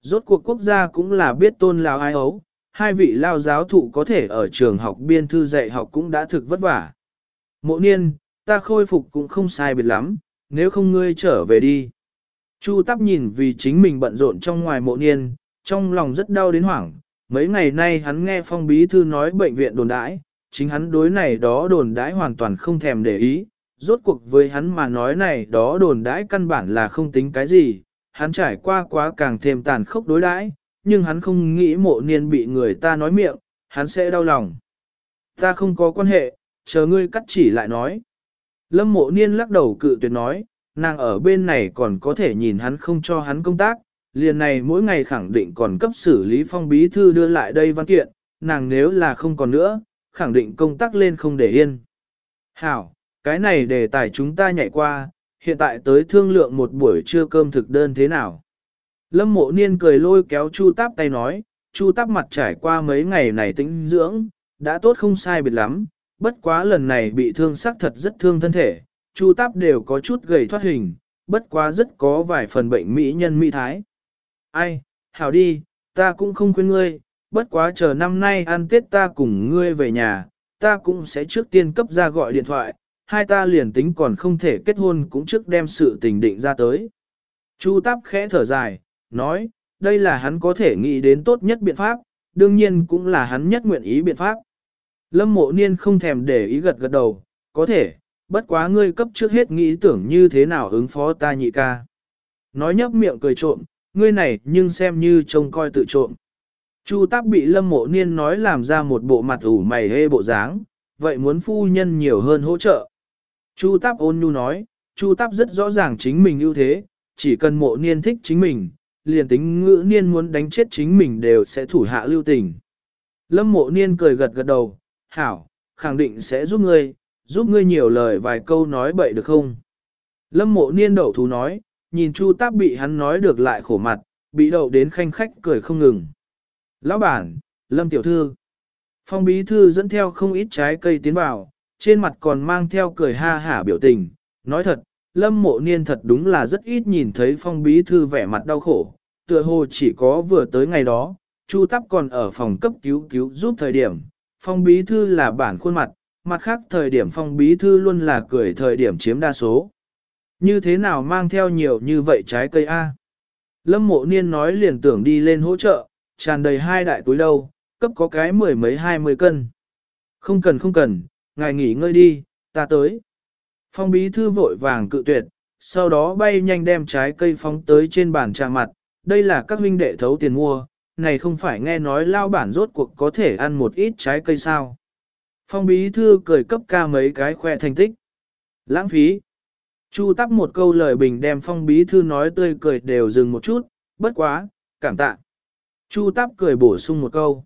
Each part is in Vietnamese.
Rốt cuộc quốc gia cũng là biết tôn lao ai ấu, hai vị lao giáo thụ có thể ở trường học biên thư dạy học cũng đã thực vất vả. Mộ niên, ta khôi phục cũng không sai biệt lắm, nếu không ngươi trở về đi. Chu tắp nhìn vì chính mình bận rộn trong ngoài mộ niên, trong lòng rất đau đến hoảng. Mấy ngày nay hắn nghe phong bí thư nói bệnh viện đồn đãi, chính hắn đối này đó đồn đãi hoàn toàn không thèm để ý. Rốt cuộc với hắn mà nói này đó đồn đãi căn bản là không tính cái gì, hắn trải qua quá càng thêm tàn khốc đối đãi, nhưng hắn không nghĩ mộ niên bị người ta nói miệng, hắn sẽ đau lòng. Ta không có quan hệ, chờ ngươi cắt chỉ lại nói. Lâm mộ niên lắc đầu cự tuyệt nói, nàng ở bên này còn có thể nhìn hắn không cho hắn công tác, liền này mỗi ngày khẳng định còn cấp xử lý phong bí thư đưa lại đây văn kiện, nàng nếu là không còn nữa, khẳng định công tác lên không để yên. Hảo, cái này đề tài chúng ta nhảy qua, hiện tại tới thương lượng một buổi trưa cơm thực đơn thế nào. Lâm mộ niên cười lôi kéo Chu Táp tay nói, Chu Táp mặt trải qua mấy ngày này tĩnh dưỡng, đã tốt không sai biệt lắm, bất quá lần này bị thương sắc thật rất thương thân thể, Chu Táp đều có chút gầy thoát hình, bất quá rất có vài phần bệnh mỹ nhân mỹ thái. Ai, hảo đi, ta cũng không khuyên ngươi, bất quá chờ năm nay ăn Tết ta cùng ngươi về nhà, ta cũng sẽ trước tiên cấp ra gọi điện thoại, hai ta liền tính còn không thể kết hôn cũng trước đem sự tình định ra tới. Chu Táp khẽ thở dài, nói, đây là hắn có thể nghĩ đến tốt nhất biện pháp, đương nhiên cũng là hắn nhất nguyện ý biện pháp. Lâm mộ niên không thèm để ý gật gật đầu, có thể, bất quá ngươi cấp trước hết nghĩ tưởng như thế nào ứng phó ta nhị ca. Nói nhấp miệng cười trộm, ngươi này nhưng xem như trông coi tự trộm. Chu Táp bị lâm mộ niên nói làm ra một bộ mặt ủ mày hê bộ dáng, vậy muốn phu nhân nhiều hơn hỗ trợ. Chu Táp ôn nhu nói, Chu Táp rất rõ ràng chính mình ưu thế, chỉ cần mộ niên thích chính mình, liền tính ngữ niên muốn đánh chết chính mình đều sẽ thủ hạ lưu tình. Lâm mộ niên cười gật gật đầu, hảo, khẳng định sẽ giúp ngươi, giúp ngươi nhiều lời vài câu nói bậy được không? Lâm mộ niên đậu thú nói, nhìn Chu Táp bị hắn nói được lại khổ mặt, bị đậu đến khanh khách cười không ngừng. Lão bản, Lâm tiểu thư. Phong bí thư dẫn theo không ít trái cây tiến vào, trên mặt còn mang theo cười ha hả biểu tình. Nói thật, Lâm mộ niên thật đúng là rất ít nhìn thấy phong bí thư vẻ mặt đau khổ. Tựa hồ chỉ có vừa tới ngày đó, Chu Tắp còn ở phòng cấp cứu cứu giúp thời điểm. Phong bí thư là bản khuôn mặt, mặt khác thời điểm phong bí thư luôn là cười thời điểm chiếm đa số. Như thế nào mang theo nhiều như vậy trái cây A? Lâm mộ niên nói liền tưởng đi lên hỗ trợ, tràn đầy hai đại túi đâu, cấp có cái mười mấy hai mươi cân. Không cần không cần, ngài nghỉ ngơi đi, ta tới. Phong bí thư vội vàng cự tuyệt, sau đó bay nhanh đem trái cây phóng tới trên bàn trà mặt, đây là các huynh đệ thấu tiền mua, này không phải nghe nói lao bản rốt cuộc có thể ăn một ít trái cây sao. Phong bí thư cười cấp ca mấy cái khoe thành tích. Lãng phí. Chu tắp một câu lời bình đem phong bí thư nói tươi cười đều dừng một chút, bất quá, cảm tạ. Chu tắp cười bổ sung một câu.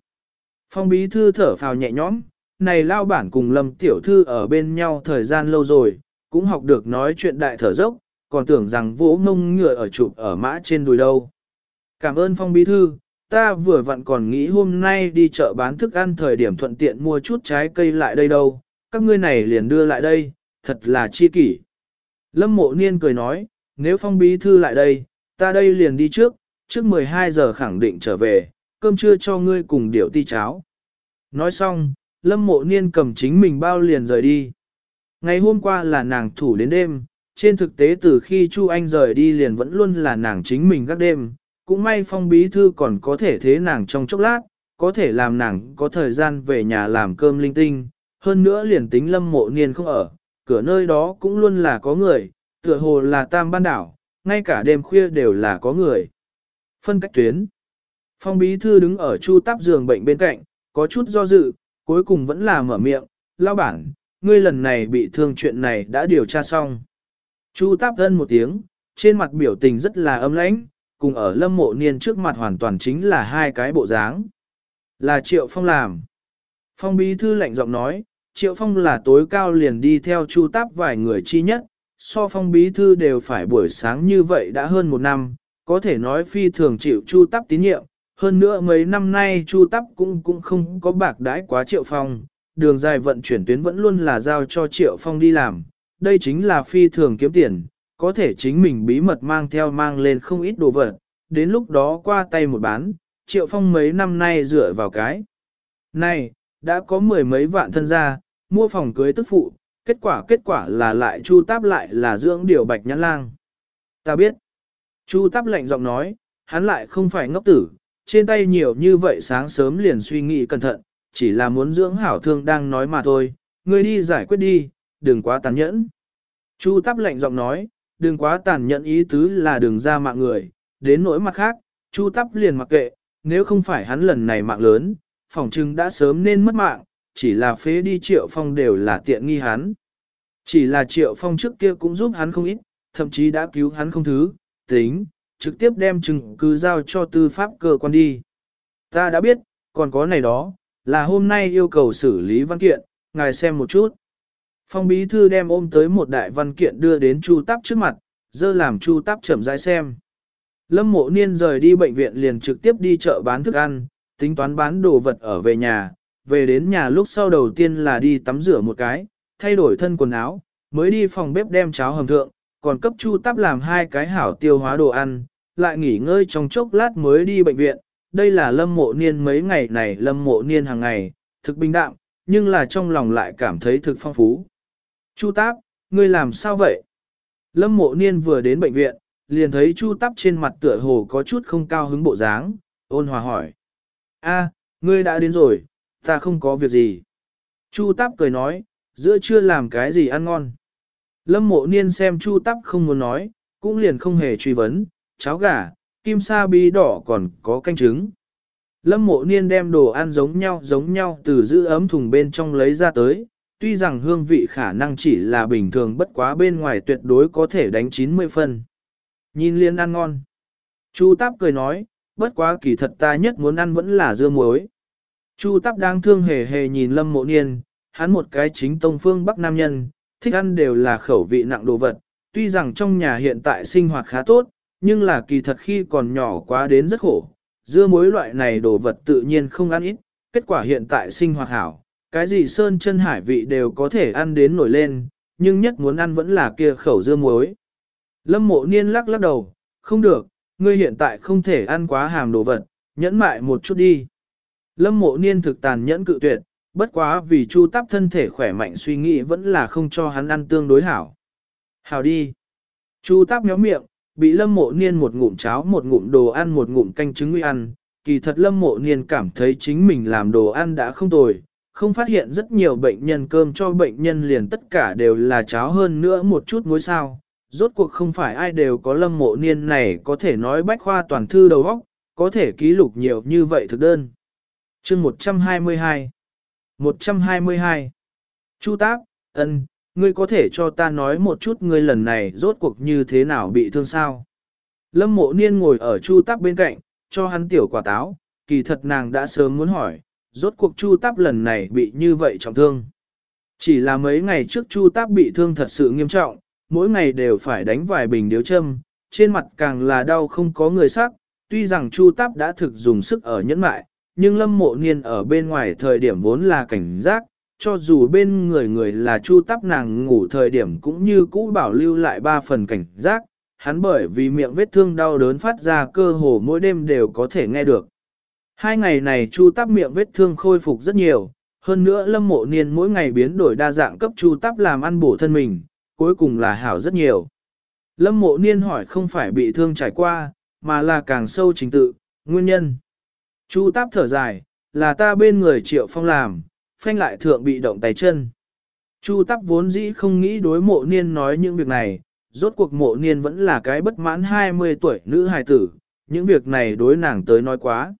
Phong bí thư thở phào nhẹ nhõm, này lao bản cùng lâm tiểu thư ở bên nhau thời gian lâu rồi, cũng học được nói chuyện đại thở dốc, còn tưởng rằng vỗ mông ngựa ở chụp ở mã trên đùi đâu. Cảm ơn phong bí thư, ta vừa vặn còn nghĩ hôm nay đi chợ bán thức ăn thời điểm thuận tiện mua chút trái cây lại đây đâu, các ngươi này liền đưa lại đây, thật là chi kỷ. Lâm mộ niên cười nói, nếu phong bí thư lại đây, ta đây liền đi trước, trước 12 giờ khẳng định trở về, cơm trưa cho ngươi cùng điệu ti cháo. Nói xong, lâm mộ niên cầm chính mình bao liền rời đi. Ngày hôm qua là nàng thủ đến đêm, trên thực tế từ khi Chu Anh rời đi liền vẫn luôn là nàng chính mình các đêm, cũng may phong bí thư còn có thể thế nàng trong chốc lát, có thể làm nàng có thời gian về nhà làm cơm linh tinh, hơn nữa liền tính lâm mộ niên không ở, cửa nơi đó cũng luôn là có người, tựa hồ là tam ban đảo, ngay cả đêm khuya đều là có người. Phân cách tuyến Phong bí thư đứng ở chu tắp giường bệnh bên cạnh, có chút do dự, cuối cùng vẫn là mở miệng, lao bản, ngươi lần này bị thương chuyện này đã điều tra xong. Chu táp thân một tiếng, trên mặt biểu tình rất là âm lãnh, cùng ở lâm mộ niên trước mặt hoàn toàn chính là hai cái bộ dáng. Là Triệu Phong làm. Phong bí thư lạnh giọng nói, Triệu Phong là tối cao liền đi theo chu táp vài người chi nhất, so phong bí thư đều phải buổi sáng như vậy đã hơn một năm, có thể nói phi thường chịu chu táp tín nhiệm. Hơn nữa mấy năm nay chu táp cũng cũng không có bạc đãi quá Triệu Phong, đường dài vận chuyển tuyến vẫn luôn là giao cho Triệu Phong đi làm, đây chính là phi thường kiếm tiền, có thể chính mình bí mật mang theo mang lên không ít đồ vật, đến lúc đó qua tay một bán, triệu phong mấy năm nay dựa vào cái. Này, đã có mười mấy vạn thân gia, mua phòng cưới tức phụ, kết quả kết quả là lại chu táp lại là dưỡng điều bạch nhãn lang. Ta biết. Chu táp lạnh giọng nói, hắn lại không phải ngốc tử, trên tay nhiều như vậy sáng sớm liền suy nghĩ cẩn thận, chỉ là muốn dưỡng hảo thương đang nói mà thôi, ngươi đi giải quyết đi, đừng quá tàn nhẫn. Chu Tắp lạnh giọng nói, đừng quá tàn nhẫn ý tứ là đừng ra mạng người, đến nỗi mặt khác, Chu Tắp liền mặc kệ, nếu không phải hắn lần này mạng lớn, phòng trưng đã sớm nên mất mạng, chỉ là phế đi triệu phong đều là tiện nghi hắn. Chỉ là triệu phong trước kia cũng giúp hắn không ít, thậm chí đã cứu hắn không thứ, tính, trực tiếp đem chứng cứ giao cho tư pháp cơ quan đi. Ta đã biết, còn có này đó, là hôm nay yêu cầu xử lý văn kiện, ngài xem một chút. Phong bí thư đem ôm tới một đại văn kiện đưa đến Chu Táp trước mặt, dơ làm Chu Táp chậm rãi xem. Lâm mộ niên rời đi bệnh viện liền trực tiếp đi chợ bán thức ăn, tính toán bán đồ vật ở về nhà, về đến nhà lúc sau đầu tiên là đi tắm rửa một cái, thay đổi thân quần áo, mới đi phòng bếp đem cháo hầm thượng, còn cấp Chu Táp làm hai cái hảo tiêu hóa đồ ăn, lại nghỉ ngơi trong chốc lát mới đi bệnh viện. Đây là lâm mộ niên mấy ngày này lâm mộ niên hàng ngày, thực bình đạm, nhưng là trong lòng lại cảm thấy thực phong phú. Chu Táp, ngươi làm sao vậy? Lâm mộ niên vừa đến bệnh viện, liền thấy Chu Táp trên mặt tựa hồ có chút không cao hứng bộ dáng, ôn hòa hỏi. a ngươi đã đến rồi, ta không có việc gì. Chu Táp cười nói, giữa chưa làm cái gì ăn ngon. Lâm mộ niên xem Chu Táp không muốn nói, cũng liền không hề truy vấn, cháo gà, kim sa bí đỏ còn có canh trứng. Lâm mộ niên đem đồ ăn giống nhau giống nhau từ giữ ấm thùng bên trong lấy ra tới, tuy rằng hương vị khả năng chỉ là bình thường bất quá bên ngoài tuyệt đối có thể đánh 90 phân. Nhìn liên ăn ngon. Chu Táp cười nói, bất quá kỳ thật ta nhất muốn ăn vẫn là dưa muối. Chu Táp đang thương hề hề nhìn Lâm Mộ Niên, hắn một cái chính tông phương Bắc Nam nhân, thích ăn đều là khẩu vị nặng đồ vật, tuy rằng trong nhà hiện tại sinh hoạt khá tốt, nhưng là kỳ thật khi còn nhỏ quá đến rất khổ. Dưa muối loại này đồ vật tự nhiên không ăn ít, kết quả hiện tại sinh hoạt hảo, cái gì sơn chân hải vị đều có thể ăn đến nổi lên, nhưng nhất muốn ăn vẫn là kia khẩu dưa muối. Lâm mộ niên lắc lắc đầu, không được, ngươi hiện tại không thể ăn quá hàm đồ vật, nhẫn mại một chút đi. Lâm mộ niên thực tàn nhẫn cự tuyệt, bất quá vì chu táp thân thể khỏe mạnh suy nghĩ vẫn là không cho hắn ăn tương đối hảo. Hảo đi. Chu táp méo miệng, bị lâm mộ niên một ngụm cháo một ngụm đồ ăn một ngụm canh trứng nguy ăn. Kỳ thật lâm mộ niên cảm thấy chính mình làm đồ ăn đã không tồi, không phát hiện rất nhiều bệnh nhân cơm cho bệnh nhân liền tất cả đều là cháo hơn nữa một chút muối sao. Rốt cuộc không phải ai đều có lâm mộ niên này có thể nói bách khoa toàn thư đầu óc, có thể ký lục nhiều như vậy thực đơn. chương 122 122 Chu Táp, ân, ngươi có thể cho ta nói một chút ngươi lần này rốt cuộc như thế nào bị thương sao? Lâm mộ niên ngồi ở Chu Táp bên cạnh, cho hắn tiểu quả táo, kỳ thật nàng đã sớm muốn hỏi, rốt cuộc Chu Táp lần này bị như vậy trọng thương. Chỉ là mấy ngày trước Chu Táp bị thương thật sự nghiêm trọng, mỗi ngày đều phải đánh vài bình điếu châm, trên mặt càng là đau không có người sắc, tuy rằng Chu Táp đã thực dùng sức ở nhẫn mại, nhưng lâm mộ niên ở bên ngoài thời điểm vốn là cảnh giác, cho dù bên người người là chu tắp nàng ngủ thời điểm cũng như cũ bảo lưu lại ba phần cảnh giác, hắn bởi vì miệng vết thương đau đớn phát ra cơ hồ mỗi đêm đều có thể nghe được. Hai ngày này chu tắp miệng vết thương khôi phục rất nhiều, hơn nữa lâm mộ niên mỗi ngày biến đổi đa dạng cấp chu tắp làm ăn bổ thân mình, cuối cùng là hảo rất nhiều. Lâm mộ niên hỏi không phải bị thương trải qua, mà là càng sâu trình tự, nguyên nhân. Chu táp thở dài, là ta bên người triệu phong làm, phanh lại thượng bị động tay chân. Chu táp vốn dĩ không nghĩ đối mộ niên nói những việc này, rốt cuộc mộ niên vẫn là cái bất mãn 20 tuổi nữ hài tử, những việc này đối nàng tới nói quá.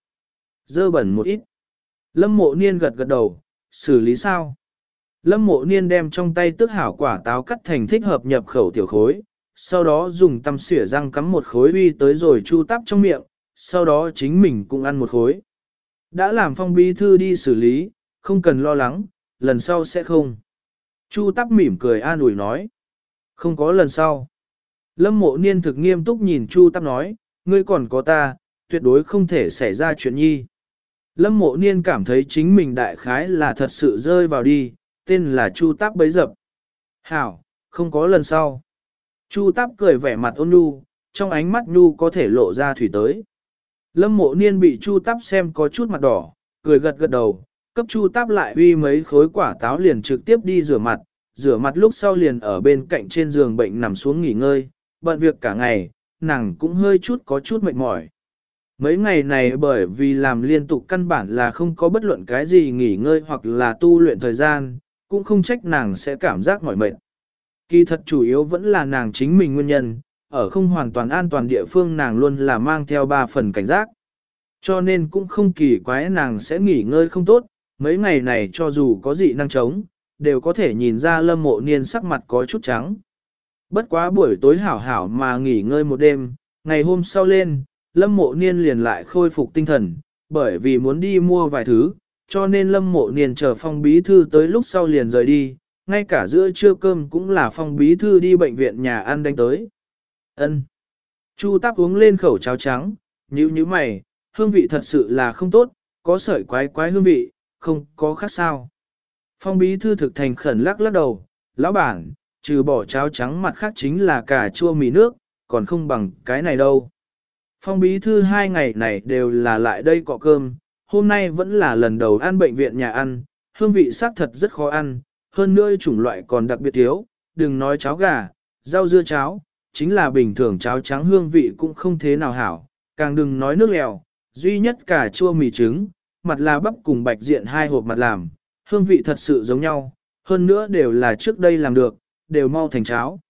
Dơ bẩn một ít. Lâm mộ niên gật gật đầu, xử lý sao? Lâm mộ niên đem trong tay tức hảo quả táo cắt thành thích hợp nhập khẩu tiểu khối, sau đó dùng tăm xỉa răng cắm một khối uy tới rồi chu tắp trong miệng, sau đó chính mình cũng ăn một khối. Đã làm phong bí thư đi xử lý, không cần lo lắng, lần sau sẽ không. Chu tắp mỉm cười an ủi nói. Không có lần sau. Lâm mộ niên thực nghiêm túc nhìn Chu tắp nói, ngươi còn có ta, tuyệt đối không thể xảy ra chuyện nhi. Lâm mộ niên cảm thấy chính mình đại khái là thật sự rơi vào đi, tên là Chu tắp bấy dập. Hảo, không có lần sau. Chu tắp cười vẻ mặt ôn nhu, trong ánh mắt nhu có thể lộ ra thủy tới. Lâm mộ niên bị Chu Táp xem có chút mặt đỏ, cười gật gật đầu, cấp Chu Táp lại uy mấy khối quả táo liền trực tiếp đi rửa mặt, rửa mặt lúc sau liền ở bên cạnh trên giường bệnh nằm xuống nghỉ ngơi, bận việc cả ngày, nàng cũng hơi chút có chút mệt mỏi. Mấy ngày này bởi vì làm liên tục căn bản là không có bất luận cái gì nghỉ ngơi hoặc là tu luyện thời gian, cũng không trách nàng sẽ cảm giác mỏi mệt. Kỳ thật chủ yếu vẫn là nàng chính mình nguyên nhân, ở không hoàn toàn an toàn địa phương nàng luôn là mang theo ba phần cảnh giác. Cho nên cũng không kỳ quái nàng sẽ nghỉ ngơi không tốt, mấy ngày này cho dù có dị năng chống, đều có thể nhìn ra lâm mộ niên sắc mặt có chút trắng. Bất quá buổi tối hảo hảo mà nghỉ ngơi một đêm, ngày hôm sau lên, lâm mộ niên liền lại khôi phục tinh thần, bởi vì muốn đi mua vài thứ, cho nên lâm mộ niên chờ phong bí thư tới lúc sau liền rời đi, ngay cả giữa trưa cơm cũng là phong bí thư đi bệnh viện nhà ăn đánh tới ân Chu táp uống lên khẩu cháo trắng, nhíu nhíu mày, hương vị thật sự là không tốt, có sợi quái quái hương vị, không có khác sao. Phong bí thư thực thành khẩn lắc lắc đầu, lão bản, trừ bỏ cháo trắng mặt khác chính là cà chua mì nước, còn không bằng cái này đâu. Phong bí thư hai ngày này đều là lại đây cọ cơm, hôm nay vẫn là lần đầu ăn bệnh viện nhà ăn, hương vị xác thật rất khó ăn, hơn nữa chủng loại còn đặc biệt thiếu, đừng nói cháo gà, rau dưa cháo, chính là bình thường cháo trắng hương vị cũng không thế nào hảo, càng đừng nói nước lèo, duy nhất cả chua mì trứng, mặt là bắp cùng bạch diện hai hộp mặt làm, hương vị thật sự giống nhau, hơn nữa đều là trước đây làm được, đều mau thành cháo.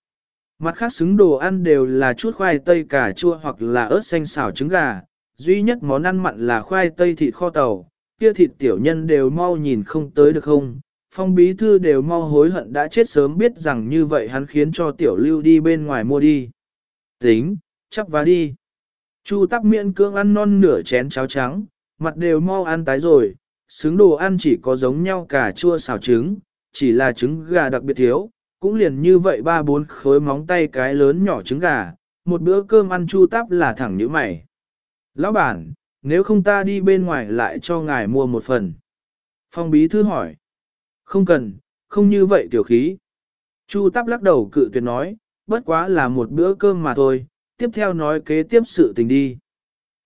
Mặt khác xứng đồ ăn đều là chút khoai tây cà chua hoặc là ớt xanh xào trứng gà, duy nhất món ăn mặn là khoai tây thịt kho tàu, kia thịt tiểu nhân đều mau nhìn không tới được không. Phong bí thư đều mau hối hận đã chết sớm biết rằng như vậy hắn khiến cho tiểu lưu đi bên ngoài mua đi. Tính, chắp vá đi. Chu tắc miệng cưỡng ăn non nửa chén cháo trắng, mặt đều mau ăn tái rồi, xứng đồ ăn chỉ có giống nhau cả chua xào trứng, chỉ là trứng gà đặc biệt thiếu, cũng liền như vậy ba bốn khối móng tay cái lớn nhỏ trứng gà, một bữa cơm ăn chu táp là thẳng như mày. Lão bản, nếu không ta đi bên ngoài lại cho ngài mua một phần. Phong bí thư hỏi. Không cần, không như vậy tiểu khí. Chu táp lắc đầu cự tuyệt nói, bất quá là một bữa cơm mà thôi, tiếp theo nói kế tiếp sự tình đi.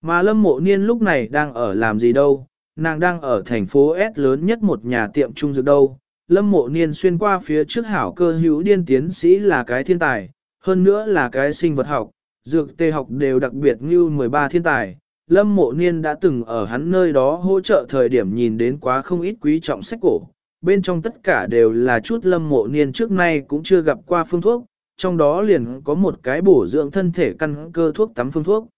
Mà lâm mộ niên lúc này đang ở làm gì đâu, nàng đang ở thành phố S lớn nhất một nhà tiệm trung dược đâu. Lâm mộ niên xuyên qua phía trước hảo cơ hữu điên tiến sĩ là cái thiên tài, hơn nữa là cái sinh vật học, dược tê học đều đặc biệt như 13 thiên tài. Lâm mộ niên đã từng ở hắn nơi đó hỗ trợ thời điểm nhìn đến quá không ít quý trọng sách cổ. Bên trong tất cả đều là chút lâm mộ niên trước nay cũng chưa gặp qua phương thuốc, trong đó liền có một cái bổ dưỡng thân thể căn cơ thuốc tắm phương thuốc.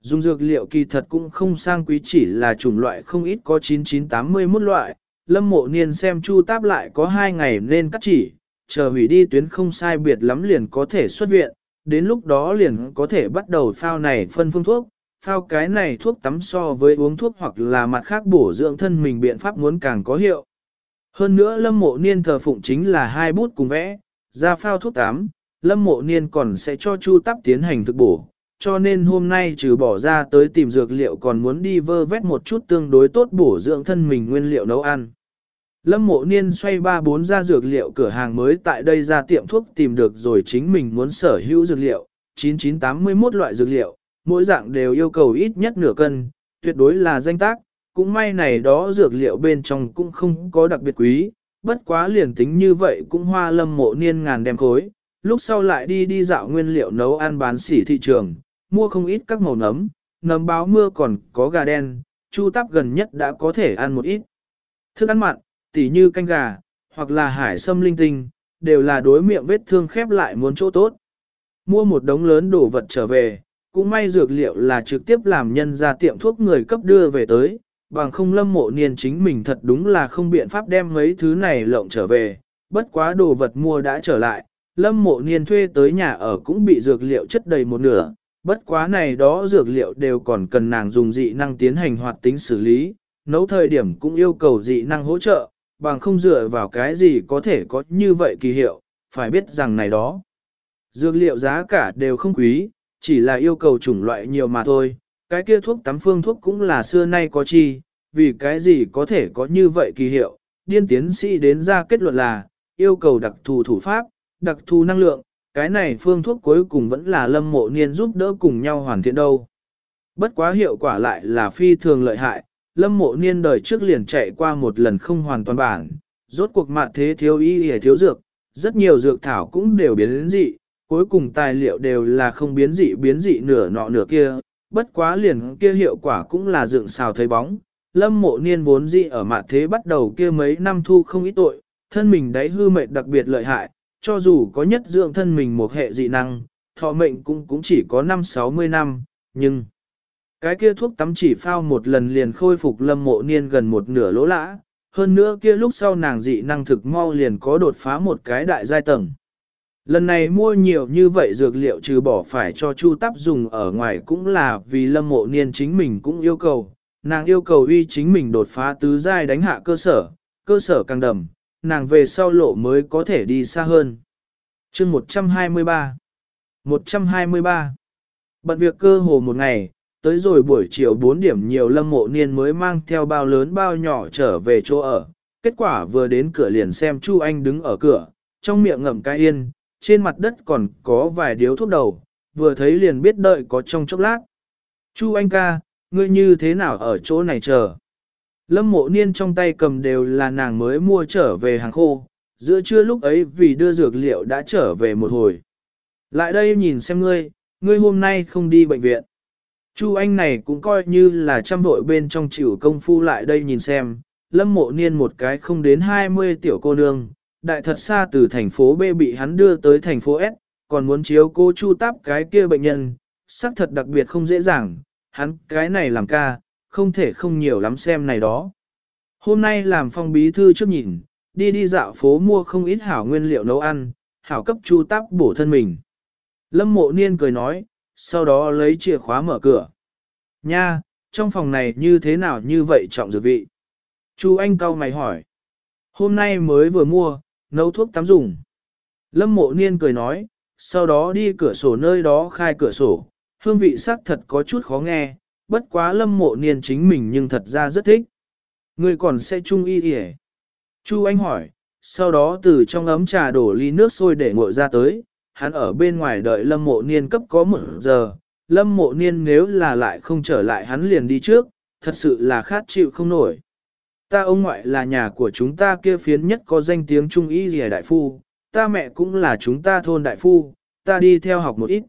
Dùng dược liệu kỳ thật cũng không sang quý chỉ là chủng loại không ít có 9981 loại, lâm mộ niên xem chu táp lại có 2 ngày nên cắt chỉ, chờ hủy đi tuyến không sai biệt lắm liền có thể xuất viện, đến lúc đó liền có thể bắt đầu phao này phân phương thuốc, phao cái này thuốc tắm so với uống thuốc hoặc là mặt khác bổ dưỡng thân mình biện pháp muốn càng có hiệu. Hơn nữa lâm mộ niên thờ phụng chính là hai bút cùng vẽ, ra phao thuốc tắm, lâm mộ niên còn sẽ cho chu tắp tiến hành thực bổ, cho nên hôm nay trừ bỏ ra tới tìm dược liệu còn muốn đi vơ vét một chút tương đối tốt bổ dưỡng thân mình nguyên liệu nấu ăn. Lâm mộ niên xoay ba bốn ra dược liệu cửa hàng mới tại đây ra tiệm thuốc tìm được rồi chính mình muốn sở hữu dược liệu, 9981 loại dược liệu, mỗi dạng đều yêu cầu ít nhất nửa cân, tuyệt đối là danh tác, cũng may này đó dược liệu bên trong cũng không có đặc biệt quý, bất quá liền tính như vậy cũng hoa lâm mộ niên ngàn đem khối, lúc sau lại đi đi dạo nguyên liệu nấu ăn bán sỉ thị trường, mua không ít các màu nấm, nấm báo mưa còn có gà đen, chu tắp gần nhất đã có thể ăn một ít. Thức ăn mặn, tỉ như canh gà, hoặc là hải sâm linh tinh, đều là đối miệng vết thương khép lại muốn chỗ tốt. Mua một đống lớn đồ vật trở về, cũng may dược liệu là trực tiếp làm nhân ra tiệm thuốc người cấp đưa về tới, bằng không lâm mộ niên chính mình thật đúng là không biện pháp đem mấy thứ này lộng trở về, bất quá đồ vật mua đã trở lại, lâm mộ niên thuê tới nhà ở cũng bị dược liệu chất đầy một nửa, bất quá này đó dược liệu đều còn cần nàng dùng dị năng tiến hành hoạt tính xử lý, nấu thời điểm cũng yêu cầu dị năng hỗ trợ, bằng không dựa vào cái gì có thể có như vậy kỳ hiệu, phải biết rằng này đó. Dược liệu giá cả đều không quý, chỉ là yêu cầu chủng loại nhiều mà thôi, cái kia thuốc tắm phương thuốc cũng là xưa nay có chi, vì cái gì có thể có như vậy kỳ hiệu, điên tiến sĩ đến ra kết luận là, yêu cầu đặc thù thủ pháp, đặc thù năng lượng, cái này phương thuốc cuối cùng vẫn là lâm mộ niên giúp đỡ cùng nhau hoàn thiện đâu. Bất quá hiệu quả lại là phi thường lợi hại, lâm mộ niên đời trước liền chạy qua một lần không hoàn toàn bản, rốt cuộc mạng thế thiếu y hề thiếu dược, rất nhiều dược thảo cũng đều biến dị, cuối cùng tài liệu đều là không biến dị biến dị nửa nọ nửa kia, bất quá liền kia hiệu quả cũng là dựng xào thấy bóng. Lâm mộ niên vốn dị ở mạng thế bắt đầu kia mấy năm thu không ít tội, thân mình đáy hư mệt đặc biệt lợi hại, cho dù có nhất dưỡng thân mình một hệ dị năng, thọ mệnh cũng cũng chỉ có 5-60 năm, nhưng cái kia thuốc tắm chỉ phao một lần liền khôi phục lâm mộ niên gần một nửa lỗ lã, hơn nữa kia lúc sau nàng dị năng thực mau liền có đột phá một cái đại giai tầng. Lần này mua nhiều như vậy dược liệu trừ bỏ phải cho Chu Tắp dùng ở ngoài cũng là vì lâm mộ niên chính mình cũng yêu cầu, nàng yêu cầu uy chính mình đột phá tứ giai đánh hạ cơ sở, cơ sở càng đầm, nàng về sau lộ mới có thể đi xa hơn. chương 123 123 Bận việc cơ hồ một ngày, tới rồi buổi chiều 4 điểm nhiều lâm mộ niên mới mang theo bao lớn bao nhỏ trở về chỗ ở. Kết quả vừa đến cửa liền xem Chu Anh đứng ở cửa, trong miệng ngậm cái yên, trên mặt đất còn có vài điếu thuốc đầu, vừa thấy liền biết đợi có trong chốc lát. Chu Anh ca, ngươi như thế nào ở chỗ này chờ? Lâm mộ niên trong tay cầm đều là nàng mới mua trở về hàng khô, giữa trưa lúc ấy vì đưa dược liệu đã trở về một hồi. Lại đây nhìn xem ngươi, ngươi hôm nay không đi bệnh viện. Chu anh này cũng coi như là trăm vội bên trong chịu công phu lại đây nhìn xem, lâm mộ niên một cái không đến 20 tiểu cô nương, đại thật xa từ thành phố B bị hắn đưa tới thành phố S, còn muốn chiếu cô chu táp cái kia bệnh nhân, xác thật đặc biệt không dễ dàng, hắn cái này làm ca, không thể không nhiều lắm xem này đó. Hôm nay làm phong bí thư trước nhìn, đi đi dạo phố mua không ít hảo nguyên liệu nấu ăn, hảo cấp chu táp bổ thân mình. Lâm mộ niên cười nói, sau đó lấy chìa khóa mở cửa. Nha, trong phòng này như thế nào như vậy trọng dược vị? Chu Anh cau mày hỏi. Hôm nay mới vừa mua, nấu thuốc tắm dùng. Lâm mộ niên cười nói, sau đó đi cửa sổ nơi đó khai cửa sổ, hương vị sắc thật có chút khó nghe, bất quá lâm mộ niên chính mình nhưng thật ra rất thích. Người còn sẽ chung y y Chu Anh hỏi, sau đó từ trong ấm trà đổ ly nước sôi để nguội ra tới, hắn ở bên ngoài đợi lâm mộ niên cấp có một giờ, lâm mộ niên nếu là lại không trở lại hắn liền đi trước, thật sự là khát chịu không nổi. Ta ông ngoại là nhà của chúng ta kia phiến nhất có danh tiếng trung y rìa đại phu, ta mẹ cũng là chúng ta thôn đại phu, ta đi theo học một ít.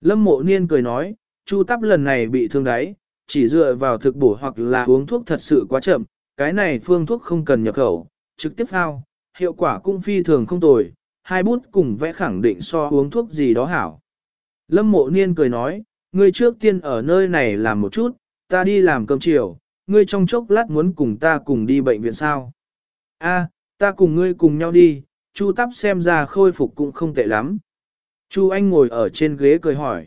Lâm mộ niên cười nói, chu tắp lần này bị thương đáy, chỉ dựa vào thực bổ hoặc là uống thuốc thật sự quá chậm, cái này phương thuốc không cần nhập khẩu, trực tiếp hao, hiệu quả cũng phi thường không tồi, hai bút cùng vẽ khẳng định so uống thuốc gì đó hảo. Lâm mộ niên cười nói, ngươi trước tiên ở nơi này làm một chút, ta đi làm cơm chiều, ngươi trong chốc lát muốn cùng ta cùng đi bệnh viện sao. A, ta cùng ngươi cùng nhau đi, Chu Tắp xem ra khôi phục cũng không tệ lắm. Chu Anh ngồi ở trên ghế cười hỏi.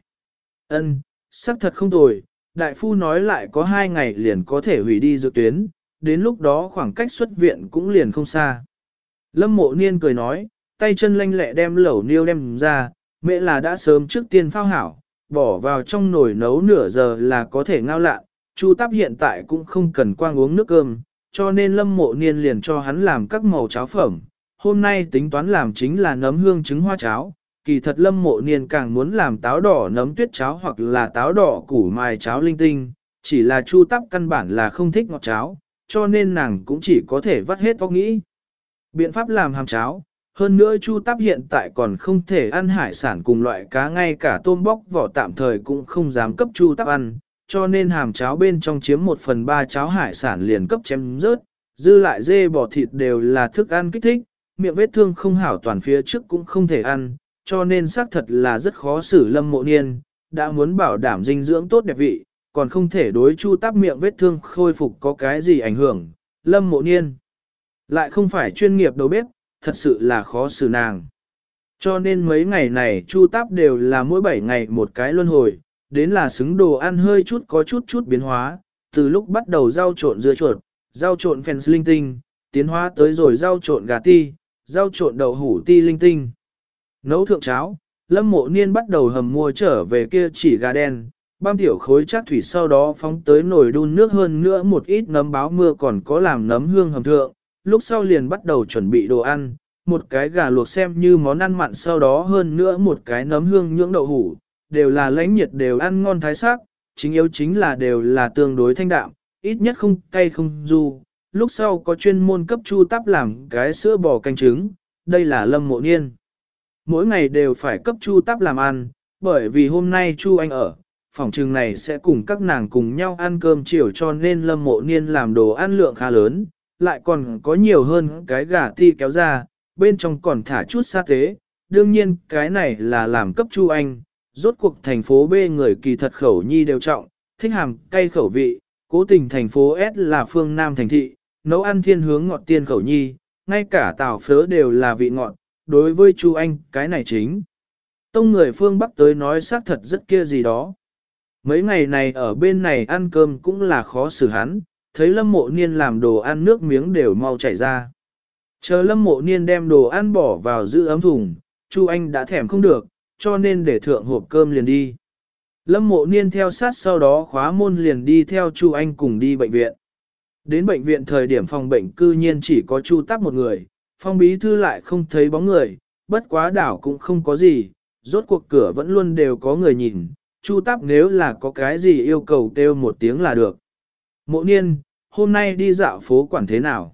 Ân, xác thật không tồi, đại phu nói lại có hai ngày liền có thể hủy đi dự tuyến, đến lúc đó khoảng cách xuất viện cũng liền không xa. Lâm mộ niên cười nói, tay chân lanh lẹ đem lẩu niêu đem ra, mẹ là đã sớm trước tiên phao hảo, bỏ vào trong nồi nấu nửa giờ là có thể ngao lạ, Chu Táp hiện tại cũng không cần quang uống nước cơm, cho nên lâm mộ niên liền cho hắn làm các màu cháo phẩm. Hôm nay tính toán làm chính là nấm hương trứng hoa cháo, kỳ thật lâm mộ niên càng muốn làm táo đỏ nấm tuyết cháo hoặc là táo đỏ củ mài cháo linh tinh, chỉ là Chu Táp căn bản là không thích ngọt cháo, cho nên nàng cũng chỉ có thể vắt hết óc nghĩ. Biện pháp làm hàm cháo, hơn nữa Chu Táp hiện tại còn không thể ăn hải sản cùng loại cá ngay cả tôm bóc vỏ tạm thời cũng không dám cấp Chu Táp ăn, cho nên hàm cháo bên trong chiếm một phần ba cháo hải sản liền cấp chém rớt, dư lại dê bò thịt đều là thức ăn kích thích, miệng vết thương không hảo toàn phía trước cũng không thể ăn, cho nên xác thật là rất khó xử lâm mộ niên, đã muốn bảo đảm dinh dưỡng tốt đẹp vị, còn không thể đối chu tắp miệng vết thương khôi phục có cái gì ảnh hưởng, lâm mộ niên. Lại không phải chuyên nghiệp đầu bếp, thật sự là khó xử nàng. Cho nên mấy ngày này chu táp đều là mỗi 7 ngày một cái luân hồi, đến là xứng đồ ăn hơi chút có chút chút biến hóa, từ lúc bắt đầu rau trộn dưa chuột, rau trộn phèn linh tinh, tiến hóa tới rồi rau trộn gà ti, rau trộn đậu hủ ti linh tinh. Nấu thượng cháo, lâm mộ niên bắt đầu hầm mua trở về kia chỉ gà đen, băm tiểu khối chắc thủy sau đó phóng tới nồi đun nước hơn nữa một ít nấm báo mưa còn có làm nấm hương hầm thượng, lúc sau liền bắt đầu chuẩn bị đồ ăn, một cái gà luộc xem như món ăn mặn sau đó hơn nữa một cái nấm hương nhưỡng đậu hủ, đều là lãnh nhiệt đều ăn ngon thái sắc, chính yếu chính là đều là tương đối thanh đạm, ít nhất không cay không du. Lúc sau có chuyên môn cấp chu tắp làm cái sữa bò canh trứng, đây là lâm mộ niên. Mỗi ngày đều phải cấp chu tắp làm ăn, bởi vì hôm nay chu anh ở, phòng trường này sẽ cùng các nàng cùng nhau ăn cơm chiều cho nên lâm mộ niên làm đồ ăn lượng khá lớn, lại còn có nhiều hơn cái gà ti kéo ra, bên trong còn thả chút sa tế. Đương nhiên cái này là làm cấp chu anh, rốt cuộc thành phố B người kỳ thật khẩu nhi đều trọng, thích hàm cay khẩu vị, cố tình thành phố S là phương Nam thành thị, nấu ăn thiên hướng ngọt tiên khẩu nhi, ngay cả tàu phớ đều là vị ngọt, đối với chu anh cái này chính. Tông người phương Bắc tới nói xác thật rất kia gì đó. Mấy ngày này ở bên này ăn cơm cũng là khó xử hắn, thấy lâm mộ niên làm đồ ăn nước miếng đều mau chảy ra. Chờ lâm mộ niên đem đồ ăn bỏ vào giữ ấm thùng, Chu Anh đã thèm không được, cho nên để thượng hộp cơm liền đi. Lâm mộ niên theo sát sau đó khóa môn liền đi theo Chu Anh cùng đi bệnh viện. Đến bệnh viện thời điểm phòng bệnh cư nhiên chỉ có Chu Tắc một người, phong bí thư lại không thấy bóng người, bất quá đảo cũng không có gì, rốt cuộc cửa vẫn luôn đều có người nhìn, Chu Tắc nếu là có cái gì yêu cầu kêu một tiếng là được. Mộ niên, hôm nay đi dạo phố quản thế nào?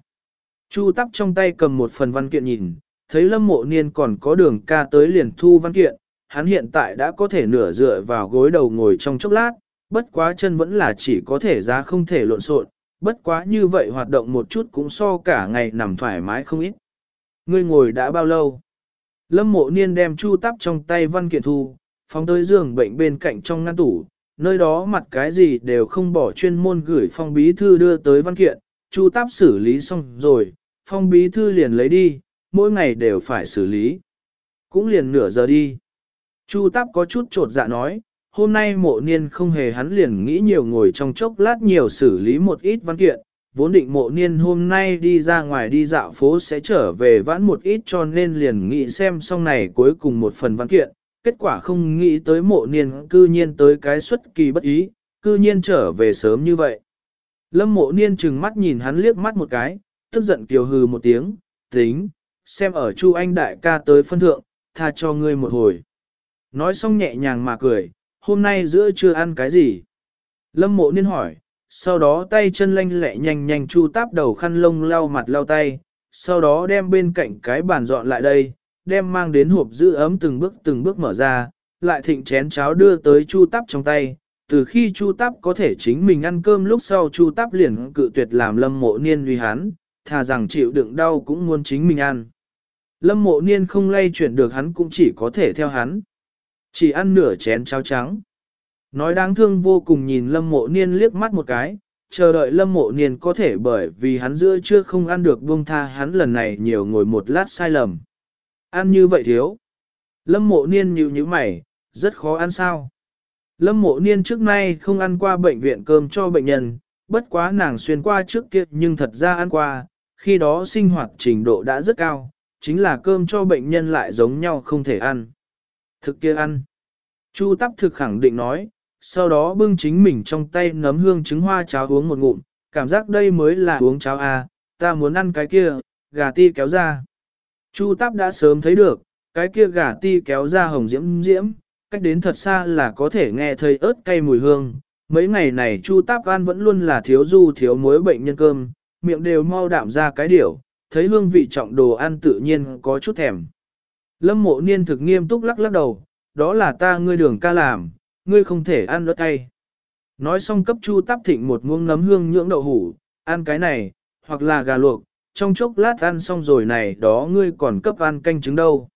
Chu Tắc trong tay cầm một phần văn kiện nhìn, thấy lâm mộ niên còn có đường ca tới liền thu văn kiện, hắn hiện tại đã có thể nửa dựa vào gối đầu ngồi trong chốc lát, bất quá chân vẫn là chỉ có thể ra không thể lộn xộn, bất quá như vậy hoạt động một chút cũng so cả ngày nằm thoải mái không ít. Ngươi ngồi đã bao lâu? Lâm mộ niên đem chu tắp trong tay văn kiện thu, phóng tới giường bệnh bên cạnh trong ngăn tủ, nơi đó mặt cái gì đều không bỏ chuyên môn gửi phong bí thư đưa tới văn kiện, chu tắp xử lý xong rồi, phong bí thư liền lấy đi, mỗi ngày đều phải xử lý. Cũng liền nửa giờ đi. Chu Táp có chút trột dạ nói, hôm nay mộ niên không hề hắn liền nghĩ nhiều ngồi trong chốc lát nhiều xử lý một ít văn kiện, vốn định mộ niên hôm nay đi ra ngoài đi dạo phố sẽ trở về vãn một ít cho nên liền nghĩ xem xong này cuối cùng một phần văn kiện, kết quả không nghĩ tới mộ niên cư nhiên tới cái xuất kỳ bất ý, cư nhiên trở về sớm như vậy. Lâm mộ niên chừng mắt nhìn hắn liếc mắt một cái, tức giận kiều hừ một tiếng, tính, xem ở Chu Anh đại ca tới phân thượng, tha cho ngươi một hồi. Nói xong nhẹ nhàng mà cười, hôm nay giữa chưa ăn cái gì? Lâm mộ niên hỏi, sau đó tay chân lanh lẹ nhanh nhanh chu táp đầu khăn lông lau mặt lau tay, sau đó đem bên cạnh cái bàn dọn lại đây, đem mang đến hộp giữ ấm từng bước từng bước mở ra, lại thịnh chén cháo đưa tới chu táp trong tay. Từ khi chu táp có thể chính mình ăn cơm lúc sau chu táp liền cự tuyệt làm lâm mộ niên uy hắn, thà rằng chịu đựng đau cũng muốn chính mình ăn. Lâm mộ niên không lay chuyển được hắn cũng chỉ có thể theo hắn. Chỉ ăn nửa chén cháo trắng. Nói đáng thương vô cùng nhìn lâm mộ niên liếc mắt một cái, chờ đợi lâm mộ niên có thể bởi vì hắn giữa chưa không ăn được buông tha hắn lần này nhiều ngồi một lát sai lầm. Ăn như vậy thiếu. Lâm mộ niên nhíu như mày, rất khó ăn sao. Lâm mộ niên trước nay không ăn qua bệnh viện cơm cho bệnh nhân, bất quá nàng xuyên qua trước kia nhưng thật ra ăn qua, khi đó sinh hoạt trình độ đã rất cao, chính là cơm cho bệnh nhân lại giống nhau không thể ăn. Thực kia ăn. Chu tắp thực khẳng định nói, sau đó bưng chính mình trong tay nấm hương trứng hoa cháo uống một ngụm, cảm giác đây mới là uống cháo à, ta muốn ăn cái kia, gà ti kéo ra. Chu tắp đã sớm thấy được, cái kia gà ti kéo ra hồng diễm diễm, cách đến thật xa là có thể nghe thấy ớt cay mùi hương. Mấy ngày này Chu Táp An vẫn luôn là thiếu du thiếu muối bệnh nhân cơm, miệng đều mau đạm ra cái điểu, thấy hương vị trọng đồ ăn tự nhiên có chút thèm. Lâm mộ niên thực nghiêm túc lắc lắc đầu, đó là ta ngươi đường ca làm, ngươi không thể ăn ớt cay. Nói xong cấp chu tắp thịnh một muỗng nấm hương nhưỡng đậu hủ, ăn cái này, hoặc là gà luộc, trong chốc lát ăn xong rồi này đó ngươi còn cấp ăn canh trứng đâu.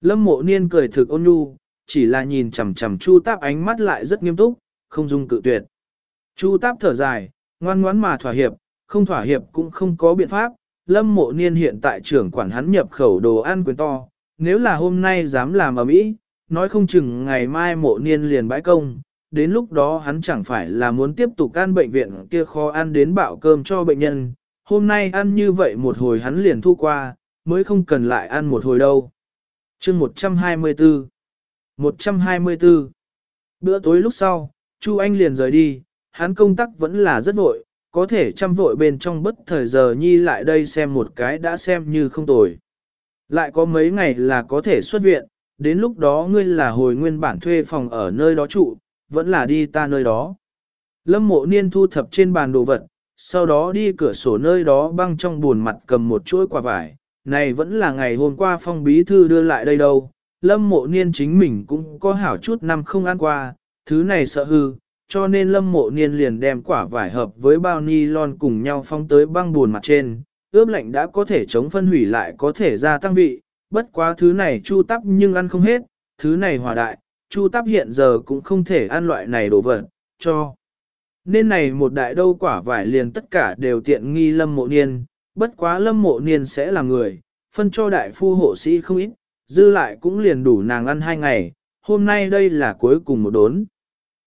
Lâm mộ niên cười thực ôn nhu, chỉ là nhìn chằm chằm chu táp ánh mắt lại rất nghiêm túc, không dung cự tuyệt. Chu táp thở dài, ngoan ngoãn mà thỏa hiệp, không thỏa hiệp cũng không có biện pháp, lâm mộ niên hiện tại trưởng quản hắn nhập khẩu đồ ăn quyền to, nếu là hôm nay dám làm ở mỹ, nói không chừng ngày mai mộ niên liền bãi công, đến lúc đó hắn chẳng phải là muốn tiếp tục ăn bệnh viện kia khó ăn đến bạo cơm cho bệnh nhân, hôm nay ăn như vậy một hồi hắn liền thu qua, mới không cần lại ăn một hồi đâu. chương 124 124 Bữa tối lúc sau, Chu Anh liền rời đi, hắn công tác vẫn là rất vội, có thể chăm vội bên trong bất thời giờ nhi lại đây xem một cái đã xem như không tồi. Lại có mấy ngày là có thể xuất viện, đến lúc đó ngươi là hồi nguyên bản thuê phòng ở nơi đó trụ, vẫn là đi ta nơi đó. Lâm mộ niên thu thập trên bàn đồ vật, sau đó đi cửa sổ nơi đó băng trong buồn mặt cầm một chuỗi quả vải. Này vẫn là ngày hôm qua phong bí thư đưa lại đây đâu. Lâm mộ niên chính mình cũng có hảo chút năm không ăn qua, thứ này sợ hư, cho nên lâm mộ niên liền đem quả vải hợp với bao ni lon cùng nhau phong tới băng buồn mặt trên. Ướp lạnh đã có thể chống phân hủy lại có thể gia tăng vị, bất quá thứ này chu tắp nhưng ăn không hết, thứ này hòa đại, chu tắp hiện giờ cũng không thể ăn loại này đồ vật, cho. Nên này một đại đâu quả vải liền tất cả đều tiện nghi lâm mộ niên, bất quá lâm mộ niên sẽ là người, phân cho đại phu hộ sĩ không ít, dư lại cũng liền đủ nàng ăn hai ngày, hôm nay đây là cuối cùng một đốn.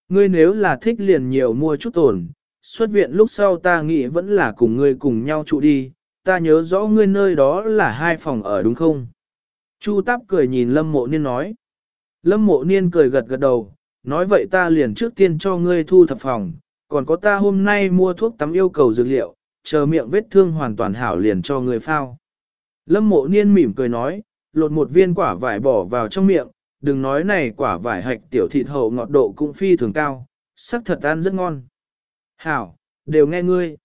Ngươi nếu là thích liền nhiều mua chút tổn. xuất viện lúc sau ta nghĩ vẫn là cùng ngươi cùng nhau trụ đi, ta nhớ rõ ngươi nơi đó là hai phòng ở đúng không? Chu Táp cười nhìn Lâm Mộ Niên nói. Lâm Mộ Niên cười gật gật đầu, nói vậy ta liền trước tiên cho ngươi thu thập phòng, còn có ta hôm nay mua thuốc tắm yêu cầu dược liệu, chờ miệng vết thương hoàn toàn hảo liền cho ngươi phao. Lâm Mộ Niên mỉm cười nói, lột một viên quả vải bỏ vào trong miệng, đừng nói này quả vải hạch tiểu thịt hậu ngọt độ cũng phi thường cao, sắc thật ăn rất ngon. Hảo, đều nghe ngươi.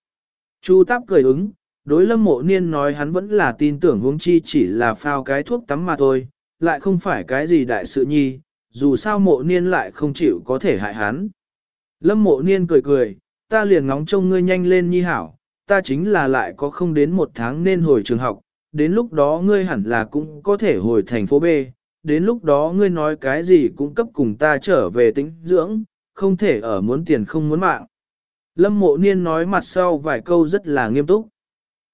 Chu Táp cười ứng, đối lâm mộ niên nói hắn vẫn là tin tưởng huống chi chỉ là phao cái thuốc tắm mà thôi, lại không phải cái gì đại sự nhi, dù sao mộ niên lại không chịu có thể hại hắn. Lâm mộ niên cười cười, ta liền ngóng trông ngươi nhanh lên nhi hảo, ta chính là lại có không đến một tháng nên hồi trường học, đến lúc đó ngươi hẳn là cũng có thể hồi thành phố B, đến lúc đó ngươi nói cái gì cũng cấp cùng ta trở về tính dưỡng, không thể ở muốn tiền không muốn mạng. Lâm mộ niên nói mặt sau vài câu rất là nghiêm túc.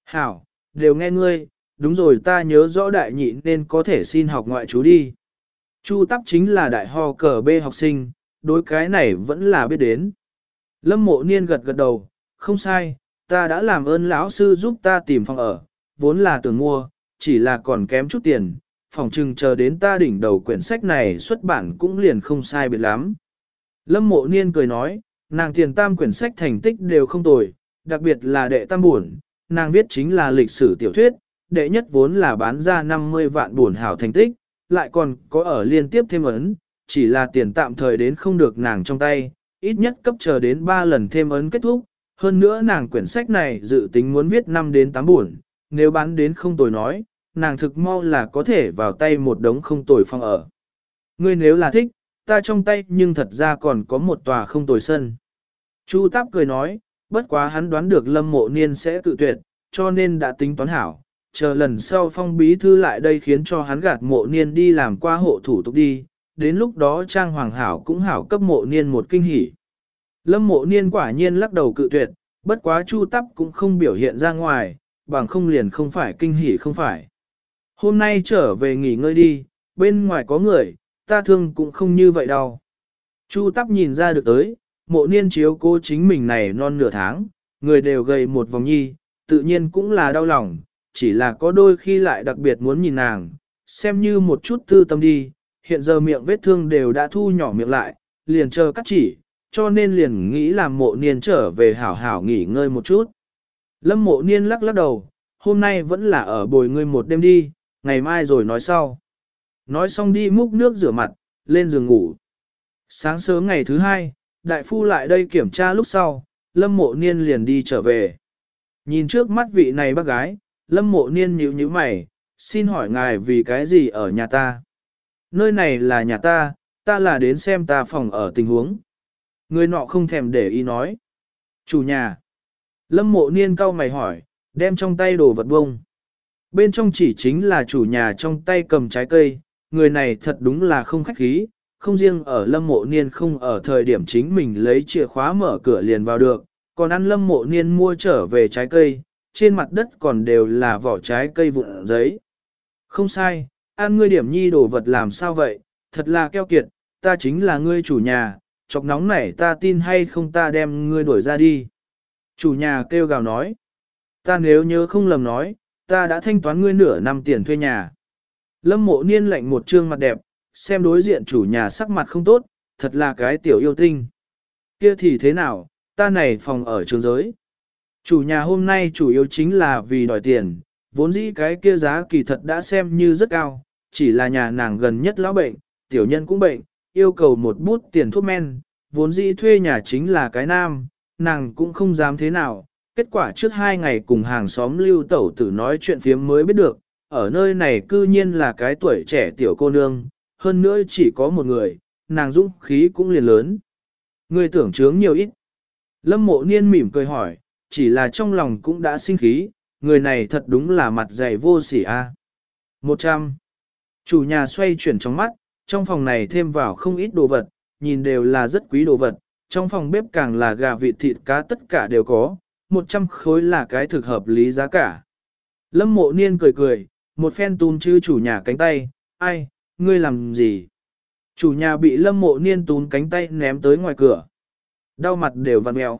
Hảo, đều nghe ngươi, đúng rồi ta nhớ rõ đại nhị nên có thể xin học ngoại chú đi. Chu tắp chính là đại ho cờ B học sinh, đối cái này vẫn là biết đến. Lâm mộ niên gật gật đầu, không sai, ta đã làm ơn lão sư giúp ta tìm phòng ở, vốn là tưởng mua, chỉ là còn kém chút tiền, phòng trừng chờ đến ta đỉnh đầu quyển sách này xuất bản cũng liền không sai biệt lắm. Lâm mộ niên cười nói, nàng tiền tam quyển sách thành tích đều không tồi, đặc biệt là đệ tam buồn, nàng viết chính là lịch sử tiểu thuyết, đệ nhất vốn là bán ra 50 vạn buồn hảo thành tích, lại còn có ở liên tiếp thêm ấn, chỉ là tiền tạm thời đến không được nàng trong tay, ít nhất cấp chờ đến 3 lần thêm ấn kết thúc, hơn nữa nàng quyển sách này dự tính muốn viết 5 đến 8 buồn, nếu bán đến không tồi nói, nàng thực mau là có thể vào tay một đống không tồi phong ở. Ngươi nếu là thích, ta trong tay nhưng thật ra còn có một tòa không tồi sân. Chu Táp cười nói, bất quá hắn đoán được lâm mộ niên sẽ tự tuyệt, cho nên đã tính toán hảo, chờ lần sau phong bí thư lại đây khiến cho hắn gạt mộ niên đi làm qua hộ thủ tục đi, đến lúc đó trang hoàng hảo cũng hảo cấp mộ niên một kinh hỉ. Lâm mộ niên quả nhiên lắc đầu cự tuyệt, bất quá chu tắp cũng không biểu hiện ra ngoài, bằng không liền không phải kinh hỉ không phải. Hôm nay trở về nghỉ ngơi đi, bên ngoài có người, ta thương cũng không như vậy đâu. Chu tắp nhìn ra được tới, mộ niên chiếu cô chính mình này non nửa tháng, người đều gầy một vòng nhi, tự nhiên cũng là đau lòng, chỉ là có đôi khi lại đặc biệt muốn nhìn nàng, xem như một chút tư tâm đi, hiện giờ miệng vết thương đều đã thu nhỏ miệng lại, liền chờ cắt chỉ, cho nên liền nghĩ làm mộ niên trở về hảo hảo nghỉ ngơi một chút. Lâm mộ niên lắc lắc đầu, hôm nay vẫn là ở bồi ngươi một đêm đi, ngày mai rồi nói sau. Nói xong đi múc nước rửa mặt, lên giường ngủ. Sáng sớm ngày thứ hai, đại phu lại đây kiểm tra lúc sau, lâm mộ niên liền đi trở về. Nhìn trước mắt vị này bác gái, lâm mộ niên nhíu nhíu mày, xin hỏi ngài vì cái gì ở nhà ta? Nơi này là nhà ta, ta là đến xem ta phòng ở tình huống. Người nọ không thèm để ý nói. Chủ nhà. Lâm mộ niên cau mày hỏi, đem trong tay đồ vật bông. Bên trong chỉ chính là chủ nhà trong tay cầm trái cây, người này thật đúng là không khách khí, không riêng ở lâm mộ niên không ở thời điểm chính mình lấy chìa khóa mở cửa liền vào được, còn ăn lâm mộ niên mua trở về trái cây, trên mặt đất còn đều là vỏ trái cây vụn giấy. Không sai, ăn ngươi điểm nhi đồ vật làm sao vậy, thật là keo kiệt, ta chính là ngươi chủ nhà, chọc nóng nảy, ta tin hay không ta đem ngươi đuổi ra đi. Chủ nhà kêu gào nói, ta nếu nhớ không lầm nói, ta đã thanh toán ngươi nửa năm tiền thuê nhà. Lâm mộ niên lạnh một trương mặt đẹp, xem đối diện chủ nhà sắc mặt không tốt, thật là cái tiểu yêu tinh. Kia thì thế nào, ta này phòng ở trường giới. Chủ nhà hôm nay chủ yếu chính là vì đòi tiền, vốn dĩ cái kia giá kỳ thật đã xem như rất cao, chỉ là nhà nàng gần nhất lão bệnh, tiểu nhân cũng bệnh, yêu cầu một bút tiền thuốc men, vốn dĩ thuê nhà chính là cái nam, nàng cũng không dám thế nào, kết quả trước hai ngày cùng hàng xóm lưu tẩu tử nói chuyện phiếm mới biết được, ở nơi này cư nhiên là cái tuổi trẻ tiểu cô nương, hơn nữa chỉ có một người, nàng dũng khí cũng liền lớn. Người tưởng chướng nhiều ít. Lâm mộ niên mỉm cười hỏi, chỉ là trong lòng cũng đã sinh khí, người này thật đúng là mặt dày vô sỉ a. Một trăm. Chủ nhà xoay chuyển trong mắt, trong phòng này thêm vào không ít đồ vật, nhìn đều là rất quý đồ vật, trong phòng bếp càng là gà vịt thịt cá tất cả đều có, một trăm khối là cái thực hợp lý giá cả. Lâm mộ niên cười cười, một phen tùm chư chủ nhà cánh tay, ai, ngươi làm gì? Chủ nhà bị lâm mộ niên tún cánh tay ném tới ngoài cửa. Đau mặt đều vặn mèo.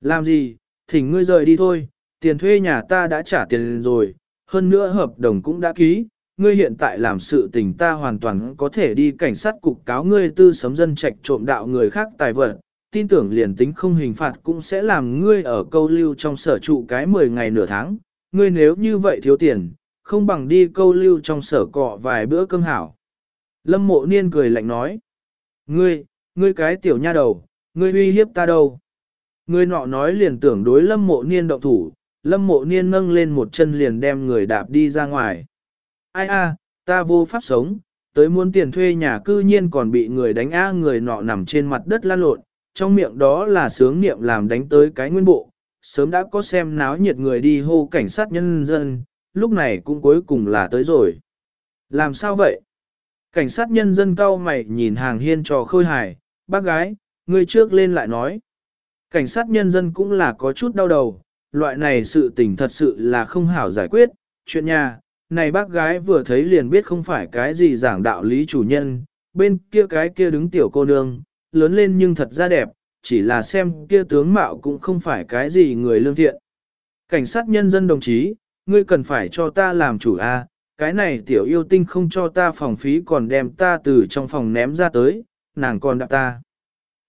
Làm gì, thỉnh ngươi rời đi thôi, tiền thuê nhà ta đã trả tiền rồi, hơn nữa hợp đồng cũng đã ký, ngươi hiện tại làm sự tình ta hoàn toàn có thể đi cảnh sát cục cáo ngươi tư sấm dân trạch trộm đạo người khác tài vật, tin tưởng liền tính không hình phạt cũng sẽ làm ngươi ở câu lưu trong sở trụ cái 10 ngày nửa tháng, ngươi nếu như vậy thiếu tiền, không bằng đi câu lưu trong sở cọ vài bữa cơm hảo. Lâm mộ niên cười lạnh nói, ngươi, ngươi cái tiểu nha đầu, ngươi uy hiếp ta đâu. Ngươi nọ nói liền tưởng đối lâm mộ niên động thủ, lâm mộ niên nâng lên một chân liền đem người đạp đi ra ngoài. Ai a, ta vô pháp sống, tới muốn tiền thuê nhà cư nhiên còn bị người đánh a người nọ nằm trên mặt đất lan lộn, trong miệng đó là sướng niệm làm đánh tới cái nguyên bộ, sớm đã có xem náo nhiệt người đi hô cảnh sát nhân dân, lúc này cũng cuối cùng là tới rồi. Làm sao vậy? Cảnh sát nhân dân cao mày nhìn hàng hiên trò khôi hài, bác gái, người trước lên lại nói. Cảnh sát nhân dân cũng là có chút đau đầu, loại này sự tình thật sự là không hảo giải quyết, chuyện nhà, này bác gái vừa thấy liền biết không phải cái gì giảng đạo lý chủ nhân, bên kia cái kia đứng tiểu cô nương, lớn lên nhưng thật ra đẹp, chỉ là xem kia tướng mạo cũng không phải cái gì người lương thiện. Cảnh sát nhân dân đồng chí, ngươi cần phải cho ta làm chủ a, cái này tiểu yêu tinh không cho ta phòng phí còn đem ta từ trong phòng ném ra tới, nàng còn đạp ta.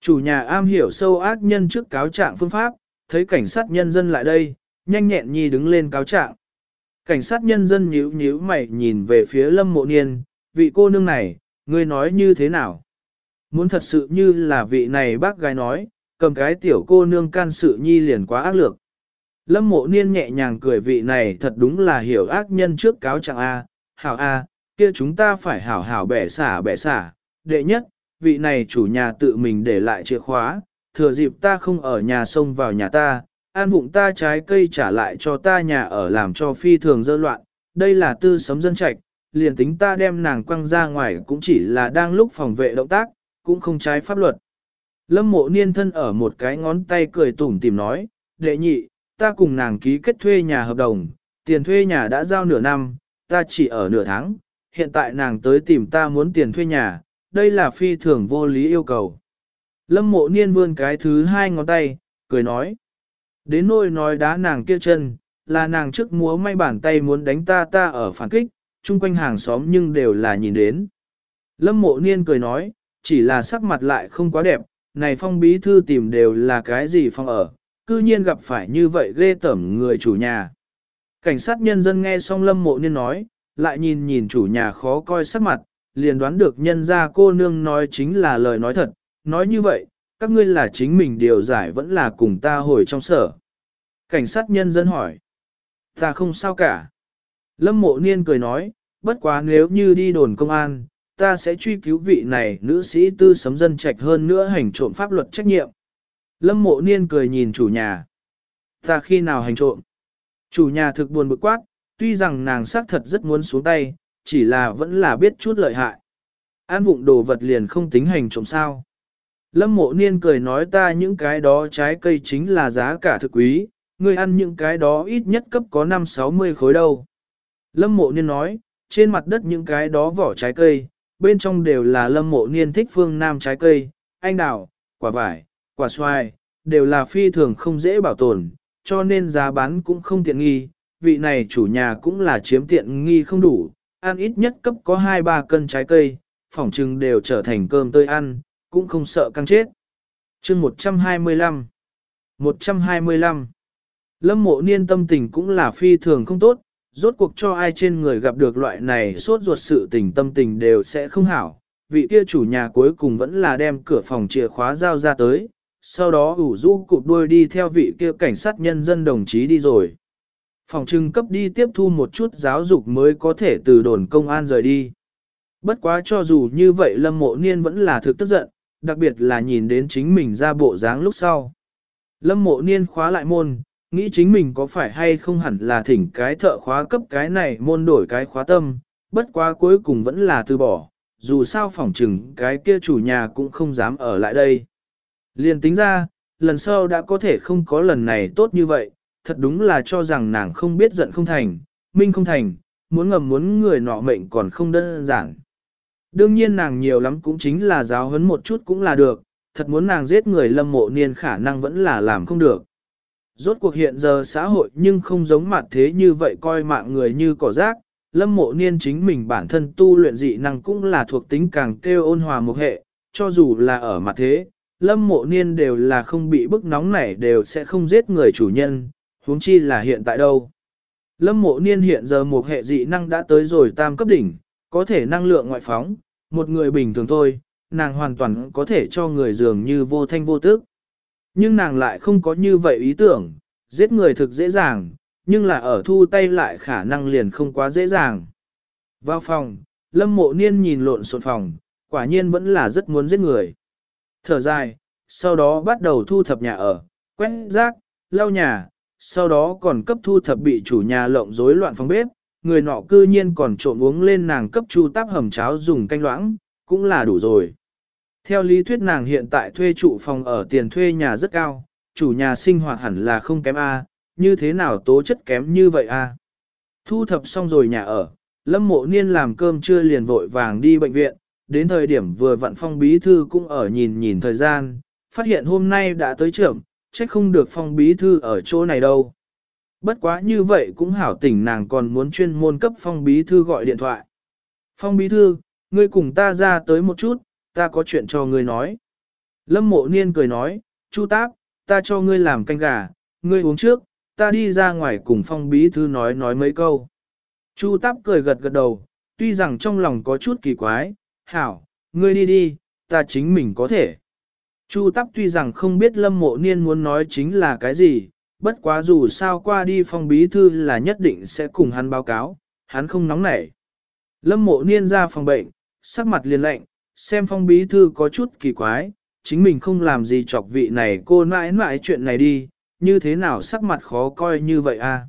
Chủ nhà am hiểu sâu ác nhân trước cáo trạng phương pháp, thấy cảnh sát nhân dân lại đây, nhanh nhẹn nhi đứng lên cáo trạng. Cảnh sát nhân dân nhíu nhíu mày nhìn về phía lâm mộ niên, vị cô nương này, ngươi nói như thế nào? Muốn thật sự như là vị này bác gái nói, cầm cái tiểu cô nương can sự nhi liền quá ác lược. Lâm mộ niên nhẹ nhàng cười vị này thật đúng là hiểu ác nhân trước cáo trạng A, hảo A, kia chúng ta phải hảo hảo bẻ xả bẻ xả. Đệ nhất, vị này chủ nhà tự mình để lại chìa khóa, thừa dịp ta không ở nhà xông vào nhà ta, an vụng ta trái cây trả lại cho ta nhà ở làm cho phi thường dơ loạn, đây là tư sấm dân trạch, liền tính ta đem nàng quăng ra ngoài cũng chỉ là đang lúc phòng vệ động tác, cũng không trái pháp luật. Lâm mộ niên thân ở một cái ngón tay cười tủm tìm nói, đệ nhị, ta cùng nàng ký kết thuê nhà hợp đồng, tiền thuê nhà đã giao nửa năm, ta chỉ ở nửa tháng, hiện tại nàng tới tìm ta muốn tiền thuê nhà, đây là phi thường vô lý yêu cầu. Lâm mộ niên vươn cái thứ hai ngón tay, cười nói. Đến nôi nói đá nàng kia chân, là nàng trước múa may bàn tay muốn đánh ta ta ở phản kích, chung quanh hàng xóm nhưng đều là nhìn đến. Lâm mộ niên cười nói, chỉ là sắc mặt lại không quá đẹp, này phong bí thư tìm đều là cái gì phong ở, cư nhiên gặp phải như vậy ghê tẩm người chủ nhà. Cảnh sát nhân dân nghe xong lâm mộ niên nói, lại nhìn nhìn chủ nhà khó coi sắc mặt, liền đoán được nhân ra cô nương nói chính là lời nói thật, nói như vậy, các ngươi là chính mình điều giải vẫn là cùng ta hồi trong sở. Cảnh sát nhân dân hỏi, ta không sao cả. Lâm mộ niên cười nói, bất quá nếu như đi đồn công an, ta sẽ truy cứu vị này nữ sĩ tư sấm dân trạch hơn nữa hành trộm pháp luật trách nhiệm. Lâm mộ niên cười nhìn chủ nhà. Ta khi nào hành trộm? Chủ nhà thực buồn bực quát, tuy rằng nàng xác thật rất muốn xuống tay, chỉ là vẫn là biết chút lợi hại. An vụng đồ vật liền không tính hành trộm sao. Lâm mộ niên cười nói ta những cái đó trái cây chính là giá cả thực quý, người ăn những cái đó ít nhất cấp có 5-60 khối đâu. Lâm mộ niên nói, trên mặt đất những cái đó vỏ trái cây, bên trong đều là lâm mộ niên thích phương nam trái cây, anh đào, quả vải, quả xoài, đều là phi thường không dễ bảo tồn, cho nên giá bán cũng không tiện nghi, vị này chủ nhà cũng là chiếm tiện nghi không đủ, ăn ít nhất cấp có 2-3 cân trái cây, phỏng trừng đều trở thành cơm tươi ăn, cũng không sợ căng chết. chương 125 125 Lâm mộ niên tâm tình cũng là phi thường không tốt, Rốt cuộc cho ai trên người gặp được loại này sốt ruột sự tình tâm tình đều sẽ không hảo, vị kia chủ nhà cuối cùng vẫn là đem cửa phòng chìa khóa giao ra tới, sau đó ủ rũ cụp đuôi đi theo vị kia cảnh sát nhân dân đồng chí đi rồi. Phòng trưng cấp đi tiếp thu một chút giáo dục mới có thể từ đồn công an rời đi. Bất quá cho dù như vậy lâm mộ niên vẫn là thực tức giận, đặc biệt là nhìn đến chính mình ra bộ dáng lúc sau. Lâm mộ niên khóa lại môn, nghĩ chính mình có phải hay không hẳn là thỉnh cái thợ khóa cấp cái này môn đổi cái khóa tâm, bất quá cuối cùng vẫn là từ bỏ, dù sao phỏng trừng cái kia chủ nhà cũng không dám ở lại đây. Liền tính ra, lần sau đã có thể không có lần này tốt như vậy, thật đúng là cho rằng nàng không biết giận không thành, minh không thành, muốn ngầm muốn người nọ mệnh còn không đơn giản. Đương nhiên nàng nhiều lắm cũng chính là giáo huấn một chút cũng là được, thật muốn nàng giết người lâm mộ niên khả năng vẫn là làm không được. Rốt cuộc hiện giờ xã hội nhưng không giống mặt thế như vậy coi mạng người như cỏ rác, lâm mộ niên chính mình bản thân tu luyện dị năng cũng là thuộc tính càng kêu ôn hòa một hệ, cho dù là ở mặt thế, lâm mộ niên đều là không bị bức nóng này đều sẽ không giết người chủ nhân, huống chi là hiện tại đâu. Lâm mộ niên hiện giờ một hệ dị năng đã tới rồi tam cấp đỉnh, có thể năng lượng ngoại phóng, một người bình thường thôi, nàng hoàn toàn có thể cho người dường như vô thanh vô tức. Nhưng nàng lại không có như vậy ý tưởng, giết người thực dễ dàng, nhưng là ở thu tay lại khả năng liền không quá dễ dàng. Vào phòng, lâm mộ niên nhìn lộn xộn phòng, quả nhiên vẫn là rất muốn giết người. Thở dài, sau đó bắt đầu thu thập nhà ở, quét rác, lau nhà, sau đó còn cấp thu thập bị chủ nhà lộng rối loạn phòng bếp, người nọ cư nhiên còn trộn uống lên nàng cấp chu táp hầm cháo dùng canh loãng, cũng là đủ rồi. Theo lý thuyết nàng hiện tại thuê trụ phòng ở tiền thuê nhà rất cao, chủ nhà sinh hoạt hẳn là không kém A, như thế nào tố chất kém như vậy A. Thu thập xong rồi nhà ở, lâm mộ niên làm cơm trưa liền vội vàng đi bệnh viện, đến thời điểm vừa vặn phong bí thư cũng ở nhìn nhìn thời gian, phát hiện hôm nay đã tới trưởng, trách không được phong bí thư ở chỗ này đâu. Bất quá như vậy cũng hảo tỉnh nàng còn muốn chuyên môn cấp phong bí thư gọi điện thoại. Phong bí thư, ngươi cùng ta ra tới một chút, ta có chuyện cho ngươi nói. Lâm mộ niên cười nói, Chu táp, ta cho ngươi làm canh gà, ngươi uống trước, ta đi ra ngoài cùng phong bí thư nói nói mấy câu. Chu táp cười gật gật đầu, tuy rằng trong lòng có chút kỳ quái, hảo, ngươi đi đi, ta chính mình có thể. Chu Tắp tuy rằng không biết lâm mộ niên muốn nói chính là cái gì, bất quá dù sao qua đi phong bí thư là nhất định sẽ cùng hắn báo cáo, hắn không nóng nảy. Lâm mộ niên ra phòng bệnh, sắc mặt liền lạnh, xem phong bí thư có chút kỳ quái, chính mình không làm gì chọc vị này cô nãi nãi chuyện này đi, như thế nào sắc mặt khó coi như vậy a? À?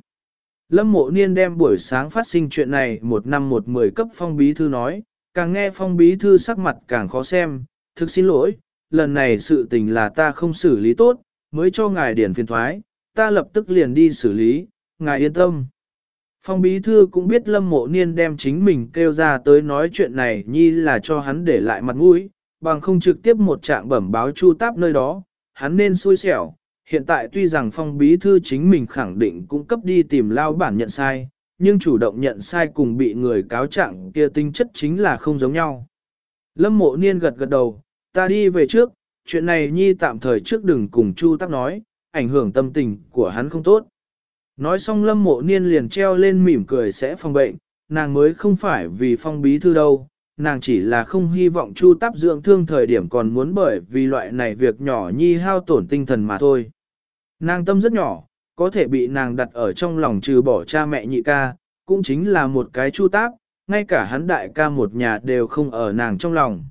Lâm mộ niên đem buổi sáng phát sinh chuyện này một năm một mười cấp phong bí thư nói, càng nghe phong bí thư sắc mặt càng khó xem, thực xin lỗi, lần này sự tình là ta không xử lý tốt, mới cho ngài điển phiền thoái, ta lập tức liền đi xử lý, ngài yên tâm. Phong bí thư cũng biết lâm mộ niên đem chính mình kêu ra tới nói chuyện này nhi là cho hắn để lại mặt mũi, bằng không trực tiếp một trạng bẩm báo chu táp nơi đó, hắn nên xui xẻo. Hiện tại tuy rằng phong bí thư chính mình khẳng định cũng cấp đi tìm lao bản nhận sai, nhưng chủ động nhận sai cùng bị người cáo trạng kia tinh chất chính là không giống nhau. Lâm mộ niên gật gật đầu, ta đi về trước, chuyện này nhi tạm thời trước đừng cùng chu Tắc nói, ảnh hưởng tâm tình của hắn không tốt. Nói xong lâm mộ niên liền treo lên mỉm cười sẽ phòng bệnh, nàng mới không phải vì phong bí thư đâu, nàng chỉ là không hy vọng chu Tắc dưỡng thương thời điểm còn muốn bởi vì loại này việc nhỏ nhi hao tổn tinh thần mà thôi. Nàng tâm rất nhỏ, có thể bị nàng đặt ở trong lòng trừ bỏ cha mẹ nhị ca, cũng chính là một cái chu táp, ngay cả hắn đại ca một nhà đều không ở nàng trong lòng.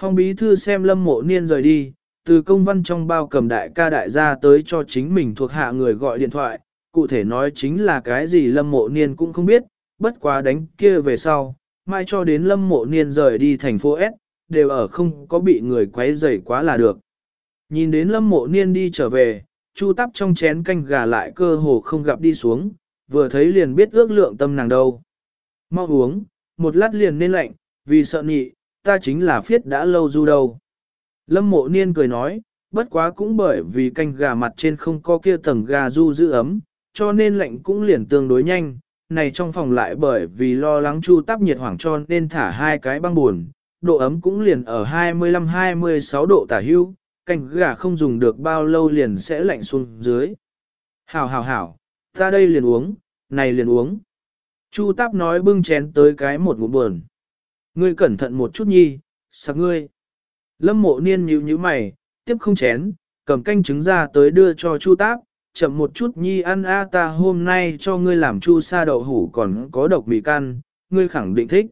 Phong bí thư xem lâm mộ niên rời đi, từ công văn trong bao cầm đại ca đại gia tới cho chính mình thuộc hạ người gọi điện thoại, cụ thể nói chính là cái gì lâm mộ niên cũng không biết, bất quá đánh kia về sau, mai cho đến lâm mộ niên rời đi thành phố S, đều ở không có bị người quấy rầy quá là được. Nhìn đến lâm mộ niên đi trở về, chu tắp trong chén canh gà lại cơ hồ không gặp đi xuống, vừa thấy liền biết ước lượng tâm nàng đâu. Mau uống, một lát liền nên lạnh, vì sợ nhị, ta chính là phiết đã lâu du đâu. Lâm mộ niên cười nói, bất quá cũng bởi vì canh gà mặt trên không có kia tầng gà du giữ ấm, cho nên lạnh cũng liền tương đối nhanh. Này trong phòng lại bởi vì lo lắng chu tắp nhiệt hoảng cho nên thả hai cái băng buồn, độ ấm cũng liền ở 25-26 độ tả hưu, canh gà không dùng được bao lâu liền sẽ lạnh xuống dưới. Hảo hảo hảo, ta đây liền uống, này liền uống. Chu Táp nói bưng chén tới cái một ngụm buồn. Ngươi cẩn thận một chút nhi, sạc ngươi. Lâm mộ niên nhíu nhíu mày, tiếp không chén, cầm canh trứng ra tới đưa cho Chu Táp, chậm một chút nhi ăn a ta hôm nay cho ngươi làm chu sa đậu hủ còn có độc mì can, ngươi khẳng định thích.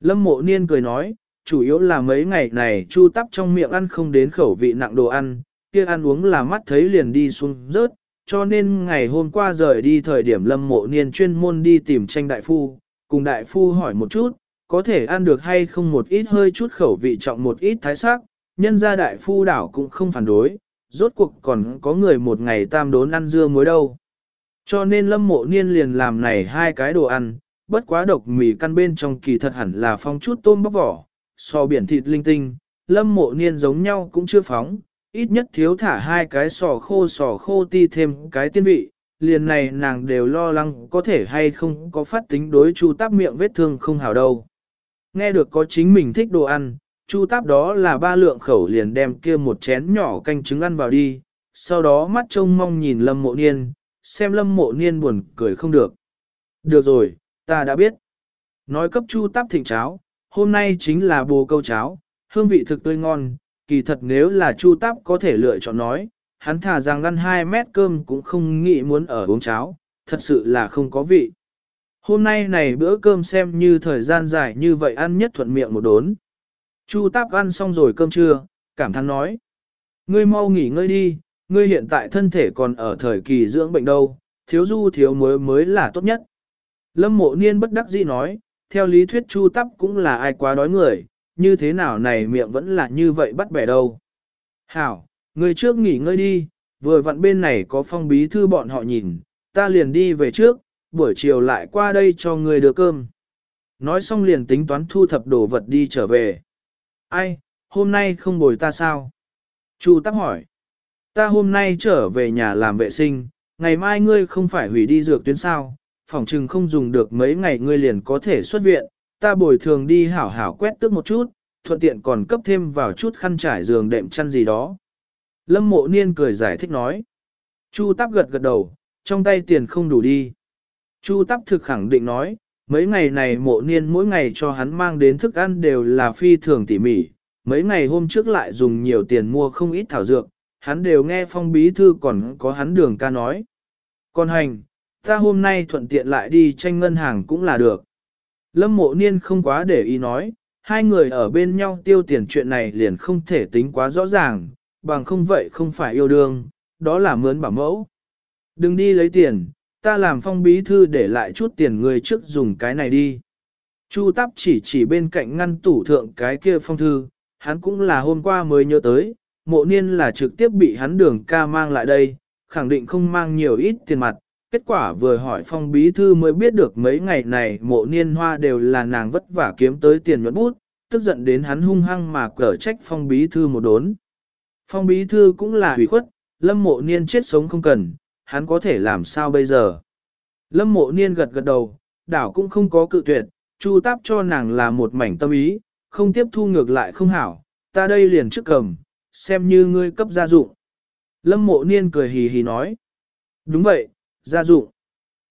Lâm mộ niên cười nói, chủ yếu là mấy ngày này chu tắp trong miệng ăn không đến khẩu vị nặng đồ ăn, kia ăn uống là mắt thấy liền đi xuống rớt, cho nên ngày hôm qua rời đi thời điểm lâm mộ niên chuyên môn đi tìm tranh đại phu, cùng đại phu hỏi một chút, có thể ăn được hay không một ít hơi chút khẩu vị trọng một ít thái sắc, nhân ra đại phu đảo cũng không phản đối, rốt cuộc còn có người một ngày tam đốn ăn dưa muối đâu. Cho nên lâm mộ niên liền làm này hai cái đồ ăn, bất quá độc mì căn bên trong kỳ thật hẳn là phong chút tôm bóc vỏ, so biển thịt linh tinh, lâm mộ niên giống nhau cũng chưa phóng, ít nhất thiếu thả hai cái sò khô sò khô ti thêm cái tiên vị, liền này nàng đều lo lắng có thể hay không có phát tính đối chu táp miệng vết thương không hào đâu. Nghe được có chính mình thích đồ ăn, chu táp đó là ba lượng khẩu liền đem kia một chén nhỏ canh trứng ăn vào đi, sau đó mắt trông mong nhìn lâm mộ niên, xem lâm mộ niên buồn cười không được. Được rồi, ta đã biết. Nói cấp chu táp thịnh cháo, hôm nay chính là bồ câu cháo, hương vị thực tươi ngon, kỳ thật nếu là chu táp có thể lựa chọn nói, hắn thả rằng ăn 2 mét cơm cũng không nghĩ muốn ở uống cháo, thật sự là không có vị. Hôm nay này bữa cơm xem như thời gian dài như vậy ăn nhất thuận miệng một đốn. Chu táp ăn xong rồi cơm trưa, cảm thán nói. Ngươi mau nghỉ ngơi đi, ngươi hiện tại thân thể còn ở thời kỳ dưỡng bệnh đâu, thiếu du thiếu muối mới là tốt nhất. Lâm mộ niên bất đắc dĩ nói, theo lý thuyết chu tắp cũng là ai quá đói người, như thế nào này miệng vẫn là như vậy bắt bẻ đâu. Hảo, người trước nghỉ ngơi đi, vừa vặn bên này có phong bí thư bọn họ nhìn, ta liền đi về trước, buổi chiều lại qua đây cho người đưa cơm. Nói xong liền tính toán thu thập đồ vật đi trở về. Ai, hôm nay không bồi ta sao? Chu tắp hỏi. Ta hôm nay trở về nhà làm vệ sinh, ngày mai ngươi không phải hủy đi dược tuyến sao, phòng trừng không dùng được mấy ngày ngươi liền có thể xuất viện, ta bồi thường đi hảo hảo quét tước một chút, thuận tiện còn cấp thêm vào chút khăn trải giường đệm chăn gì đó. Lâm mộ niên cười giải thích nói. Chu tắp gật gật đầu, trong tay tiền không đủ đi. Chu tắp thực khẳng định nói, mấy ngày này mộ niên mỗi ngày cho hắn mang đến thức ăn đều là phi thường tỉ mỉ, mấy ngày hôm trước lại dùng nhiều tiền mua không ít thảo dược, hắn đều nghe phong bí thư còn có hắn đường ca nói. Còn hành, ta hôm nay thuận tiện lại đi tranh ngân hàng cũng là được. Lâm mộ niên không quá để ý nói, hai người ở bên nhau tiêu tiền chuyện này liền không thể tính quá rõ ràng, bằng không vậy không phải yêu đương, đó là mướn bảo mẫu. Đừng đi lấy tiền, ta làm phong bí thư để lại chút tiền người trước dùng cái này đi. Chu tắp chỉ chỉ bên cạnh ngăn tủ thượng cái kia phong thư, hắn cũng là hôm qua mới nhớ tới, mộ niên là trực tiếp bị hắn đường ca mang lại đây, khẳng định không mang nhiều ít tiền mặt. Kết quả vừa hỏi phong bí thư mới biết được mấy ngày này mộ niên hoa đều là nàng vất vả kiếm tới tiền nhuận bút, tức giận đến hắn hung hăng mà cở trách phong bí thư một đốn. Phong bí thư cũng là hủy khuất, lâm mộ niên chết sống không cần, hắn có thể làm sao bây giờ. Lâm mộ niên gật gật đầu, đảo cũng không có cự tuyệt, chu táp cho nàng là một mảnh tâm ý, không tiếp thu ngược lại không hảo, ta đây liền trước cầm, xem như ngươi cấp gia dụng. Lâm mộ niên cười hì hì nói. Đúng vậy, gia dụng.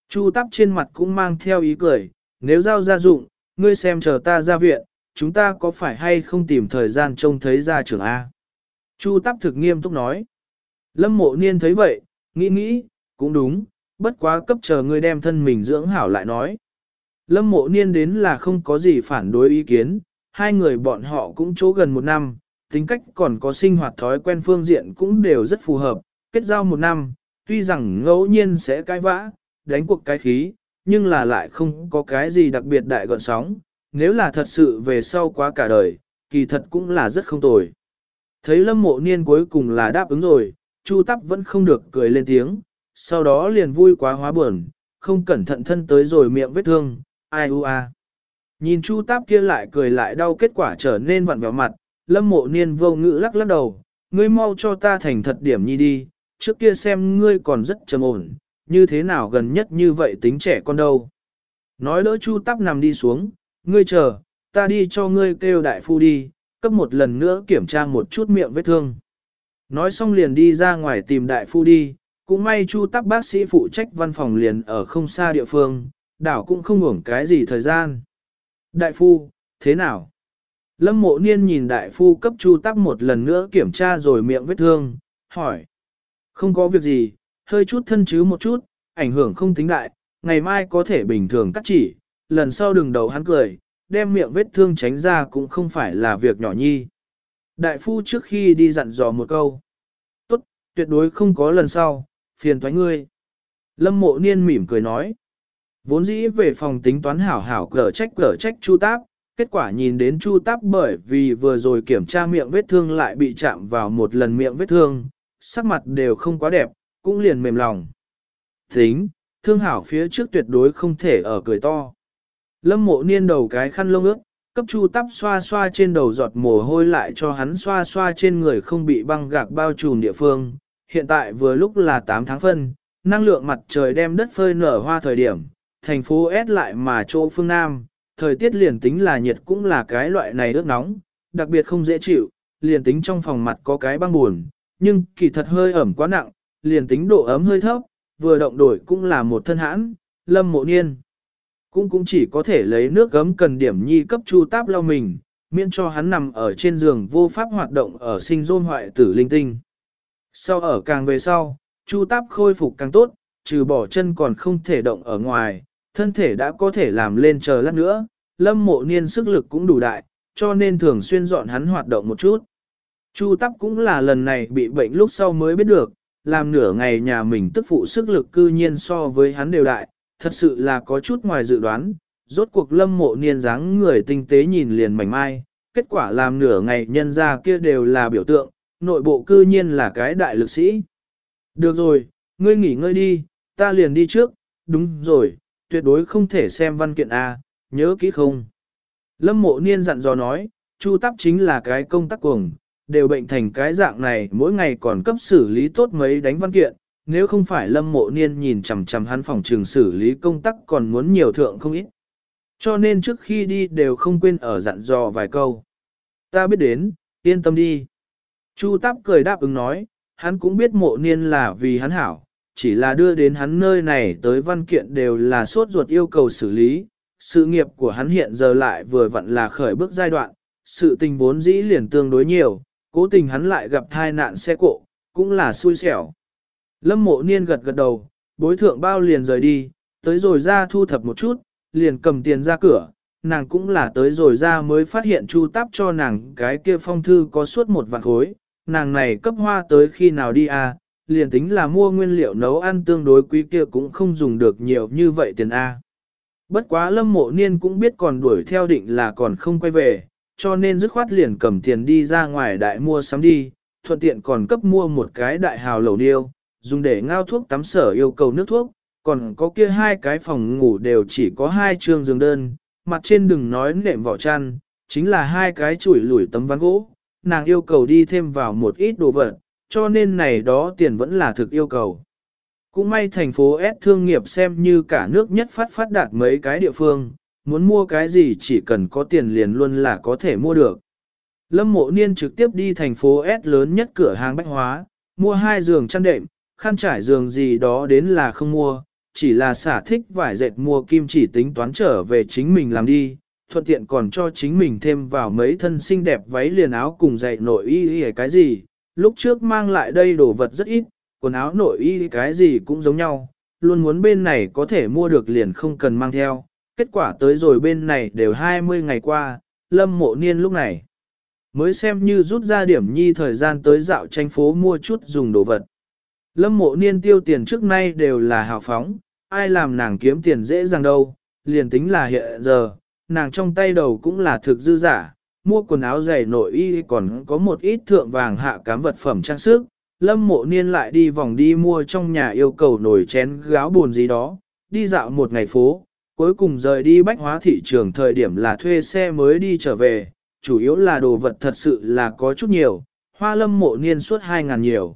Chu tắp trên mặt cũng mang theo ý cười, nếu giao gia dụng, ngươi xem chờ ta ra viện, chúng ta có phải hay không tìm thời gian trông thấy gia trưởng A. Chu tắp thực nghiêm túc nói. Lâm mộ niên thấy vậy, nghĩ nghĩ, cũng đúng, bất quá cấp chờ ngươi đem thân mình dưỡng hảo lại nói. Lâm mộ niên đến là không có gì phản đối ý kiến, hai người bọn họ cũng chỗ gần một năm, tính cách còn có sinh hoạt thói quen phương diện cũng đều rất phù hợp, kết giao một năm, tuy rằng ngẫu nhiên sẽ cãi vã, đánh cuộc cái khí, nhưng là lại không có cái gì đặc biệt đại gọn sóng, nếu là thật sự về sau quá cả đời, kỳ thật cũng là rất không tồi. Thấy lâm mộ niên cuối cùng là đáp ứng rồi, Chu Tắp vẫn không được cười lên tiếng, sau đó liền vui quá hóa buồn, không cẩn thận thân tới rồi miệng vết thương, ai u a. Nhìn Chu Táp kia lại cười lại đau kết quả trở nên vặn vẹo mặt, lâm mộ niên vô ngữ lắc lắc đầu, ngươi mau cho ta thành thật điểm nhi đi, trước kia xem ngươi còn rất trầm ổn, như thế nào gần nhất như vậy tính trẻ con đâu. Nói đỡ Chu tắp nằm đi xuống, ngươi chờ, ta đi cho ngươi kêu đại phu đi, cấp một lần nữa kiểm tra một chút miệng vết thương. Nói xong liền đi ra ngoài tìm đại phu đi, cũng may Chu tắp bác sĩ phụ trách văn phòng liền ở không xa địa phương, đảo cũng không hưởng cái gì thời gian. Đại phu, thế nào? Lâm mộ niên nhìn đại phu cấp chu tắp một lần nữa kiểm tra rồi miệng vết thương, hỏi. Không có việc gì, hơi chút thân chứ một chút, ảnh hưởng không tính đại, ngày mai có thể bình thường cắt chỉ, lần sau đừng đầu hắn cười, đem miệng vết thương tránh ra cũng không phải là việc nhỏ nhi. Đại phu trước khi đi dặn dò một câu. Tốt, tuyệt đối không có lần sau, phiền thoái ngươi. Lâm mộ niên mỉm cười nói. Vốn dĩ về phòng tính toán hảo hảo cờ trách cờ trách chu táp, kết quả nhìn đến chu táp bởi vì vừa rồi kiểm tra miệng vết thương lại bị chạm vào một lần miệng vết thương, sắc mặt đều không quá đẹp, cũng liền mềm lòng. Tính, thương hảo phía trước tuyệt đối không thể ở cười to. Lâm mộ niên đầu cái khăn lông ướt, cấp chu tắp xoa xoa trên đầu giọt mồ hôi lại cho hắn xoa xoa trên người không bị băng gạc bao trùm địa phương. Hiện tại vừa lúc là 8 tháng phân, năng lượng mặt trời đem đất phơi nở hoa thời điểm, thành phố S lại mà chỗ phương Nam, thời tiết liền tính là nhiệt cũng là cái loại này nước nóng, đặc biệt không dễ chịu, liền tính trong phòng mặt có cái băng buồn, nhưng kỳ thật hơi ẩm quá nặng, liền tính độ ấm hơi thấp, vừa động đổi cũng là một thân hãn, lâm mộ niên. Cũng cũng chỉ có thể lấy nước gấm cần điểm nhi cấp chu táp lau mình, miễn cho hắn nằm ở trên giường vô pháp hoạt động ở sinh rôn hoại tử linh tinh. Sau ở càng về sau, chu táp khôi phục càng tốt, trừ bỏ chân còn không thể động ở ngoài, thân thể đã có thể làm lên chờ lát nữa, lâm mộ niên sức lực cũng đủ đại, cho nên thường xuyên dọn hắn hoạt động một chút. Chu tắp cũng là lần này bị bệnh lúc sau mới biết được, làm nửa ngày nhà mình tức phụ sức lực cư nhiên so với hắn đều đại, thật sự là có chút ngoài dự đoán, rốt cuộc lâm mộ niên dáng người tinh tế nhìn liền mảnh mai, kết quả làm nửa ngày nhân ra kia đều là biểu tượng, nội bộ cư nhiên là cái đại lực sĩ. Được rồi, ngươi nghỉ ngơi đi, ta liền đi trước, đúng rồi, tuyệt đối không thể xem văn kiện A, nhớ kỹ không. Lâm mộ niên dặn dò nói, Chu Tắp chính là cái công tác cuồng, đều bệnh thành cái dạng này mỗi ngày còn cấp xử lý tốt mấy đánh văn kiện, nếu không phải lâm mộ niên nhìn chằm chằm hắn phòng trường xử lý công tác còn muốn nhiều thượng không ít. Cho nên trước khi đi đều không quên ở dặn dò vài câu. Ta biết đến, yên tâm đi. Chu Táp cười đáp ứng nói, hắn cũng biết mộ niên là vì hắn hảo, chỉ là đưa đến hắn nơi này tới văn kiện đều là sốt ruột yêu cầu xử lý. Sự nghiệp của hắn hiện giờ lại vừa vặn là khởi bước giai đoạn, sự tình vốn dĩ liền tương đối nhiều, cố tình hắn lại gặp thai nạn xe cộ, cũng là xui xẻo. Lâm mộ niên gật gật đầu, bối thượng bao liền rời đi, tới rồi ra thu thập một chút, liền cầm tiền ra cửa, nàng cũng là tới rồi ra mới phát hiện chu tắp cho nàng cái kia phong thư có suốt một vạn khối, nàng này cấp hoa tới khi nào đi à, liền tính là mua nguyên liệu nấu ăn tương đối quý kia cũng không dùng được nhiều như vậy tiền A. Bất quá lâm mộ niên cũng biết còn đuổi theo định là còn không quay về, cho nên dứt khoát liền cầm tiền đi ra ngoài đại mua sắm đi, thuận tiện còn cấp mua một cái đại hào lẩu điêu, dùng để ngao thuốc tắm sở yêu cầu nước thuốc, còn có kia hai cái phòng ngủ đều chỉ có hai trường giường đơn, mặt trên đừng nói nệm vỏ chăn, chính là hai cái chuỗi lủi tấm ván gỗ, nàng yêu cầu đi thêm vào một ít đồ vật, cho nên này đó tiền vẫn là thực yêu cầu. Cũng may thành phố S thương nghiệp xem như cả nước nhất phát phát đạt mấy cái địa phương, muốn mua cái gì chỉ cần có tiền liền luôn là có thể mua được. Lâm mộ niên trực tiếp đi thành phố S lớn nhất cửa hàng bách hóa, mua hai giường chăn đệm, khăn trải giường gì đó đến là không mua, chỉ là xả thích vải dệt mua kim chỉ tính toán trở về chính mình làm đi, thuận tiện còn cho chính mình thêm vào mấy thân xinh đẹp váy liền áo cùng dạy nội y y cái gì, lúc trước mang lại đây đồ vật rất ít, quần áo nội y cái gì cũng giống nhau, luôn muốn bên này có thể mua được liền không cần mang theo, kết quả tới rồi bên này đều 20 ngày qua, lâm mộ niên lúc này. Mới xem như rút ra điểm nhi thời gian tới dạo tranh phố mua chút dùng đồ vật. Lâm mộ niên tiêu tiền trước nay đều là hào phóng, ai làm nàng kiếm tiền dễ dàng đâu, liền tính là hiện giờ, nàng trong tay đầu cũng là thực dư giả, mua quần áo giày nội y còn có một ít thượng vàng hạ cám vật phẩm trang sức. Lâm mộ niên lại đi vòng đi mua trong nhà yêu cầu nổi chén gáo buồn gì đó, đi dạo một ngày phố, cuối cùng rời đi bách hóa thị trường thời điểm là thuê xe mới đi trở về, chủ yếu là đồ vật thật sự là có chút nhiều, hoa lâm mộ niên suốt 2 ngàn nhiều.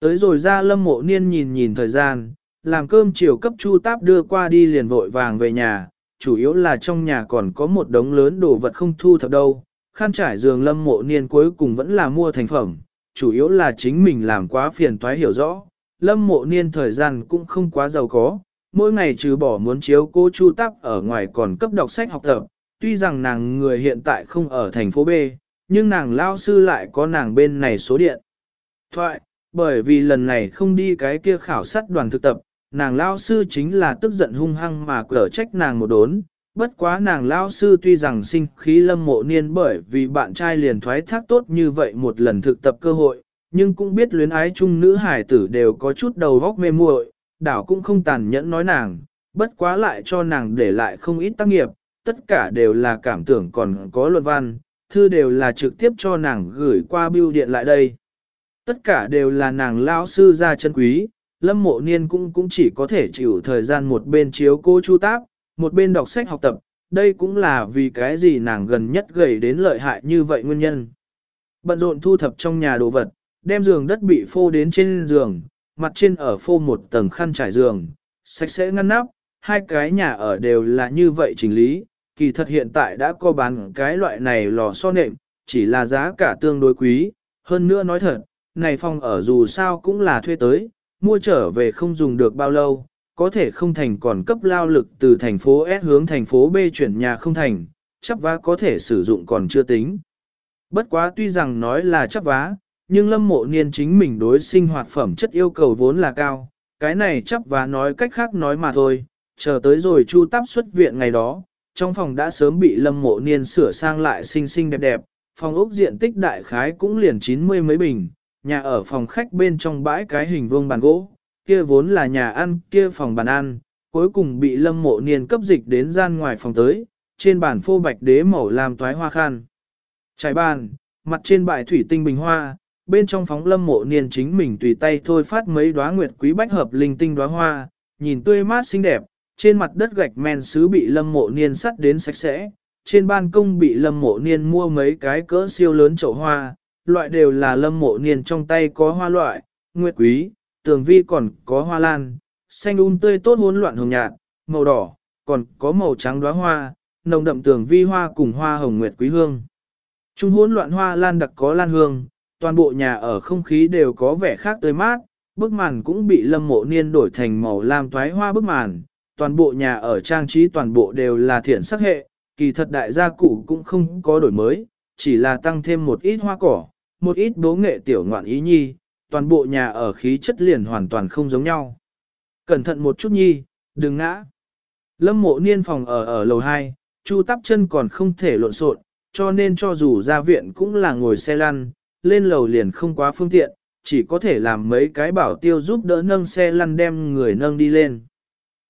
Tới rồi ra lâm mộ niên nhìn nhìn thời gian, làm cơm chiều cấp chu táp đưa qua đi liền vội vàng về nhà, chủ yếu là trong nhà còn có một đống lớn đồ vật không thu thập đâu, khăn trải giường lâm mộ niên cuối cùng vẫn là mua thành phẩm, chủ yếu là chính mình làm quá phiền toái hiểu rõ, lâm mộ niên thời gian cũng không quá giàu có, mỗi ngày trừ bỏ muốn chiếu cô Chu Tắp ở ngoài còn cấp đọc sách học tập, tuy rằng nàng người hiện tại không ở thành phố B, nhưng nàng lao sư lại có nàng bên này số điện. Thoại, bởi vì lần này không đi cái kia khảo sát đoàn thực tập, nàng lao sư chính là tức giận hung hăng mà cở trách nàng một đốn. Bất quá nàng lao sư tuy rằng sinh khí lâm mộ niên bởi vì bạn trai liền thoái thác tốt như vậy một lần thực tập cơ hội, nhưng cũng biết luyến ái chung nữ hải tử đều có chút đầu vóc mê muội, đảo cũng không tàn nhẫn nói nàng, bất quá lại cho nàng để lại không ít tác nghiệp, tất cả đều là cảm tưởng còn có luận văn, thư đều là trực tiếp cho nàng gửi qua bưu điện lại đây. Tất cả đều là nàng lão sư gia chân quý, lâm mộ niên cũng cũng chỉ có thể chịu thời gian một bên chiếu cô chu táp, một bên đọc sách học tập, đây cũng là vì cái gì nàng gần nhất gầy đến lợi hại như vậy nguyên nhân. Bận rộn thu thập trong nhà đồ vật, đem giường đất bị phô đến trên giường, mặt trên ở phô một tầng khăn trải giường, sạch sẽ ngăn nắp, hai cái nhà ở đều là như vậy chỉnh lý, kỳ thật hiện tại đã có bán cái loại này lò xo nệm, chỉ là giá cả tương đối quý, hơn nữa nói thật, này phòng ở dù sao cũng là thuê tới, mua trở về không dùng được bao lâu, có thể không thành còn cấp lao lực từ thành phố S hướng thành phố B chuyển nhà không thành, chắp vá có thể sử dụng còn chưa tính. Bất quá tuy rằng nói là chắp vá, nhưng lâm mộ niên chính mình đối sinh hoạt phẩm chất yêu cầu vốn là cao, cái này chấp và nói cách khác nói mà thôi, chờ tới rồi chu tắp xuất viện ngày đó, trong phòng đã sớm bị lâm mộ niên sửa sang lại xinh xinh đẹp đẹp, phòng ốc diện tích đại khái cũng liền chín mươi mấy bình, nhà ở phòng khách bên trong bãi cái hình vuông bàn gỗ, kia vốn là nhà ăn, kia phòng bàn ăn, cuối cùng bị lâm mộ niên cấp dịch đến gian ngoài phòng tới, trên bàn phô bạch đế màu làm toái hoa khan. Trải bàn, mặt trên bãi thủy tinh bình hoa, bên trong phóng lâm mộ niên chính mình tùy tay thôi phát mấy đóa nguyệt quý bách hợp linh tinh đóa hoa, nhìn tươi mát xinh đẹp, trên mặt đất gạch men sứ bị lâm mộ niên sắt đến sạch sẽ, trên ban công bị lâm mộ niên mua mấy cái cỡ siêu lớn chậu hoa, loại đều là lâm mộ niên trong tay có hoa loại, nguyệt quý, tường vi còn có hoa lan, xanh um tươi tốt hỗn loạn hồng nhạt, màu đỏ, còn có màu trắng đóa hoa, nồng đậm tường vi hoa cùng hoa hồng nguyệt quý hương. Trung hỗn loạn hoa lan đặc có lan hương, toàn bộ nhà ở không khí đều có vẻ khác tươi mát, bức màn cũng bị lâm mộ niên đổi thành màu lam toái hoa bức màn, toàn bộ nhà ở trang trí toàn bộ đều là thiện sắc hệ, kỳ thật đại gia cụ cũng không có đổi mới, chỉ là tăng thêm một ít hoa cỏ, một ít bố nghệ tiểu ngoạn ý nhi, toàn bộ nhà ở khí chất liền hoàn toàn không giống nhau. Cẩn thận một chút nhi, đừng ngã. Lâm mộ niên phòng ở ở lầu 2, chu tắp chân còn không thể lộn xộn, cho nên cho dù ra viện cũng là ngồi xe lăn, lên lầu liền không quá phương tiện, chỉ có thể làm mấy cái bảo tiêu giúp đỡ nâng xe lăn đem người nâng đi lên.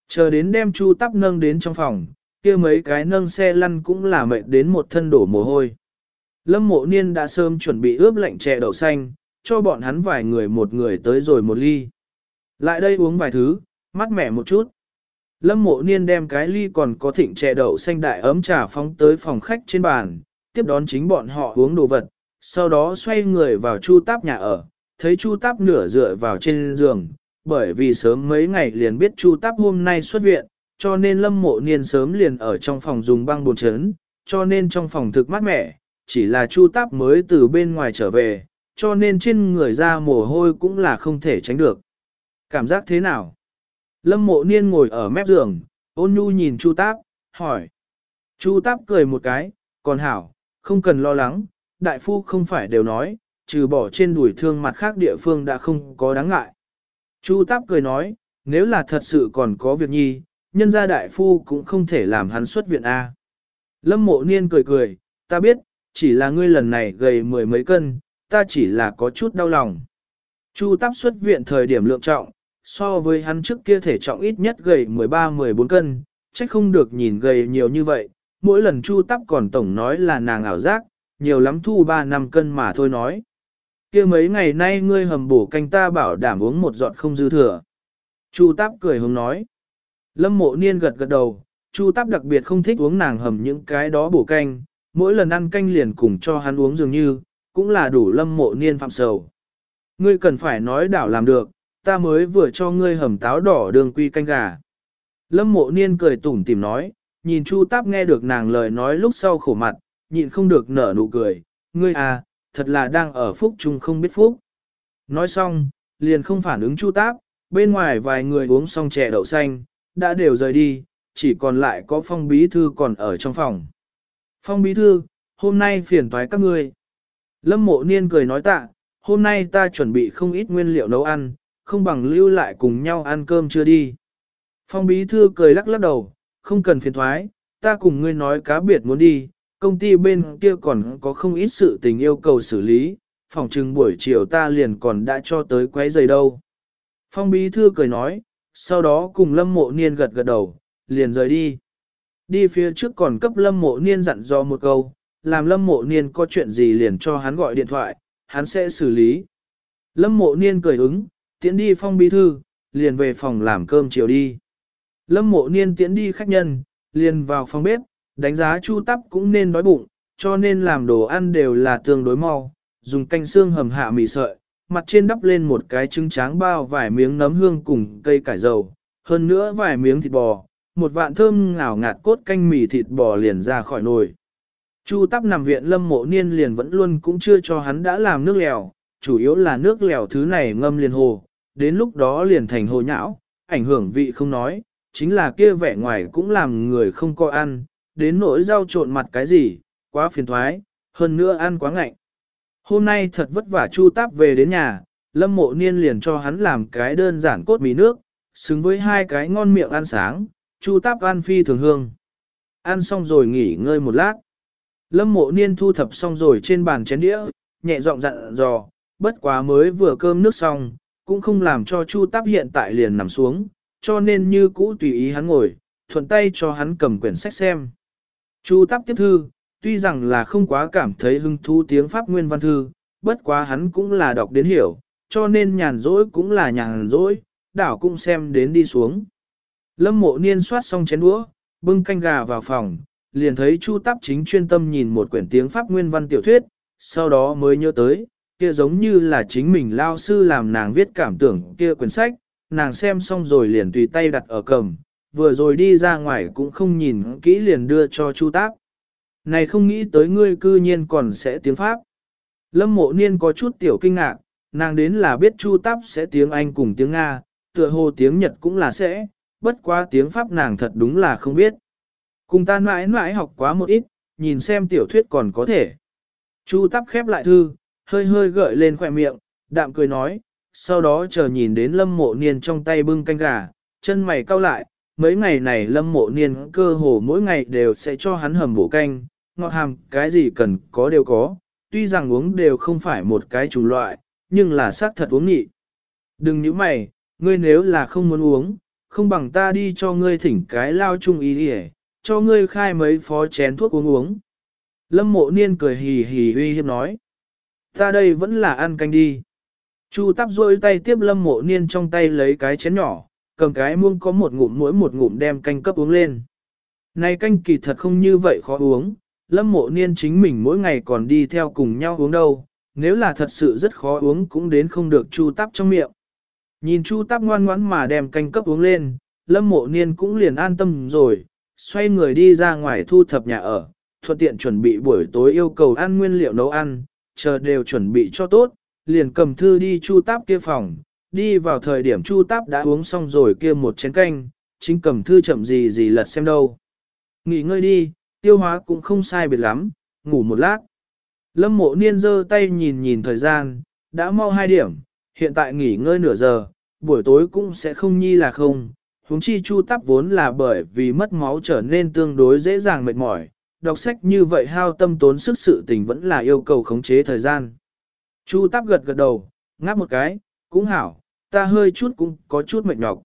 Chờ đến đem chu tắp nâng đến trong phòng, kia mấy cái nâng xe lăn cũng là mệt đến một thân đổ mồ hôi. Lâm mộ niên đã sớm chuẩn bị ướp lạnh chè đậu xanh, cho bọn hắn vài người một người tới rồi một ly. Lại đây uống vài thứ, mát mẻ một chút. Lâm mộ niên đem cái ly còn có thịnh chè đậu xanh đại ấm trà phóng tới phòng khách trên bàn, tiếp đón chính bọn họ uống đồ vật, sau đó xoay người vào chu táp nhà ở, thấy chu táp nửa dựa vào trên giường, bởi vì sớm mấy ngày liền biết chu táp hôm nay xuất viện, cho nên lâm mộ niên sớm liền ở trong phòng dùng băng bồn chấn, cho nên trong phòng thực mát mẻ, chỉ là chu táp mới từ bên ngoài trở về, cho nên trên người ra mồ hôi cũng là không thể tránh được. Cảm giác thế nào? Lâm mộ niên ngồi ở mép giường, ôn nhu nhìn chu táp, hỏi. Chu táp cười một cái, còn hảo, không cần lo lắng, đại phu không phải đều nói, trừ bỏ trên đùi thương mặt khác địa phương đã không có đáng ngại. Chu Táp cười nói, nếu là thật sự còn có việc nhi, nhân gia đại phu cũng không thể làm hắn xuất viện A. Lâm mộ niên cười cười, ta biết, chỉ là ngươi lần này gầy mười mấy cân, ta chỉ là có chút đau lòng. Chu Táp xuất viện thời điểm lượng trọng, so với hắn trước kia thể trọng ít nhất gầy 13-14 cân, trách không được nhìn gầy nhiều như vậy, mỗi lần Chu Táp còn tổng nói là nàng ảo giác, nhiều lắm thu 3 năm cân mà thôi nói. kia mấy ngày nay ngươi hầm bổ canh ta bảo đảm uống một giọt không dư thừa. Chu Táp cười hống nói. Lâm mộ niên gật gật đầu, Chu Táp đặc biệt không thích uống nàng hầm những cái đó bổ canh, mỗi lần ăn canh liền cùng cho hắn uống dường như, cũng là đủ lâm mộ niên phạm sầu. Ngươi cần phải nói đảo làm được, ta mới vừa cho ngươi hầm táo đỏ đường quy canh gà. Lâm mộ niên cười tủm tìm nói, nhìn Chu Táp nghe được nàng lời nói lúc sau khổ mặt, nhịn không được nở nụ cười, ngươi à, thật là đang ở phúc chung không biết phúc. Nói xong, liền không phản ứng chu táp, bên ngoài vài người uống xong chè đậu xanh, đã đều rời đi, chỉ còn lại có phong bí thư còn ở trong phòng. Phong bí thư, hôm nay phiền toái các ngươi. Lâm mộ niên cười nói tạ, hôm nay ta chuẩn bị không ít nguyên liệu nấu ăn, không bằng lưu lại cùng nhau ăn cơm chưa đi. Phong bí thư cười lắc lắc đầu, không cần phiền thoái, ta cùng ngươi nói cá biệt muốn đi, công ty bên kia còn có không ít sự tình yêu cầu xử lý, phòng trừng buổi chiều ta liền còn đã cho tới quấy giày đâu. Phong bí thư cười nói, sau đó cùng lâm mộ niên gật gật đầu, liền rời đi. Đi phía trước còn cấp lâm mộ niên dặn dò một câu, làm lâm mộ niên có chuyện gì liền cho hắn gọi điện thoại, hắn sẽ xử lý. Lâm mộ niên cười ứng, tiễn đi phong bí thư, liền về phòng làm cơm chiều đi. Lâm mộ niên tiễn đi khách nhân, liền vào phòng bếp, đánh giá chu tắp cũng nên đói bụng, cho nên làm đồ ăn đều là tương đối mau, dùng canh xương hầm hạ mì sợi, mặt trên đắp lên một cái trứng tráng bao vài miếng nấm hương cùng cây cải dầu, hơn nữa vài miếng thịt bò, một vạn thơm ngào ngạt cốt canh mì thịt bò liền ra khỏi nồi. Chu tắp nằm viện lâm mộ niên liền vẫn luôn cũng chưa cho hắn đã làm nước lèo, chủ yếu là nước lèo thứ này ngâm liền hồ, đến lúc đó liền thành hồ nhão, ảnh hưởng vị không nói, chính là kia vẻ ngoài cũng làm người không coi ăn, đến nỗi rau trộn mặt cái gì, quá phiền thoái, hơn nữa ăn quá ngạnh. Hôm nay thật vất vả Chu Táp về đến nhà, Lâm Mộ Niên liền cho hắn làm cái đơn giản cốt mì nước, xứng với hai cái ngon miệng ăn sáng, Chu Táp ăn phi thường hương. Ăn xong rồi nghỉ ngơi một lát. Lâm Mộ Niên thu thập xong rồi trên bàn chén đĩa, nhẹ giọng dặn dò, bất quá mới vừa cơm nước xong, cũng không làm cho Chu Táp hiện tại liền nằm xuống, cho nên như cũ tùy ý hắn ngồi, thuận tay cho hắn cầm quyển sách xem. Chu Táp tiếp thư, tuy rằng là không quá cảm thấy hứng thú tiếng Pháp nguyên văn thư, bất quá hắn cũng là đọc đến hiểu, cho nên nhàn rỗi cũng là nhàn rỗi, đảo cũng xem đến đi xuống. Lâm mộ niên soát xong chén đũa, bưng canh gà vào phòng, liền thấy Chu Táp chính chuyên tâm nhìn một quyển tiếng Pháp nguyên văn tiểu thuyết, sau đó mới nhớ tới, kia giống như là chính mình lao sư làm nàng viết cảm tưởng kia quyển sách, nàng xem xong rồi liền tùy tay đặt ở cầm, vừa rồi đi ra ngoài cũng không nhìn kỹ liền đưa cho Chu Táp. Này không nghĩ tới ngươi cư nhiên còn sẽ tiếng Pháp. Lâm mộ niên có chút tiểu kinh ngạc, nàng đến là biết Chu Táp sẽ tiếng Anh cùng tiếng Nga, tựa hồ tiếng Nhật cũng là sẽ, bất quá tiếng Pháp nàng thật đúng là không biết. Cùng ta mãi mãi học quá một ít, nhìn xem tiểu thuyết còn có thể. Chu Táp khép lại thư, hơi hơi gợi lên khỏe miệng, đạm cười nói, sau đó chờ nhìn đến lâm mộ niên trong tay bưng canh gà, chân mày cau lại, mấy ngày này lâm mộ niên cơ hồ mỗi ngày đều sẽ cho hắn hầm bổ canh, ngọt hàm cái gì cần có đều có, tuy rằng uống đều không phải một cái chủng loại, nhưng là xác thật uống nhị. Đừng nhíu mày, ngươi nếu là không muốn uống, không bằng ta đi cho ngươi thỉnh cái lao chung ý đi cho ngươi khai mấy phó chén thuốc uống uống. Lâm mộ niên cười hì hì uy hiếp nói. Ta đây vẫn là ăn canh đi. Chu tắp rôi tay tiếp lâm mộ niên trong tay lấy cái chén nhỏ, cầm cái muông có một ngụm mỗi một ngụm đem canh cấp uống lên. Này canh kỳ thật không như vậy khó uống, lâm mộ niên chính mình mỗi ngày còn đi theo cùng nhau uống đâu, nếu là thật sự rất khó uống cũng đến không được chu tắp trong miệng. Nhìn chu tắp ngoan ngoãn mà đem canh cấp uống lên, lâm mộ niên cũng liền an tâm rồi, xoay người đi ra ngoài thu thập nhà ở, thuận tiện chuẩn bị buổi tối yêu cầu ăn nguyên liệu nấu ăn, chờ đều chuẩn bị cho tốt, liền cầm thư đi chu táp kia phòng, đi vào thời điểm chu táp đã uống xong rồi kia một chén canh, chính cầm thư chậm gì gì lật xem đâu. Nghỉ ngơi đi, tiêu hóa cũng không sai biệt lắm, ngủ một lát. Lâm mộ niên giơ tay nhìn nhìn thời gian, đã mau hai điểm, hiện tại nghỉ ngơi nửa giờ, buổi tối cũng sẽ không nhi là không. Húng chi chu táp vốn là bởi vì mất máu trở nên tương đối dễ dàng mệt mỏi, đọc sách như vậy hao tâm tốn sức sự tình vẫn là yêu cầu khống chế thời gian. Chu táp gật gật đầu, ngáp một cái, cũng hảo, ta hơi chút cũng có chút mệt nhọc.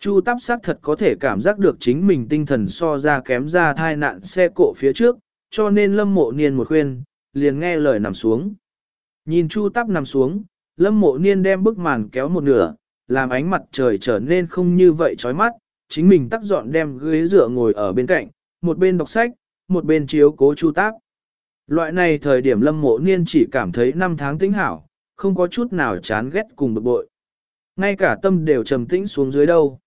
Chu tắp xác thật có thể cảm giác được chính mình tinh thần so ra kém ra thai nạn xe cộ phía trước, cho nên lâm mộ niên một khuyên, liền nghe lời nằm xuống. Nhìn chu tắp nằm xuống, lâm mộ niên đem bức màn kéo một nửa, làm ánh mặt trời trở nên không như vậy chói mắt, chính mình tắt dọn đem ghế dựa ngồi ở bên cạnh, một bên đọc sách, một bên chiếu cố chu táp. Loại này thời điểm lâm mộ niên chỉ cảm thấy năm tháng tính hảo, không có chút nào chán ghét cùng bực bội. Ngay cả tâm đều trầm tĩnh xuống dưới đâu.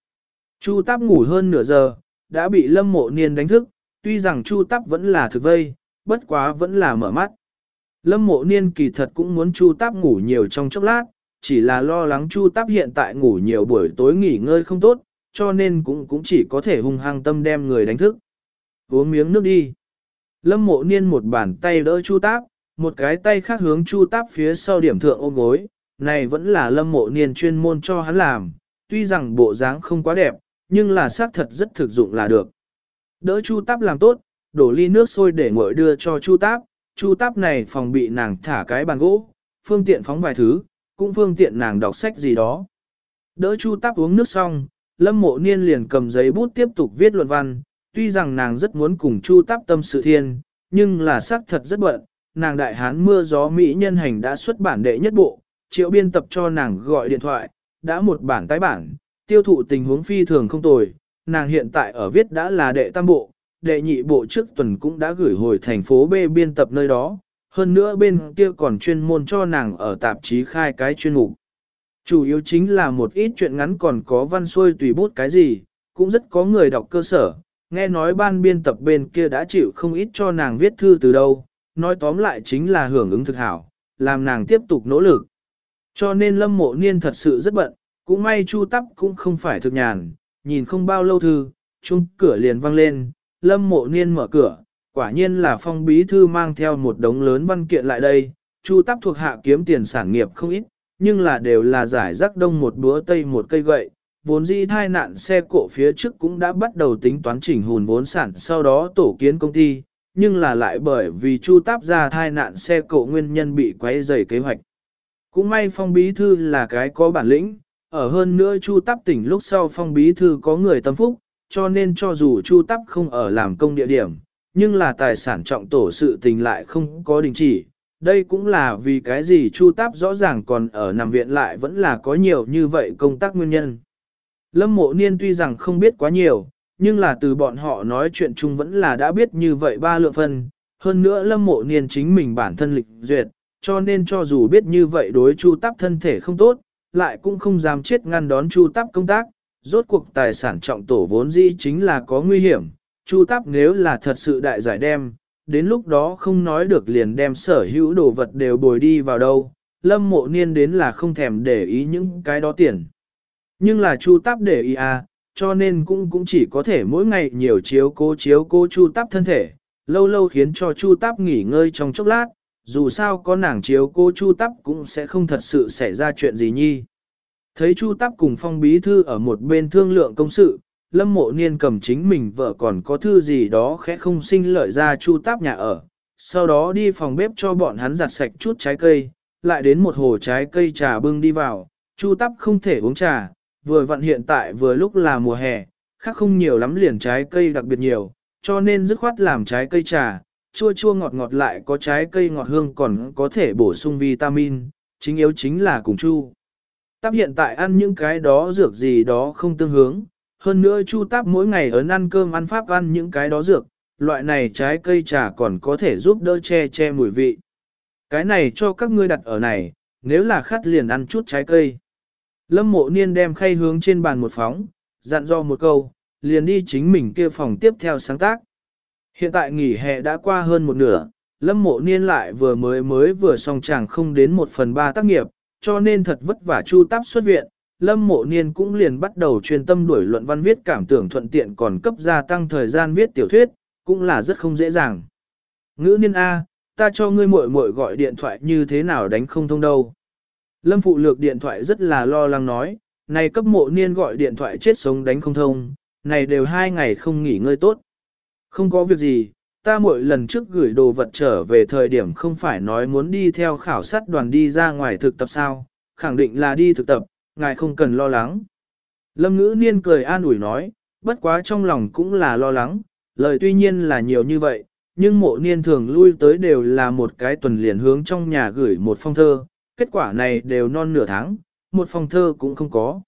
Chu táp ngủ hơn nửa giờ, đã bị lâm mộ niên đánh thức, tuy rằng chu táp vẫn là thực vây, bất quá vẫn là mở mắt. Lâm mộ niên kỳ thật cũng muốn chu táp ngủ nhiều trong chốc lát, chỉ là lo lắng chu táp hiện tại ngủ nhiều buổi tối nghỉ ngơi không tốt, cho nên cũng cũng chỉ có thể hung hăng tâm đem người đánh thức. Uống miếng nước đi. Lâm mộ niên một bàn tay đỡ chu táp, một cái tay khác hướng chu táp phía sau điểm thượng ôm gối, này vẫn là lâm mộ niên chuyên môn cho hắn làm, tuy rằng bộ dáng không quá đẹp, nhưng là xác thật rất thực dụng là được. Đỡ chu táp làm tốt, đổ ly nước sôi để nguội đưa cho chu táp, chu táp này phòng bị nàng thả cái bàn gỗ, phương tiện phóng vài thứ, cũng phương tiện nàng đọc sách gì đó. Đỡ chu táp uống nước xong, lâm mộ niên liền cầm giấy bút tiếp tục viết luận văn, tuy rằng nàng rất muốn cùng chu táp tâm sự thiên, nhưng là xác thật rất bận, nàng đại hán mưa gió Mỹ nhân hành đã xuất bản đệ nhất bộ, triệu biên tập cho nàng gọi điện thoại, đã một bản tái bản, tiêu thụ tình huống phi thường không tồi, nàng hiện tại ở viết đã là đệ tam bộ, đệ nhị bộ trước tuần cũng đã gửi hồi thành phố B biên tập nơi đó, hơn nữa bên kia còn chuyên môn cho nàng ở tạp chí khai cái chuyên mục. Chủ yếu chính là một ít chuyện ngắn còn có văn xuôi tùy bút cái gì, cũng rất có người đọc cơ sở, nghe nói ban biên tập bên kia đã chịu không ít cho nàng viết thư từ đâu, nói tóm lại chính là hưởng ứng thực hảo, làm nàng tiếp tục nỗ lực. Cho nên lâm mộ niên thật sự rất bận, cũng may chu tắp cũng không phải thực nhàn, nhìn không bao lâu thư, chung cửa liền vang lên, lâm mộ niên mở cửa, quả nhiên là phong bí thư mang theo một đống lớn văn kiện lại đây, chu tắp thuộc hạ kiếm tiền sản nghiệp không ít, nhưng là đều là giải rắc đông một búa tây một cây gậy, vốn dĩ thai nạn xe cộ phía trước cũng đã bắt đầu tính toán chỉnh hùn vốn sản sau đó tổ kiến công ty, nhưng là lại bởi vì chu táp ra thai nạn xe cộ nguyên nhân bị quấy rầy kế hoạch. Cũng may phong bí thư là cái có bản lĩnh, ở hơn nữa chu táp tỉnh lúc sau phong bí thư có người tâm phúc, cho nên cho dù chu táp không ở làm công địa điểm, nhưng là tài sản trọng tổ sự tình lại không có đình chỉ. Đây cũng là vì cái gì chu táp rõ ràng còn ở nằm viện lại vẫn là có nhiều như vậy công tác nguyên nhân. Lâm mộ niên tuy rằng không biết quá nhiều, nhưng là từ bọn họ nói chuyện chung vẫn là đã biết như vậy ba lượng phân. Hơn nữa lâm mộ niên chính mình bản thân lịch duyệt, cho nên cho dù biết như vậy đối chu tắp thân thể không tốt, lại cũng không dám chết ngăn đón chu tắp công tác. Rốt cuộc tài sản trọng tổ vốn dĩ chính là có nguy hiểm, chu tắp nếu là thật sự đại giải đem, đến lúc đó không nói được liền đem sở hữu đồ vật đều bồi đi vào đâu. Lâm mộ niên đến là không thèm để ý những cái đó tiền. Nhưng là Chu tắp để ý à, cho nên cũng cũng chỉ có thể mỗi ngày nhiều chiếu cố chiếu cố Chu Táp thân thể, lâu lâu khiến cho Chu Táp nghỉ ngơi trong chốc lát, dù sao có nàng chiếu cố Chu Táp cũng sẽ không thật sự xảy ra chuyện gì nhi. Thấy Chu Táp cùng phong bí thư ở một bên thương lượng công sự, Lâm Mộ Niên cầm chính mình vợ còn có thư gì đó khẽ không sinh lợi ra Chu Táp nhà ở, sau đó đi phòng bếp cho bọn hắn giặt sạch chút trái cây, lại đến một hồ trái cây trà bưng đi vào, Chu Táp không thể uống trà, vừa vặn hiện tại vừa lúc là mùa hè, khác không nhiều lắm liền trái cây đặc biệt nhiều, cho nên dứt khoát làm trái cây trà, chua chua ngọt ngọt lại có trái cây ngọt hương còn có thể bổ sung vitamin, chính yếu chính là cùng chu. Táp hiện tại ăn những cái đó dược gì đó không tương hướng, hơn nữa chu táp mỗi ngày ấn ăn cơm ăn pháp ăn những cái đó dược, loại này trái cây trà còn có thể giúp đỡ che che mùi vị. Cái này cho các ngươi đặt ở này, nếu là khát liền ăn chút trái cây. Lâm mộ niên đem khay hướng trên bàn một phóng, dặn do một câu, liền đi chính mình kia phòng tiếp theo sáng tác. Hiện tại nghỉ hè đã qua hơn một nửa, lâm mộ niên lại vừa mới mới vừa xong chẳng không đến một phần ba tác nghiệp, cho nên thật vất vả chu táp xuất viện. Lâm mộ niên cũng liền bắt đầu chuyên tâm đuổi luận văn viết cảm tưởng thuận tiện còn cấp gia tăng thời gian viết tiểu thuyết, cũng là rất không dễ dàng. Ngữ niên A, ta cho ngươi muội muội gọi điện thoại như thế nào đánh không thông đâu. Lâm phụ lược điện thoại rất là lo lắng nói, này cấp mộ niên gọi điện thoại chết sống đánh không thông, này đều hai ngày không nghỉ ngơi tốt. Không có việc gì, ta mỗi lần trước gửi đồ vật trở về thời điểm không phải nói muốn đi theo khảo sát đoàn đi ra ngoài thực tập sao, khẳng định là đi thực tập, ngài không cần lo lắng. Lâm ngữ niên cười an ủi nói, bất quá trong lòng cũng là lo lắng, lời tuy nhiên là nhiều như vậy, nhưng mộ niên thường lui tới đều là một cái tuần liền hướng trong nhà gửi một phong thơ, kết quả này đều non nửa tháng, một phòng thơ cũng không có.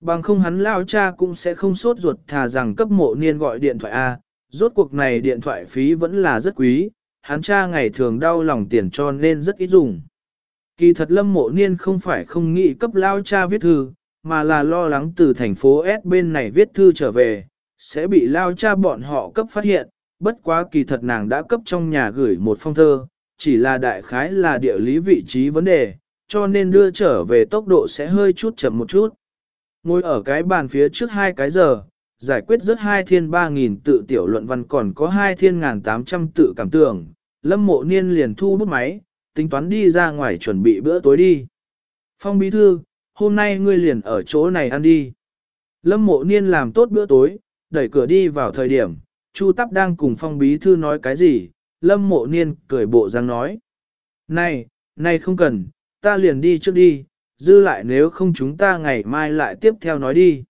Bằng không hắn lao cha cũng sẽ không sốt ruột thà rằng cấp mộ niên gọi điện thoại A, rốt cuộc này điện thoại phí vẫn là rất quý, hắn cha ngày thường đau lòng tiền cho nên rất ít dùng. Kỳ thật lâm mộ niên không phải không nghĩ cấp lao cha viết thư, mà là lo lắng từ thành phố S bên này viết thư trở về, sẽ bị lao cha bọn họ cấp phát hiện, bất quá kỳ thật nàng đã cấp trong nhà gửi một phong thơ, chỉ là đại khái là địa lý vị trí vấn đề, cho nên đưa trở về tốc độ sẽ hơi chút chậm một chút. Ngồi ở cái bàn phía trước hai cái giờ, giải quyết rất hai thiên ba nghìn tự tiểu luận văn còn có hai thiên ngàn tám trăm tự cảm tưởng, lâm mộ niên liền thu bút máy, tính toán đi ra ngoài chuẩn bị bữa tối đi. Phong bí thư, hôm nay ngươi liền ở chỗ này ăn đi. Lâm mộ niên làm tốt bữa tối, đẩy cửa đi vào thời điểm, Chu Tắp đang cùng phong bí thư nói cái gì, lâm mộ niên cười bộ dáng nói. Này, này không cần, ta liền đi trước đi, dư lại nếu không chúng ta ngày mai lại tiếp theo nói đi.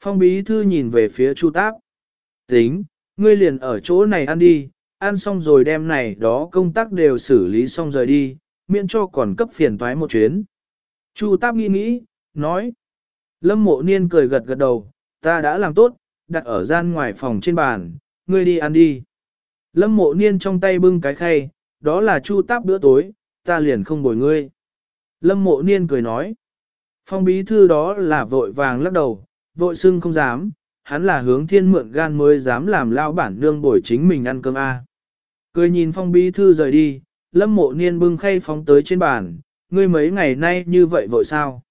Phong bí thư nhìn về phía Chu Táp. Tính, ngươi liền ở chỗ này ăn đi, ăn xong rồi đem này đó công tác đều xử lý xong rời đi, miễn cho còn cấp phiền toái một chuyến. Chu Táp nghĩ nghĩ, nói. Lâm mộ niên cười gật gật đầu, ta đã làm tốt, đặt ở gian ngoài phòng trên bàn, ngươi đi ăn đi. Lâm mộ niên trong tay bưng cái khay, đó là chu táp bữa tối, ta liền không bồi ngươi. Lâm mộ niên cười nói. Phong bí thư đó là vội vàng lắc đầu, vội sưng không dám, hắn là hướng thiên mượn gan mới dám làm lao bản nương bồi chính mình ăn cơm A. Cười nhìn phong bí thư rời đi, lâm mộ niên bưng khay phóng tới trên bàn, ngươi mấy ngày nay như vậy vội sao?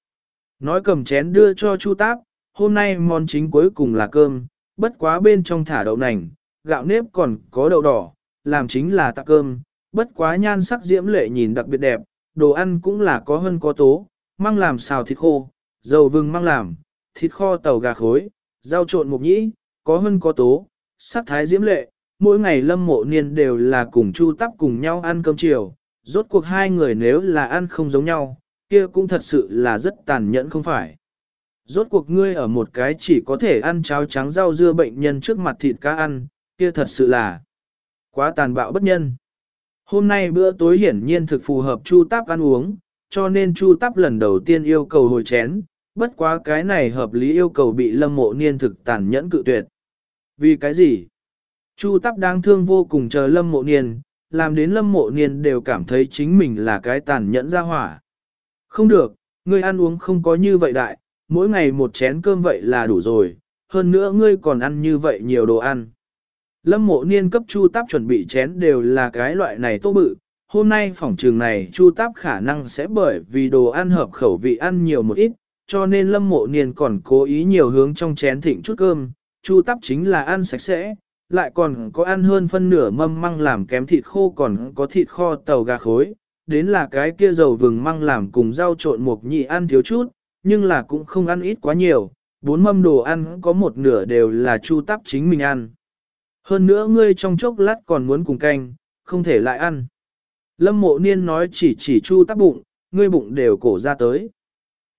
Nói cầm chén đưa cho chu táp, hôm nay món chính cuối cùng là cơm, bất quá bên trong thả đậu nành, gạo nếp còn có đậu đỏ, làm chính là tạc cơm, bất quá nhan sắc diễm lệ nhìn đặc biệt đẹp, đồ ăn cũng là có hơn có tố, măng làm xào thịt khô, dầu vừng măng làm, thịt kho tàu gà khối, rau trộn mục nhĩ, có hơn có tố, sắc thái diễm lệ, mỗi ngày lâm mộ niên đều là cùng chu tắp cùng nhau ăn cơm chiều, rốt cuộc hai người nếu là ăn không giống nhau, kia cũng thật sự là rất tàn nhẫn không phải. Rốt cuộc ngươi ở một cái chỉ có thể ăn cháo trắng rau dưa bệnh nhân trước mặt thịt cá ăn, kia thật sự là quá tàn bạo bất nhân. Hôm nay bữa tối hiển nhiên thực phù hợp Chu Táp ăn uống, cho nên Chu Táp lần đầu tiên yêu cầu hồi chén, bất quá cái này hợp lý yêu cầu bị Lâm Mộ Niên thực tàn nhẫn cự tuyệt. Vì cái gì? Chu Táp đang thương vô cùng chờ Lâm Mộ Niên, làm đến Lâm Mộ Niên đều cảm thấy chính mình là cái tàn nhẫn ra hỏa. Không được, ngươi ăn uống không có như vậy đại, mỗi ngày một chén cơm vậy là đủ rồi, hơn nữa ngươi còn ăn như vậy nhiều đồ ăn. Lâm mộ niên cấp chu táp chuẩn bị chén đều là cái loại này tô bự, hôm nay phòng trường này chu táp khả năng sẽ bởi vì đồ ăn hợp khẩu vị ăn nhiều một ít, cho nên lâm mộ niên còn cố ý nhiều hướng trong chén thịnh chút cơm, chu táp chính là ăn sạch sẽ, lại còn có ăn hơn phân nửa mâm măng làm kém thịt khô còn có thịt kho tàu gà khối, đến là cái kia dầu vừng măng làm cùng rau trộn mộc nhị ăn thiếu chút, nhưng là cũng không ăn ít quá nhiều, bốn mâm đồ ăn có một nửa đều là chu táp chính mình ăn. Hơn nữa ngươi trong chốc lát còn muốn cùng canh, không thể lại ăn. Lâm mộ niên nói chỉ chỉ chu tắc bụng, ngươi bụng đều cổ ra tới.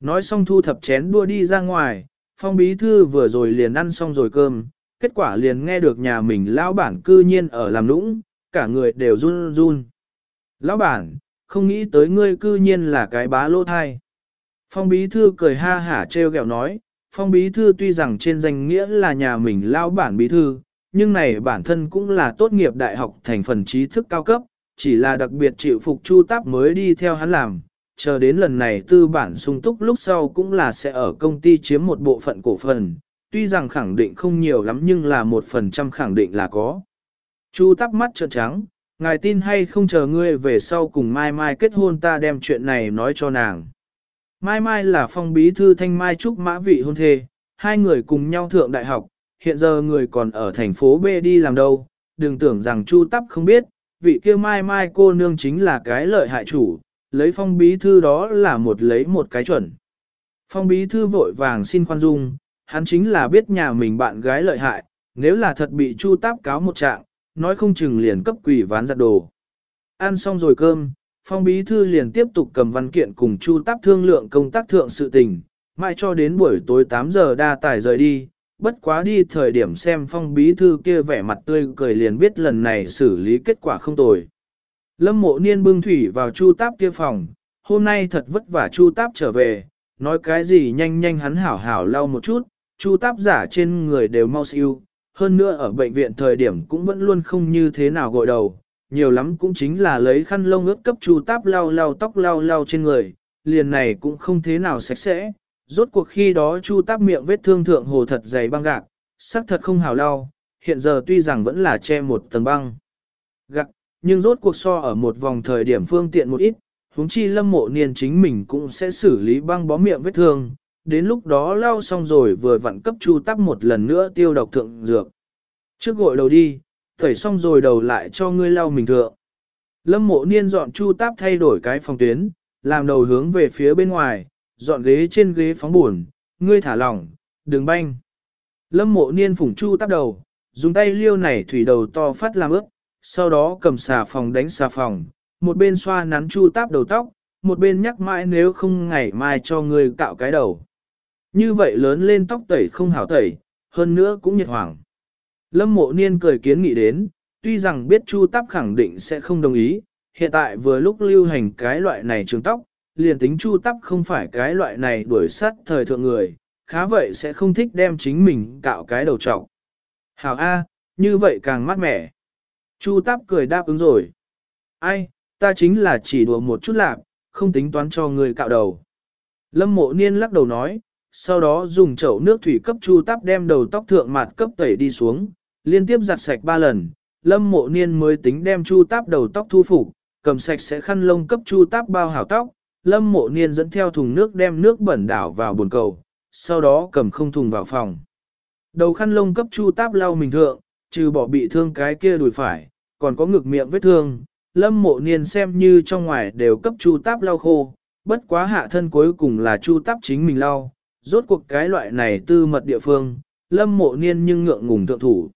Nói xong thu thập chén đua đi ra ngoài, phong bí thư vừa rồi liền ăn xong rồi cơm, kết quả liền nghe được nhà mình lão bản cư nhiên ở làm nũng, cả người đều run run. Lão bản, không nghĩ tới ngươi cư nhiên là cái bá lô thai. Phong bí thư cười ha hả trêu ghẹo nói, phong bí thư tuy rằng trên danh nghĩa là nhà mình lão bản bí thư, nhưng này bản thân cũng là tốt nghiệp đại học thành phần trí thức cao cấp, chỉ là đặc biệt chịu phục chu táp mới đi theo hắn làm, chờ đến lần này tư bản sung túc lúc sau cũng là sẽ ở công ty chiếm một bộ phận cổ phần, tuy rằng khẳng định không nhiều lắm nhưng là một phần trăm khẳng định là có. Chu táp mắt trợn trắng, ngài tin hay không chờ ngươi về sau cùng Mai Mai kết hôn ta đem chuyện này nói cho nàng. Mai Mai là phong bí thư thanh Mai Trúc Mã Vị hôn thê, hai người cùng nhau thượng đại học, hiện giờ người còn ở thành phố B đi làm đâu, đừng tưởng rằng Chu Tắp không biết, vị kia mai mai cô nương chính là cái lợi hại chủ, lấy phong bí thư đó là một lấy một cái chuẩn. Phong bí thư vội vàng xin khoan dung, hắn chính là biết nhà mình bạn gái lợi hại, nếu là thật bị Chu Táp cáo một trạng, nói không chừng liền cấp quỷ ván giặt đồ. Ăn xong rồi cơm, phong bí thư liền tiếp tục cầm văn kiện cùng Chu Táp thương lượng công tác thượng sự tình, mãi cho đến buổi tối 8 giờ đa tải rời đi, bất quá đi thời điểm xem phong bí thư kia vẻ mặt tươi cười liền biết lần này xử lý kết quả không tồi. Lâm mộ niên bưng thủy vào chu táp kia phòng, hôm nay thật vất vả chu táp trở về, nói cái gì nhanh nhanh hắn hảo hảo lau một chút, chu táp giả trên người đều mau siêu, hơn nữa ở bệnh viện thời điểm cũng vẫn luôn không như thế nào gội đầu, nhiều lắm cũng chính là lấy khăn lông ướt cấp chu táp lau lau tóc lau lau trên người, liền này cũng không thế nào sạch sẽ, Rốt cuộc khi đó chu táp miệng vết thương thượng hồ thật dày băng gạc, sắc thật không hào lau, hiện giờ tuy rằng vẫn là che một tầng băng. Gạc, nhưng rốt cuộc so ở một vòng thời điểm phương tiện một ít, huống chi lâm mộ niên chính mình cũng sẽ xử lý băng bó miệng vết thương, đến lúc đó lau xong rồi vừa vặn cấp chu tắp một lần nữa tiêu độc thượng dược. Trước gội đầu đi, tẩy xong rồi đầu lại cho ngươi lau mình thượng. Lâm mộ niên dọn chu táp thay đổi cái phòng tuyến, làm đầu hướng về phía bên ngoài, dọn ghế trên ghế phóng buồn, ngươi thả lỏng, đừng banh. Lâm mộ niên phủng chu tắp đầu, dùng tay liêu nảy thủy đầu to phát làm ướp, sau đó cầm xà phòng đánh xà phòng, một bên xoa nắn chu táp đầu tóc, một bên nhắc mãi nếu không ngày mai cho ngươi cạo cái đầu. Như vậy lớn lên tóc tẩy không hảo tẩy, hơn nữa cũng nhiệt hoảng. Lâm mộ niên cười kiến nghị đến, tuy rằng biết Chu Táp khẳng định sẽ không đồng ý, hiện tại vừa lúc lưu hành cái loại này trường tóc, liền tính Chu tắp không phải cái loại này đuổi sát thời thượng người, khá vậy sẽ không thích đem chính mình cạo cái đầu trọc. Hảo A, như vậy càng mát mẻ. Chu tắp cười đáp ứng rồi. Ai, ta chính là chỉ đùa một chút lạc, không tính toán cho người cạo đầu. Lâm mộ niên lắc đầu nói, sau đó dùng chậu nước thủy cấp Chu tắp đem đầu tóc thượng mặt cấp tẩy đi xuống, liên tiếp giặt sạch ba lần, lâm mộ niên mới tính đem chu tắp đầu tóc thu phục, cầm sạch sẽ khăn lông cấp chu tắp bao hảo tóc, lâm mộ niên dẫn theo thùng nước đem nước bẩn đảo vào bồn cầu, sau đó cầm không thùng vào phòng. Đầu khăn lông cấp chu táp lau mình thượng, trừ bỏ bị thương cái kia đùi phải, còn có ngực miệng vết thương, lâm mộ niên xem như trong ngoài đều cấp chu táp lau khô, bất quá hạ thân cuối cùng là chu táp chính mình lau, rốt cuộc cái loại này tư mật địa phương, lâm mộ niên nhưng ngượng ngùng thượng thủ.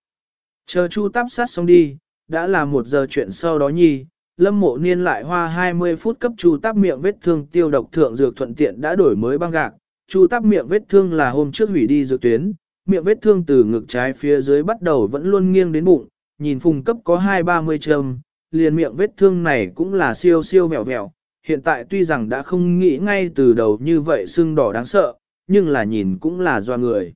Chờ chu táp sát xong đi, đã là một giờ chuyện sau đó nhi, lâm mộ niên lại hoa 20 phút cấp chu táp miệng vết thương tiêu độc thượng dược thuận tiện đã đổi mới băng gạc. Chu táp miệng vết thương là hôm trước hủy đi dược tuyến, miệng vết thương từ ngực trái phía dưới bắt đầu vẫn luôn nghiêng đến bụng, nhìn phùng cấp có 2-30 châm, liền miệng vết thương này cũng là siêu siêu vẹo vẹo. Hiện tại tuy rằng đã không nghĩ ngay từ đầu như vậy sưng đỏ đáng sợ, nhưng là nhìn cũng là do người.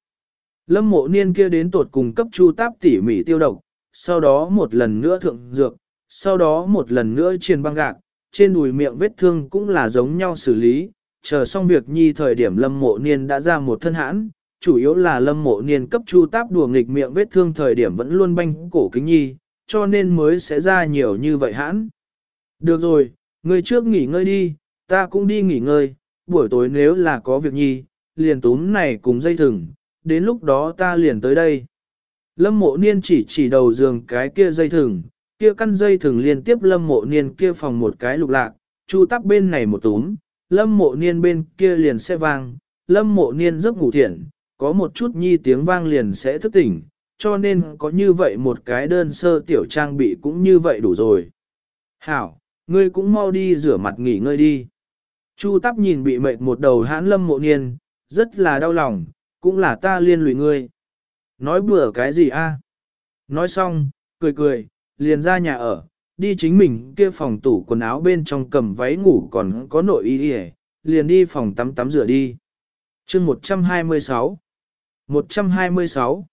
Lâm mộ niên kia đến tột cùng cấp chu táp tỉ mỉ tiêu độc, sau đó một lần nữa thượng dược, sau đó một lần nữa truyền băng gạc, trên đùi miệng vết thương cũng là giống nhau xử lý, chờ xong việc nhi thời điểm lâm mộ niên đã ra một thân hãn, chủ yếu là lâm mộ niên cấp chu táp đùa nghịch miệng vết thương thời điểm vẫn luôn banh cổ kính nhi, cho nên mới sẽ ra nhiều như vậy hãn. Được rồi, người trước nghỉ ngơi đi, ta cũng đi nghỉ ngơi, buổi tối nếu là có việc nhi, liền túm này cùng dây thừng, đến lúc đó ta liền tới đây. Lâm mộ niên chỉ chỉ đầu giường cái kia dây thừng, kia căn dây thường liên tiếp lâm mộ niên kia phòng một cái lục lạc, chu tắp bên này một túm, lâm mộ niên bên kia liền sẽ vang, lâm mộ niên giấc ngủ thiện, có một chút nhi tiếng vang liền sẽ thức tỉnh, cho nên có như vậy một cái đơn sơ tiểu trang bị cũng như vậy đủ rồi. Hảo, ngươi cũng mau đi rửa mặt nghỉ ngơi đi. Chu tắp nhìn bị mệt một đầu hãn lâm mộ niên, rất là đau lòng, cũng là ta liên lụy ngươi. Nói bừa cái gì a? Nói xong, cười cười, liền ra nhà ở, đi chính mình kia phòng tủ quần áo bên trong cầm váy ngủ còn có nội y đi liền đi phòng tắm tắm rửa đi. chương 126 126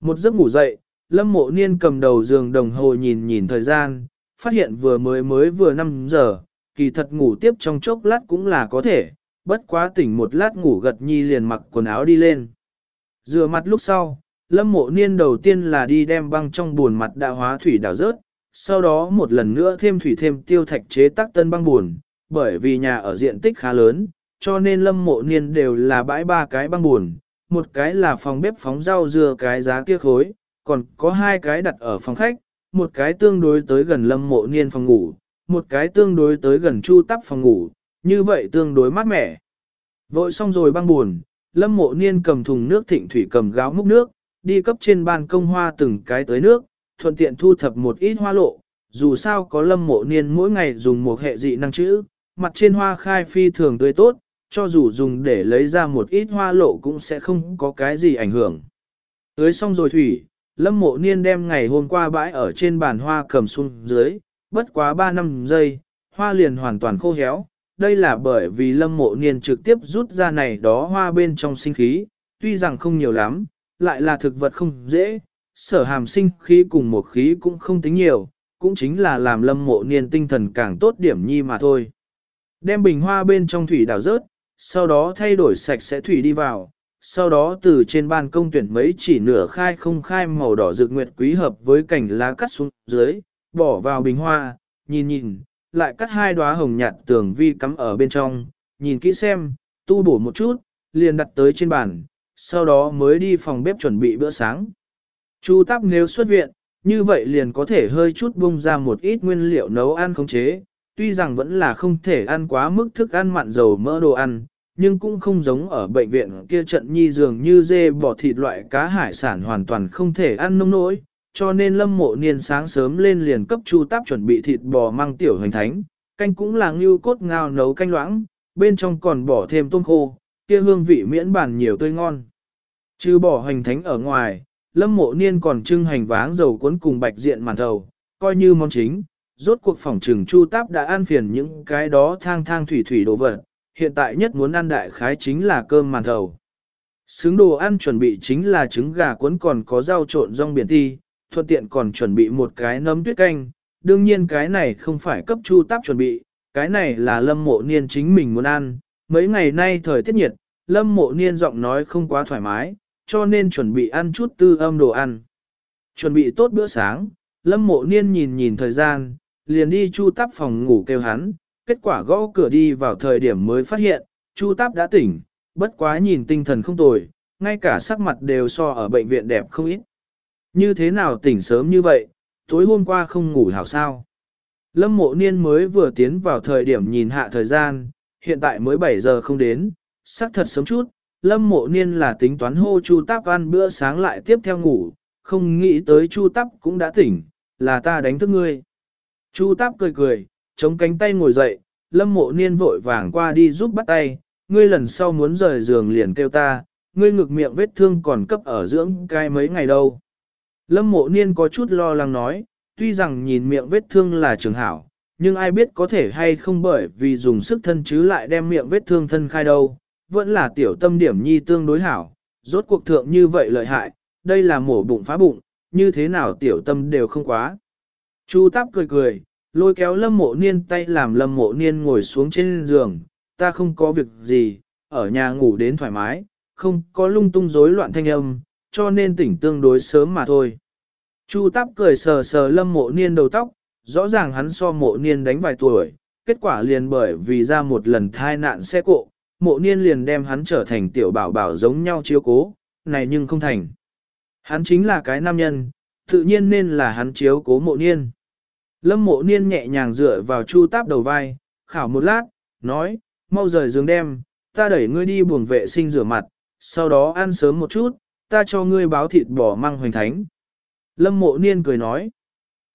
Một giấc ngủ dậy, Lâm Mộ Niên cầm đầu giường đồng hồ nhìn nhìn thời gian, phát hiện vừa mới mới vừa 5 giờ, kỳ thật ngủ tiếp trong chốc lát cũng là có thể, bất quá tỉnh một lát ngủ gật nhi liền mặc quần áo đi lên. Rửa mặt lúc sau, lâm mộ niên đầu tiên là đi đem băng trong buồn mặt đã hóa thủy đảo rớt, sau đó một lần nữa thêm thủy thêm tiêu thạch chế tác tân băng buồn, bởi vì nhà ở diện tích khá lớn, cho nên lâm mộ niên đều là bãi ba cái băng buồn, một cái là phòng bếp phóng rau dưa cái giá kia khối, còn có hai cái đặt ở phòng khách, một cái tương đối tới gần lâm mộ niên phòng ngủ, một cái tương đối tới gần chu tắp phòng ngủ, như vậy tương đối mát mẻ. Vội xong rồi băng buồn, lâm mộ niên cầm thùng nước thịnh thủy cầm gáo múc nước, đi cấp trên ban công hoa từng cái tới nước, thuận tiện thu thập một ít hoa lộ, dù sao có lâm mộ niên mỗi ngày dùng một hệ dị năng chữ, mặt trên hoa khai phi thường tươi tốt, cho dù dùng để lấy ra một ít hoa lộ cũng sẽ không có cái gì ảnh hưởng. Tưới xong rồi thủy, lâm mộ niên đem ngày hôm qua bãi ở trên bàn hoa cầm xuống dưới, bất quá 3 năm giây, hoa liền hoàn toàn khô héo, đây là bởi vì lâm mộ niên trực tiếp rút ra này đó hoa bên trong sinh khí, tuy rằng không nhiều lắm, lại là thực vật không dễ, sở hàm sinh khí cùng một khí cũng không tính nhiều, cũng chính là làm lâm mộ niên tinh thần càng tốt điểm nhi mà thôi. Đem bình hoa bên trong thủy đảo rớt, sau đó thay đổi sạch sẽ thủy đi vào, sau đó từ trên ban công tuyển mấy chỉ nửa khai không khai màu đỏ rực nguyệt quý hợp với cảnh lá cắt xuống dưới, bỏ vào bình hoa, nhìn nhìn, lại cắt hai đóa hồng nhạt tường vi cắm ở bên trong, nhìn kỹ xem, tu bổ một chút, liền đặt tới trên bàn, sau đó mới đi phòng bếp chuẩn bị bữa sáng. Chu Táp nếu xuất viện, như vậy liền có thể hơi chút bung ra một ít nguyên liệu nấu ăn khống chế, tuy rằng vẫn là không thể ăn quá mức thức ăn mặn dầu mỡ đồ ăn, nhưng cũng không giống ở bệnh viện kia trận nhi dường như dê bò thịt loại cá hải sản hoàn toàn không thể ăn nông nỗi, cho nên lâm mộ niên sáng sớm lên liền cấp chu táp chuẩn bị thịt bò mang tiểu hoành thánh, canh cũng là ngưu cốt ngao nấu canh loãng, bên trong còn bỏ thêm tôm khô, kia hương vị miễn bàn nhiều tươi ngon. Chứ bỏ hành thánh ở ngoài, lâm mộ niên còn trưng hành váng dầu cuốn cùng bạch diện màn thầu, coi như món chính, rốt cuộc phòng trừng chu táp đã ăn phiền những cái đó thang thang thủy thủy đồ vật, hiện tại nhất muốn ăn đại khái chính là cơm màn thầu. Xứng đồ ăn chuẩn bị chính là trứng gà cuốn còn có rau trộn rong biển ti, thuận tiện còn chuẩn bị một cái nấm tuyết canh, đương nhiên cái này không phải cấp chu táp chuẩn bị, cái này là lâm mộ niên chính mình muốn ăn, mấy ngày nay thời tiết nhiệt, lâm mộ niên giọng nói không quá thoải mái, cho nên chuẩn bị ăn chút tư âm đồ ăn. Chuẩn bị tốt bữa sáng, lâm mộ niên nhìn nhìn thời gian, liền đi chu táp phòng ngủ kêu hắn, kết quả gõ cửa đi vào thời điểm mới phát hiện, chu táp đã tỉnh, bất quá nhìn tinh thần không tồi, ngay cả sắc mặt đều so ở bệnh viện đẹp không ít. Như thế nào tỉnh sớm như vậy, tối hôm qua không ngủ hảo sao? Lâm mộ niên mới vừa tiến vào thời điểm nhìn hạ thời gian, hiện tại mới 7 giờ không đến, sắc thật sớm chút, lâm mộ niên là tính toán hô chu táp ăn bữa sáng lại tiếp theo ngủ, không nghĩ tới chu táp cũng đã tỉnh, là ta đánh thức ngươi. Chu táp cười cười, chống cánh tay ngồi dậy, lâm mộ niên vội vàng qua đi giúp bắt tay, ngươi lần sau muốn rời giường liền kêu ta, ngươi ngực miệng vết thương còn cấp ở dưỡng cai mấy ngày đâu. Lâm mộ niên có chút lo lắng nói, tuy rằng nhìn miệng vết thương là trường hảo, nhưng ai biết có thể hay không bởi vì dùng sức thân chứ lại đem miệng vết thương thân khai đâu, vẫn là tiểu tâm điểm nhi tương đối hảo, rốt cuộc thượng như vậy lợi hại, đây là mổ bụng phá bụng, như thế nào tiểu tâm đều không quá. Chu táp cười cười, lôi kéo lâm mộ niên tay làm lâm mộ niên ngồi xuống trên giường, ta không có việc gì, ở nhà ngủ đến thoải mái, không có lung tung rối loạn thanh âm, cho nên tỉnh tương đối sớm mà thôi. Chu táp cười sờ sờ lâm mộ niên đầu tóc, rõ ràng hắn so mộ niên đánh vài tuổi, kết quả liền bởi vì ra một lần thai nạn xe cộ, mộ niên liền đem hắn trở thành tiểu bảo bảo giống nhau chiếu cố, này nhưng không thành. Hắn chính là cái nam nhân, tự nhiên nên là hắn chiếu cố mộ niên. Lâm mộ niên nhẹ nhàng dựa vào chu táp đầu vai, khảo một lát, nói, mau rời giường đem, ta đẩy ngươi đi buồng vệ sinh rửa mặt, sau đó ăn sớm một chút, ta cho ngươi báo thịt bò măng hoành thánh. Lâm mộ niên cười nói,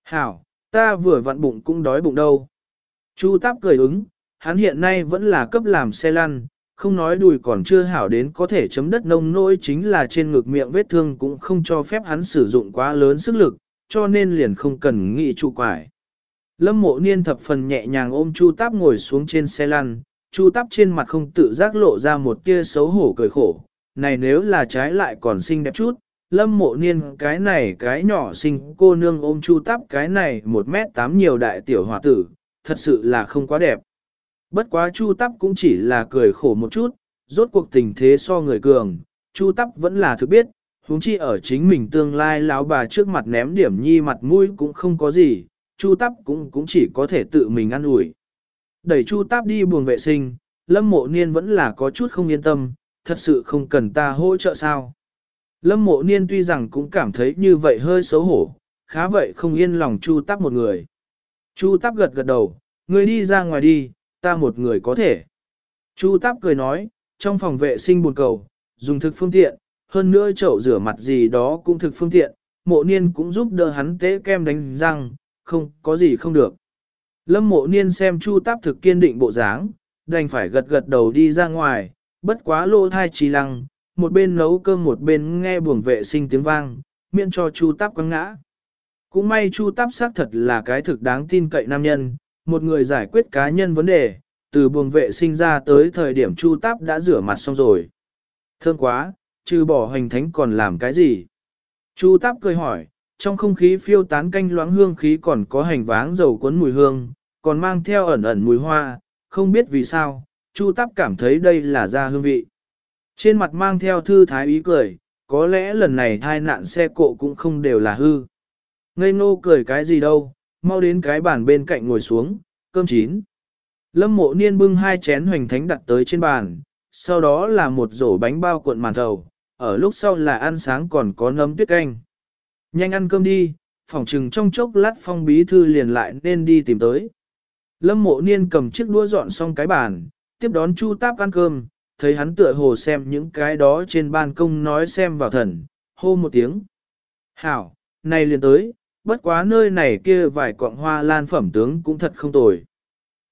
hảo, ta vừa vặn bụng cũng đói bụng đâu. Chu táp cười ứng, hắn hiện nay vẫn là cấp làm xe lăn, không nói đùi còn chưa hảo đến có thể chấm đất nông nỗi chính là trên ngực miệng vết thương cũng không cho phép hắn sử dụng quá lớn sức lực, cho nên liền không cần nghị trụ quải. Lâm mộ niên thập phần nhẹ nhàng ôm Chu Táp ngồi xuống trên xe lăn, Chu Táp trên mặt không tự giác lộ ra một tia xấu hổ cười khổ. Này nếu là trái lại còn xinh đẹp chút, lâm mộ niên cái này cái nhỏ xinh cô nương ôm Chu tắp cái này một mét tám nhiều đại tiểu hòa tử, thật sự là không quá đẹp. Bất quá Chu tắp cũng chỉ là cười khổ một chút, rốt cuộc tình thế so người cường, Chu tắp vẫn là thực biết, huống chi ở chính mình tương lai lão bà trước mặt ném điểm nhi mặt mũi cũng không có gì, Chu tắp cũng cũng chỉ có thể tự mình ăn ủi. Đẩy Chu tắp đi buồng vệ sinh, Lâm Mộ Niên vẫn là có chút không yên tâm, thật sự không cần ta hỗ trợ sao. Lâm Mộ Niên tuy rằng cũng cảm thấy như vậy hơi xấu hổ, khá vậy không yên lòng Chu tắp một người. Chu tắp gật gật đầu, người đi ra ngoài đi, ta một người có thể. Chu tắp cười nói, trong phòng vệ sinh buồn cầu, dùng thực phương tiện, hơn nữa chậu rửa mặt gì đó cũng thực phương tiện, mộ niên cũng giúp đỡ hắn tế kem đánh răng, không có gì không được. Lâm mộ niên xem chu táp thực kiên định bộ dáng, đành phải gật gật đầu đi ra ngoài, bất quá lô thai trì lăng, một bên nấu cơm một bên nghe buồng vệ sinh tiếng vang, miễn cho chu táp quăng ngã. Cũng may chu táp xác thật là cái thực đáng tin cậy nam nhân, một người giải quyết cá nhân vấn đề, từ buồng vệ sinh ra tới thời điểm chu táp đã rửa mặt xong rồi. Thương quá, trừ bỏ hành thánh còn làm cái gì? Chu táp cười hỏi, trong không khí phiêu tán canh loãng hương khí còn có hành váng dầu cuốn mùi hương, còn mang theo ẩn ẩn mùi hoa, không biết vì sao, Chu Táp cảm thấy đây là ra hương vị. Trên mặt mang theo thư thái ý cười, có lẽ lần này thai nạn xe cộ cũng không đều là hư. Ngây ngô cười cái gì đâu, mau đến cái bàn bên cạnh ngồi xuống, cơm chín. Lâm mộ niên bưng hai chén hoành thánh đặt tới trên bàn, sau đó là một rổ bánh bao cuộn màn thầu, ở lúc sau là ăn sáng còn có nấm tuyết canh. Nhanh ăn cơm đi, phòng trừng trong chốc lát phong bí thư liền lại nên đi tìm tới. Lâm mộ niên cầm chiếc đũa dọn xong cái bàn, tiếp đón Chu Táp ăn cơm, thấy hắn tựa hồ xem những cái đó trên ban công nói xem vào thần, hô một tiếng. Hảo, này liền tới, bất quá nơi này kia vài cọng hoa lan phẩm tướng cũng thật không tồi.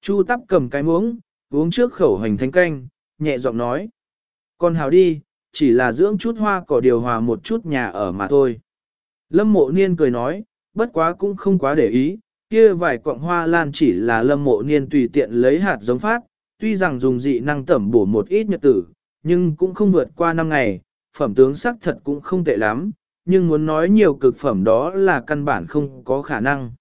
Chu tắp cầm cái muỗng, uống trước khẩu hành thánh canh, nhẹ giọng nói. Con hào đi, chỉ là dưỡng chút hoa cỏ điều hòa một chút nhà ở mà thôi. Lâm mộ niên cười nói, bất quá cũng không quá để ý, kia vài cọng hoa lan chỉ là lâm mộ niên tùy tiện lấy hạt giống phát, tuy rằng dùng dị năng tẩm bổ một ít nhật tử, nhưng cũng không vượt qua năm ngày, phẩm tướng sắc thật cũng không tệ lắm, nhưng muốn nói nhiều cực phẩm đó là căn bản không có khả năng.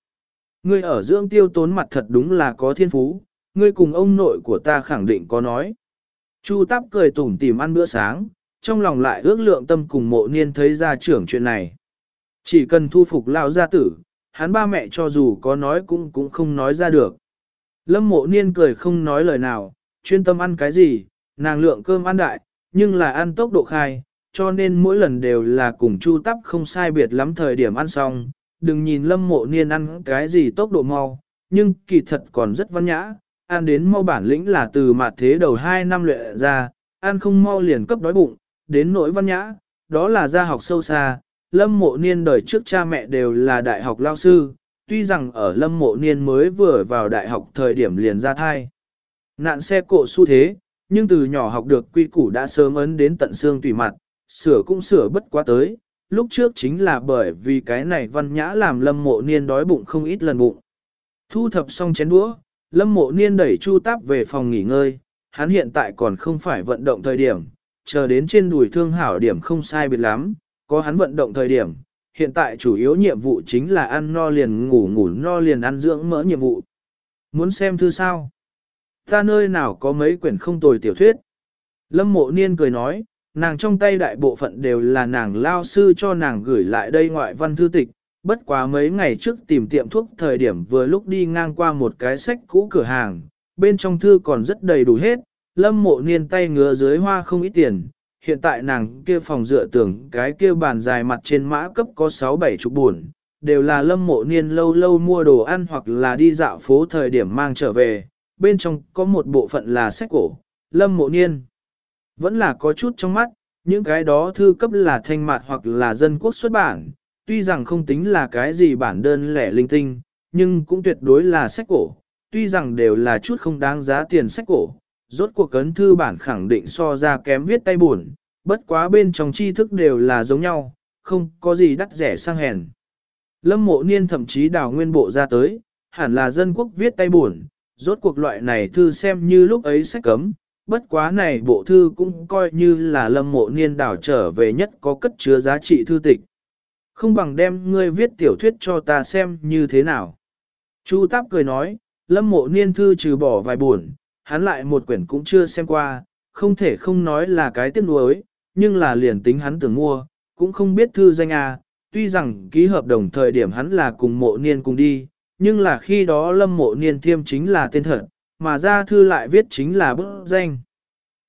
Ngươi ở dưỡng tiêu tốn mặt thật đúng là có thiên phú, ngươi cùng ông nội của ta khẳng định có nói. Chu Táp cười tủm tìm ăn bữa sáng, trong lòng lại ước lượng tâm cùng mộ niên thấy ra trưởng chuyện này. Chỉ cần thu phục lao gia tử, hắn ba mẹ cho dù có nói cũng cũng không nói ra được. Lâm mộ niên cười không nói lời nào, chuyên tâm ăn cái gì, nàng lượng cơm ăn đại, nhưng là ăn tốc độ khai, cho nên mỗi lần đều là cùng chu tắp không sai biệt lắm thời điểm ăn xong. Đừng nhìn lâm mộ niên ăn cái gì tốc độ mau, nhưng kỳ thật còn rất văn nhã, ăn đến mau bản lĩnh là từ mặt thế đầu 2 năm luyện ra, ăn không mau liền cấp đói bụng, đến nỗi văn nhã, đó là gia học sâu xa, lâm mộ niên đời trước cha mẹ đều là đại học lao sư, tuy rằng ở lâm mộ niên mới vừa vào đại học thời điểm liền ra thai. Nạn xe cộ xu thế, nhưng từ nhỏ học được quy củ đã sớm ấn đến tận xương tùy mặt, sửa cũng sửa bất quá tới, lúc trước chính là bởi vì cái này văn nhã làm lâm mộ niên đói bụng không ít lần bụng. Thu thập xong chén đũa, lâm mộ niên đẩy chu táp về phòng nghỉ ngơi, hắn hiện tại còn không phải vận động thời điểm, chờ đến trên đùi thương hảo điểm không sai biệt lắm, có hắn vận động thời điểm, hiện tại chủ yếu nhiệm vụ chính là ăn no liền ngủ ngủ no liền ăn dưỡng mỡ nhiệm vụ. Muốn xem thư sao? Ta nơi nào có mấy quyển không tồi tiểu thuyết? Lâm mộ niên cười nói, nàng trong tay đại bộ phận đều là nàng lao sư cho nàng gửi lại đây ngoại văn thư tịch, bất quá mấy ngày trước tìm tiệm thuốc thời điểm vừa lúc đi ngang qua một cái sách cũ cửa hàng, bên trong thư còn rất đầy đủ hết, lâm mộ niên tay ngứa dưới hoa không ít tiền, hiện tại nàng kia phòng dựa tưởng cái kia bàn dài mặt trên mã cấp có 6-7 chục buồn, đều là lâm mộ niên lâu lâu mua đồ ăn hoặc là đi dạo phố thời điểm mang trở về, bên trong có một bộ phận là sách cổ, lâm mộ niên. Vẫn là có chút trong mắt, những cái đó thư cấp là thanh mạt hoặc là dân quốc xuất bản, tuy rằng không tính là cái gì bản đơn lẻ linh tinh, nhưng cũng tuyệt đối là sách cổ, tuy rằng đều là chút không đáng giá tiền sách cổ, rốt cuộc cấn thư bản khẳng định so ra kém viết tay buồn, bất quá bên trong tri thức đều là giống nhau, không có gì đắt rẻ sang hèn. Lâm mộ niên thậm chí đào nguyên bộ ra tới, hẳn là dân quốc viết tay buồn, rốt cuộc loại này thư xem như lúc ấy sách cấm, bất quá này bộ thư cũng coi như là lâm mộ niên đào trở về nhất có cất chứa giá trị thư tịch. Không bằng đem ngươi viết tiểu thuyết cho ta xem như thế nào. Chu Táp cười nói, lâm mộ niên thư trừ bỏ vài buồn, hắn lại một quyển cũng chưa xem qua, không thể không nói là cái tiếc nuối, nhưng là liền tính hắn tưởng mua, cũng không biết thư danh à, tuy rằng ký hợp đồng thời điểm hắn là cùng mộ niên cùng đi, nhưng là khi đó lâm mộ niên thiêm chính là tên thật, mà ra thư lại viết chính là bức danh.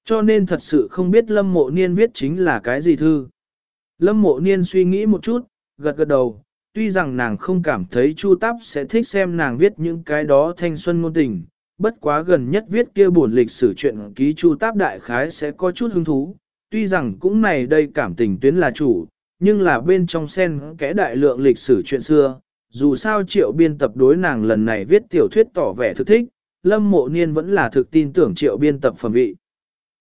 Cho nên thật sự không biết lâm mộ niên viết chính là cái gì thư. Lâm mộ niên suy nghĩ một chút, gật gật đầu, tuy rằng nàng không cảm thấy Chu Táp sẽ thích xem nàng viết những cái đó thanh xuân ngôn tình, bất quá gần nhất viết kia buồn lịch sử chuyện ký Chu Táp đại khái sẽ có chút hứng thú, tuy rằng cũng này đây cảm tình tuyến là chủ, nhưng là bên trong sen kẽ đại lượng lịch sử chuyện xưa, dù sao triệu biên tập đối nàng lần này viết tiểu thuyết tỏ vẻ thực thích, lâm mộ niên vẫn là thực tin tưởng triệu biên tập phẩm vị.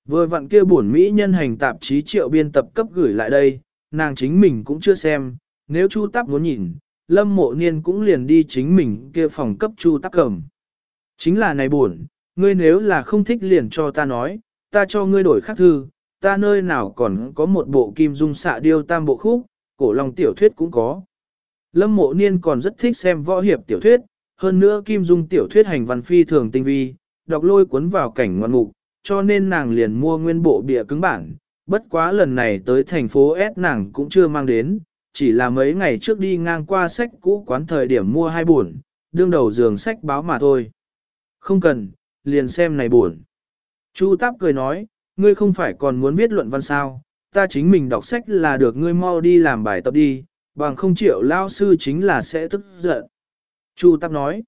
Vừa vặn kia buồn Mỹ nhân hành tạp chí triệu biên tập cấp gửi lại đây, nàng chính mình cũng chưa xem, nếu Chu Táp muốn nhìn, Lâm Mộ Niên cũng liền đi chính mình kia phòng cấp Chu Táp cầm. Chính là này buồn, ngươi nếu là không thích liền cho ta nói, ta cho ngươi đổi khác thư, ta nơi nào còn có một bộ kim dung xạ điêu tam bộ khúc, cổ lòng tiểu thuyết cũng có. Lâm Mộ Niên còn rất thích xem võ hiệp tiểu thuyết, hơn nữa kim dung tiểu thuyết hành văn phi thường tinh vi, đọc lôi cuốn vào cảnh ngoan mục, cho nên nàng liền mua nguyên bộ bìa cứng bản. Bất quá lần này tới thành phố S nàng cũng chưa mang đến, chỉ là mấy ngày trước đi ngang qua sách cũ quán thời điểm mua hai buồn, đương đầu giường sách báo mà thôi. Không cần, liền xem này buồn. Chu Táp cười nói, ngươi không phải còn muốn viết luận văn sao, ta chính mình đọc sách là được ngươi mau đi làm bài tập đi, bằng không chịu lao sư chính là sẽ tức giận. Chu Táp nói,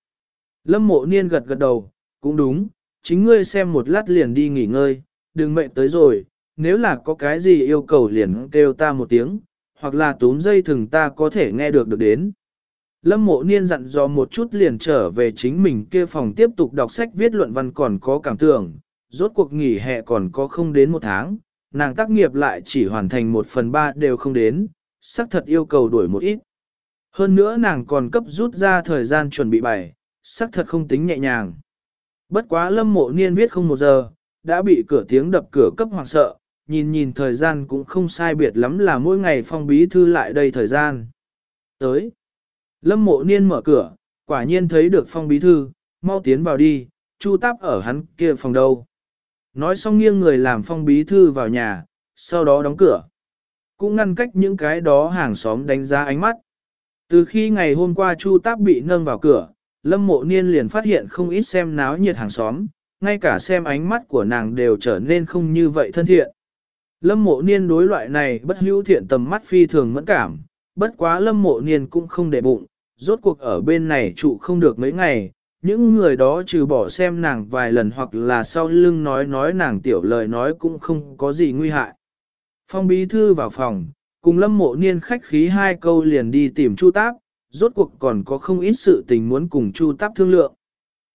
lâm mộ niên gật gật đầu, cũng đúng, chính ngươi xem một lát liền đi nghỉ ngơi, đừng mệnh tới rồi, nếu là có cái gì yêu cầu liền kêu ta một tiếng, hoặc là túm dây thừng ta có thể nghe được được đến. Lâm mộ niên dặn dò một chút liền trở về chính mình kia phòng tiếp tục đọc sách viết luận văn còn có cảm tưởng, rốt cuộc nghỉ hè còn có không đến một tháng, nàng tác nghiệp lại chỉ hoàn thành một phần ba đều không đến, xác thật yêu cầu đuổi một ít. Hơn nữa nàng còn cấp rút ra thời gian chuẩn bị bài, xác thật không tính nhẹ nhàng. Bất quá lâm mộ niên viết không một giờ, đã bị cửa tiếng đập cửa cấp hoàng sợ, nhìn nhìn thời gian cũng không sai biệt lắm là mỗi ngày phong bí thư lại đây thời gian. Tới, lâm mộ niên mở cửa, quả nhiên thấy được phong bí thư, mau tiến vào đi, chu táp ở hắn kia phòng đâu. Nói xong nghiêng người làm phong bí thư vào nhà, sau đó đóng cửa. Cũng ngăn cách những cái đó hàng xóm đánh giá ánh mắt. Từ khi ngày hôm qua Chu Táp bị nâng vào cửa, Lâm Mộ Niên liền phát hiện không ít xem náo nhiệt hàng xóm, ngay cả xem ánh mắt của nàng đều trở nên không như vậy thân thiện. Lâm Mộ Niên đối loại này bất hữu thiện tầm mắt phi thường mẫn cảm, bất quá Lâm Mộ Niên cũng không để bụng, rốt cuộc ở bên này trụ không được mấy ngày, những người đó trừ bỏ xem nàng vài lần hoặc là sau lưng nói nói nàng tiểu lời nói cũng không có gì nguy hại. Phong bí thư vào phòng, cùng lâm mộ niên khách khí hai câu liền đi tìm Chu Táp, rốt cuộc còn có không ít sự tình muốn cùng Chu Táp thương lượng.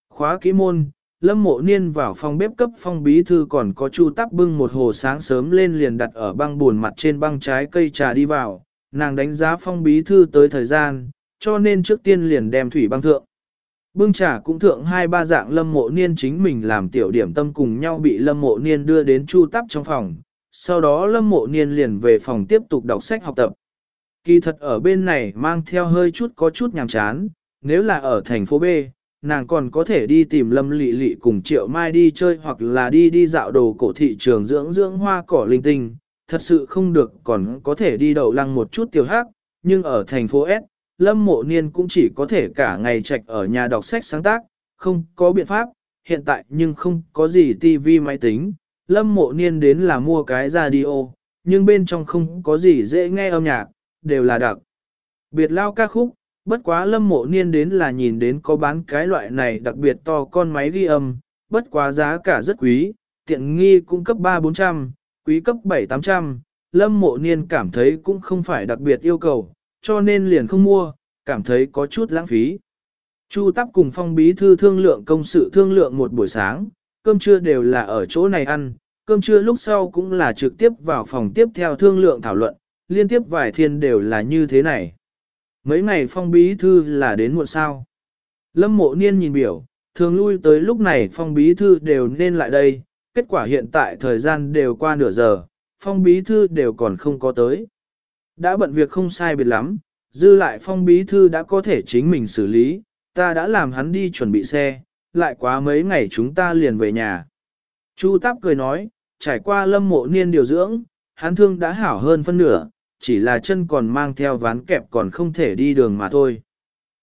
Khóa kỹ môn, lâm mộ niên vào phòng bếp cấp phong bí thư còn có Chu Táp bưng một hồ sáng sớm lên liền đặt ở băng buồn mặt trên băng trái cây trà đi vào, nàng đánh giá phong bí thư tới thời gian, cho nên trước tiên liền đem thủy băng thượng. Bưng trà cũng thượng hai ba dạng lâm mộ niên chính mình làm tiểu điểm tâm cùng nhau bị lâm mộ niên đưa đến chu tắp trong phòng, sau đó lâm mộ niên liền về phòng tiếp tục đọc sách học tập. Kỳ thật ở bên này mang theo hơi chút có chút nhàm chán, nếu là ở thành phố B, nàng còn có thể đi tìm lâm lị lị cùng triệu mai đi chơi hoặc là đi đi dạo đồ cổ thị trường dưỡng dưỡng hoa cỏ linh tinh, thật sự không được còn có thể đi đậu lăng một chút tiểu hát, nhưng ở thành phố S, lâm mộ niên cũng chỉ có thể cả ngày trạch ở nhà đọc sách sáng tác, không có biện pháp, hiện tại nhưng không có gì tivi máy tính, lâm mộ niên đến là mua cái radio, nhưng bên trong không có gì dễ nghe âm nhạc, đều là đặc. Biệt lao ca khúc, bất quá lâm mộ niên đến là nhìn đến có bán cái loại này đặc biệt to con máy ghi âm, bất quá giá cả rất quý, tiện nghi cũng cấp 3-400, quý cấp 7-800, lâm mộ niên cảm thấy cũng không phải đặc biệt yêu cầu, cho nên liền không mua, cảm thấy có chút lãng phí. Chu Tắp cùng phong bí thư thương lượng công sự thương lượng một buổi sáng, cơm trưa đều là ở chỗ này ăn, cơm trưa lúc sau cũng là trực tiếp vào phòng tiếp theo thương lượng thảo luận, liên tiếp vài thiên đều là như thế này. Mấy ngày phong bí thư là đến muộn sao. Lâm mộ niên nhìn biểu, thường lui tới lúc này phong bí thư đều nên lại đây, kết quả hiện tại thời gian đều qua nửa giờ, phong bí thư đều còn không có tới. Đã bận việc không sai biệt lắm, dư lại phong bí thư đã có thể chính mình xử lý, ta đã làm hắn đi chuẩn bị xe, lại quá mấy ngày chúng ta liền về nhà. Chu Táp cười nói, trải qua lâm mộ niên điều dưỡng, hắn thương đã hảo hơn phân nửa, chỉ là chân còn mang theo ván kẹp còn không thể đi đường mà thôi.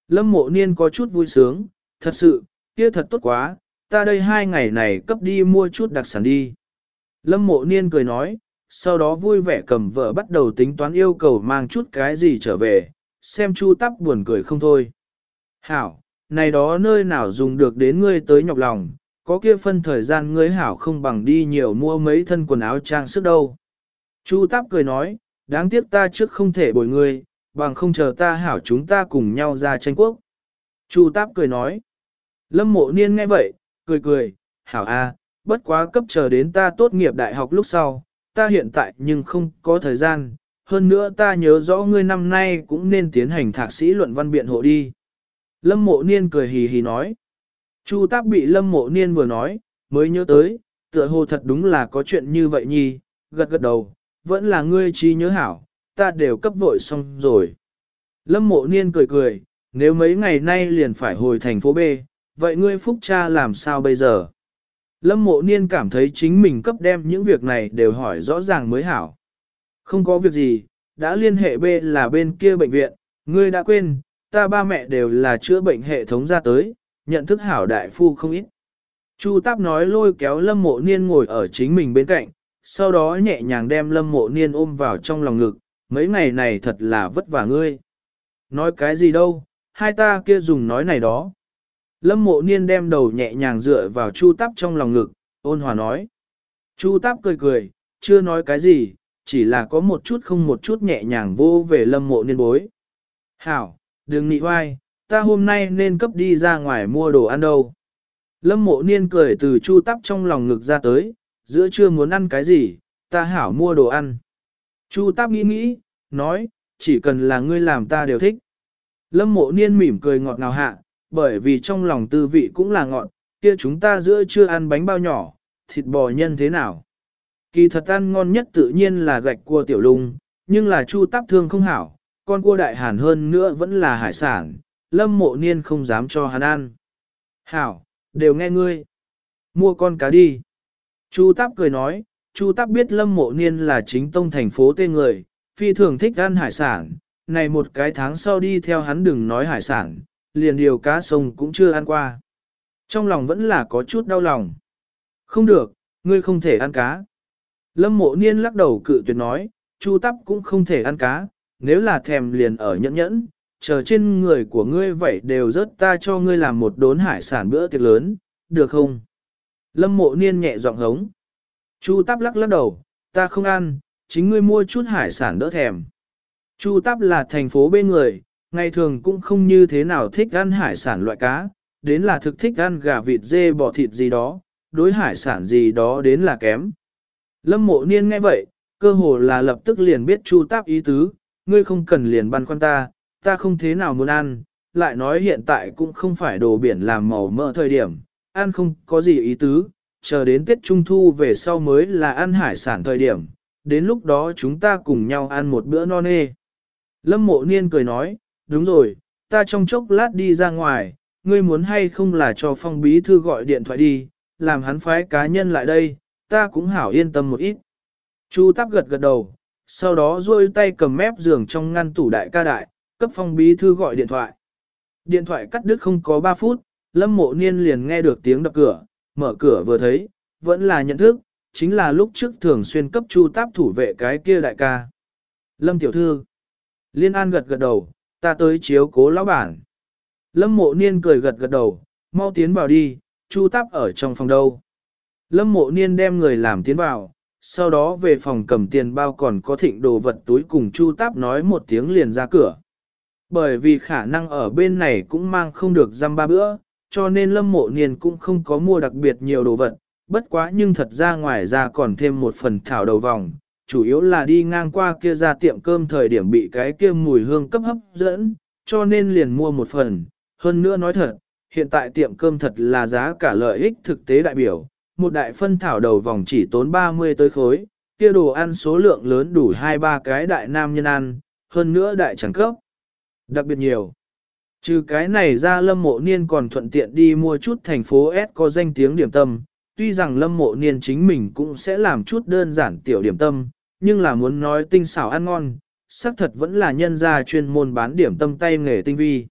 Lâm mộ niên có chút vui sướng, thật sự, kia thật tốt quá, ta đây hai ngày này cấp đi mua chút đặc sản đi. Lâm mộ niên cười nói, sau đó vui vẻ cầm vợ bắt đầu tính toán yêu cầu mang chút cái gì trở về, xem chu tắp buồn cười không thôi. Hảo, này đó nơi nào dùng được đến ngươi tới nhọc lòng, có kia phân thời gian ngươi hảo không bằng đi nhiều mua mấy thân quần áo trang sức đâu. Chu tắp cười nói, đáng tiếc ta trước không thể bồi ngươi, bằng không chờ ta hảo chúng ta cùng nhau ra tranh quốc. Chu táp cười nói, lâm mộ niên nghe vậy, cười cười, hảo a, bất quá cấp chờ đến ta tốt nghiệp đại học lúc sau, ta hiện tại nhưng không có thời gian, hơn nữa ta nhớ rõ ngươi năm nay cũng nên tiến hành thạc sĩ luận văn biện hộ đi. Lâm mộ niên cười hì hì nói. Chu tác bị lâm mộ niên vừa nói, mới nhớ tới, tựa hồ thật đúng là có chuyện như vậy nhi, gật gật đầu, vẫn là ngươi trí nhớ hảo, ta đều cấp vội xong rồi. Lâm mộ niên cười cười, nếu mấy ngày nay liền phải hồi thành phố B, vậy ngươi phúc cha làm sao bây giờ? Lâm mộ niên cảm thấy chính mình cấp đem những việc này đều hỏi rõ ràng mới hảo. Không có việc gì, đã liên hệ B là bên kia bệnh viện, ngươi đã quên, ta ba mẹ đều là chữa bệnh hệ thống ra tới, nhận thức hảo đại phu không ít. Chu Táp nói lôi kéo lâm mộ niên ngồi ở chính mình bên cạnh, sau đó nhẹ nhàng đem lâm mộ niên ôm vào trong lòng ngực, mấy ngày này thật là vất vả ngươi. Nói cái gì đâu, hai ta kia dùng nói này đó. Lâm mộ niên đem đầu nhẹ nhàng dựa vào chu tắp trong lòng ngực, ôn hòa nói. Chu tắp cười cười, chưa nói cái gì, chỉ là có một chút không một chút nhẹ nhàng vô về lâm mộ niên bối. Hảo, đừng nị hoai, ta hôm nay nên cấp đi ra ngoài mua đồ ăn đâu. Lâm mộ niên cười từ chu tắp trong lòng ngực ra tới, giữa trưa muốn ăn cái gì, ta hảo mua đồ ăn. Chu tắp nghĩ nghĩ, nói, chỉ cần là ngươi làm ta đều thích. Lâm mộ niên mỉm cười ngọt ngào hạ, bởi vì trong lòng tư vị cũng là ngọn kia chúng ta giữa chưa ăn bánh bao nhỏ, thịt bò nhân thế nào. Kỳ thật ăn ngon nhất tự nhiên là gạch cua tiểu lung, nhưng là chu tắp thương không hảo, con cua đại hàn hơn nữa vẫn là hải sản, lâm mộ niên không dám cho hắn ăn. Hảo, đều nghe ngươi. Mua con cá đi. Chu tắp cười nói, chu tắp biết lâm mộ niên là chính tông thành phố tên người, phi thường thích ăn hải sản, này một cái tháng sau đi theo hắn đừng nói hải sản, liền điều cá sông cũng chưa ăn qua. Trong lòng vẫn là có chút đau lòng. Không được, ngươi không thể ăn cá. Lâm mộ niên lắc đầu cự tuyệt nói, chu tắp cũng không thể ăn cá, nếu là thèm liền ở nhẫn nhẫn, chờ trên người của ngươi vậy đều rớt ta cho ngươi làm một đốn hải sản bữa tiệc lớn, được không? Lâm mộ niên nhẹ giọng hống. Chu tắp lắc lắc đầu, ta không ăn, chính ngươi mua chút hải sản đỡ thèm. Chu tắp là thành phố bên người, ngày thường cũng không như thế nào thích ăn hải sản loại cá, đến là thực thích ăn gà vịt dê bò thịt gì đó, đối hải sản gì đó đến là kém. Lâm mộ niên nghe vậy, cơ hồ là lập tức liền biết chu táp ý tứ, ngươi không cần liền băn khoăn ta, ta không thế nào muốn ăn, lại nói hiện tại cũng không phải đồ biển làm màu mỡ thời điểm, ăn không có gì ý tứ, chờ đến Tết Trung Thu về sau mới là ăn hải sản thời điểm, đến lúc đó chúng ta cùng nhau ăn một bữa no nê. Lâm mộ niên cười nói, đúng rồi, ta trong chốc lát đi ra ngoài, ngươi muốn hay không là cho phong bí thư gọi điện thoại đi, làm hắn phái cá nhân lại đây, ta cũng hảo yên tâm một ít. Chu tắp gật gật đầu, sau đó duỗi tay cầm mép giường trong ngăn tủ đại ca đại, cấp phong bí thư gọi điện thoại. Điện thoại cắt đứt không có 3 phút, lâm mộ niên liền nghe được tiếng đập cửa, mở cửa vừa thấy, vẫn là nhận thức, chính là lúc trước thường xuyên cấp chu táp thủ vệ cái kia đại ca. Lâm tiểu thư, liên an gật gật đầu, ta tới chiếu cố lão bản. Lâm mộ niên cười gật gật đầu, mau tiến vào đi, chu táp ở trong phòng đâu. Lâm mộ niên đem người làm tiến vào, sau đó về phòng cầm tiền bao còn có thịnh đồ vật túi cùng chu táp nói một tiếng liền ra cửa. Bởi vì khả năng ở bên này cũng mang không được răm ba bữa, cho nên lâm mộ niên cũng không có mua đặc biệt nhiều đồ vật, bất quá nhưng thật ra ngoài ra còn thêm một phần thảo đầu vòng, chủ yếu là đi ngang qua kia ra tiệm cơm thời điểm bị cái kia mùi hương cấp hấp dẫn, cho nên liền mua một phần, hơn nữa nói thật, hiện tại tiệm cơm thật là giá cả lợi ích thực tế đại biểu, một đại phân thảo đầu vòng chỉ tốn 30 tới khối, kia đồ ăn số lượng lớn đủ hai ba cái đại nam nhân ăn, hơn nữa đại chẳng cấp. Đặc biệt nhiều. Trừ cái này ra lâm mộ niên còn thuận tiện đi mua chút thành phố S có danh tiếng điểm tâm, tuy rằng lâm mộ niên chính mình cũng sẽ làm chút đơn giản tiểu điểm tâm, nhưng là muốn nói tinh xảo ăn ngon, xác thật vẫn là nhân gia chuyên môn bán điểm tâm tay nghề tinh vi.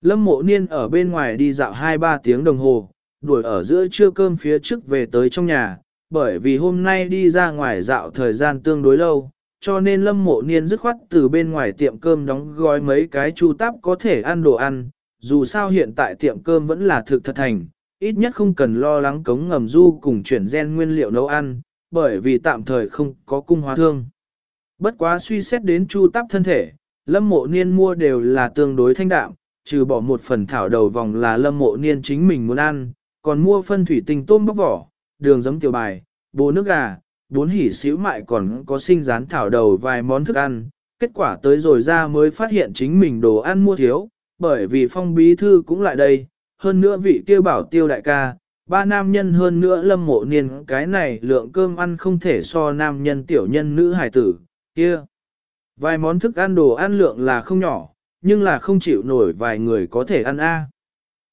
Lâm mộ niên ở bên ngoài đi dạo 2-3 tiếng đồng hồ, đuổi ở giữa trưa cơm phía trước về tới trong nhà, bởi vì hôm nay đi ra ngoài dạo thời gian tương đối lâu, cho nên lâm mộ niên dứt khoát từ bên ngoài tiệm cơm đóng gói mấy cái chu táp có thể ăn đồ ăn, dù sao hiện tại tiệm cơm vẫn là thực thật thành, ít nhất không cần lo lắng cống ngầm du cùng chuyển gen nguyên liệu nấu ăn, bởi vì tạm thời không có cung hóa thương. Bất quá suy xét đến chu táp thân thể, lâm mộ niên mua đều là tương đối thanh đạm, trừ bỏ một phần thảo đầu vòng là lâm mộ niên chính mình muốn ăn, còn mua phân thủy tinh tôm bóc vỏ, đường giấm tiểu bài, bố nước gà, bốn hỉ xíu mại còn có sinh rán thảo đầu vài món thức ăn. Kết quả tới rồi ra mới phát hiện chính mình đồ ăn mua thiếu, bởi vì phong bí thư cũng lại đây, hơn nữa vị tiêu bảo tiêu đại ca, ba nam nhân hơn nữa lâm mộ niên cái này lượng cơm ăn không thể so nam nhân tiểu nhân nữ hải tử, kia. Vài món thức ăn đồ ăn lượng là không nhỏ, nhưng là không chịu nổi vài người có thể ăn a.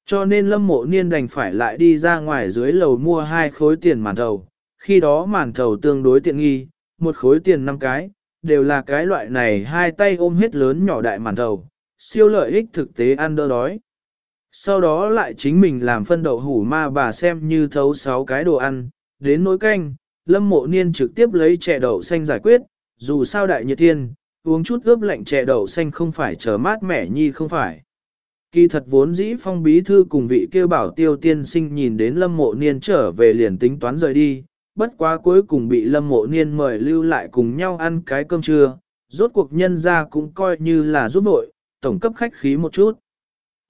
Cho nên lâm mộ niên đành phải lại đi ra ngoài dưới lầu mua hai khối tiền màn thầu, khi đó màn thầu tương đối tiện nghi, một khối tiền năm cái, đều là cái loại này hai tay ôm hết lớn nhỏ đại màn thầu, siêu lợi ích thực tế ăn đỡ đói. Sau đó lại chính mình làm phân đậu hủ ma bà xem như thấu sáu cái đồ ăn, đến nỗi canh, lâm mộ niên trực tiếp lấy chè đậu xanh giải quyết, dù sao đại nhiệt thiên, uống chút ướp lạnh chè đậu xanh không phải chờ mát mẻ nhi không phải. Kỳ thật vốn dĩ phong bí thư cùng vị kêu bảo tiêu tiên sinh nhìn đến lâm mộ niên trở về liền tính toán rời đi, bất quá cuối cùng bị lâm mộ niên mời lưu lại cùng nhau ăn cái cơm trưa, rốt cuộc nhân ra cũng coi như là giúp vội, tổng cấp khách khí một chút.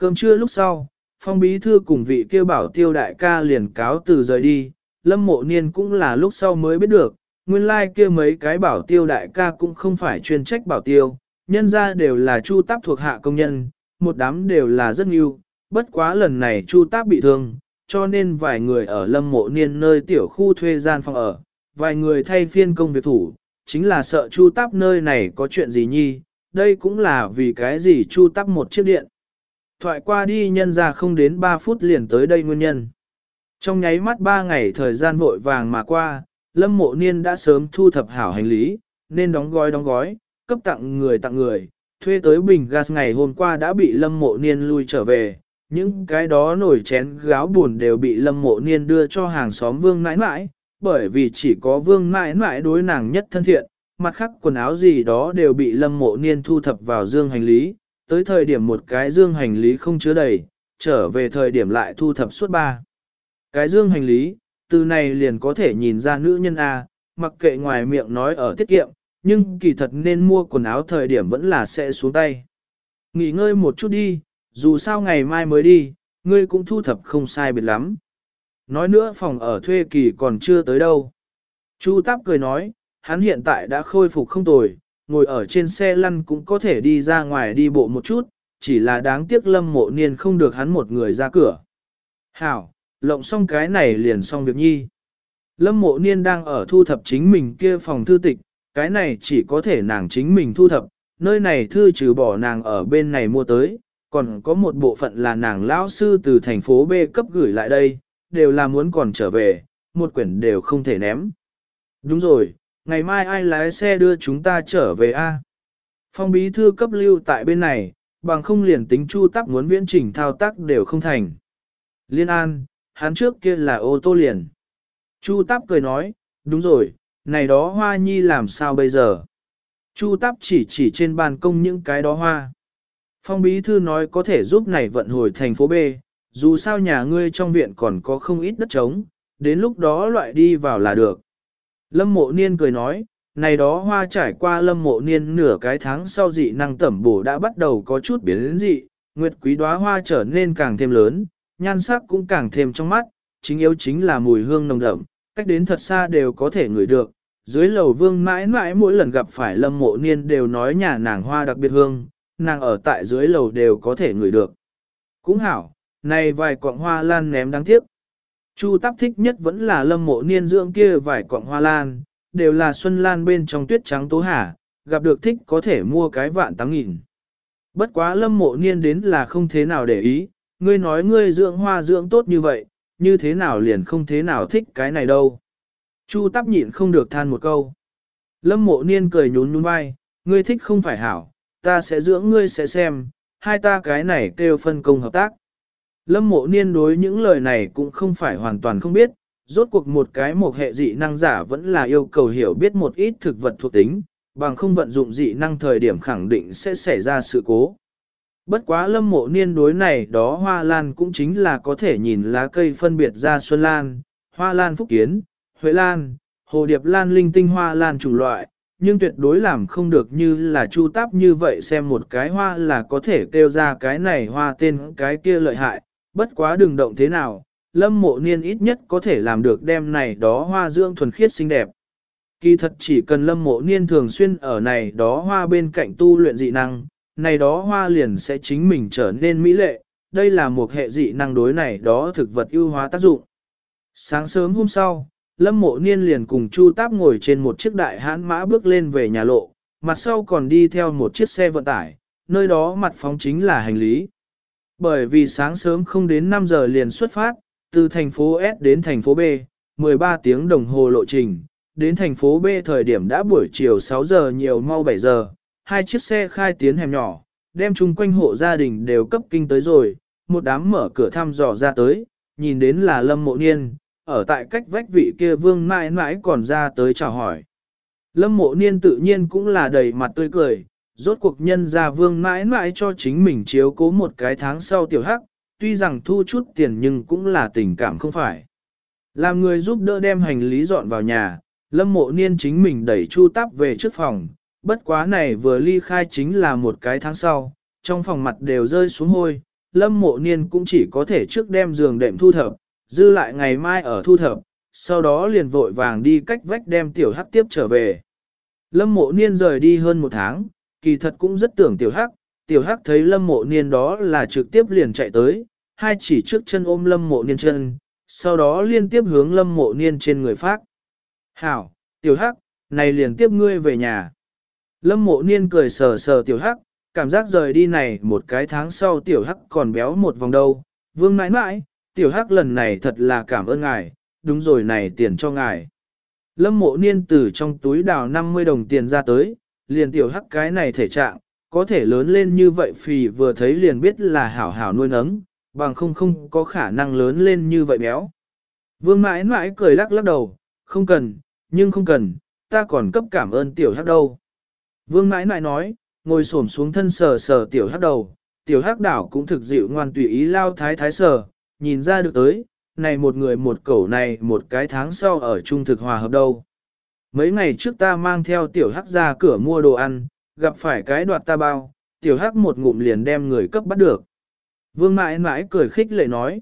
Cơm trưa lúc sau, phong bí thư cùng vị kêu bảo tiêu đại ca liền cáo từ rời đi, lâm mộ niên cũng là lúc sau mới biết được, nguyên lai like kia mấy cái bảo tiêu đại ca cũng không phải chuyên trách bảo tiêu, nhân ra đều là chu táp thuộc hạ công nhân, một đám đều là rất nhiều, bất quá lần này chu táp bị thương, cho nên vài người ở lâm mộ niên nơi tiểu khu thuê gian phòng ở, vài người thay phiên công việc thủ, chính là sợ chu táp nơi này có chuyện gì nhi, đây cũng là vì cái gì chu táp một chiếc điện. Thoại qua đi nhân ra không đến 3 phút liền tới đây nguyên nhân. Trong nháy mắt 3 ngày thời gian vội vàng mà qua, lâm mộ niên đã sớm thu thập hảo hành lý, nên đóng gói đóng gói, cấp tặng người tặng người, thuê tới bình gas ngày hôm qua đã bị lâm mộ niên lui trở về, những cái đó nổi chén gáo buồn đều bị lâm mộ niên đưa cho hàng xóm vương mãi mãi, bởi vì chỉ có vương mãi mãi đối nàng nhất thân thiện, mặt khác quần áo gì đó đều bị lâm mộ niên thu thập vào dương hành lý, tới thời điểm một cái dương hành lý không chứa đầy, trở về thời điểm lại thu thập suốt ba. Cái dương hành lý, từ này liền có thể nhìn ra nữ nhân A, mặc kệ ngoài miệng nói ở tiết kiệm, nhưng kỳ thật nên mua quần áo thời điểm vẫn là sẽ xuống tay. Nghỉ ngơi một chút đi, dù sao ngày mai mới đi, ngươi cũng thu thập không sai biệt lắm. Nói nữa phòng ở thuê kỳ còn chưa tới đâu. Chu Táp cười nói, hắn hiện tại đã khôi phục không tồi, ngồi ở trên xe lăn cũng có thể đi ra ngoài đi bộ một chút, chỉ là đáng tiếc lâm mộ niên không được hắn một người ra cửa. Hảo, lộng xong cái này liền xong việc nhi. Lâm mộ niên đang ở thu thập chính mình kia phòng thư tịch, cái này chỉ có thể nàng chính mình thu thập, nơi này thư trừ bỏ nàng ở bên này mua tới, còn có một bộ phận là nàng lão sư từ thành phố B cấp gửi lại đây, đều là muốn còn trở về, một quyển đều không thể ném. Đúng rồi, ngày mai ai lái xe đưa chúng ta trở về a? Phong bí thư cấp lưu tại bên này, bằng không liền tính chu tắc muốn viễn trình thao tác đều không thành. Liên an, hắn trước kia là ô tô liền. Chu táp cười nói, đúng rồi, này đó hoa nhi làm sao bây giờ? Chu táp chỉ chỉ trên ban công những cái đó hoa. Phong bí thư nói có thể giúp này vận hồi thành phố B, dù sao nhà ngươi trong viện còn có không ít đất trống, đến lúc đó loại đi vào là được. Lâm mộ niên cười nói, này đó hoa trải qua lâm mộ niên nửa cái tháng sau dị năng tẩm bổ đã bắt đầu có chút biến đến dị, nguyệt quý đóa hoa trở nên càng thêm lớn, nhan sắc cũng càng thêm trong mắt, chính yếu chính là mùi hương nồng đậm, cách đến thật xa đều có thể ngửi được. Dưới lầu vương mãi mãi mỗi lần gặp phải lâm mộ niên đều nói nhà nàng hoa đặc biệt hương, nàng ở tại dưới lầu đều có thể ngửi được. Cũng hảo, này vài cọng hoa lan ném đáng tiếc. Chu Táp thích nhất vẫn là lâm mộ niên dưỡng kia vài cọng hoa lan, đều là xuân lan bên trong tuyết trắng tố hả, gặp được thích có thể mua cái vạn tám nghìn. Bất quá lâm mộ niên đến là không thế nào để ý, ngươi nói ngươi dưỡng hoa dưỡng tốt như vậy, như thế nào liền không thế nào thích cái này đâu. Chu Táp nhịn không được than một câu. Lâm mộ niên cười nhún nhún vai, ngươi thích không phải hảo, ta sẽ dưỡng ngươi sẽ xem, hai ta cái này kêu phân công hợp tác. Lâm mộ niên đối những lời này cũng không phải hoàn toàn không biết, rốt cuộc một cái một hệ dị năng giả vẫn là yêu cầu hiểu biết một ít thực vật thuộc tính, bằng không vận dụng dị năng thời điểm khẳng định sẽ xảy ra sự cố. Bất quá lâm mộ niên đối này đó hoa lan cũng chính là có thể nhìn lá cây phân biệt ra xuân lan, hoa lan phúc kiến, huệ lan, hồ điệp lan linh tinh hoa lan chủng loại, nhưng tuyệt đối làm không được như là chu táp như vậy xem một cái hoa là có thể kêu ra cái này hoa tên cái kia lợi hại, bất quá đừng động thế nào, lâm mộ niên ít nhất có thể làm được đem này đó hoa dưỡng thuần khiết xinh đẹp. Kỳ thật chỉ cần lâm mộ niên thường xuyên ở này đó hoa bên cạnh tu luyện dị năng, này đó hoa liền sẽ chính mình trở nên mỹ lệ, đây là một hệ dị năng đối này đó thực vật ưu hóa tác dụng. Sáng sớm hôm sau, Lâm Mộ Niên liền cùng Chu Táp ngồi trên một chiếc đại hãn mã bước lên về nhà lộ, mặt sau còn đi theo một chiếc xe vận tải, nơi đó mặt phóng chính là hành lý. Bởi vì sáng sớm không đến 5 giờ liền xuất phát, từ thành phố S đến thành phố B, 13 tiếng đồng hồ lộ trình, đến thành phố B thời điểm đã buổi chiều 6 giờ nhiều mau 7 giờ, hai chiếc xe khai tiến hẻm nhỏ, đem chung quanh hộ gia đình đều cấp kinh tới rồi, một đám mở cửa thăm dò ra tới, nhìn đến là lâm mộ niên, ở tại cách vách vị kia vương mãi mãi còn ra tới chào hỏi. Lâm mộ niên tự nhiên cũng là đầy mặt tươi cười, rốt cuộc nhân ra vương mãi mãi cho chính mình chiếu cố một cái tháng sau tiểu hắc, tuy rằng thu chút tiền nhưng cũng là tình cảm không phải. Làm người giúp đỡ đem hành lý dọn vào nhà, lâm mộ niên chính mình đẩy chu tắp về trước phòng, bất quá này vừa ly khai chính là một cái tháng sau, trong phòng mặt đều rơi xuống hôi, lâm mộ niên cũng chỉ có thể trước đem giường đệm thu thập, dư lại ngày mai ở thu thập, sau đó liền vội vàng đi cách vách đem tiểu hắc tiếp trở về. Lâm mộ niên rời đi hơn một tháng, kỳ thật cũng rất tưởng tiểu hắc, tiểu hắc thấy lâm mộ niên đó là trực tiếp liền chạy tới, hai chỉ trước chân ôm lâm mộ niên chân, sau đó liên tiếp hướng lâm mộ niên trên người phát. Hảo, tiểu hắc, này liền tiếp ngươi về nhà. Lâm mộ niên cười sờ sờ tiểu hắc, cảm giác rời đi này một cái tháng sau tiểu hắc còn béo một vòng đâu. Vương nãi nãi, tiểu hắc lần này thật là cảm ơn ngài, đúng rồi này tiền cho ngài. Lâm mộ niên từ trong túi đào 50 đồng tiền ra tới, liền tiểu hắc cái này thể trạng, có thể lớn lên như vậy phì vừa thấy liền biết là hảo hảo nuôi nấng, bằng không không có khả năng lớn lên như vậy béo. Vương mãi mãi cười lắc lắc đầu, không cần, nhưng không cần, ta còn cấp cảm ơn tiểu hắc đâu. Vương mãi mãi nói, ngồi xổm xuống thân sờ sờ tiểu hắc đầu, tiểu hắc đảo cũng thực dịu ngoan tùy ý lao thái thái sờ, nhìn ra được tới, này một người một cẩu này một cái tháng sau ở trung thực hòa hợp đâu. Mấy ngày trước ta mang theo tiểu hắc ra cửa mua đồ ăn, gặp phải cái đoạt ta bao, tiểu hắc một ngụm liền đem người cấp bắt được. Vương mãi mãi cười khích lệ nói.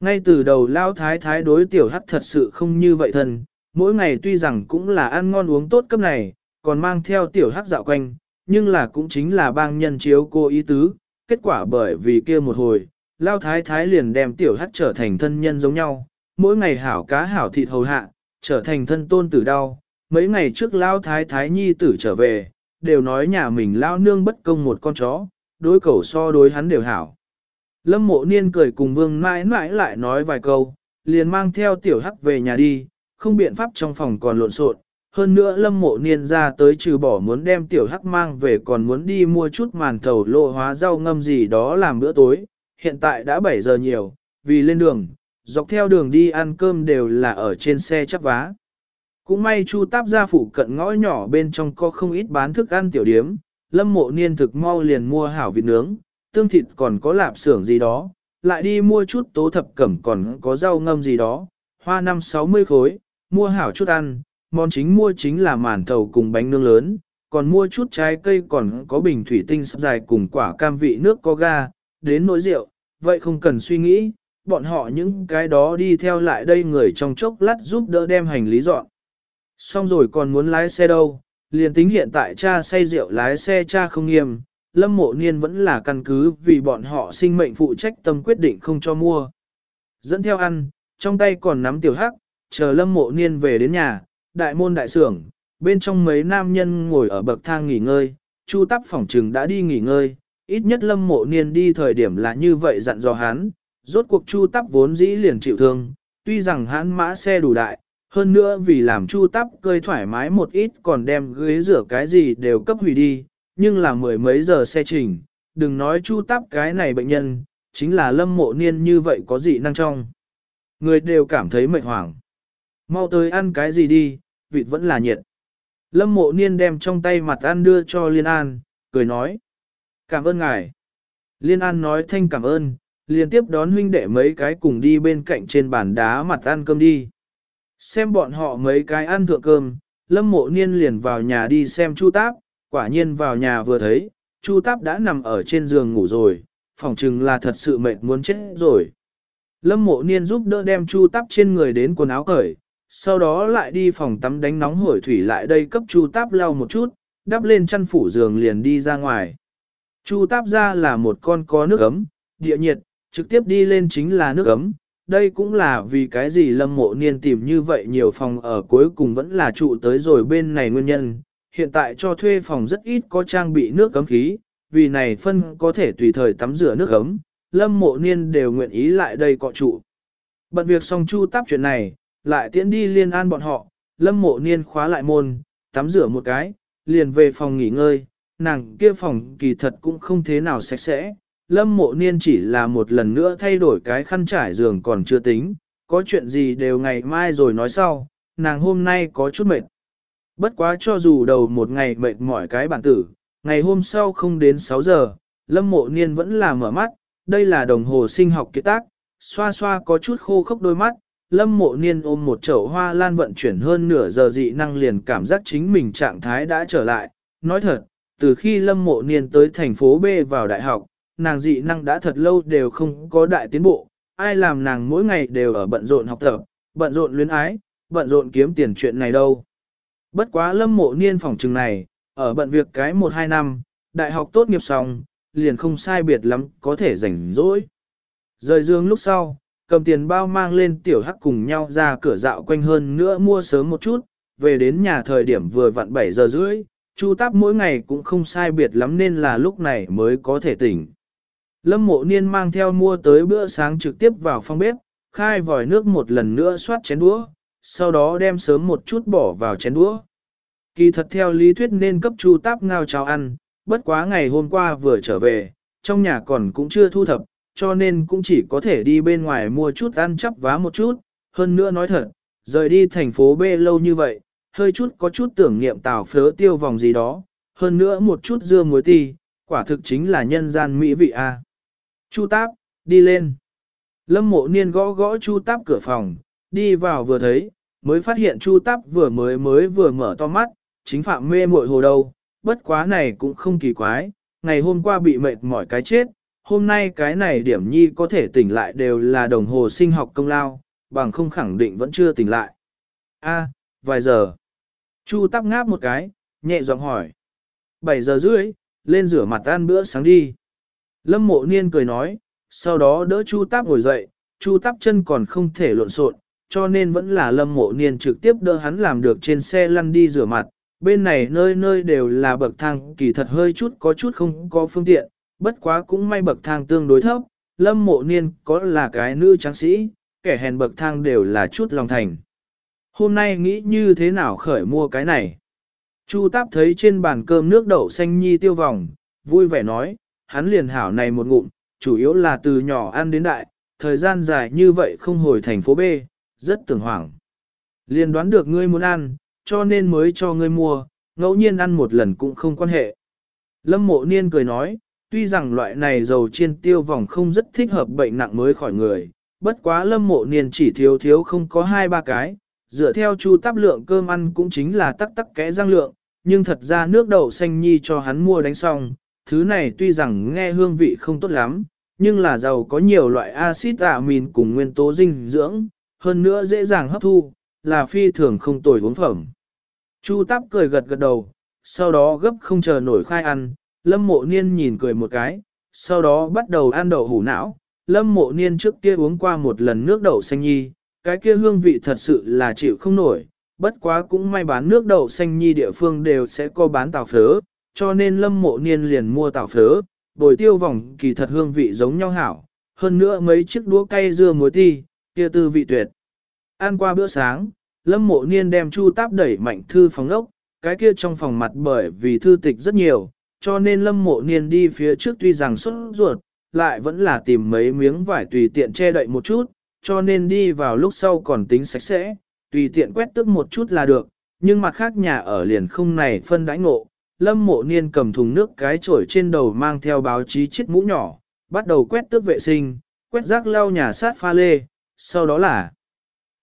Ngay từ đầu lao thái thái đối tiểu hắc thật sự không như vậy thân, mỗi ngày tuy rằng cũng là ăn ngon uống tốt cấp này, còn mang theo tiểu hắc dạo quanh, nhưng là cũng chính là bang nhân chiếu cô ý tứ, kết quả bởi vì kia một hồi, lao thái thái liền đem tiểu hắc trở thành thân nhân giống nhau, mỗi ngày hảo cá hảo thịt hầu hạ, trở thành thân tôn tử đau. Mấy ngày trước lao thái thái nhi tử trở về, đều nói nhà mình lao nương bất công một con chó, đối cầu so đối hắn đều hảo. Lâm mộ niên cười cùng vương mãi mãi lại nói vài câu, liền mang theo tiểu hắc về nhà đi, không biện pháp trong phòng còn lộn xộn. Hơn nữa lâm mộ niên ra tới trừ bỏ muốn đem tiểu hắc mang về còn muốn đi mua chút màn thầu lộ hóa rau ngâm gì đó làm bữa tối. Hiện tại đã 7 giờ nhiều, vì lên đường, dọc theo đường đi ăn cơm đều là ở trên xe chắp vá. Cũng may chu táp gia phụ cận ngõ nhỏ bên trong có không ít bán thức ăn tiểu điếm, lâm mộ niên thực mau liền mua hảo vịt nướng, tương thịt còn có lạp xưởng gì đó, lại đi mua chút tố thập cẩm còn có rau ngâm gì đó, hoa năm sáu mươi khối, mua hảo chút ăn, món chính mua chính là màn thầu cùng bánh nướng lớn, còn mua chút trái cây còn có bình thủy tinh sắp dài cùng quả cam vị nước có ga, đến nỗi rượu, vậy không cần suy nghĩ, bọn họ những cái đó đi theo lại đây người trong chốc lát giúp đỡ đem hành lý dọn. Xong rồi còn muốn lái xe đâu, liền tính hiện tại cha say rượu lái xe cha không nghiêm, lâm mộ niên vẫn là căn cứ vì bọn họ sinh mệnh phụ trách tâm quyết định không cho mua. Dẫn theo ăn, trong tay còn nắm tiểu hắc, chờ lâm mộ niên về đến nhà, đại môn đại sưởng, bên trong mấy nam nhân ngồi ở bậc thang nghỉ ngơi, chu tắp phòng trừng đã đi nghỉ ngơi, ít nhất lâm mộ niên đi thời điểm là như vậy dặn dò hắn, rốt cuộc chu tắp vốn dĩ liền chịu thương, tuy rằng hắn mã xe đủ đại, hơn nữa vì làm chu tắp cơi thoải mái một ít còn đem ghế rửa cái gì đều cấp hủy đi, nhưng là mười mấy giờ xe trình, đừng nói chu tắp cái này bệnh nhân, chính là lâm mộ niên như vậy có gì năng trong. Người đều cảm thấy mệt hoảng. Mau tới ăn cái gì đi, vịt vẫn là nhiệt. Lâm mộ niên đem trong tay mặt ăn đưa cho Liên An, cười nói. Cảm ơn ngài. Liên An nói thanh cảm ơn, liên tiếp đón huynh đệ mấy cái cùng đi bên cạnh trên bàn đá mặt ăn cơm đi. Xem bọn họ mấy cái ăn thượng cơm, lâm mộ niên liền vào nhà đi xem chu táp, quả nhiên vào nhà vừa thấy, chu táp đã nằm ở trên giường ngủ rồi, phỏng chừng là thật sự mệt muốn chết rồi. Lâm mộ niên giúp đỡ đem chu táp trên người đến quần áo cởi, sau đó lại đi phòng tắm đánh nóng hổi thủy lại đây cấp chu táp lau một chút, đắp lên chăn phủ giường liền đi ra ngoài. Chu táp ra là một con có nước ấm, địa nhiệt, trực tiếp đi lên chính là nước ấm, đây cũng là vì cái gì lâm mộ niên tìm như vậy nhiều phòng ở cuối cùng vẫn là trụ tới rồi bên này nguyên nhân. Hiện tại cho thuê phòng rất ít có trang bị nước cấm khí, vì này phân có thể tùy thời tắm rửa nước ấm, lâm mộ niên đều nguyện ý lại đây cọ trụ. Bận việc xong chu tắp chuyện này, lại tiễn đi liên an bọn họ, lâm mộ niên khóa lại môn, tắm rửa một cái, liền về phòng nghỉ ngơi, nàng kia phòng kỳ thật cũng không thế nào sạch sẽ, lâm mộ niên chỉ là một lần nữa thay đổi cái khăn trải giường còn chưa tính, có chuyện gì đều ngày mai rồi nói sau, nàng hôm nay có chút mệt. Bất quá cho dù đầu một ngày mệt mỏi cái bản tử, ngày hôm sau không đến 6 giờ, lâm mộ niên vẫn là mở mắt, đây là đồng hồ sinh học kiệt tác, xoa xoa có chút khô khốc đôi mắt, lâm mộ niên ôm một chậu hoa lan vận chuyển hơn nửa giờ dị năng liền cảm giác chính mình trạng thái đã trở lại, nói thật, từ khi lâm mộ niên tới thành phố B vào đại học, nàng dị năng đã thật lâu đều không có đại tiến bộ, ai làm nàng mỗi ngày đều ở bận rộn học tập, bận rộn luyến ái, bận rộn kiếm tiền chuyện này đâu. Bất quá lâm mộ niên phòng trừng này, ở bận việc cái 1-2 năm, đại học tốt nghiệp xong, liền không sai biệt lắm có thể rảnh rỗi. Rời dương lúc sau, cầm tiền bao mang lên tiểu hắc cùng nhau ra cửa dạo quanh hơn nữa mua sớm một chút, về đến nhà thời điểm vừa vặn 7 giờ rưỡi, Chu Táp mỗi ngày cũng không sai biệt lắm nên là lúc này mới có thể tỉnh. Lâm mộ niên mang theo mua tới bữa sáng trực tiếp vào phòng bếp, khai vòi nước một lần nữa xoát chén đũa, sau đó đem sớm một chút bỏ vào chén đũa. Kỳ thật theo lý thuyết nên cấp Chu Táp ngao cháo ăn, bất quá ngày hôm qua vừa trở về, trong nhà còn cũng chưa thu thập, cho nên cũng chỉ có thể đi bên ngoài mua chút ăn chắp vá một chút, hơn nữa nói thật, rời đi thành phố B lâu như vậy, hơi chút có chút tưởng niệm tào phớ tiêu vòng gì đó, hơn nữa một chút dưa muối ti, quả thực chính là nhân gian mỹ vị a. Chu Táp, đi lên. Lâm mộ niên gõ gõ Chu Táp cửa phòng, đi vào vừa thấy, mới phát hiện Chu Táp vừa mới mới vừa mở to mắt, chính phạm mê muội hồ đâu, bất quá này cũng không kỳ quái, ngày hôm qua bị mệt mỏi cái chết, hôm nay cái này điểm nhi có thể tỉnh lại đều là đồng hồ sinh học công lao, bằng không khẳng định vẫn chưa tỉnh lại. A, vài giờ. Chu Táp ngáp một cái, nhẹ giọng hỏi. 7 giờ rưỡi, lên rửa mặt ăn bữa sáng đi. Lâm mộ niên cười nói, sau đó đỡ chu táp ngồi dậy, chu táp chân còn không thể lộn xộn, cho nên vẫn là lâm mộ niên trực tiếp đỡ hắn làm được trên xe lăn đi rửa mặt. Bên này nơi nơi đều là bậc thang kỳ thật hơi chút có chút không có phương tiện, bất quá cũng may bậc thang tương đối thấp, lâm mộ niên có là cái nữ tráng sĩ, kẻ hèn bậc thang đều là chút lòng thành. Hôm nay nghĩ như thế nào khởi mua cái này? Chu Táp thấy trên bàn cơm nước đậu xanh nhi tiêu vòng, vui vẻ nói, hắn liền hảo này một ngụm, chủ yếu là từ nhỏ ăn đến đại, thời gian dài như vậy không hồi thành phố B, rất tưởng hoảng. Liền đoán được ngươi muốn ăn, cho nên mới cho ngươi mua, ngẫu nhiên ăn một lần cũng không quan hệ. Lâm mộ niên cười nói, tuy rằng loại này dầu chiên tiêu vòng không rất thích hợp bệnh nặng mới khỏi người, bất quá lâm mộ niên chỉ thiếu thiếu không có hai ba cái, dựa theo chu tắp lượng cơm ăn cũng chính là tắc tắc kẽ răng lượng, nhưng thật ra nước đậu xanh nhi cho hắn mua đánh xong, thứ này tuy rằng nghe hương vị không tốt lắm, nhưng là giàu có nhiều loại axit amin cùng nguyên tố dinh dưỡng, hơn nữa dễ dàng hấp thu, là phi thường không tồi uống phẩm. Chu táp cười gật gật đầu, sau đó gấp không chờ nổi khai ăn, lâm mộ niên nhìn cười một cái, sau đó bắt đầu ăn đậu hủ não. Lâm mộ niên trước kia uống qua một lần nước đậu xanh nhi, cái kia hương vị thật sự là chịu không nổi, bất quá cũng may bán nước đậu xanh nhi địa phương đều sẽ có bán tàu phớ, cho nên lâm mộ niên liền mua tàu phớ, bồi tiêu vòng kỳ thật hương vị giống nhau hảo, hơn nữa mấy chiếc đũa cay dưa muối ti, kia tư vị tuyệt. Ăn qua bữa sáng, lâm mộ niên đem chu táp đẩy mạnh thư phòng ốc, cái kia trong phòng mặt bởi vì thư tịch rất nhiều, cho nên lâm mộ niên đi phía trước tuy rằng xuất ruột, lại vẫn là tìm mấy miếng vải tùy tiện che đậy một chút, cho nên đi vào lúc sau còn tính sạch sẽ, tùy tiện quét tức một chút là được, nhưng mặt khác nhà ở liền không này phân đãi ngộ. Lâm mộ niên cầm thùng nước cái chổi trên đầu mang theo báo chí chiếc mũ nhỏ, bắt đầu quét tước vệ sinh, quét rác lau nhà sát pha lê, sau đó là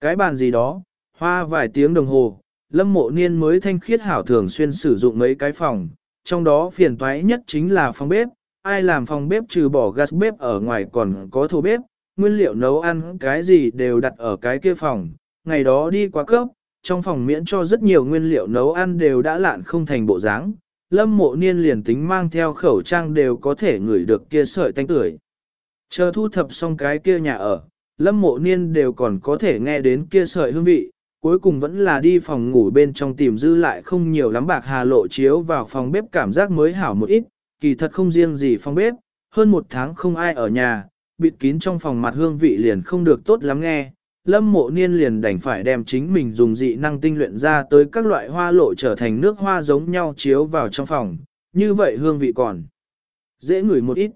cái bàn gì đó, hoa vài tiếng đồng hồ, lâm mộ niên mới thanh khiết hảo thường xuyên sử dụng mấy cái phòng, trong đó phiền toái nhất chính là phòng bếp, ai làm phòng bếp trừ bỏ gas bếp ở ngoài còn có thổ bếp, nguyên liệu nấu ăn cái gì đều đặt ở cái kia phòng, ngày đó đi quá cấp, trong phòng miễn cho rất nhiều nguyên liệu nấu ăn đều đã lạn không thành bộ dáng. Lâm mộ niên liền tính mang theo khẩu trang đều có thể ngửi được kia sợi tanh tưởi. Chờ thu thập xong cái kia nhà ở, lâm mộ niên đều còn có thể nghe đến kia sợi hương vị, cuối cùng vẫn là đi phòng ngủ bên trong tìm dư lại không nhiều lắm bạc hà lộ chiếu vào phòng bếp cảm giác mới hảo một ít, kỳ thật không riêng gì phòng bếp, hơn một tháng không ai ở nhà, bịt kín trong phòng mặt hương vị liền không được tốt lắm nghe. Lâm mộ niên liền đành phải đem chính mình dùng dị năng tinh luyện ra tới các loại hoa lộ trở thành nước hoa giống nhau chiếu vào trong phòng, như vậy hương vị còn dễ ngửi một ít.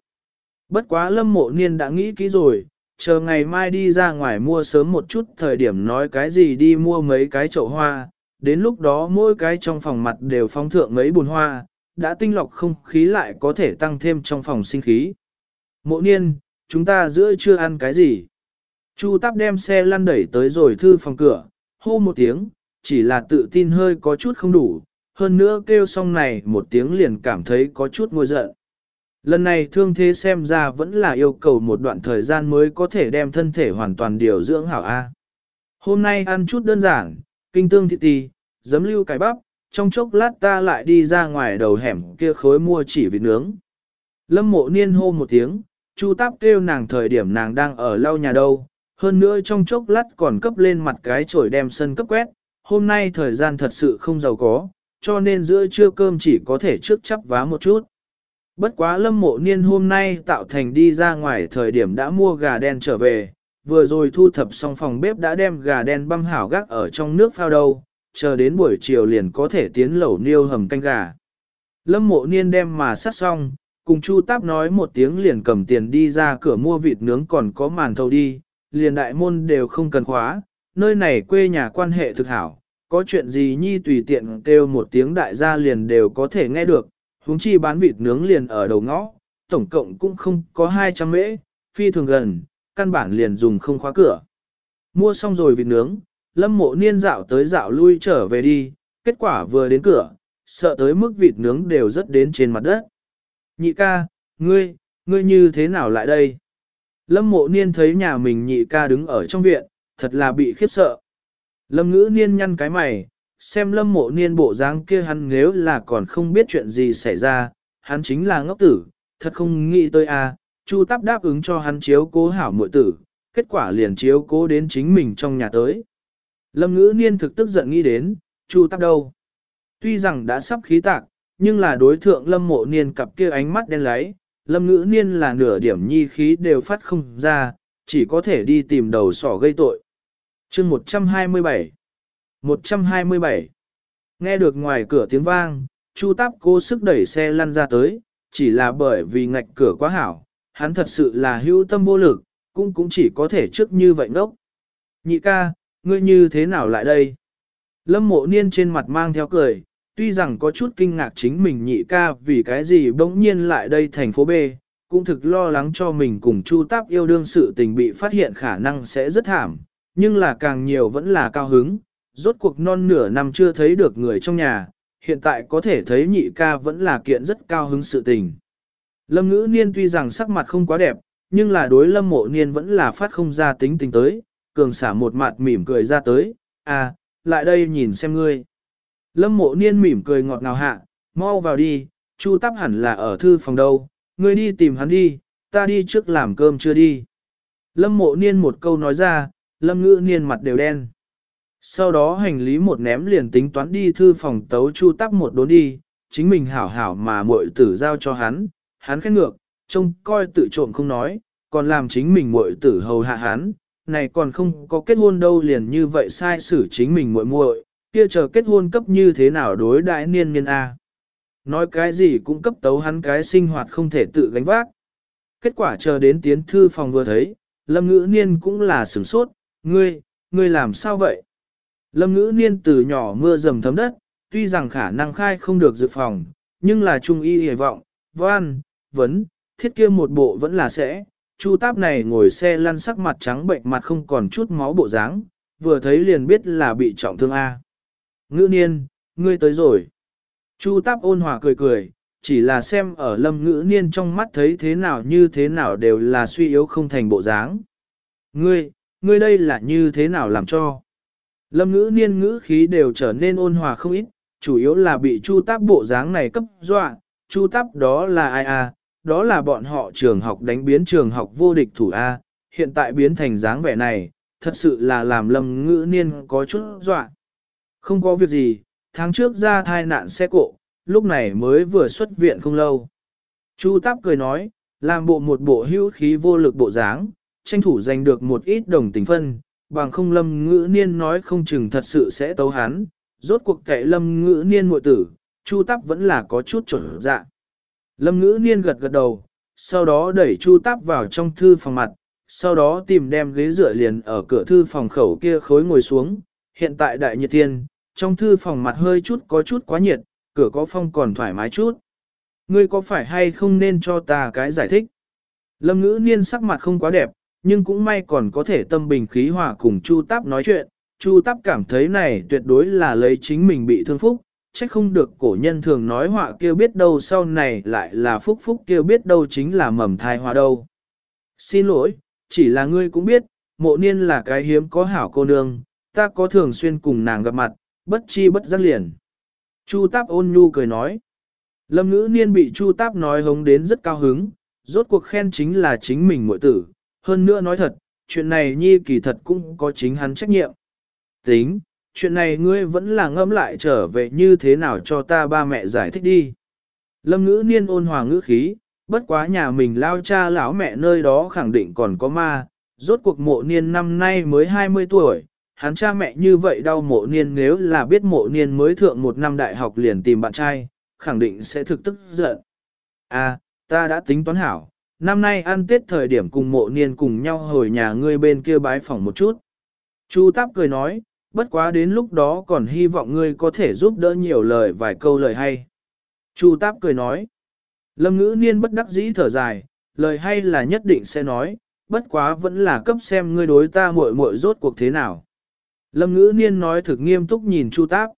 Bất quá lâm mộ niên đã nghĩ kỹ rồi, chờ ngày mai đi ra ngoài mua sớm một chút thời điểm nói cái gì đi mua mấy cái chậu hoa, đến lúc đó mỗi cái trong phòng mặt đều phong thượng mấy bùn hoa, đã tinh lọc không khí lại có thể tăng thêm trong phòng sinh khí. Mộ niên, chúng ta giữa chưa ăn cái gì? Chu táp đem xe lăn đẩy tới rồi thư phòng cửa, hô một tiếng, chỉ là tự tin hơi có chút không đủ, hơn nữa kêu xong này một tiếng liền cảm thấy có chút ngôi giận. Lần này thương thế xem ra vẫn là yêu cầu một đoạn thời gian mới có thể đem thân thể hoàn toàn điều dưỡng hảo A. Hôm nay ăn chút đơn giản, kinh tương thịt tì, giấm lưu cải bắp, trong chốc lát ta lại đi ra ngoài đầu hẻm kia khối mua chỉ vịt nướng. Lâm mộ niên hô một tiếng, chu táp kêu nàng thời điểm nàng đang ở lau nhà đâu, hơn nữa trong chốc lát còn cấp lên mặt cái chổi đem sân cấp quét, hôm nay thời gian thật sự không giàu có, cho nên giữa trưa cơm chỉ có thể trước chắp vá một chút. Bất quá lâm mộ niên hôm nay tạo thành đi ra ngoài thời điểm đã mua gà đen trở về, vừa rồi thu thập xong phòng bếp đã đem gà đen băm hảo gác ở trong nước phao đâu, chờ đến buổi chiều liền có thể tiến lẩu niêu hầm canh gà. Lâm mộ niên đem mà sát xong, cùng Chu Táp nói một tiếng liền cầm tiền đi ra cửa mua vịt nướng còn có màn thầu đi, liền đại môn đều không cần khóa, nơi này quê nhà quan hệ thực hảo, có chuyện gì nhi tùy tiện kêu một tiếng đại gia liền đều có thể nghe được, huống chi bán vịt nướng liền ở đầu ngõ, tổng cộng cũng không có 200 mễ, phi thường gần, căn bản liền dùng không khóa cửa. Mua xong rồi vịt nướng, lâm mộ niên dạo tới dạo lui trở về đi, kết quả vừa đến cửa, sợ tới mức vịt nướng đều rất đến trên mặt đất. Nhị ca, ngươi, ngươi như thế nào lại đây? Lâm mộ niên thấy nhà mình nhị ca đứng ở trong viện, thật là bị khiếp sợ. Lâm ngữ niên nhăn cái mày, xem lâm mộ niên bộ dáng kia hắn nếu là còn không biết chuyện gì xảy ra, hắn chính là ngốc tử, thật không nghĩ tới a. À, Chu Táp đáp ứng cho hắn chiếu cố hảo muội tử, kết quả liền chiếu cố đến chính mình trong nhà tới. Lâm ngữ niên thực tức giận nghĩ đến, Chu Táp đâu? Tuy rằng đã sắp khí tạc, nhưng là đối thượng lâm mộ niên cặp kia ánh mắt đen lấy lâm ngữ niên là nửa điểm nhi khí đều phát không ra, chỉ có thể đi tìm đầu sỏ gây tội. chương 127 127 Nghe được ngoài cửa tiếng vang, Chu Táp cố sức đẩy xe lăn ra tới, chỉ là bởi vì ngạch cửa quá hảo, hắn thật sự là hữu tâm vô lực, cũng cũng chỉ có thể trước như vậy ngốc. Nhị ca, ngươi như thế nào lại đây? Lâm mộ niên trên mặt mang theo cười, tuy rằng có chút kinh ngạc chính mình nhị ca vì cái gì bỗng nhiên lại đây thành phố B, cũng thực lo lắng cho mình cùng Chu Táp yêu đương sự tình bị phát hiện khả năng sẽ rất thảm, nhưng là càng nhiều vẫn là cao hứng, rốt cuộc non nửa năm chưa thấy được người trong nhà, hiện tại có thể thấy nhị ca vẫn là kiện rất cao hứng sự tình. Lâm ngữ niên tuy rằng sắc mặt không quá đẹp, nhưng là đối lâm mộ niên vẫn là phát không ra tính tình tới, cường xả một mặt mỉm cười ra tới, à, lại đây nhìn xem ngươi. Lâm mộ niên mỉm cười ngọt ngào hạ, mau vào đi, chu tắp hẳn là ở thư phòng đâu, ngươi đi tìm hắn đi, ta đi trước làm cơm chưa đi. Lâm mộ niên một câu nói ra, lâm ngữ niên mặt đều đen. Sau đó hành lý một ném liền tính toán đi thư phòng tấu chu tắp một đốn đi, chính mình hảo hảo mà muội tử giao cho hắn, hắn khét ngược, trông coi tự trộm không nói, còn làm chính mình muội tử hầu hạ hắn, này còn không có kết hôn đâu liền như vậy sai xử chính mình muội muội, kia chờ kết hôn cấp như thế nào đối đại niên niên A. Nói cái gì cũng cấp tấu hắn cái sinh hoạt không thể tự gánh vác. Kết quả chờ đến tiến thư phòng vừa thấy, lâm ngữ niên cũng là sửng sốt, ngươi, ngươi làm sao vậy? Lâm ngữ niên từ nhỏ mưa dầm thấm đất, tuy rằng khả năng khai không được dự phòng, nhưng là trung y hề vọng, văn, vấn, thiết kia một bộ vẫn là sẽ. Chu táp này ngồi xe lăn sắc mặt trắng bệnh mặt không còn chút máu bộ dáng, vừa thấy liền biết là bị trọng thương A. Ngữ niên, ngươi tới rồi. Chu táp ôn hòa cười cười, chỉ là xem ở lâm ngữ niên trong mắt thấy thế nào như thế nào đều là suy yếu không thành bộ dáng. Ngươi, ngươi đây là như thế nào làm cho? Lâm ngữ niên ngữ khí đều trở nên ôn hòa không ít, chủ yếu là bị chu táp bộ dáng này cấp dọa, chu táp đó là ai à, đó là bọn họ trường học đánh biến trường học vô địch thủ A, hiện tại biến thành dáng vẻ này, thật sự là làm lâm ngữ niên có chút dọa. Không có việc gì, tháng trước ra thai nạn xe cộ, lúc này mới vừa xuất viện không lâu. Chu Táp cười nói, làm bộ một bộ hữu khí vô lực bộ dáng, tranh thủ giành được một ít đồng tình phân, bằng không lâm ngữ niên nói không chừng thật sự sẽ tấu hắn, rốt cuộc kệ lâm ngữ niên muội tử, Chu Táp vẫn là có chút chuẩn dạ. Lâm ngữ niên gật gật đầu, sau đó đẩy Chu Táp vào trong thư phòng mặt, sau đó tìm đem ghế dựa liền ở cửa thư phòng khẩu kia khối ngồi xuống, hiện tại đại nhiệt thiên, trong thư phòng mặt hơi chút có chút quá nhiệt, cửa có phong còn thoải mái chút. Ngươi có phải hay không nên cho ta cái giải thích? Lâm ngữ niên sắc mặt không quá đẹp, nhưng cũng may còn có thể tâm bình khí hòa cùng Chu Táp nói chuyện. Chu Táp cảm thấy này tuyệt đối là lấy chính mình bị thương phúc, trách không được cổ nhân thường nói họa kêu biết đâu sau này lại là phúc phúc kêu biết đâu chính là mầm thai hòa đâu. Xin lỗi, chỉ là ngươi cũng biết, mộ niên là cái hiếm có hảo cô nương, ta có thường xuyên cùng nàng gặp mặt, bất chi bất giác liền. Chu Táp ôn nhu cười nói. Lâm ngữ niên bị Chu Táp nói hống đến rất cao hứng, rốt cuộc khen chính là chính mình muội tử, hơn nữa nói thật, chuyện này nhi kỳ thật cũng có chính hắn trách nhiệm. Tính, chuyện này ngươi vẫn là ngẫm lại trở về như thế nào cho ta ba mẹ giải thích đi. Lâm ngữ niên ôn hòa ngữ khí, bất quá nhà mình lao cha lão mẹ nơi đó khẳng định còn có ma, rốt cuộc mộ niên năm nay mới 20 tuổi, hắn cha mẹ như vậy đau mộ niên nếu là biết mộ niên mới thượng một năm đại học liền tìm bạn trai, khẳng định sẽ thực tức giận. À, ta đã tính toán hảo, năm nay ăn tết thời điểm cùng mộ niên cùng nhau hồi nhà ngươi bên kia bái phỏng một chút. Chu Táp cười nói, bất quá đến lúc đó còn hy vọng ngươi có thể giúp đỡ nhiều lời vài câu lời hay. Chu Táp cười nói, lâm ngữ niên bất đắc dĩ thở dài, lời hay là nhất định sẽ nói, bất quá vẫn là cấp xem ngươi đối ta muội muội rốt cuộc thế nào. Lâm ngữ niên nói thực nghiêm túc nhìn Chu Táp.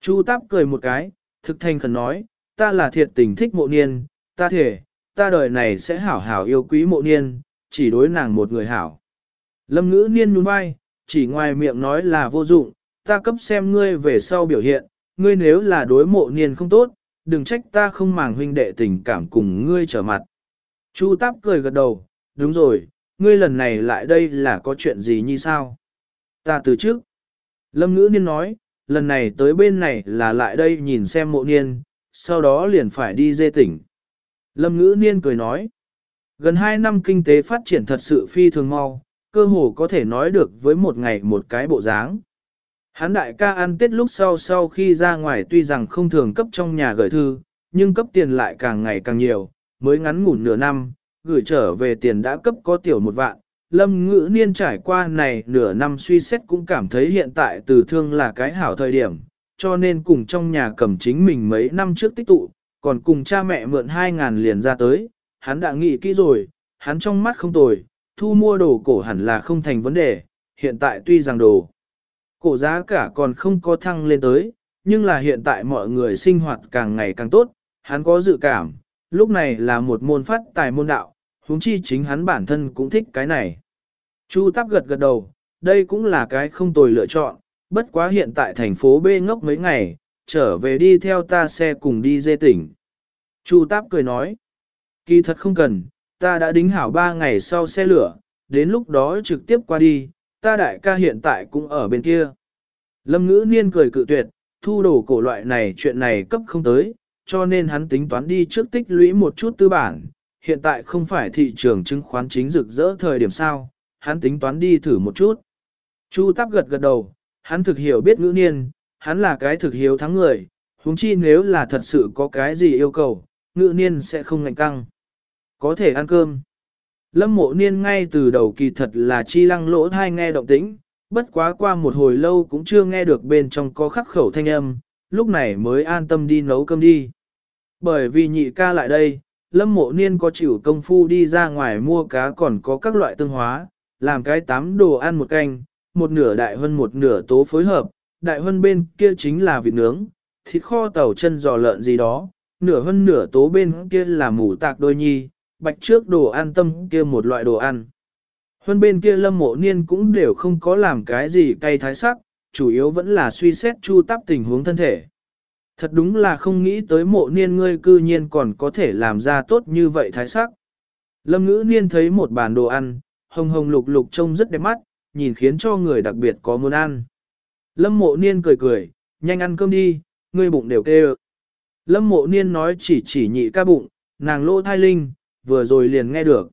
Chu Táp cười một cái, thực thành khẩn nói, ta là thiệt tình thích mộ niên, ta thể, ta đời này sẽ hảo hảo yêu quý mộ niên, chỉ đối nàng một người hảo. Lâm ngữ niên nhún vai, chỉ ngoài miệng nói là vô dụng, ta cấp xem ngươi về sau biểu hiện, ngươi nếu là đối mộ niên không tốt, đừng trách ta không màng huynh đệ tình cảm cùng ngươi trở mặt. Chu Táp cười gật đầu, đúng rồi, ngươi lần này lại đây là có chuyện gì như sao? Ta từ trước. Lâm ngữ niên nói, lần này tới bên này là lại đây nhìn xem mộ niên, sau đó liền phải đi dê tỉnh. Lâm ngữ niên cười nói, gần 2 năm kinh tế phát triển thật sự phi thường mau, cơ hồ có thể nói được với một ngày một cái bộ dáng. Hán đại ca ăn tết lúc sau sau khi ra ngoài tuy rằng không thường cấp trong nhà gửi thư, nhưng cấp tiền lại càng ngày càng nhiều, mới ngắn ngủn nửa năm, gửi trở về tiền đã cấp có tiểu một vạn. Lâm ngữ niên trải qua này nửa năm suy xét cũng cảm thấy hiện tại từ thương là cái hảo thời điểm, cho nên cùng trong nhà cầm chính mình mấy năm trước tích tụ, còn cùng cha mẹ mượn 2.000 liền ra tới, hắn đã nghĩ kỹ rồi, hắn trong mắt không tồi, thu mua đồ cổ hẳn là không thành vấn đề, hiện tại tuy rằng đồ cổ giá cả còn không có thăng lên tới, nhưng là hiện tại mọi người sinh hoạt càng ngày càng tốt, hắn có dự cảm, lúc này là một môn phát tài môn đạo, huống chi chính hắn bản thân cũng thích cái này. Chu Táp gật gật đầu, đây cũng là cái không tồi lựa chọn, bất quá hiện tại thành phố B ngốc mấy ngày, trở về đi theo ta xe cùng đi dê tỉnh. Chu Táp cười nói, kỳ thật không cần, ta đã đính hảo ba ngày sau xe lửa, đến lúc đó trực tiếp qua đi, ta đại ca hiện tại cũng ở bên kia. Lâm ngữ niên cười cự tuyệt, thu đồ cổ loại này chuyện này cấp không tới, cho nên hắn tính toán đi trước tích lũy một chút tư bản. Hiện tại không phải thị trường chứng khoán chính rực rỡ thời điểm sao, hắn tính toán đi thử một chút. Chu Táp gật gật đầu, hắn thực hiểu biết ngữ niên, hắn là cái thực hiếu thắng người, huống chi nếu là thật sự có cái gì yêu cầu, ngữ niên sẽ không ngạnh căng. Có thể ăn cơm. Lâm mộ niên ngay từ đầu kỳ thật là chi lăng lỗ thai nghe động tĩnh, bất quá qua một hồi lâu cũng chưa nghe được bên trong có khắc khẩu thanh âm, lúc này mới an tâm đi nấu cơm đi. Bởi vì nhị ca lại đây, lâm mộ niên có chịu công phu đi ra ngoài mua cá còn có các loại tương hóa, làm cái tám đồ ăn một canh, một nửa đại hơn một nửa tố phối hợp, đại hơn bên kia chính là vịt nướng, thịt kho tàu chân giò lợn gì đó, nửa hơn nửa tố bên kia là mủ tạc đôi nhi, bạch trước đồ ăn tâm kia một loại đồ ăn. Hơn bên kia lâm mộ niên cũng đều không có làm cái gì cay thái sắc, chủ yếu vẫn là suy xét chu tắp tình huống thân thể. Thật đúng là không nghĩ tới mộ niên ngươi cư nhiên còn có thể làm ra tốt như vậy thái sắc. Lâm ngữ niên thấy một bàn đồ ăn, hồng hồng lục lục trông rất đẹp mắt, nhìn khiến cho người đặc biệt có muốn ăn. Lâm mộ niên cười cười, nhanh ăn cơm đi, ngươi bụng đều kêu. Lâm mộ niên nói chỉ chỉ nhị ca bụng, nàng lô thai linh, vừa rồi liền nghe được.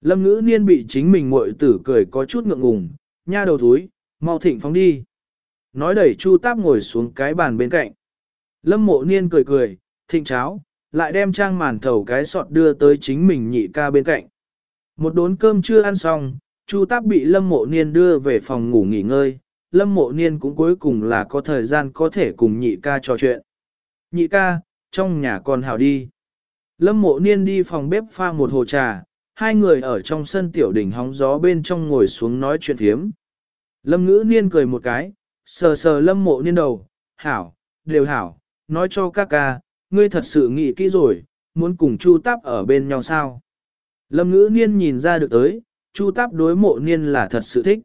Lâm ngữ niên bị chính mình muội tử cười có chút ngượng ngùng, nha đầu túi, mau thịnh phóng đi. Nói đẩy chu táp ngồi xuống cái bàn bên cạnh. Lâm mộ niên cười cười, thịnh cháo, lại đem trang màn thầu cái sọt đưa tới chính mình nhị ca bên cạnh. Một đốn cơm chưa ăn xong, Chu Táp bị Lâm Mộ Niên đưa về phòng ngủ nghỉ ngơi, Lâm Mộ Niên cũng cuối cùng là có thời gian có thể cùng nhị ca trò chuyện. Nhị ca, trong nhà còn hảo đi. Lâm Mộ Niên đi phòng bếp pha một hồ trà, hai người ở trong sân tiểu đỉnh hóng gió bên trong ngồi xuống nói chuyện thiếm. Lâm Ngữ Niên cười một cái, sờ sờ Lâm Mộ Niên đầu, hảo, đều hảo, nói cho ca ca, ngươi thật sự nghĩ kỹ rồi, muốn cùng Chu Táp ở bên nhau sao? Lâm ngữ niên nhìn ra được tới, Chu Táp đối mộ niên là thật sự thích.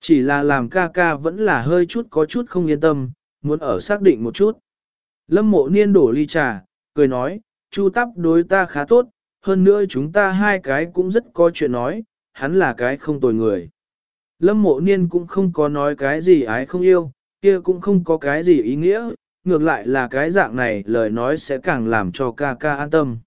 Chỉ là làm ca ca vẫn là hơi chút có chút không yên tâm, muốn ở xác định một chút. Lâm mộ niên đổ ly trà, cười nói, Chu Táp đối ta khá tốt, hơn nữa chúng ta hai cái cũng rất có chuyện nói, hắn là cái không tồi người. Lâm mộ niên cũng không có nói cái gì ái không yêu, kia cũng không có cái gì ý nghĩa, ngược lại là cái dạng này lời nói sẽ càng làm cho ca ca an tâm.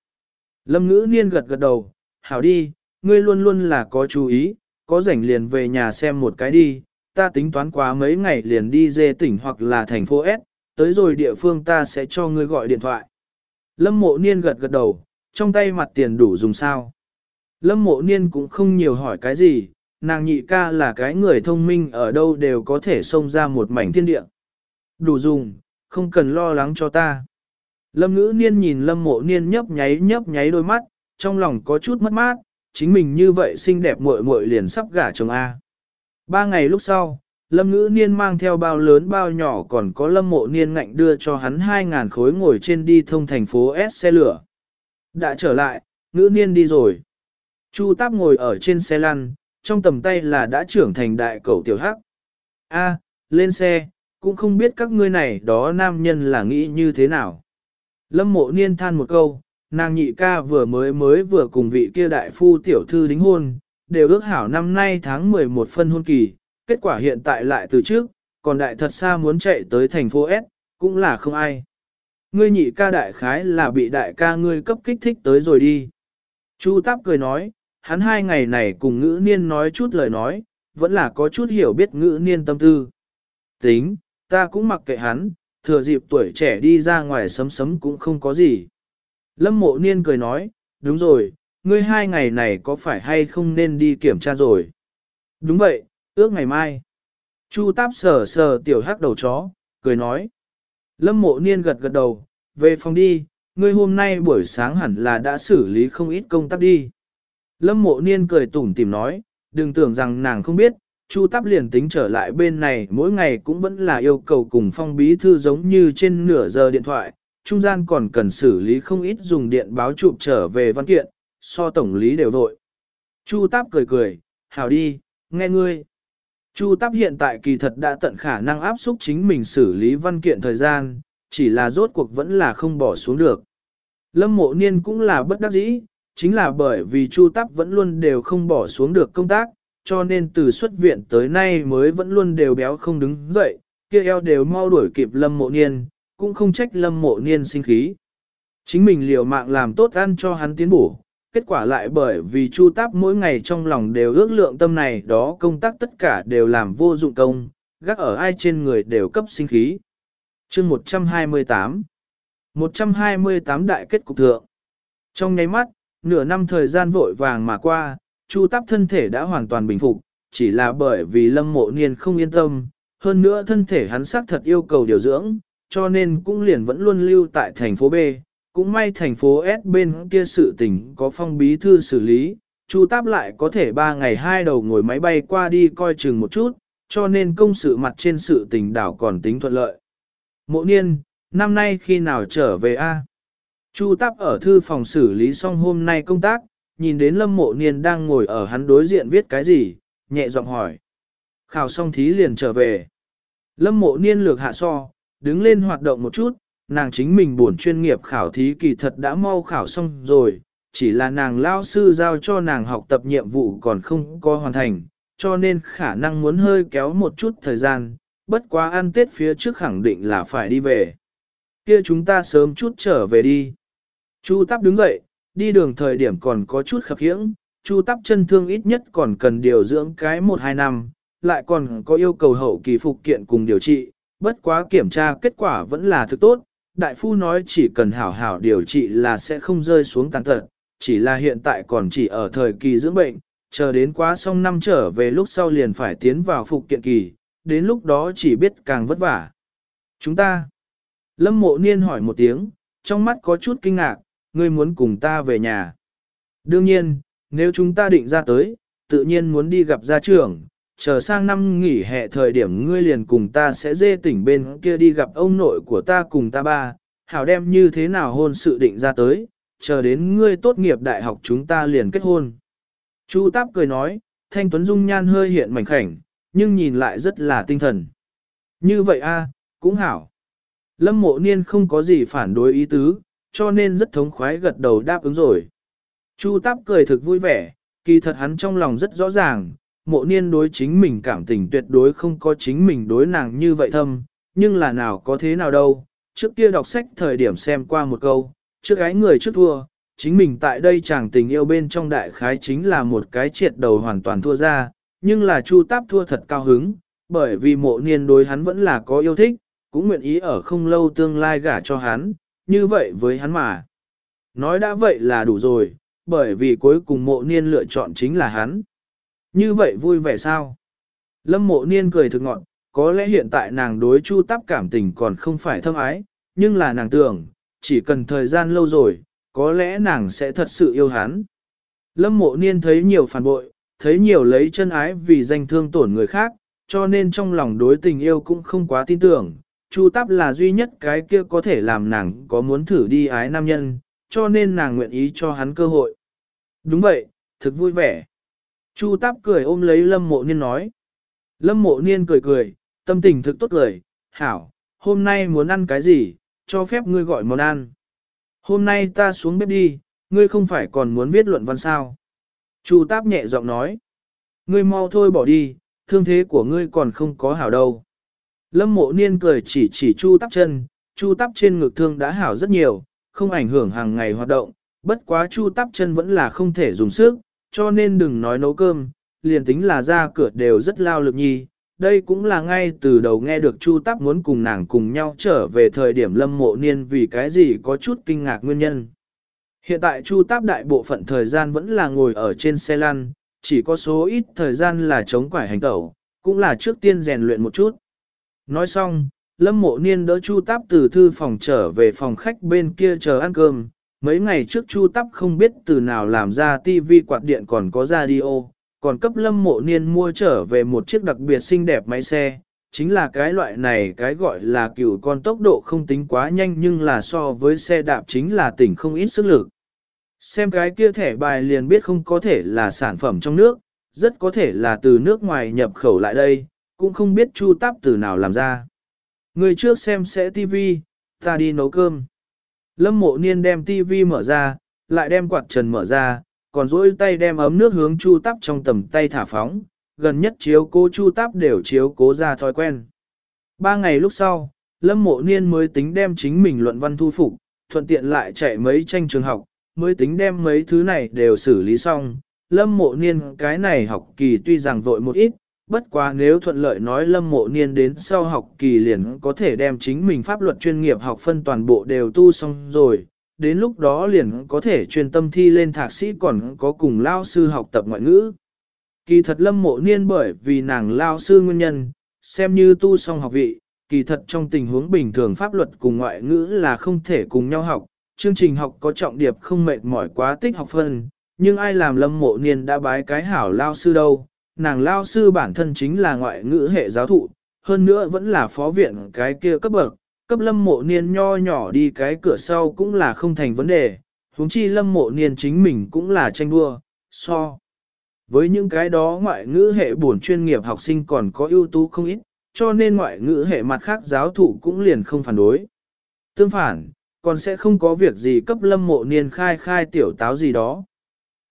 Lâm ngữ niên gật gật đầu, hảo đi, ngươi luôn luôn là có chú ý, có rảnh liền về nhà xem một cái đi, ta tính toán quá mấy ngày liền đi dê tỉnh hoặc là thành phố S, tới rồi địa phương ta sẽ cho ngươi gọi điện thoại. Lâm mộ niên gật gật đầu, trong tay mặt tiền đủ dùng sao. Lâm mộ niên cũng không nhiều hỏi cái gì, nàng nhị ca là cái người thông minh ở đâu đều có thể xông ra một mảnh thiên địa. Đủ dùng, không cần lo lắng cho ta. Lâm ngữ niên nhìn lâm mộ niên nhấp nháy nhấp nháy đôi mắt, trong lòng có chút mất mát, chính mình như vậy xinh đẹp muội muội liền sắp gả chồng A. Ba ngày lúc sau, lâm ngữ niên mang theo bao lớn bao nhỏ còn có lâm mộ niên ngạnh đưa cho hắn 2.000 khối ngồi trên đi thông thành phố S xe lửa. Đã trở lại, ngữ niên đi rồi. Chu táp ngồi ở trên xe lăn, trong tầm tay là đã trưởng thành đại cầu tiểu hắc. A, lên xe, cũng không biết các ngươi này đó nam nhân là nghĩ như thế nào. Lâm mộ niên than một câu, nàng nhị ca vừa mới mới vừa cùng vị kia đại phu tiểu thư đính hôn, đều ước hảo năm nay tháng 11 phân hôn kỳ, kết quả hiện tại lại từ trước, còn đại thật xa muốn chạy tới thành phố S, cũng là không ai. Ngươi nhị ca đại khái là bị đại ca ngươi cấp kích thích tới rồi đi. Chu Táp cười nói, hắn hai ngày này cùng ngữ niên nói chút lời nói, vẫn là có chút hiểu biết ngữ niên tâm tư. Tính, ta cũng mặc kệ hắn, thừa dịp tuổi trẻ đi ra ngoài sấm sấm cũng không có gì. Lâm mộ niên cười nói, đúng rồi, ngươi hai ngày này có phải hay không nên đi kiểm tra rồi? Đúng vậy, ước ngày mai. Chu táp sờ sờ tiểu hắc đầu chó, cười nói. Lâm mộ niên gật gật đầu, về phòng đi, ngươi hôm nay buổi sáng hẳn là đã xử lý không ít công tác đi. Lâm mộ niên cười tủm tìm nói, đừng tưởng rằng nàng không biết, Chu Táp liền tính trở lại bên này mỗi ngày cũng vẫn là yêu cầu cùng phong bí thư giống như trên nửa giờ điện thoại, trung gian còn cần xử lý không ít dùng điện báo chụp trở về văn kiện, so tổng lý đều vội. Chu Táp cười cười, hảo đi, nghe ngươi. Chu Táp hiện tại kỳ thật đã tận khả năng áp xúc chính mình xử lý văn kiện thời gian, chỉ là rốt cuộc vẫn là không bỏ xuống được. Lâm mộ niên cũng là bất đắc dĩ, chính là bởi vì Chu Táp vẫn luôn đều không bỏ xuống được công tác, cho nên từ xuất viện tới nay mới vẫn luôn đều béo không đứng dậy, kia eo đều mau đuổi kịp lâm mộ niên, cũng không trách lâm mộ niên sinh khí. Chính mình liều mạng làm tốt ăn cho hắn tiến bổ, kết quả lại bởi vì chu táp mỗi ngày trong lòng đều ước lượng tâm này đó công tác tất cả đều làm vô dụng công, gác ở ai trên người đều cấp sinh khí. chương 128 128 đại kết cục thượng Trong nháy mắt, nửa năm thời gian vội vàng mà qua, Chu Táp thân thể đã hoàn toàn bình phục, chỉ là bởi vì Lâm Mộ Niên không yên tâm, hơn nữa thân thể hắn xác thật yêu cầu điều dưỡng, cho nên cũng liền vẫn luôn lưu tại thành phố B. Cũng may thành phố S bên kia sự tình có phong bí thư xử lý, Chu Táp lại có thể ba ngày hai đầu ngồi máy bay qua đi coi chừng một chút, cho nên công sự mặt trên sự tình đảo còn tính thuận lợi. Mộ niên, năm nay khi nào trở về a? Chu Táp ở thư phòng xử lý xong hôm nay công tác, nhìn đến lâm mộ niên đang ngồi ở hắn đối diện viết cái gì, nhẹ giọng hỏi. Khảo xong thí liền trở về. Lâm mộ niên lược hạ so, đứng lên hoạt động một chút, nàng chính mình buồn chuyên nghiệp khảo thí kỳ thật đã mau khảo xong rồi, chỉ là nàng lao sư giao cho nàng học tập nhiệm vụ còn không có hoàn thành, cho nên khả năng muốn hơi kéo một chút thời gian, bất quá ăn tết phía trước khẳng định là phải đi về. Kia chúng ta sớm chút trở về đi. Chu Táp đứng dậy, đi đường thời điểm còn có chút khập khiễng, chu tắp chân thương ít nhất còn cần điều dưỡng cái 1-2 năm, lại còn có yêu cầu hậu kỳ phục kiện cùng điều trị, bất quá kiểm tra kết quả vẫn là thực tốt. Đại phu nói chỉ cần hảo hảo điều trị là sẽ không rơi xuống tàn tật, chỉ là hiện tại còn chỉ ở thời kỳ dưỡng bệnh, chờ đến quá xong năm trở về lúc sau liền phải tiến vào phục kiện kỳ, đến lúc đó chỉ biết càng vất vả. Chúng ta. Lâm mộ niên hỏi một tiếng, trong mắt có chút kinh ngạc, ngươi muốn cùng ta về nhà. Đương nhiên, nếu chúng ta định ra tới, tự nhiên muốn đi gặp gia trưởng, chờ sang năm nghỉ hè thời điểm ngươi liền cùng ta sẽ dê tỉnh bên kia đi gặp ông nội của ta cùng ta ba, hảo đem như thế nào hôn sự định ra tới, chờ đến ngươi tốt nghiệp đại học chúng ta liền kết hôn. Chu Táp cười nói, Thanh Tuấn Dung nhan hơi hiện mảnh khảnh, nhưng nhìn lại rất là tinh thần. Như vậy a, à, cũng hảo. Lâm mộ niên không có gì phản đối ý tứ, cho nên rất thống khoái gật đầu đáp ứng rồi. Chu Táp cười thực vui vẻ, kỳ thật hắn trong lòng rất rõ ràng, mộ niên đối chính mình cảm tình tuyệt đối không có chính mình đối nàng như vậy thâm, nhưng là nào có thế nào đâu. Trước kia đọc sách thời điểm xem qua một câu, trước gái người trước thua, chính mình tại đây chàng tình yêu bên trong đại khái chính là một cái triệt đầu hoàn toàn thua ra, nhưng là Chu Táp thua thật cao hứng, bởi vì mộ niên đối hắn vẫn là có yêu thích, cũng nguyện ý ở không lâu tương lai gả cho hắn, như vậy với hắn mà. Nói đã vậy là đủ rồi, bởi vì cuối cùng mộ niên lựa chọn chính là hắn. Như vậy vui vẻ sao? Lâm mộ niên cười thực ngọn, có lẽ hiện tại nàng đối Chu tắp cảm tình còn không phải thâm ái, nhưng là nàng tưởng, chỉ cần thời gian lâu rồi, có lẽ nàng sẽ thật sự yêu hắn. Lâm mộ niên thấy nhiều phản bội, thấy nhiều lấy chân ái vì danh thương tổn người khác, cho nên trong lòng đối tình yêu cũng không quá tin tưởng. Chu Táp là duy nhất cái kia có thể làm nàng có muốn thử đi ái nam nhân, cho nên nàng nguyện ý cho hắn cơ hội. Đúng vậy, thực vui vẻ. Chu Táp cười ôm lấy Lâm Mộ Niên nói. Lâm Mộ Niên cười cười, tâm tình thực tốt cười, hảo, hôm nay muốn ăn cái gì, cho phép ngươi gọi món ăn. Hôm nay ta xuống bếp đi, ngươi không phải còn muốn viết luận văn sao. Chu Táp nhẹ giọng nói. Ngươi mau thôi bỏ đi, thương thế của ngươi còn không có hảo đâu. Lâm mộ niên cười chỉ chỉ Chu tắp chân, Chu tắp trên ngực thương đã hảo rất nhiều, không ảnh hưởng hàng ngày hoạt động, bất quá Chu tắp chân vẫn là không thể dùng sức, cho nên đừng nói nấu cơm, liền tính là ra cửa đều rất lao lực nhi, đây cũng là ngay từ đầu nghe được Chu Tắp muốn cùng nàng cùng nhau trở về thời điểm lâm mộ niên vì cái gì có chút kinh ngạc nguyên nhân. Hiện tại Chu Táp đại bộ phận thời gian vẫn là ngồi ở trên xe lăn, chỉ có số ít thời gian là chống quải hành tẩu, cũng là trước tiên rèn luyện một chút. Nói xong, Lâm Mộ Niên đỡ Chu Táp từ thư phòng trở về phòng khách bên kia chờ ăn cơm. Mấy ngày trước Chu Táp không biết từ nào làm ra tivi quạt điện còn có radio, còn cấp lâm mộ niên mua trở về một chiếc đặc biệt xinh đẹp máy xe, chính là cái loại này cái gọi là cựu con tốc độ không tính quá nhanh nhưng là so với xe đạp chính là tỉnh không ít sức lực. Xem cái kia thẻ bài liền biết không có thể là sản phẩm trong nước, rất có thể là từ nước ngoài nhập khẩu lại đây, cũng không biết chu táp từ nào làm ra. Người trước xem sẽ tivi, ta đi nấu cơm. Lâm mộ niên đem tivi mở ra, lại đem quạt trần mở ra, còn dỗi tay đem ấm nước hướng chu tắp trong tầm tay thả phóng, gần nhất chiếu cố chu tắp đều chiếu cố ra thói quen. Ba ngày lúc sau, Lâm Mộ Niên mới tính đem chính mình luận văn thu phục, thuận tiện lại chạy mấy tranh trường học, mới tính đem mấy thứ này đều xử lý xong. Lâm Mộ Niên cái này học kỳ tuy rằng vội một ít, bất quá nếu thuận lợi nói Lâm Mộ Niên đến sau học kỳ liền có thể đem chính mình pháp luật chuyên nghiệp học phân toàn bộ đều tu xong rồi, đến lúc đó liền có thể truyền tâm thi lên thạc sĩ còn có cùng lao sư học tập ngoại ngữ. Kỳ thật lâm mộ niên bởi vì nàng lao sư nguyên nhân, xem như tu xong học vị, kỳ thật trong tình huống bình thường pháp luật cùng ngoại ngữ là không thể cùng nhau học, chương trình học có trọng điệp không mệt mỏi quá tích học phân, nhưng ai làm lâm mộ niên đã bái cái hảo lao sư đâu, nàng lao sư bản thân chính là ngoại ngữ hệ giáo thụ, hơn nữa vẫn là phó viện cái kia cấp bậc, cấp lâm mộ niên nho nhỏ đi cái cửa sau cũng là không thành vấn đề, huống chi lâm mộ niên chính mình cũng là tranh đua, so. Với những cái đó ngoại ngữ hệ buồn chuyên nghiệp học sinh còn có ưu tú không ít, cho nên ngoại ngữ hệ mặt khác giáo thụ cũng liền không phản đối. Tương phản, còn sẽ không có việc gì cấp lâm mộ niên khai khai tiểu táo gì đó.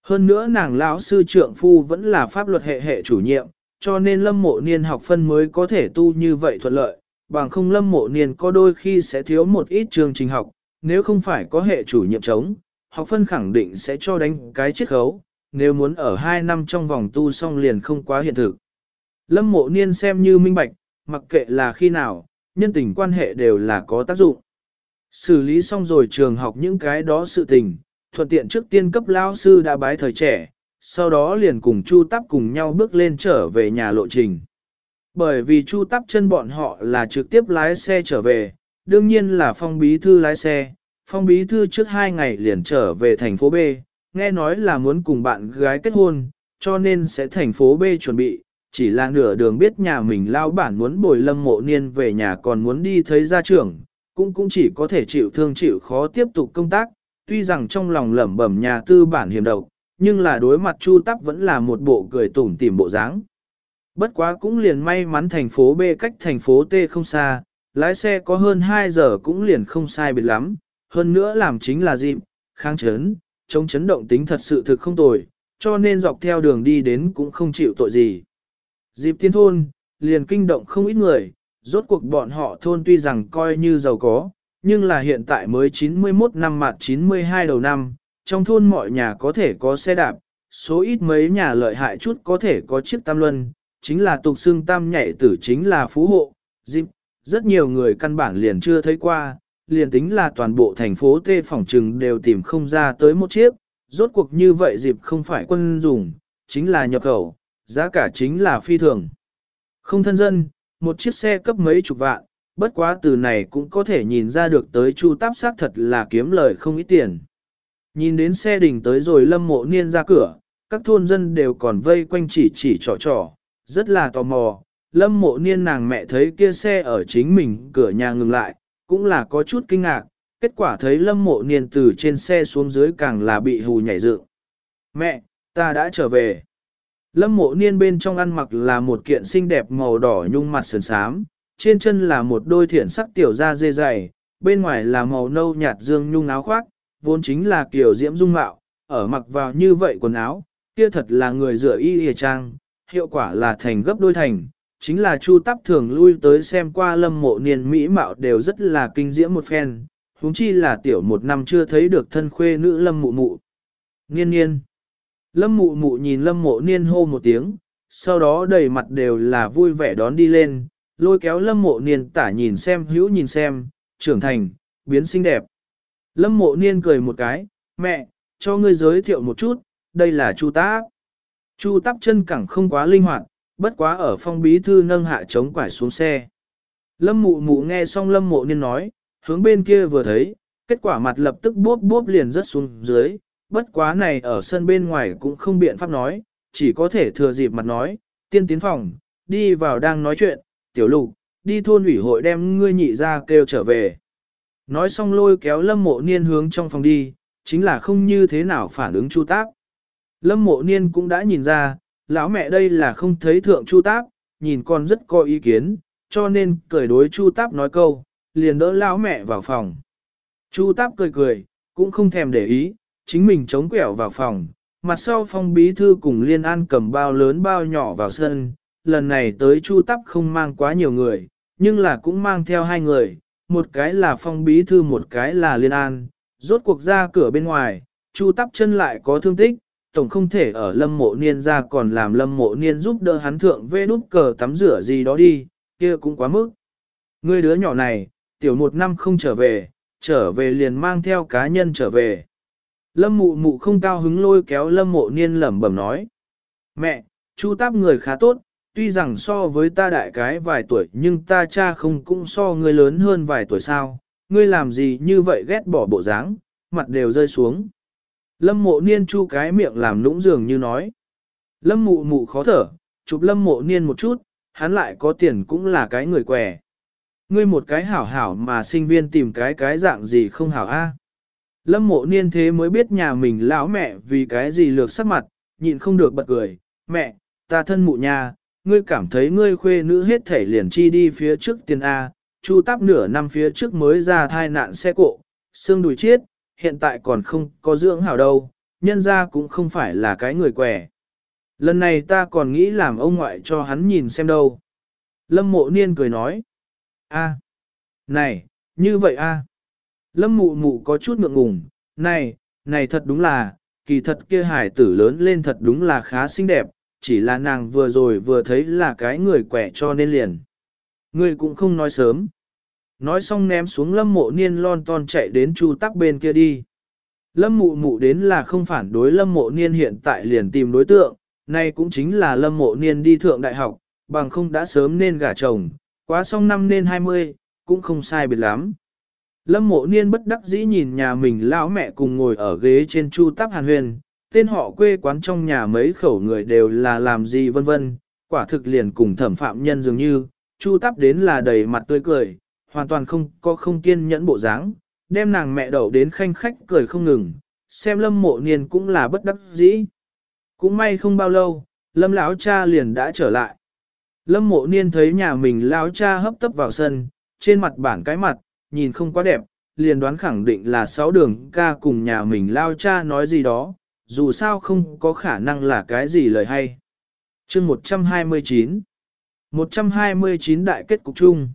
Hơn nữa nàng lão sư trượng phu vẫn là pháp luật hệ hệ chủ nhiệm, cho nên lâm mộ niên học phân mới có thể tu như vậy thuận lợi, bằng không lâm mộ niên có đôi khi sẽ thiếu một ít chương trình học, nếu không phải có hệ chủ nhiệm chống, học phân khẳng định sẽ cho đánh cái chiết khấu, nếu muốn ở 2 năm trong vòng tu xong liền không quá hiện thực. Lâm mộ niên xem như minh bạch, mặc kệ là khi nào, nhân tình quan hệ đều là có tác dụng. Xử lý xong rồi trường học những cái đó sự tình, thuận tiện trước tiên cấp lao sư đã bái thời trẻ, sau đó liền cùng Chu Tắp cùng nhau bước lên trở về nhà lộ trình. Bởi vì Chu Tắp chân bọn họ là trực tiếp lái xe trở về, đương nhiên là phong bí thư lái xe, phong bí thư trước hai ngày liền trở về thành phố B, nghe nói là muốn cùng bạn gái kết hôn, cho nên sẽ thành phố B chuẩn bị, chỉ là nửa đường biết nhà mình lao bản muốn bồi lâm mộ niên về nhà còn muốn đi thấy gia trưởng, cũng cũng chỉ có thể chịu thương chịu khó tiếp tục công tác, tuy rằng trong lòng lẩm bẩm nhà tư bản hiểm độc, nhưng là đối mặt Chu Tắp vẫn là một bộ cười tủm tỉm bộ dáng. Bất quá cũng liền may mắn thành phố B cách thành phố T không xa, lái xe có hơn 2 giờ cũng liền không sai biệt lắm, hơn nữa làm chính là dịp, kháng chấn, chống chấn động tính thật sự thực không tồi, cho nên dọc theo đường đi đến cũng không chịu tội gì. Dịp tiên thôn, liền kinh động không ít người, rốt cuộc bọn họ thôn tuy rằng coi như giàu có, nhưng là hiện tại mới 91 năm mặt 92 đầu năm, trong thôn mọi nhà có thể có xe đạp, số ít mấy nhà lợi hại chút có thể có chiếc tam luân, chính là tục xương tam nhảy tử chính là phú hộ, dịp, rất nhiều người căn bản liền chưa thấy qua, liền tính là toàn bộ thành phố Tê Phỏng Trừng đều tìm không ra tới một chiếc, rốt cuộc như vậy dịp không phải quân dùng, chính là nhập khẩu, giá cả chính là phi thường. Không thân dân, một chiếc xe cấp mấy chục vạn, bất quá từ này cũng có thể nhìn ra được tới chu táp xác thật là kiếm lời không ít tiền. Nhìn đến xe đình tới rồi lâm mộ niên ra cửa, các thôn dân đều còn vây quanh chỉ chỉ trò trò, rất là tò mò. Lâm mộ niên nàng mẹ thấy kia xe ở chính mình cửa nhà ngừng lại, cũng là có chút kinh ngạc, kết quả thấy lâm mộ niên từ trên xe xuống dưới càng là bị hù nhảy dựng. Mẹ, ta đã trở về. Lâm mộ niên bên trong ăn mặc là một kiện xinh đẹp màu đỏ nhung mặt sườn sám, trên chân là một đôi thiện sắc tiểu da dê dày, bên ngoài là màu nâu nhạt dương nhung áo khoác, vốn chính là kiểu diễm dung mạo, ở mặc vào như vậy quần áo, kia thật là người rửa y hề trang, hiệu quả là thành gấp đôi thành, chính là Chu Tắp thường lui tới xem qua lâm mộ niên mỹ mạo đều rất là kinh diễm một phen, huống chi là tiểu một năm chưa thấy được thân khuê nữ lâm mụ mụ. Niên niên. Lâm mụ mụ nhìn lâm mộ niên hô một tiếng, sau đó đầy mặt đều là vui vẻ đón đi lên, lôi kéo lâm mộ niên tả nhìn xem hữu nhìn xem, trưởng thành, biến xinh đẹp. Lâm mộ niên cười một cái, mẹ, cho ngươi giới thiệu một chút, đây là Chu Táp. Chu Táp chân cẳng không quá linh hoạt, bất quá ở phong bí thư nâng hạ chống quải xuống xe. Lâm mụ mụ nghe xong lâm mộ niên nói, hướng bên kia vừa thấy, kết quả mặt lập tức bốp bốp liền rớt xuống dưới, bất quá này ở sân bên ngoài cũng không biện pháp nói, chỉ có thể thừa dịp mặt nói, tiên tiến phòng, đi vào đang nói chuyện, tiểu lục, đi thôn ủy hội đem ngươi nhị ra kêu trở về. Nói xong lôi kéo lâm mộ niên hướng trong phòng đi, chính là không như thế nào phản ứng chu tác. Lâm mộ niên cũng đã nhìn ra, lão mẹ đây là không thấy thượng chu tác, nhìn con rất có ý kiến, cho nên cười đối chu táp nói câu, liền đỡ lão mẹ vào phòng. Chu táp cười cười, cũng không thèm để ý, chính mình chống quẹo vào phòng, mặt sau phong bí thư cùng liên an cầm bao lớn bao nhỏ vào sân, lần này tới chu tắp không mang quá nhiều người, nhưng là cũng mang theo hai người, một cái là phong bí thư một cái là liên an, rốt cuộc ra cửa bên ngoài, chu tắp chân lại có thương tích, tổng không thể ở lâm mộ niên ra còn làm lâm mộ niên giúp đỡ hắn thượng vê đút cờ tắm rửa gì đó đi, kia cũng quá mức. Người đứa nhỏ này, tiểu một năm không trở về, trở về liền mang theo cá nhân trở về. Lâm mụ mụ không cao hứng lôi kéo lâm mộ niên lẩm bẩm nói. Mẹ, chu táp người khá tốt, tuy rằng so với ta đại cái vài tuổi nhưng ta cha không cũng so ngươi lớn hơn vài tuổi sao, ngươi làm gì như vậy ghét bỏ bộ dáng, mặt đều rơi xuống. Lâm mộ niên chu cái miệng làm nũng dường như nói. Lâm mụ mụ khó thở, chụp lâm mộ niên một chút, hắn lại có tiền cũng là cái người què. Ngươi một cái hảo hảo mà sinh viên tìm cái cái dạng gì không hảo a? Lâm mộ niên thế mới biết nhà mình lão mẹ vì cái gì lược sắc mặt, nhịn không được bật cười. Mẹ, ta thân mụ nhà, ngươi cảm thấy ngươi khuê nữ hết thể liền chi đi phía trước tiền A, chu táp nửa năm phía trước mới ra thai nạn xe cộ, xương đùi chết, hiện tại còn không có dưỡng hảo đâu, nhân ra cũng không phải là cái người quẻ. Lần này ta còn nghĩ làm ông ngoại cho hắn nhìn xem đâu. Lâm mộ niên cười nói. a này, như vậy a Lâm mụ mụ có chút ngượng ngùng, này, này thật đúng là, kỳ thật kia hải tử lớn lên thật đúng là khá xinh đẹp, chỉ là nàng vừa rồi vừa thấy là cái người quẻ cho nên liền. Người cũng không nói sớm. Nói xong ném xuống lâm mộ niên lon ton chạy đến chu tắc bên kia đi. Lâm mụ mụ đến là không phản đối lâm mộ niên hiện tại liền tìm đối tượng, nay cũng chính là lâm mộ niên đi thượng đại học, bằng không đã sớm nên gả chồng, quá xong năm nên 20, cũng không sai biệt lắm. Lâm mộ niên bất đắc dĩ nhìn nhà mình lão mẹ cùng ngồi ở ghế trên chu tắp hàn huyền, tên họ quê quán trong nhà mấy khẩu người đều là làm gì vân vân, quả thực liền cùng thẩm phạm nhân dường như, chu tắp đến là đầy mặt tươi cười, hoàn toàn không có không kiên nhẫn bộ dáng, đem nàng mẹ đậu đến khanh khách cười không ngừng, xem lâm mộ niên cũng là bất đắc dĩ. Cũng may không bao lâu, lâm lão cha liền đã trở lại. Lâm mộ niên thấy nhà mình lão cha hấp tấp vào sân, trên mặt bản cái mặt, nhìn không quá đẹp, liền đoán khẳng định là sáu đường ca cùng nhà mình lao cha nói gì đó, dù sao không có khả năng là cái gì lời hay. chương 129 129 đại kết cục chung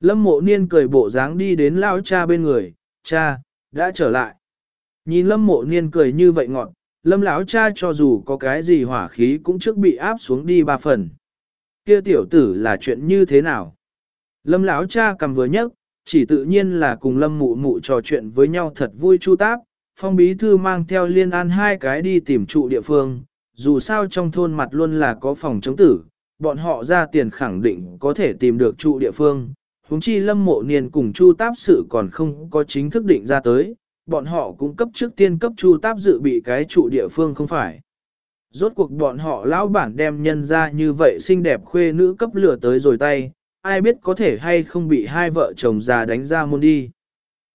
Lâm mộ niên cười bộ dáng đi đến lao cha bên người, cha, đã trở lại. Nhìn lâm mộ niên cười như vậy ngọn, lâm lão cha cho dù có cái gì hỏa khí cũng trước bị áp xuống đi ba phần. Kia tiểu tử là chuyện như thế nào? Lâm lão cha cầm vừa nhấc, chỉ tự nhiên là cùng lâm mụ mụ trò chuyện với nhau thật vui chu táp, phong bí thư mang theo liên an hai cái đi tìm trụ địa phương, dù sao trong thôn mặt luôn là có phòng chống tử, bọn họ ra tiền khẳng định có thể tìm được trụ địa phương. Húng chi lâm mộ niên cùng chu táp sự còn không có chính thức định ra tới, bọn họ cũng cấp trước tiên cấp chu táp dự bị cái trụ địa phương không phải. Rốt cuộc bọn họ lão bản đem nhân ra như vậy xinh đẹp khuê nữ cấp lửa tới rồi tay, ai biết có thể hay không bị hai vợ chồng già đánh ra môn đi.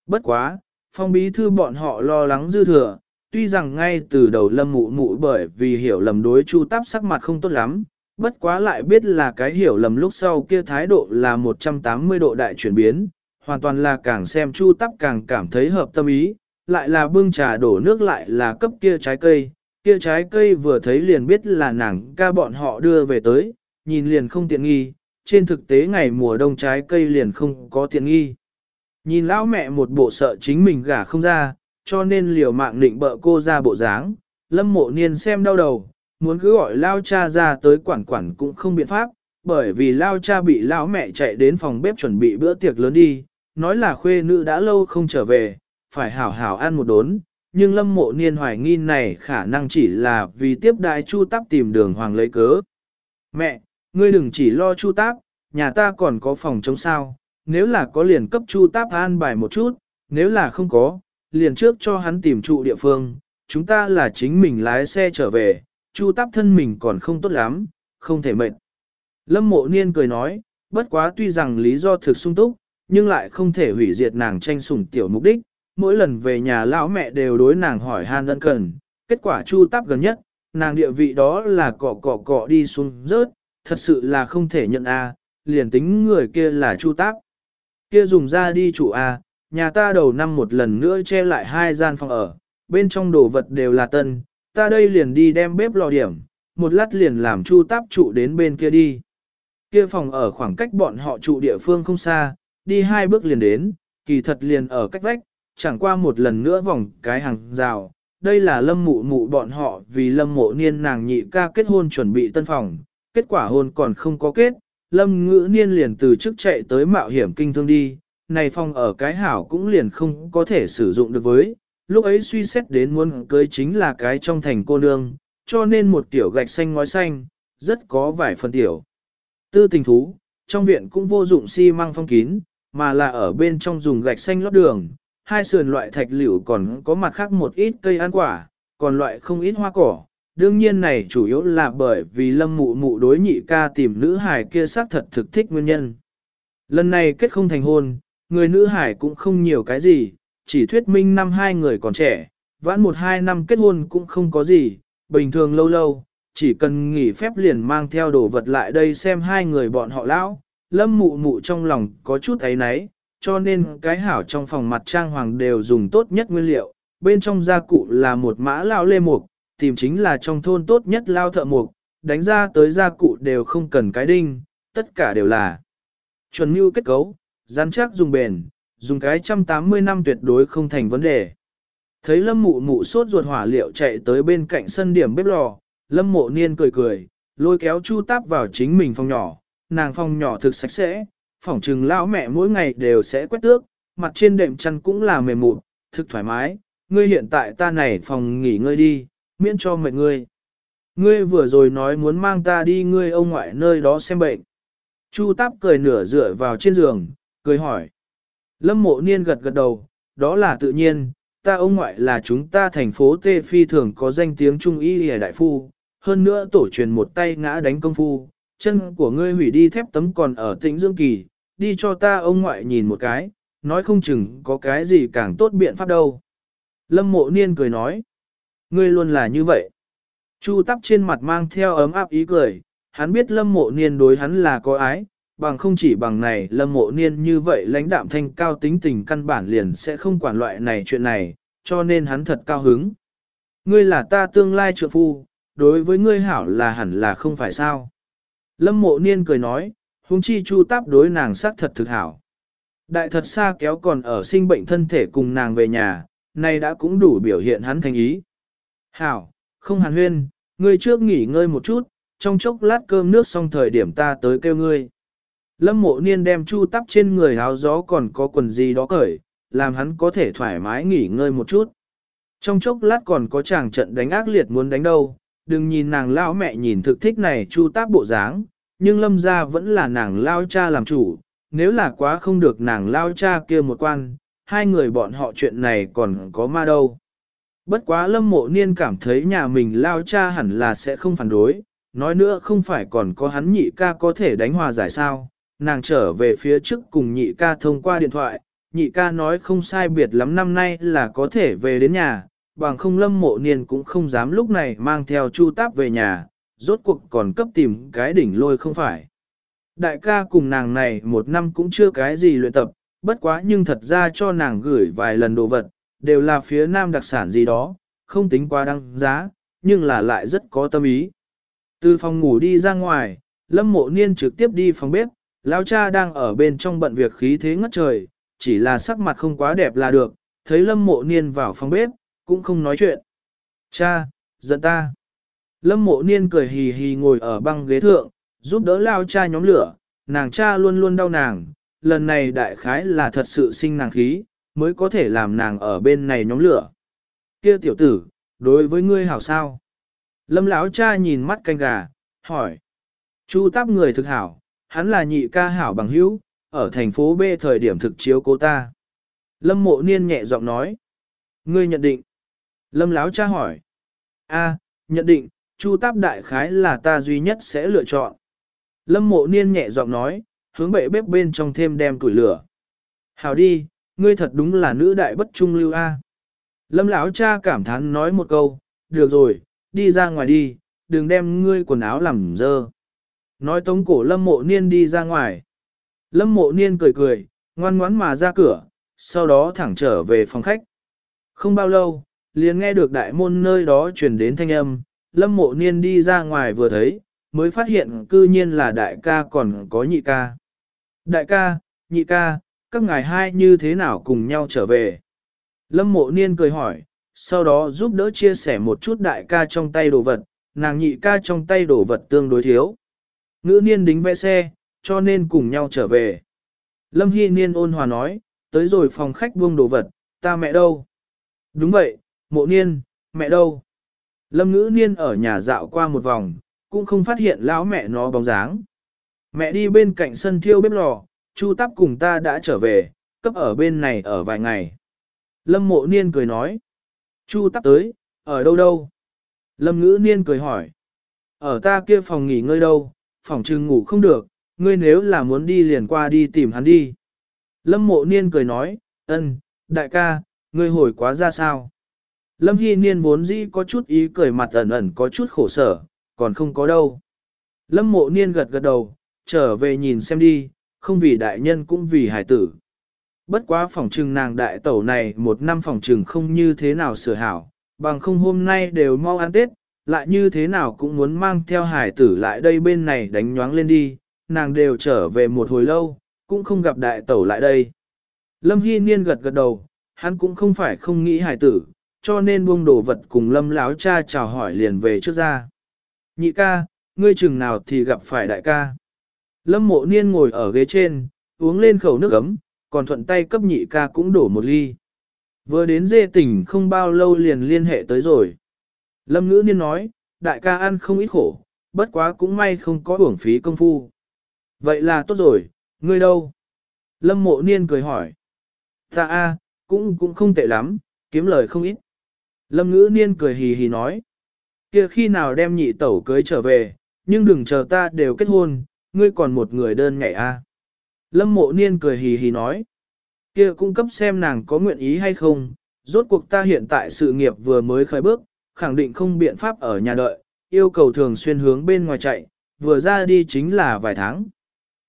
Bất quá, phong bí thư bọn họ lo lắng dư thừa, tuy rằng ngay từ đầu lâm mụ mụ bởi vì hiểu lầm đối chu táp sắc mặt không tốt lắm, bất quá lại biết là cái hiểu lầm lúc sau kia thái độ là 180 độ đại chuyển biến, hoàn toàn là càng xem chu táp càng cảm thấy hợp tâm ý, lại là bưng trà đổ nước lại là cấp kia trái cây, kia trái cây vừa thấy liền biết là nàng ca bọn họ đưa về tới, nhìn liền không tiện nghi, trên thực tế ngày mùa đông trái cây liền không có tiện nghi. Nhìn lão mẹ một bộ sợ chính mình gả không ra, cho nên liều mạng định bợ cô ra bộ dáng, lâm mộ niên xem đau đầu, muốn cứ gọi lao cha ra tới quản quản cũng không biện pháp, bởi vì lao cha bị lão mẹ chạy đến phòng bếp chuẩn bị bữa tiệc lớn đi, nói là khuê nữ đã lâu không trở về, phải hảo hảo ăn một đốn, nhưng lâm mộ niên hoài nghi này khả năng chỉ là vì tiếp đại chu tắp tìm đường hoàng lấy cớ. Mẹ, ngươi đừng chỉ lo chu táp, nhà ta còn có phòng chống sao, nếu là có liền cấp chu táp an bài một chút, nếu là không có, liền trước cho hắn tìm trụ địa phương, chúng ta là chính mình lái xe trở về, chu táp thân mình còn không tốt lắm, không thể mệnh. Lâm mộ niên cười nói, bất quá tuy rằng lý do thực sung túc, nhưng lại không thể hủy diệt nàng tranh sủng tiểu mục đích, mỗi lần về nhà lão mẹ đều đối nàng hỏi han ân cần, kết quả chu táp gần nhất, nàng địa vị đó là cọ cọ cọ đi xuống rớt, thật sự là không thể nhận a, liền tính người kia là chu táp. Kia dùng ra đi chủ a, nhà ta đầu năm một lần nữa che lại hai gian phòng ở, bên trong đồ vật đều là tân, ta đây liền đi đem bếp lò điểm, một lát liền làm chu táp trụ đến bên kia đi. Kia phòng ở khoảng cách bọn họ trụ địa phương không xa, đi hai bước liền đến, kỳ thật liền ở cách vách, chẳng qua một lần nữa vòng cái hàng rào. Đây là lâm mụ mụ bọn họ vì lâm mộ niên nàng nhị ca kết hôn chuẩn bị tân phòng, kết quả hôn còn không có kết, lâm ngữ niên liền từ chức chạy tới mạo hiểm kinh thương đi, này phòng ở cái hảo cũng liền không có thể sử dụng được với, lúc ấy suy xét đến muốn cưới chính là cái trong thành cô nương, cho nên một tiểu gạch xanh ngói xanh, rất có vài phần tiểu. Tư tình thú, trong viện cũng vô dụng xi măng phong kín, mà là ở bên trong dùng gạch xanh lót đường, hai sườn loại thạch liễu còn có mặt khác một ít cây ăn quả, còn loại không ít hoa cỏ. Đương nhiên này chủ yếu là bởi vì lâm mụ mụ đối nhị ca tìm nữ hải kia xác thật thực thích nguyên nhân. Lần này kết không thành hôn, người nữ hải cũng không nhiều cái gì, chỉ thuyết minh năm hai người còn trẻ, vãn một hai năm kết hôn cũng không có gì, bình thường lâu lâu, chỉ cần nghỉ phép liền mang theo đồ vật lại đây xem hai người bọn họ lão, lâm mụ mụ trong lòng có chút ấy náy, cho nên cái hảo trong phòng mặt trang hoàng đều dùng tốt nhất nguyên liệu, bên trong gia cụ là một mã lao lê mục, tìm chính là trong thôn tốt nhất lao thợ mục, đánh ra tới gia cụ đều không cần cái đinh, tất cả đều là chuẩn mưu kết cấu, rắn chắc dùng bền, dùng cái trăm tám mươi năm tuyệt đối không thành vấn đề. Thấy lâm mụ mụ sốt ruột hỏa liệu chạy tới bên cạnh sân điểm bếp lò, lâm mộ niên cười cười, lôi kéo chu táp vào chính mình phòng nhỏ, nàng phòng nhỏ thực sạch sẽ, phỏng trừng lão mẹ mỗi ngày đều sẽ quét tước, mặt trên đệm chăn cũng là mềm mụn, thực thoải mái, ngươi hiện tại ta này phòng nghỉ ngơi đi, miễn cho mệt ngươi. Ngươi vừa rồi nói muốn mang ta đi ngươi ông ngoại nơi đó xem bệnh. Chu Táp cười nửa dựa vào trên giường, cười hỏi. Lâm mộ niên gật gật đầu, đó là tự nhiên, ta ông ngoại là chúng ta thành phố Tê Phi thường có danh tiếng trung y hề đại phu, hơn nữa tổ truyền một tay ngã đánh công phu, chân của ngươi hủy đi thép tấm còn ở tĩnh dương kỳ, đi cho ta ông ngoại nhìn một cái, nói không chừng có cái gì càng tốt biện pháp đâu. Lâm mộ niên cười nói, ngươi luôn là như vậy. Chu tắp trên mặt mang theo ấm áp ý cười, hắn biết lâm mộ niên đối hắn là có ái, bằng không chỉ bằng này lâm mộ niên như vậy lãnh đạm thanh cao tính tình căn bản liền sẽ không quản loại này chuyện này, cho nên hắn thật cao hứng. Ngươi là ta tương lai trượng phu, đối với ngươi hảo là hẳn là không phải sao. Lâm mộ niên cười nói, huống chi chu táp đối nàng sắc thật thực hảo. Đại thật xa kéo còn ở sinh bệnh thân thể cùng nàng về nhà, nay đã cũng đủ biểu hiện hắn thành ý. Hảo, không hàn huyên, ngươi trước nghỉ ngơi một chút, trong chốc lát cơm nước xong thời điểm ta tới kêu ngươi. Lâm mộ niên đem chu tắp trên người áo gió còn có quần gì đó cởi, làm hắn có thể thoải mái nghỉ ngơi một chút. Trong chốc lát còn có chàng trận đánh ác liệt muốn đánh đâu, đừng nhìn nàng lao mẹ nhìn thực thích này chu táp bộ dáng, nhưng lâm gia vẫn là nàng lao cha làm chủ, nếu là quá không được nàng lao cha kia một quan, hai người bọn họ chuyện này còn có ma đâu. Bất quá lâm mộ niên cảm thấy nhà mình lao cha hẳn là sẽ không phản đối, nói nữa không phải còn có hắn nhị ca có thể đánh hòa giải sao, nàng trở về phía trước cùng nhị ca thông qua điện thoại, nhị ca nói không sai biệt lắm năm nay là có thể về đến nhà, bằng không lâm mộ niên cũng không dám lúc này mang theo chu táp về nhà, rốt cuộc còn cấp tìm cái đỉnh lôi không phải. Đại ca cùng nàng này một năm cũng chưa cái gì luyện tập, bất quá nhưng thật ra cho nàng gửi vài lần đồ vật, đều là phía nam đặc sản gì đó, không tính quá đăng giá, nhưng là lại rất có tâm ý. Từ phòng ngủ đi ra ngoài, lâm mộ niên trực tiếp đi phòng bếp, lão cha đang ở bên trong bận việc khí thế ngất trời, chỉ là sắc mặt không quá đẹp là được, thấy lâm mộ niên vào phòng bếp, cũng không nói chuyện. Cha, giận ta. Lâm mộ niên cười hì hì ngồi ở băng ghế thượng, giúp đỡ lao cha nhóm lửa, nàng cha luôn luôn đau nàng, lần này đại khái là thật sự sinh nàng khí, mới có thể làm nàng ở bên này nhóm lửa. Kia tiểu tử, đối với ngươi hảo sao? Lâm lão cha nhìn mắt canh gà, hỏi. Chu táp người thực hảo, hắn là nhị ca hảo bằng hữu, ở thành phố B thời điểm thực chiếu cô ta. Lâm mộ niên nhẹ giọng nói. Ngươi nhận định. Lâm Lão cha hỏi. A, nhận định, Chu Táp Đại Khái là ta duy nhất sẽ lựa chọn. Lâm mộ niên nhẹ giọng nói, hướng bệ bếp bên trong thêm đem củi lửa. Hảo đi, ngươi thật đúng là nữ đại bất trung lưu A. Lâm Lão cha cảm thán nói một câu, được rồi, đi ra ngoài đi, đừng đem ngươi quần áo làm dơ. Nói tống cổ lâm mộ niên đi ra ngoài. Lâm mộ niên cười cười, ngoan ngoãn mà ra cửa, sau đó thẳng trở về phòng khách. Không bao lâu, liền nghe được đại môn nơi đó truyền đến thanh âm, lâm mộ niên đi ra ngoài vừa thấy, mới phát hiện cư nhiên là đại ca còn có nhị ca. Đại ca, nhị ca, các ngài hai như thế nào cùng nhau trở về? Lâm mộ niên cười hỏi, sau đó giúp đỡ chia sẻ một chút đại ca trong tay đồ vật, nàng nhị ca trong tay đồ vật tương đối thiếu. Ngữ niên đính vẽ xe, cho nên cùng nhau trở về. Lâm Hy Niên ôn hòa nói, tới rồi phòng khách buông đồ vật, ta mẹ đâu? Đúng vậy, mộ niên, mẹ đâu? Lâm ngữ niên ở nhà dạo qua một vòng, cũng không phát hiện lão mẹ nó bóng dáng. Mẹ đi bên cạnh sân thiêu bếp lò, Chu Táp cùng ta đã trở về, cấp ở bên này ở vài ngày. Lâm mộ niên cười nói. Chu Táp tới, ở đâu đâu? Lâm ngữ niên cười hỏi. Ở ta kia phòng nghỉ ngơi đâu, phòng trừng ngủ không được, ngươi nếu là muốn đi liền qua đi tìm hắn đi. Lâm mộ niên cười nói, ân, đại ca, ngươi hồi quá ra sao? Lâm Hy Niên vốn dĩ có chút ý cười mặt ẩn ẩn có chút khổ sở, còn không có đâu. Lâm mộ niên gật gật đầu, trở về nhìn xem đi, không vì đại nhân cũng vì hải tử. Bất quá phòng trừng nàng đại tẩu này một năm phòng trừng không như thế nào sửa hảo, bằng không hôm nay đều mau ăn Tết, lại như thế nào cũng muốn mang theo hải tử lại đây bên này đánh nhoáng lên đi, nàng đều trở về một hồi lâu, cũng không gặp đại tẩu lại đây. Lâm Hy Niên gật gật đầu, hắn cũng không phải không nghĩ hải tử, cho nên buông đồ vật cùng lâm láo cha chào hỏi liền về trước ra. Nhị ca, ngươi chừng nào thì gặp phải đại ca. Lâm mộ niên ngồi ở ghế trên, uống lên khẩu nước ấm, còn thuận tay cấp nhị ca cũng đổ một ly. Vừa đến dê tỉnh không bao lâu liền liên hệ tới rồi. Lâm ngữ niên nói, đại ca ăn không ít khổ, bất quá cũng may không có uổng phí công phu. Vậy là tốt rồi, ngươi đâu? Lâm mộ niên cười hỏi. Ta a, cũng cũng không tệ lắm, kiếm lời không ít. Lâm ngữ niên cười hì hì nói. kia khi nào đem nhị tẩu cưới trở về, nhưng đừng chờ ta đều kết hôn, ngươi còn một người đơn nhảy a. Lâm mộ niên cười hì hì nói. kia cung cấp xem nàng có nguyện ý hay không, rốt cuộc ta hiện tại sự nghiệp vừa mới khởi bước, khẳng định không biện pháp ở nhà đợi, yêu cầu thường xuyên hướng bên ngoài chạy, vừa ra đi chính là vài tháng.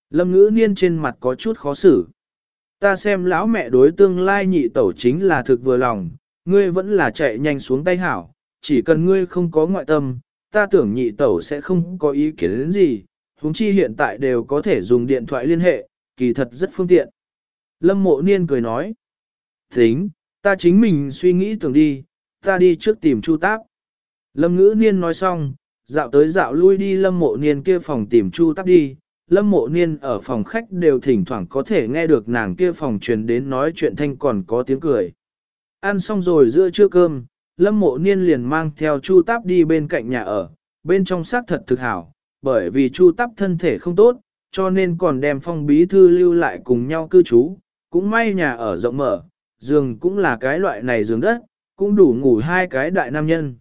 Lâm ngữ niên trên mặt có chút khó xử. Ta xem lão mẹ đối tương lai nhị tẩu chính là thực vừa lòng, ngươi vẫn là chạy nhanh xuống tay hảo, chỉ cần ngươi không có ngoại tâm, ta tưởng nhị tẩu sẽ không có ý kiến đến gì, huống chi hiện tại đều có thể dùng điện thoại liên hệ, kỳ thật rất phương tiện. Lâm mộ niên cười nói, tính, ta chính mình suy nghĩ tưởng đi, ta đi trước tìm Chu Táp. Lâm ngữ niên nói xong, dạo tới dạo lui đi lâm mộ niên kia phòng tìm Chu Táp đi, lâm mộ niên ở phòng khách đều thỉnh thoảng có thể nghe được nàng kia phòng truyền đến nói chuyện thanh còn có tiếng cười. Ăn xong rồi giữa trưa cơm, lâm mộ niên liền mang theo chu táp đi bên cạnh nhà ở, bên trong xác thật thực hảo, bởi vì chu Tắp thân thể không tốt, cho nên còn đem phong bí thư lưu lại cùng nhau cư trú, cũng may nhà ở rộng mở, giường cũng là cái loại này giường đất, cũng đủ ngủ hai cái đại nam nhân.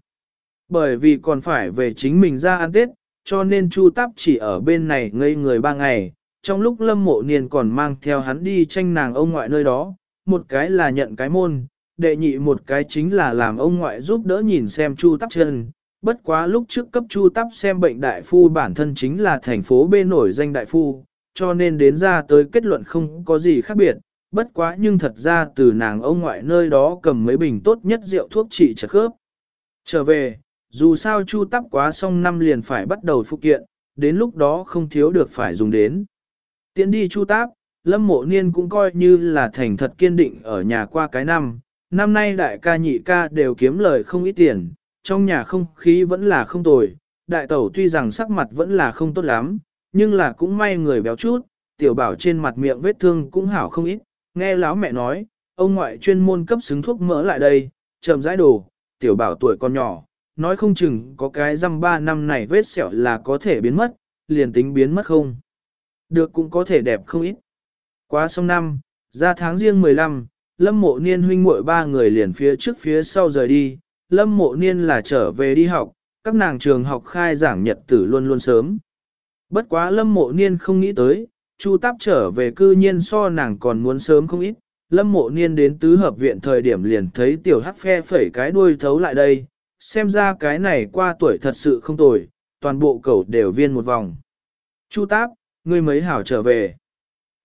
Bởi vì còn phải về chính mình ra ăn Tết, cho nên Chu Tắp chỉ ở bên này ngây người ba ngày, trong lúc lâm mộ niên còn mang theo hắn đi tranh nàng ông ngoại nơi đó, một cái là nhận cái môn, đệ nhị một cái chính là làm ông ngoại giúp đỡ nhìn xem Chu Tắp chân. Bất quá lúc trước cấp Chu tắp xem bệnh đại phu bản thân chính là thành phố B nổi danh đại phu, cho nên đến ra tới kết luận không có gì khác biệt, bất quá nhưng thật ra từ nàng ông ngoại nơi đó cầm mấy bình tốt nhất rượu thuốc trị trật khớp. Trở về, dù sao chu tắp quá xong năm liền phải bắt đầu phục kiện, đến lúc đó không thiếu được phải dùng đến. Tiến đi chu táp, lâm mộ niên cũng coi như là thành thật kiên định ở nhà qua cái năm. Năm nay đại ca nhị ca đều kiếm lời không ít tiền, trong nhà không khí vẫn là không tồi. Đại tẩu tuy rằng sắc mặt vẫn là không tốt lắm, nhưng là cũng may người béo chút, tiểu bảo trên mặt miệng vết thương cũng hảo không ít. Nghe láo mẹ nói, ông ngoại chuyên môn cấp xứng thuốc mỡ lại đây, chậm rãi đồ, tiểu bảo tuổi còn nhỏ, nói không chừng có cái răm ba năm này vết sẹo là có thể biến mất, liền tính biến mất không. Được cũng có thể đẹp không ít. Quá xong năm, ra tháng riêng 15, Lâm Mộ Niên huynh muội ba người liền phía trước phía sau rời đi, Lâm Mộ Niên là trở về đi học, các nàng trường học khai giảng nhật tử luôn luôn sớm. Bất quá Lâm Mộ Niên không nghĩ tới, Chu Táp trở về cư nhiên so nàng còn muốn sớm không ít. Lâm Mộ Niên đến tứ hợp viện thời điểm liền thấy tiểu hắc phe phẩy cái đuôi thấu lại đây, xem ra cái này qua tuổi thật sự không tồi, toàn bộ cẩu đều viên một vòng. Chu Táp, ngươi mấy hảo trở về.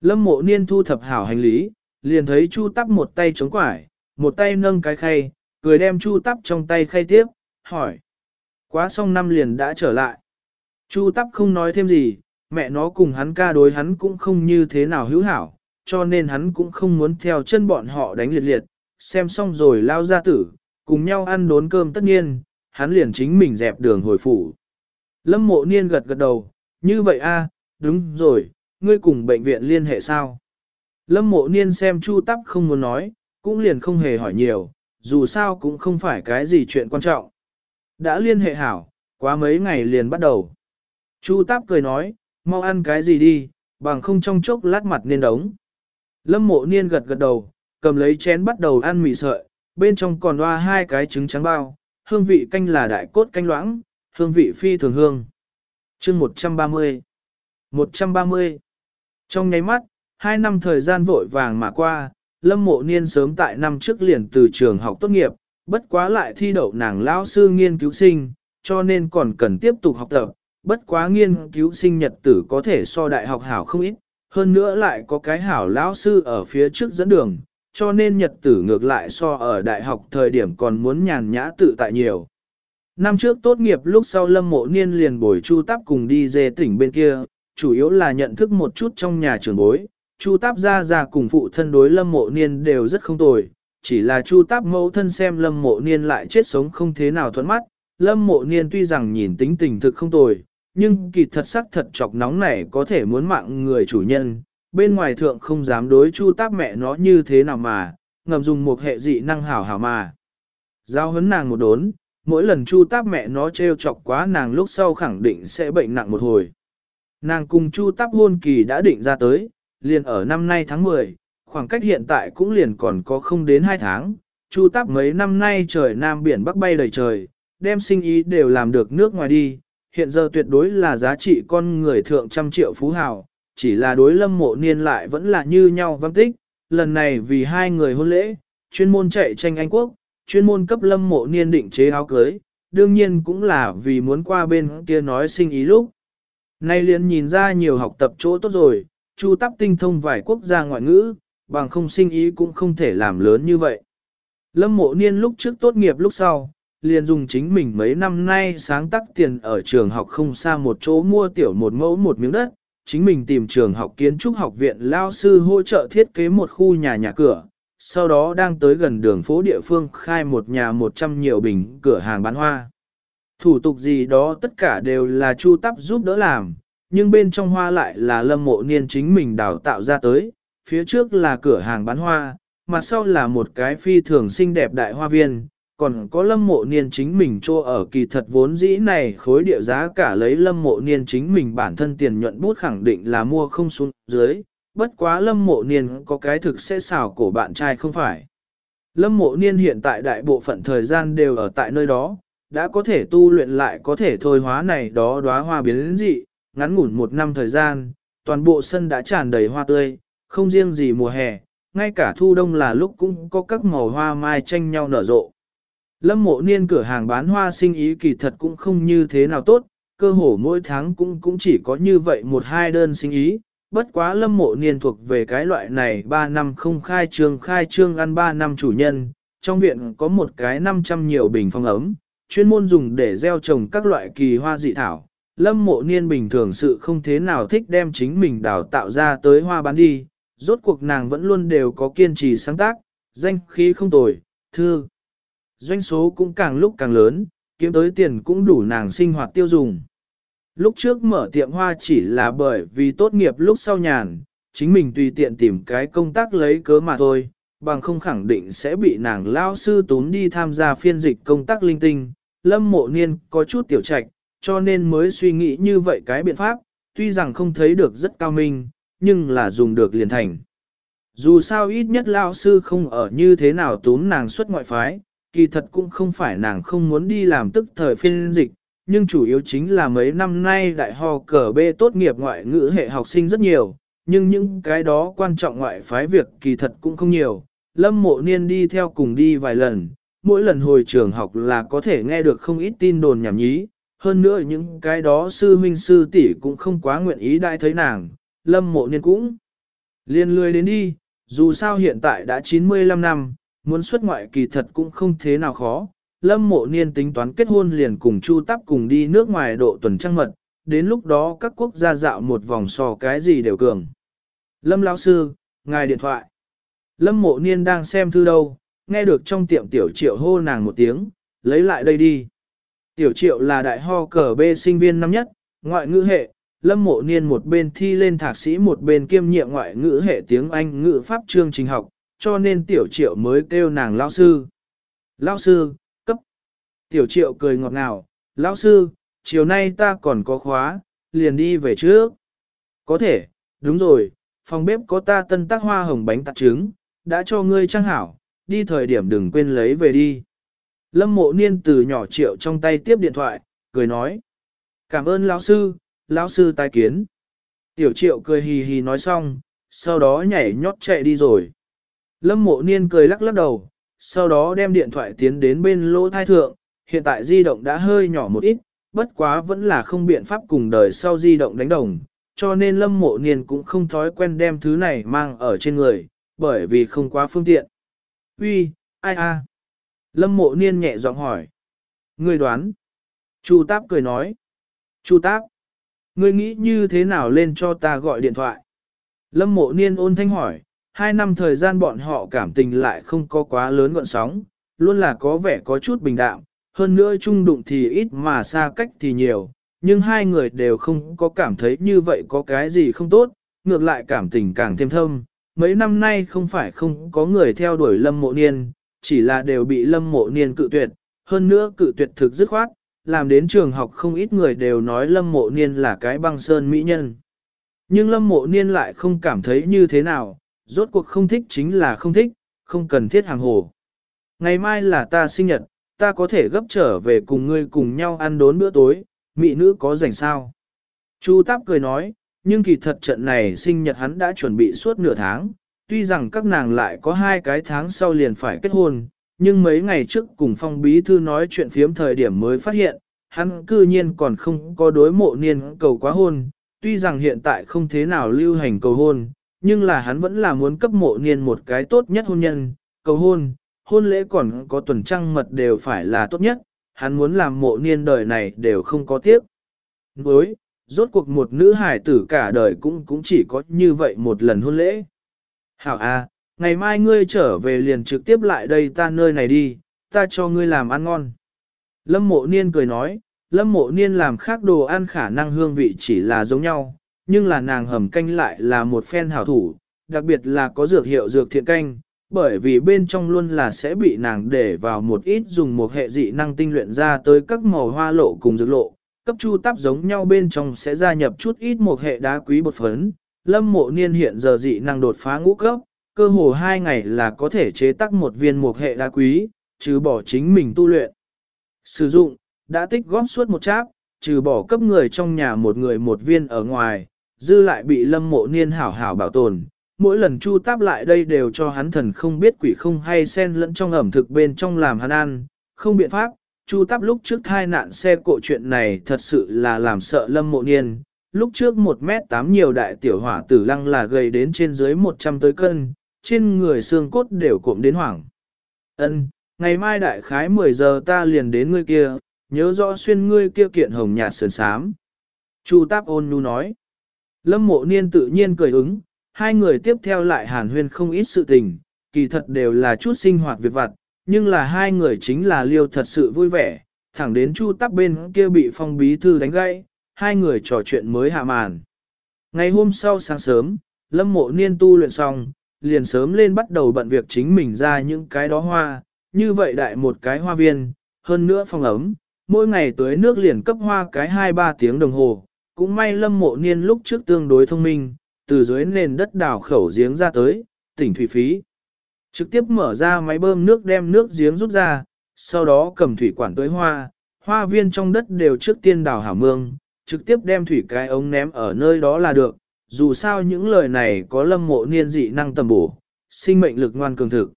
Lâm mộ niên thu thập hảo hành lý, liền thấy Chu Táp một tay chống quải, một tay nâng cái khay, cười đem Chu Tắp trong tay khay tiếp, hỏi. Quá xong năm liền đã trở lại. Chu Tắp không nói thêm gì, mẹ nó cùng hắn ca đối hắn cũng không như thế nào hữu hảo, cho nên hắn cũng không muốn theo chân bọn họ đánh liệt liệt, xem xong rồi lao ra tử, cùng nhau ăn đốn cơm tất nhiên, hắn liền chính mình dẹp đường hồi phủ. Lâm mộ niên gật gật đầu, như vậy a, đúng rồi, ngươi cùng bệnh viện liên hệ sao? Lâm mộ niên xem chu tắp không muốn nói, cũng liền không hề hỏi nhiều, dù sao cũng không phải cái gì chuyện quan trọng. Đã liên hệ hảo, quá mấy ngày liền bắt đầu. Chu táp cười nói, mau ăn cái gì đi, bằng không trong chốc lát mặt nên đống. Lâm mộ niên gật gật đầu, cầm lấy chén bắt đầu ăn mì sợi, bên trong còn loa hai cái trứng trắng bao, hương vị canh là đại cốt canh loãng, hương vị phi thường hương. chương 130 130 Trong nháy mắt, hai năm thời gian vội vàng mà qua, Lâm Mộ Niên sớm tại năm trước liền từ trường học tốt nghiệp, bất quá lại thi đậu nàng lão sư nghiên cứu sinh, cho nên còn cần tiếp tục học tập, bất quá nghiên cứu sinh nhật tử có thể so đại học hảo không ít, hơn nữa lại có cái hảo lão sư ở phía trước dẫn đường, cho nên nhật tử ngược lại so ở đại học thời điểm còn muốn nhàn nhã tự tại nhiều. Năm trước tốt nghiệp lúc sau lâm mộ niên liền bồi chu táp cùng đi dê tỉnh bên kia, chủ yếu là nhận thức một chút trong nhà trường bối, chu táp ra ra cùng phụ thân đối lâm mộ niên đều rất không tồi, chỉ là chu táp mẫu thân xem lâm mộ niên lại chết sống không thế nào thuận mắt, lâm mộ niên tuy rằng nhìn tính tình thực không tồi, nhưng kỳ thật sắc thật chọc nóng này có thể muốn mạng người chủ nhân, bên ngoài thượng không dám đối chu táp mẹ nó như thế nào mà, ngầm dùng một hệ dị năng hảo hảo mà. Giao hấn nàng một đốn, mỗi lần chu táp mẹ nó trêu chọc quá nàng lúc sau khẳng định sẽ bệnh nặng một hồi. Nàng cùng chu táp hôn kỳ đã định ra tới, liền ở năm nay tháng 10, khoảng cách hiện tại cũng liền còn có không đến 2 tháng. Chu táp mấy năm nay trời nam biển bắc bay đầy trời, đem sinh ý đều làm được nước ngoài đi, hiện giờ tuyệt đối là giá trị con người thượng trăm triệu phú hào, chỉ là đối lâm mộ niên lại vẫn là như nhau văng tích, lần này vì hai người hôn lễ, chuyên môn chạy tranh Anh Quốc, chuyên môn cấp lâm mộ niên định chế áo cưới, đương nhiên cũng là vì muốn qua bên kia nói sinh ý lúc. Nay liền nhìn ra nhiều học tập chỗ tốt rồi, chu tắp tinh thông vài quốc gia ngoại ngữ, bằng không sinh ý cũng không thể làm lớn như vậy. Lâm mộ niên lúc trước tốt nghiệp lúc sau, liền dùng chính mình mấy năm nay sáng tác tiền ở trường học không xa một chỗ mua tiểu một mẫu một miếng đất, chính mình tìm trường học kiến trúc học viện lao sư hỗ trợ thiết kế một khu nhà nhà cửa, sau đó đang tới gần đường phố địa phương khai một nhà một trăm nhiều bình cửa hàng bán hoa. Thủ tục gì đó tất cả đều là Chu Tắp giúp đỡ làm, nhưng bên trong hoa lại là lâm mộ niên chính mình đào tạo ra tới, phía trước là cửa hàng bán hoa, mặt sau là một cái phi thường xinh đẹp đại hoa viên, còn có lâm mộ niên chính mình cho ở kỳ thật vốn dĩ này khối địa giá cả lấy lâm mộ niên chính mình bản thân tiền nhuận bút khẳng định là mua không xuống dưới, bất quá lâm mộ niên có cái thực sẽ xào cổ bạn trai không phải. Lâm mộ niên hiện tại đại bộ phận thời gian đều ở tại nơi đó, đã có thể tu luyện lại có thể thôi hóa này đó đóa hoa biến dị, ngắn ngủn một năm thời gian, toàn bộ sân đã tràn đầy hoa tươi, không riêng gì mùa hè, ngay cả thu đông là lúc cũng có các màu hoa mai tranh nhau nở rộ. Lâm mộ niên cửa hàng bán hoa sinh ý kỳ thật cũng không như thế nào tốt, cơ hồ mỗi tháng cũng cũng chỉ có như vậy một hai đơn sinh ý, bất quá lâm mộ niên thuộc về cái loại này 3 năm không khai trương khai trương ăn 3 năm chủ nhân, trong viện có một cái 500 nhiều bình phong ấm, chuyên môn dùng để gieo trồng các loại kỳ hoa dị thảo. Lâm mộ niên bình thường sự không thế nào thích đem chính mình đào tạo ra tới hoa bán đi, rốt cuộc nàng vẫn luôn đều có kiên trì sáng tác, danh khí không tồi, thư. Doanh số cũng càng lúc càng lớn, kiếm tới tiền cũng đủ nàng sinh hoạt tiêu dùng. Lúc trước mở tiệm hoa chỉ là bởi vì tốt nghiệp lúc sau nhàn, chính mình tùy tiện tìm cái công tác lấy cớ mà thôi, bằng không khẳng định sẽ bị nàng lao sư tốn đi tham gia phiên dịch công tác linh tinh. Lâm mộ niên có chút tiểu trạch, cho nên mới suy nghĩ như vậy cái biện pháp, tuy rằng không thấy được rất cao minh, nhưng là dùng được liền thành. Dù sao ít nhất lao sư không ở như thế nào tốn nàng xuất ngoại phái, kỳ thật cũng không phải nàng không muốn đi làm tức thời phiên dịch, nhưng chủ yếu chính là mấy năm nay đại ho cờ bê tốt nghiệp ngoại ngữ hệ học sinh rất nhiều, nhưng những cái đó quan trọng ngoại phái việc kỳ thật cũng không nhiều. Lâm mộ niên đi theo cùng đi vài lần, mỗi lần hồi trường học là có thể nghe được không ít tin đồn nhảm nhí, hơn nữa những cái đó sư huynh sư tỷ cũng không quá nguyện ý đại thấy nàng, lâm mộ niên cũng liên lười đến đi, dù sao hiện tại đã 95 năm, muốn xuất ngoại kỳ thật cũng không thế nào khó. Lâm mộ niên tính toán kết hôn liền cùng Chu Tắp cùng đi nước ngoài độ tuần trăng mật, đến lúc đó các quốc gia dạo một vòng so cái gì đều cường. Lâm lão sư, ngài điện thoại. Lâm mộ niên đang xem thư đâu, nghe được trong tiệm tiểu triệu hô nàng một tiếng, lấy lại đây đi. Tiểu triệu là đại ho cờ bê sinh viên năm nhất, ngoại ngữ hệ, lâm mộ niên một bên thi lên thạc sĩ một bên kiêm nhiệm ngoại ngữ hệ tiếng Anh ngữ pháp chương trình học, cho nên tiểu triệu mới kêu nàng lao sư. Lao sư, cấp. Tiểu triệu cười ngọt ngào, lao sư, chiều nay ta còn có khóa, liền đi về trước. Có thể, đúng rồi, phòng bếp có ta tân tác hoa hồng bánh tạt trứng, đã cho ngươi trang hảo, đi thời điểm đừng quên lấy về đi. Lâm mộ niên từ nhỏ triệu trong tay tiếp điện thoại, cười nói. Cảm ơn lão sư, lão sư tai kiến. Tiểu triệu cười hì hì nói xong, sau đó nhảy nhót chạy đi rồi. Lâm mộ niên cười lắc lắc đầu, sau đó đem điện thoại tiến đến bên lỗ thai thượng, hiện tại di động đã hơi nhỏ một ít, bất quá vẫn là không biện pháp cùng đời sau di động đánh đồng, cho nên lâm mộ niên cũng không thói quen đem thứ này mang ở trên người, bởi vì không quá phương tiện. Uy, ai a? Lâm mộ niên nhẹ giọng hỏi. ngươi đoán. Chu Táp cười nói. Chu Táp. Ngươi nghĩ như thế nào lên cho ta gọi điện thoại? Lâm mộ niên ôn thanh hỏi, hai năm thời gian bọn họ cảm tình lại không có quá lớn gọn sóng, luôn là có vẻ có chút bình đạm, hơn nữa chung đụng thì ít mà xa cách thì nhiều, nhưng hai người đều không có cảm thấy như vậy có cái gì không tốt, ngược lại cảm tình càng thêm thâm, mấy năm nay không phải không có người theo đuổi lâm mộ niên, chỉ là đều bị lâm mộ niên cự tuyệt, hơn nữa cự tuyệt thực dứt khoát, làm đến trường học không ít người đều nói lâm mộ niên là cái băng sơn mỹ nhân. Nhưng lâm mộ niên lại không cảm thấy như thế nào, rốt cuộc không thích chính là không thích, không cần thiết hàng hồ. Ngày mai là ta sinh nhật, ta có thể gấp trở về cùng ngươi cùng nhau ăn đốn bữa tối, mỹ nữ có rảnh sao? Chu Táp cười nói, nhưng kỳ thật trận này sinh nhật hắn đã chuẩn bị suốt nửa tháng, tuy rằng các nàng lại có hai cái tháng sau liền phải kết hôn, nhưng mấy ngày trước cùng phong bí thư nói chuyện phiếm thời điểm mới phát hiện, hắn cư nhiên còn không có đối mộ niên cầu quá hôn, tuy rằng hiện tại không thế nào lưu hành cầu hôn, nhưng là hắn vẫn là muốn cấp mộ niên một cái tốt nhất hôn nhân, cầu hôn, hôn lễ còn có tuần trăng mật đều phải là tốt nhất, hắn muốn làm mộ niên đời này đều không có tiếc. Với, rốt cuộc một nữ hải tử cả đời cũng cũng chỉ có như vậy một lần hôn lễ. Hảo à, ngày mai ngươi trở về liền trực tiếp lại đây ta nơi này đi, ta cho ngươi làm ăn ngon. Lâm mộ niên cười nói, lâm mộ niên làm khác đồ ăn khả năng hương vị chỉ là giống nhau, nhưng là nàng hầm canh lại là một phen hảo thủ, đặc biệt là có dược hiệu dược thiện canh, bởi vì bên trong luôn là sẽ bị nàng để vào một ít dùng một hệ dị năng tinh luyện ra tới các màu hoa lộ cùng dược lộ, cấp chu tắp giống nhau bên trong sẽ gia nhập chút ít một hệ đá quý bột phấn. Lâm mộ niên hiện giờ dị năng đột phá ngũ cấp, cơ hồ hai ngày là có thể chế tác một viên một hệ đá quý, trừ bỏ chính mình tu luyện. Sử dụng, đã tích góp suốt một cháp, trừ bỏ cấp người trong nhà một người một viên ở ngoài, dư lại bị lâm mộ niên hảo hảo bảo tồn. Mỗi lần chu táp lại đây đều cho hắn thần không biết quỷ không hay xen lẫn trong ẩm thực bên trong làm hắn ăn, không biện pháp. Chu táp lúc trước hai nạn xe cộ chuyện này thật sự là làm sợ lâm mộ niên. Lúc trước một mét tám nhiều đại tiểu hỏa tử lăng là gầy đến trên dưới 100 tới cân, trên người xương cốt đều cộm đến hoảng. Ân, ngày mai đại khái 10 giờ ta liền đến ngươi kia, nhớ rõ xuyên ngươi kia kiện hồng nhạt sườn sám. Chu Táp ôn nhu nói. Lâm mộ niên tự nhiên cười ứng, hai người tiếp theo lại hàn huyên không ít sự tình, kỳ thật đều là chút sinh hoạt việc vặt, nhưng là hai người chính là liêu thật sự vui vẻ, thẳng đến Chu Táp bên kia bị phong bí thư đánh gãy, hai người trò chuyện mới hạ màn. Ngày hôm sau sáng sớm, Lâm mộ niên tu luyện xong, liền sớm lên bắt đầu bận việc chính mình ra những cái đó hoa, như vậy đại một cái hoa viên, hơn nữa phòng ấm, mỗi ngày tưới nước liền cấp hoa cái 2-3 tiếng đồng hồ, cũng may lâm mộ niên lúc trước tương đối thông minh, từ dưới nền đất đào khẩu giếng ra tới, tỉnh thủy phí. Trực tiếp mở ra máy bơm nước đem nước giếng rút ra, sau đó cầm thủy quản tới hoa, hoa viên trong đất đều trước tiên đào hảo mương, trực tiếp đem thủy cái ống ném ở nơi đó là được, dù sao những lời này có lâm mộ niên dị năng tầm bổ, sinh mệnh lực ngoan cường thực.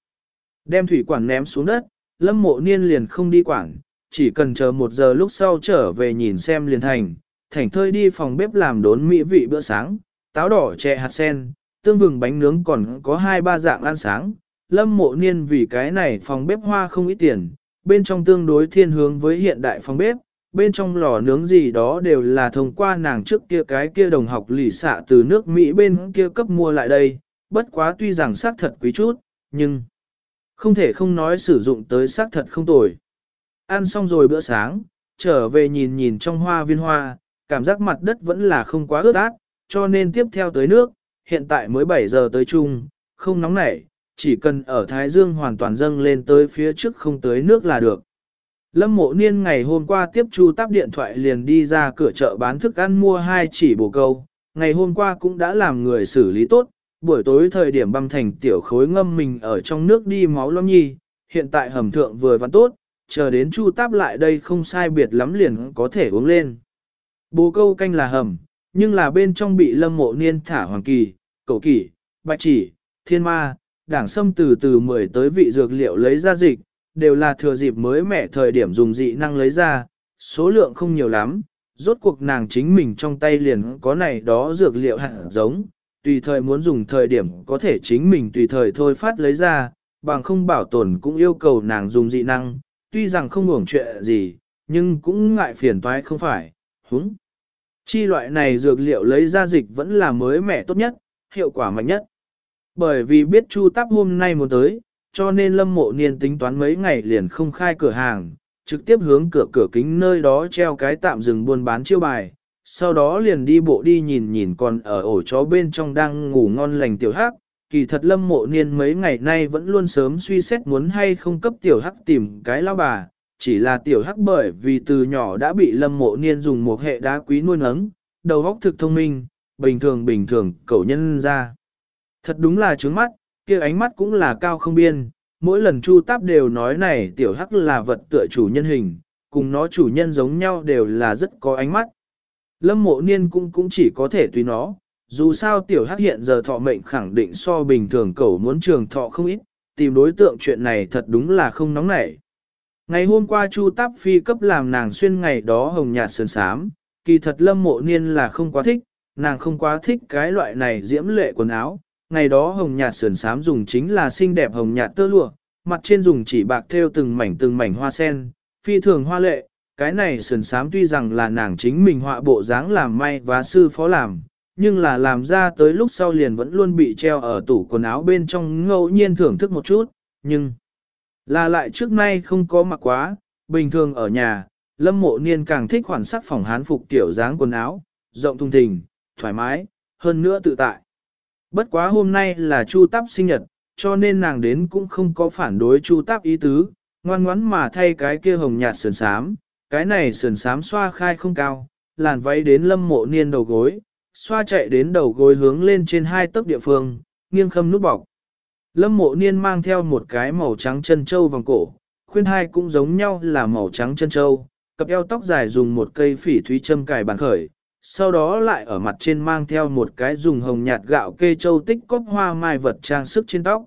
Đem thủy quản ném xuống đất, lâm mộ niên liền không đi quản, chỉ cần chờ một giờ lúc sau trở về nhìn xem liền thành, thành thơi đi phòng bếp làm đốn mỹ vị bữa sáng, táo đỏ chè hạt sen, tương vừng bánh nướng còn có hai ba dạng ăn sáng. Lâm mộ niên vì cái này phòng bếp hoa không ít tiền, bên trong tương đối thiên hướng với hiện đại phòng bếp, bên trong lò nướng gì đó đều là thông qua nàng trước kia cái kia đồng học lì xạ từ nước Mỹ bên kia cấp mua lại đây, bất quá tuy rằng xác thật quý chút, nhưng không thể không nói sử dụng tới xác thật không tồi. Ăn xong rồi bữa sáng, trở về nhìn nhìn trong hoa viên hoa, cảm giác mặt đất vẫn là không quá ướt át, cho nên tiếp theo tới nước, hiện tại mới 7 giờ tới chung, không nóng nảy, chỉ cần ở Thái Dương hoàn toàn dâng lên tới phía trước không tới nước là được. Lâm mộ niên ngày hôm qua tiếp chu tắp điện thoại liền đi ra cửa chợ bán thức ăn mua hai chỉ bồ câu, ngày hôm qua cũng đã làm người xử lý tốt, buổi tối thời điểm băm thành tiểu khối ngâm mình ở trong nước đi máu lo nhi, hiện tại hầm thượng vừa văn tốt, chờ đến chu táp lại đây không sai biệt lắm liền có thể uống lên. Bồ câu canh là hầm, nhưng là bên trong bị lâm mộ niên thả hoàng kỳ, cầu kỳ, bạch chỉ, thiên ma, đảng sâm từ từ mười tới vị dược liệu lấy ra dịch, đều là thừa dịp mới mẻ thời điểm dùng dị năng lấy ra, số lượng không nhiều lắm, rốt cuộc nàng chính mình trong tay liền có này đó dược liệu hạt giống, tùy thời muốn dùng thời điểm có thể chính mình tùy thời thôi phát lấy ra, bằng không bảo tồn cũng yêu cầu nàng dùng dị năng, tuy rằng không hưởng chuyện gì, nhưng cũng ngại phiền toái không phải, húng. Chi loại này dược liệu lấy ra dịch vẫn là mới mẻ tốt nhất, hiệu quả mạnh nhất. Bởi vì biết Chu Tắp hôm nay muốn tới, cho nên Lâm Mộ Niên tính toán mấy ngày liền không khai cửa hàng, trực tiếp hướng cửa cửa kính nơi đó treo cái tạm dừng buôn bán chiêu bài, sau đó liền đi bộ đi nhìn nhìn còn ở ổ chó bên trong đang ngủ ngon lành tiểu hắc, kỳ thật lâm mộ niên mấy ngày nay vẫn luôn sớm suy xét muốn hay không cấp tiểu hắc tìm cái lao bà, chỉ là tiểu hắc bởi vì từ nhỏ đã bị lâm mộ niên dùng một hệ đá quý nuôi nấng, đầu óc thực thông minh, bình thường bình thường cậu nhân ra. Thật đúng là trướng mắt, kia ánh mắt cũng là cao không biên, mỗi lần chu táp đều nói này tiểu hắc là vật tựa chủ nhân hình, cùng nó chủ nhân giống nhau đều là rất có ánh mắt. Lâm mộ niên cũng cũng chỉ có thể tùy nó, dù sao tiểu hắc hiện giờ thọ mệnh khẳng định so bình thường cầu muốn trường thọ không ít, tìm đối tượng chuyện này thật đúng là không nóng nảy. Ngày hôm qua Chu Táp Phi cấp làm nàng xuyên ngày đó hồng nhạt sơn sám, kỳ thật lâm mộ niên là không quá thích, nàng không quá thích cái loại này diễm lệ quần áo. Ngày đó hồng nhạt sườn sám dùng chính là xinh đẹp hồng nhạt tơ lụa, mặt trên dùng chỉ bạc thêu từng mảnh từng mảnh hoa sen, phi thường hoa lệ. Cái này sườn sám tuy rằng là nàng chính mình họa bộ dáng làm may và sư phó làm, nhưng là làm ra tới lúc sau liền vẫn luôn bị treo ở tủ quần áo bên trong ngẫu nhiên thưởng thức một chút, nhưng là lại trước nay không có mặc quá, bình thường ở nhà, lâm mộ niên càng thích khoản sắc phòng hán phục tiểu dáng quần áo, rộng thùng thình, thoải mái, hơn nữa tự tại. Bất quá hôm nay là Chu Táp sinh nhật, cho nên nàng đến cũng không có phản đối Chu Táp ý tứ, ngoan ngoãn mà thay cái kia hồng nhạt sườn sám, cái này sườn sám xoa khai không cao, làn váy đến lâm mộ niên đầu gối, xoa chạy đến đầu gối hướng lên trên hai tấc địa phương, nghiêng khâm nút bọc. Lâm mộ niên mang theo một cái màu trắng chân trâu vòng cổ, khuyên hai cũng giống nhau là màu trắng chân trâu, cặp eo tóc dài dùng một cây phỉ thúy châm cài bàn khởi, sau đó lại ở mặt trên mang theo một cái dùng hồng nhạt gạo kê châu tích cóp hoa mai vật trang sức trên tóc.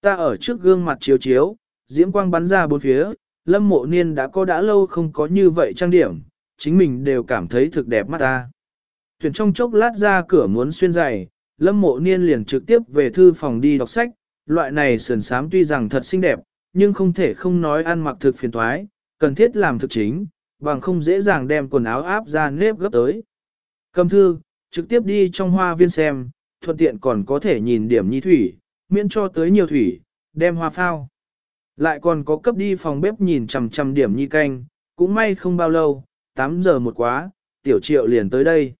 Ta ở trước gương mặt chiếu chiếu, diễm quang bắn ra bốn phía, lâm mộ niên đã có đã lâu không có như vậy trang điểm, chính mình đều cảm thấy thực đẹp mắt ta. thuyền trong chốc lát ra cửa muốn xuyên giày, lâm mộ niên liền trực tiếp về thư phòng đi đọc sách, loại này sườn sám tuy rằng thật xinh đẹp, nhưng không thể không nói ăn mặc thực phiền thoái, cần thiết làm thực chính, bằng không dễ dàng đem quần áo áp ra nếp gấp tới. Cầm thư, trực tiếp đi trong hoa viên xem, thuận tiện còn có thể nhìn điểm nhi thủy, miễn cho tới nhiều thủy, đem hoa phao. Lại còn có cấp đi phòng bếp nhìn chằm chằm điểm nhi canh, cũng may không bao lâu, 8 giờ một quá, tiểu triệu liền tới đây.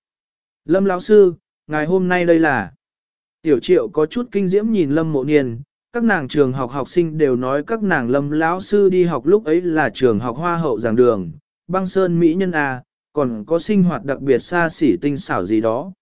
Lâm lão sư, ngài hôm nay đây là... Tiểu triệu có chút kinh diễm nhìn lâm mộ niên, các nàng trường học học sinh đều nói các nàng lâm lão sư đi học lúc ấy là trường học hoa hậu giảng đường, băng sơn mỹ nhân A, còn có sinh hoạt đặc biệt xa xỉ tinh xảo gì đó.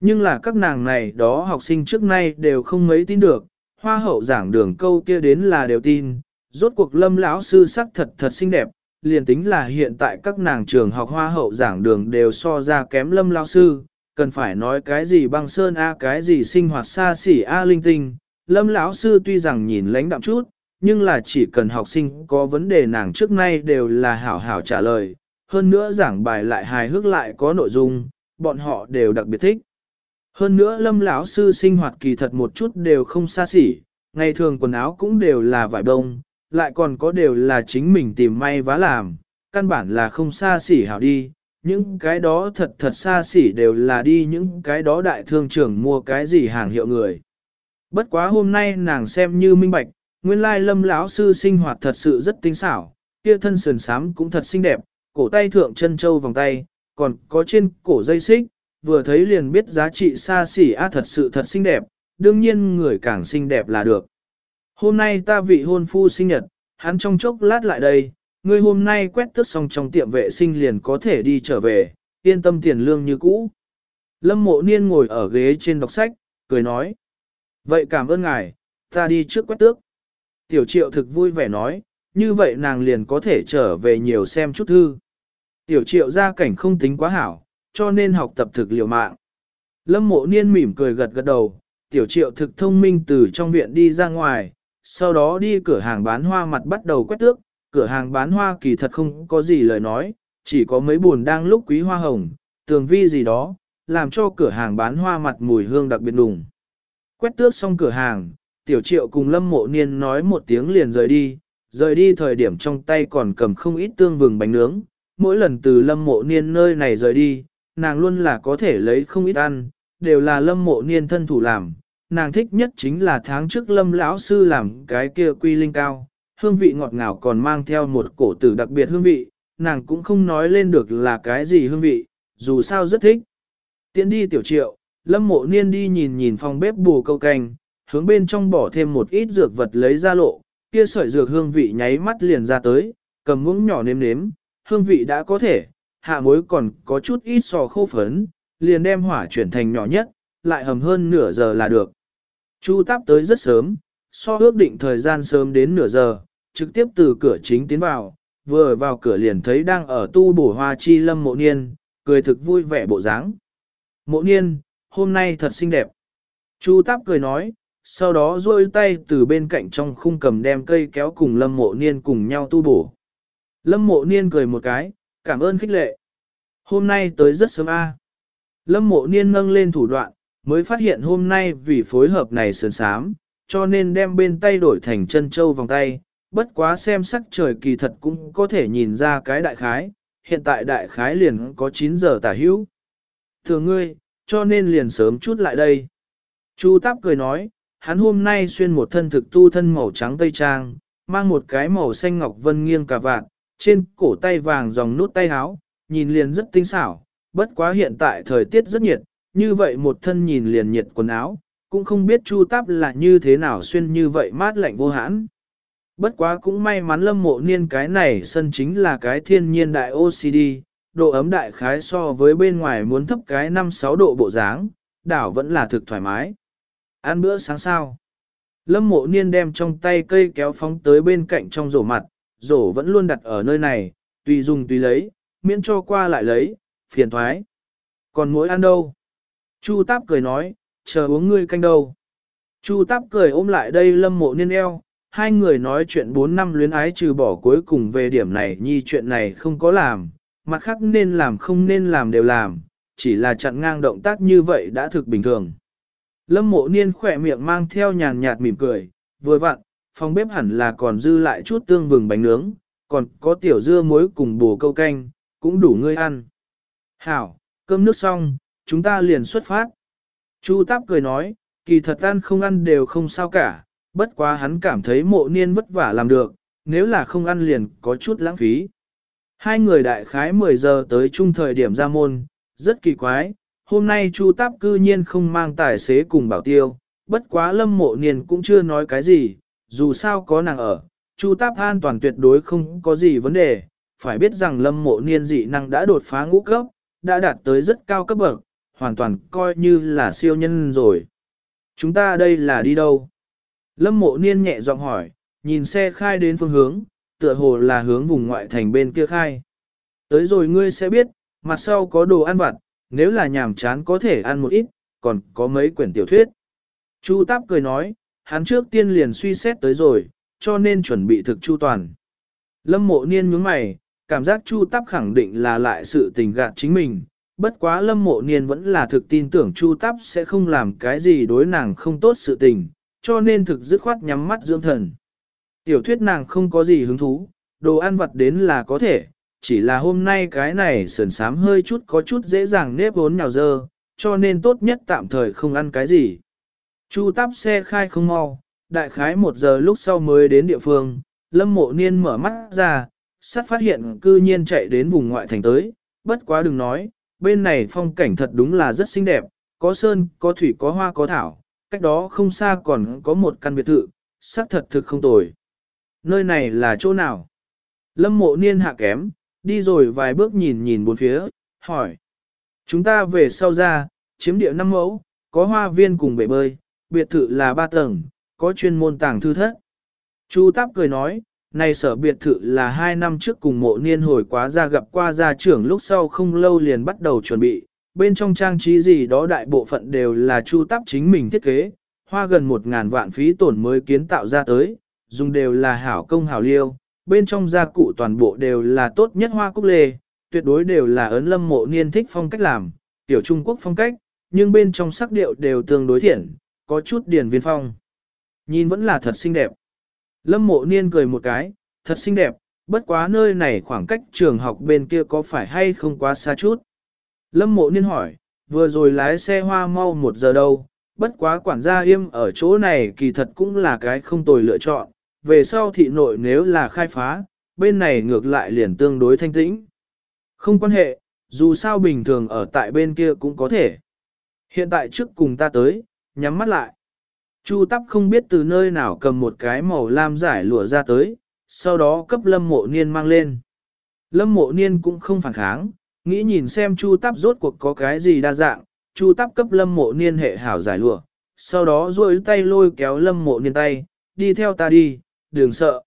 Nhưng là các nàng này đó học sinh trước nay đều không mấy tin được, hoa hậu giảng đường câu kia đến là đều tin, rốt cuộc lâm lão sư sắc thật thật xinh đẹp, liền tính là hiện tại các nàng trường học hoa hậu giảng đường đều so ra kém lâm lão sư, cần phải nói cái gì băng sơn a cái gì sinh hoạt xa xỉ a linh tinh. Lâm lão sư tuy rằng nhìn lãnh đạm chút, nhưng là chỉ cần học sinh có vấn đề nàng trước nay đều là hảo hảo trả lời, hơn nữa giảng bài lại hài hước lại có nội dung, bọn họ đều đặc biệt thích. Hơn nữa lâm lão sư sinh hoạt kỳ thật một chút đều không xa xỉ, ngày thường quần áo cũng đều là vải đông, lại còn có đều là chính mình tìm may vá làm, căn bản là không xa xỉ hảo đi, những cái đó thật thật xa xỉ đều là đi những cái đó đại thương trưởng mua cái gì hàng hiệu người. Bất quá hôm nay nàng xem như minh bạch, nguyên lai lâm lão sư sinh hoạt thật sự rất tinh xảo, kia thân sườn sám cũng thật xinh đẹp, cổ tay thượng chân châu vòng tay, còn có trên cổ dây xích, vừa thấy liền biết giá trị xa xỉ a thật sự thật xinh đẹp, đương nhiên người càng xinh đẹp là được. Hôm nay ta vị hôn phu sinh nhật, hắn trong chốc lát lại đây, ngươi hôm nay quét tước xong trong tiệm vệ sinh liền có thể đi trở về, yên tâm tiền lương như cũ. Lâm mộ niên ngồi ở ghế trên đọc sách, cười nói. Vậy cảm ơn ngài, ta đi trước quét tước. Tiểu triệu thực vui vẻ nói, như vậy nàng liền có thể trở về nhiều xem chút thư. Tiểu triệu gia cảnh không tính quá hảo, cho nên học tập thực liều mạng. Lâm mộ niên mỉm cười gật gật đầu, tiểu triệu thực thông minh từ trong viện đi ra ngoài, sau đó đi cửa hàng bán hoa mặt bắt đầu quét tước, cửa hàng bán hoa kỳ thật không có gì lời nói, chỉ có mấy buồn đang lúc quý hoa hồng, tường vi gì đó, làm cho cửa hàng bán hoa mặt mùi hương đặc biệt đùng. Quét tước xong cửa hàng, tiểu triệu cùng lâm mộ niên nói một tiếng liền rời đi, rời đi thời điểm trong tay còn cầm không ít tương vừng bánh nướng, mỗi lần từ lâm mộ niên nơi này rời đi, nàng luôn là có thể lấy không ít ăn, đều là lâm mộ niên thân thủ làm. Nàng thích nhất chính là tháng trước lâm lão sư làm cái kia quy linh cao, hương vị ngọt ngào còn mang theo một cổ tử đặc biệt hương vị, nàng cũng không nói lên được là cái gì hương vị, dù sao rất thích. Tiến đi tiểu triệu, lâm mộ niên đi nhìn nhìn phòng bếp bù câu canh, hướng bên trong bỏ thêm một ít dược vật lấy ra lộ, kia sợi dược hương vị nháy mắt liền ra tới, cầm muỗng nhỏ nếm nếm, hương vị đã có thể, hạ muối còn có chút ít sò khô phấn, liền đem hỏa chuyển thành nhỏ nhất, lại hầm hơn nửa giờ là được. Chu táp tới rất sớm, so ước định thời gian sớm đến nửa giờ, trực tiếp từ cửa chính tiến vào, vừa vào cửa liền thấy đang ở tu bổ hoa chi lâm mộ niên, cười thực vui vẻ bộ dáng. Mộ niên, hôm nay thật xinh đẹp. Chu táp cười nói, sau đó duỗi tay từ bên cạnh trong khung cầm đem cây kéo cùng lâm mộ niên cùng nhau tu bổ. Lâm mộ niên cười một cái, cảm ơn khích lệ. Hôm nay tới rất sớm a. Lâm mộ niên nâng lên thủ đoạn, mới phát hiện hôm nay vì phối hợp này sườn sám, cho nên đem bên tay đổi thành chân châu vòng tay, bất quá xem sắc trời kỳ thật cũng có thể nhìn ra cái đại khái, hiện tại đại khái liền có 9 giờ tả hữu. Thưa ngươi, cho nên liền sớm chút lại đây. Chu Táp cười nói, hắn hôm nay xuyên một thân thực tu thân màu trắng tây trang, mang một cái màu xanh ngọc vân nghiêng cả vạn, trên cổ tay vàng dòng nút tay áo, nhìn liền rất tinh xảo, bất quá hiện tại thời tiết rất nhiệt, như vậy một thân nhìn liền nhiệt quần áo, cũng không biết Chu Táp là như thế nào xuyên như vậy mát lạnh vô hãn. Bất quá cũng may mắn lâm mộ niên cái này sân chính là cái thiên nhiên đại OCD, độ ấm đại khái so với bên ngoài muốn thấp cái 5-6 độ bộ dáng, đảo vẫn là thực thoải mái. Ăn bữa sáng sao? Lâm mộ niên đem trong tay cây kéo phóng tới bên cạnh trong rổ mặt, rổ vẫn luôn đặt ở nơi này, tùy dùng tùy lấy, miễn cho qua lại lấy, phiền thoái. Còn mỗi ăn đâu? Chu Táp cười nói, chờ uống ngươi canh đâu. Chu Táp cười ôm lại đây lâm mộ niên eo, hai người nói chuyện 4 năm luyến ái trừ bỏ cuối cùng về điểm này nhi chuyện này không có làm, mặt khác nên làm không nên làm đều làm, chỉ là chặn ngang động tác như vậy đã thực bình thường. Lâm mộ niên khỏe miệng mang theo nhàn nhạt mỉm cười, vừa vặn, phòng bếp hẳn là còn dư lại chút tương vừng bánh nướng, còn có tiểu dưa muối cùng bồ câu canh, cũng đủ ngươi ăn. Hảo, cơm nước xong, chúng ta liền xuất phát. Chu Táp cười nói, kỳ thật ăn không ăn đều không sao cả, bất quá hắn cảm thấy mộ niên vất vả làm được, nếu là không ăn liền có chút lãng phí. Hai người đại khái 10 giờ tới chung thời điểm ra môn, rất kỳ quái, hôm nay Chu Táp cư nhiên không mang tài xế cùng bảo tiêu, bất quá lâm mộ niên cũng chưa nói cái gì, dù sao có nàng ở, Chu Táp an toàn tuyệt đối không có gì vấn đề, phải biết rằng lâm mộ niên dị năng đã đột phá ngũ cấp, đã đạt tới rất cao cấp bậc, hoàn toàn coi như là siêu nhân rồi. Chúng ta đây là đi đâu? Lâm mộ niên nhẹ giọng hỏi, nhìn xe khai đến phương hướng, tựa hồ là hướng vùng ngoại thành bên kia khai. Tới rồi ngươi sẽ biết, mặt sau có đồ ăn vặt, nếu là nhàm chán có thể ăn một ít, còn có mấy quyển tiểu thuyết. Chu Táp cười nói, hắn trước tiên liền suy xét tới rồi, cho nên chuẩn bị thực chu toàn. Lâm mộ niên nhướng mày, cảm giác Chu Táp khẳng định là lại sự tình gạt chính mình, bất quá lâm mộ niên vẫn là thực tin tưởng Chu Táp sẽ không làm cái gì đối nàng không tốt sự tình, cho nên thực dứt khoát nhắm mắt dưỡng thần. Tiểu thuyết nàng không có gì hứng thú, đồ ăn vặt đến là có thể, chỉ là hôm nay cái này sườn sám hơi chút có chút dễ dàng nếp vốn nhào dơ, cho nên tốt nhất tạm thời không ăn cái gì. Chu tắp xe khai không mau, đại khái một giờ lúc sau mới đến địa phương, lâm mộ niên mở mắt ra, sắt phát hiện cư nhiên chạy đến vùng ngoại thành tới, bất quá đừng nói, bên này phong cảnh thật đúng là rất xinh đẹp, có sơn, có thủy, có hoa, có thảo, cách đó không xa còn có một căn biệt thự, sắc thật thực không tồi. Nơi này là chỗ nào? Lâm mộ niên hạ kém, đi rồi vài bước nhìn nhìn bốn phía, hỏi. Chúng ta về sau ra, chiếm địa năm mẫu, có hoa viên cùng bể bơi, biệt thự là ba tầng, có chuyên môn tàng thư thất. Chu Táp cười nói, này sở biệt thự là hai năm trước cùng mộ niên hồi quá ra gặp qua gia trưởng lúc sau không lâu liền bắt đầu chuẩn bị, bên trong trang trí gì đó đại bộ phận đều là Chu Táp chính mình thiết kế, hoa gần một ngàn vạn phí tổn mới kiến tạo ra tới, dùng đều là hảo công hảo liêu, bên trong gia cụ toàn bộ đều là tốt nhất hoa cúc lê, tuyệt đối đều là ấn lâm mộ niên thích phong cách làm, tiểu Trung Quốc phong cách, nhưng bên trong sắc điệu đều tương đối thiện, có chút điền viên phong. Nhìn vẫn là thật xinh đẹp. Lâm mộ niên cười một cái, thật xinh đẹp, bất quá nơi này khoảng cách trường học bên kia có phải hay không quá xa chút. Lâm mộ niên hỏi, vừa rồi lái xe hoa mau một giờ đâu, bất quá quản gia im ở chỗ này kỳ thật cũng là cái không tồi lựa chọn, về sau thị nội nếu là khai phá, bên này ngược lại liền tương đối thanh tĩnh. Không quan hệ, dù sao bình thường ở tại bên kia cũng có thể. Hiện tại trước cùng ta tới, nhắm mắt lại. Chu tắp không biết từ nơi nào cầm một cái màu lam giải lụa ra tới, sau đó cấp lâm mộ niên mang lên. Lâm mộ niên cũng không phản kháng, nghĩ nhìn xem chu tắp rốt cuộc có cái gì đa dạng, chu tắp cấp lâm mộ niên hệ hảo giải lụa, sau đó duỗi tay lôi kéo lâm mộ niên tay, đi theo ta đi, đừng sợ.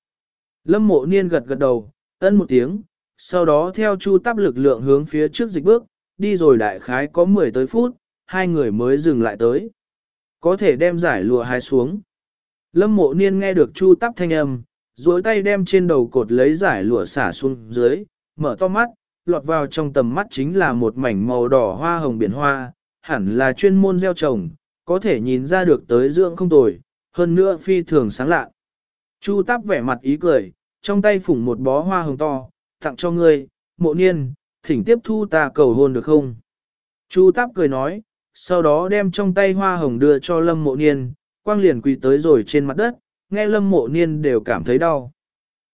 Lâm mộ niên gật gật đầu, ân một tiếng, sau đó theo chu tắp lực lượng hướng phía trước dịch bước, đi rồi đại khái có 10 tới phút, hai người mới dừng lại tới. Có thể đem giải lụa hái xuống. Lâm mộ niên nghe được chu tắp thanh âm, duỗi tay đem trên đầu cột lấy giải lụa xả xuống dưới, mở to mắt, lọt vào trong tầm mắt chính là một mảnh màu đỏ hoa hồng biển hoa, hẳn là chuyên môn gieo trồng, có thể nhìn ra được tới dưỡng không tồi, hơn nữa phi thường sáng lạ. Chu tắp vẻ mặt ý cười, trong tay phủng một bó hoa hồng to, tặng cho ngươi, mộ niên, thỉnh tiếp thu ta cầu hôn được không? Chu táp cười nói, sau đó đem trong tay hoa hồng đưa cho lâm mộ niên, quang liền quỳ tới rồi trên mặt đất, nghe lâm mộ niên đều cảm thấy đau.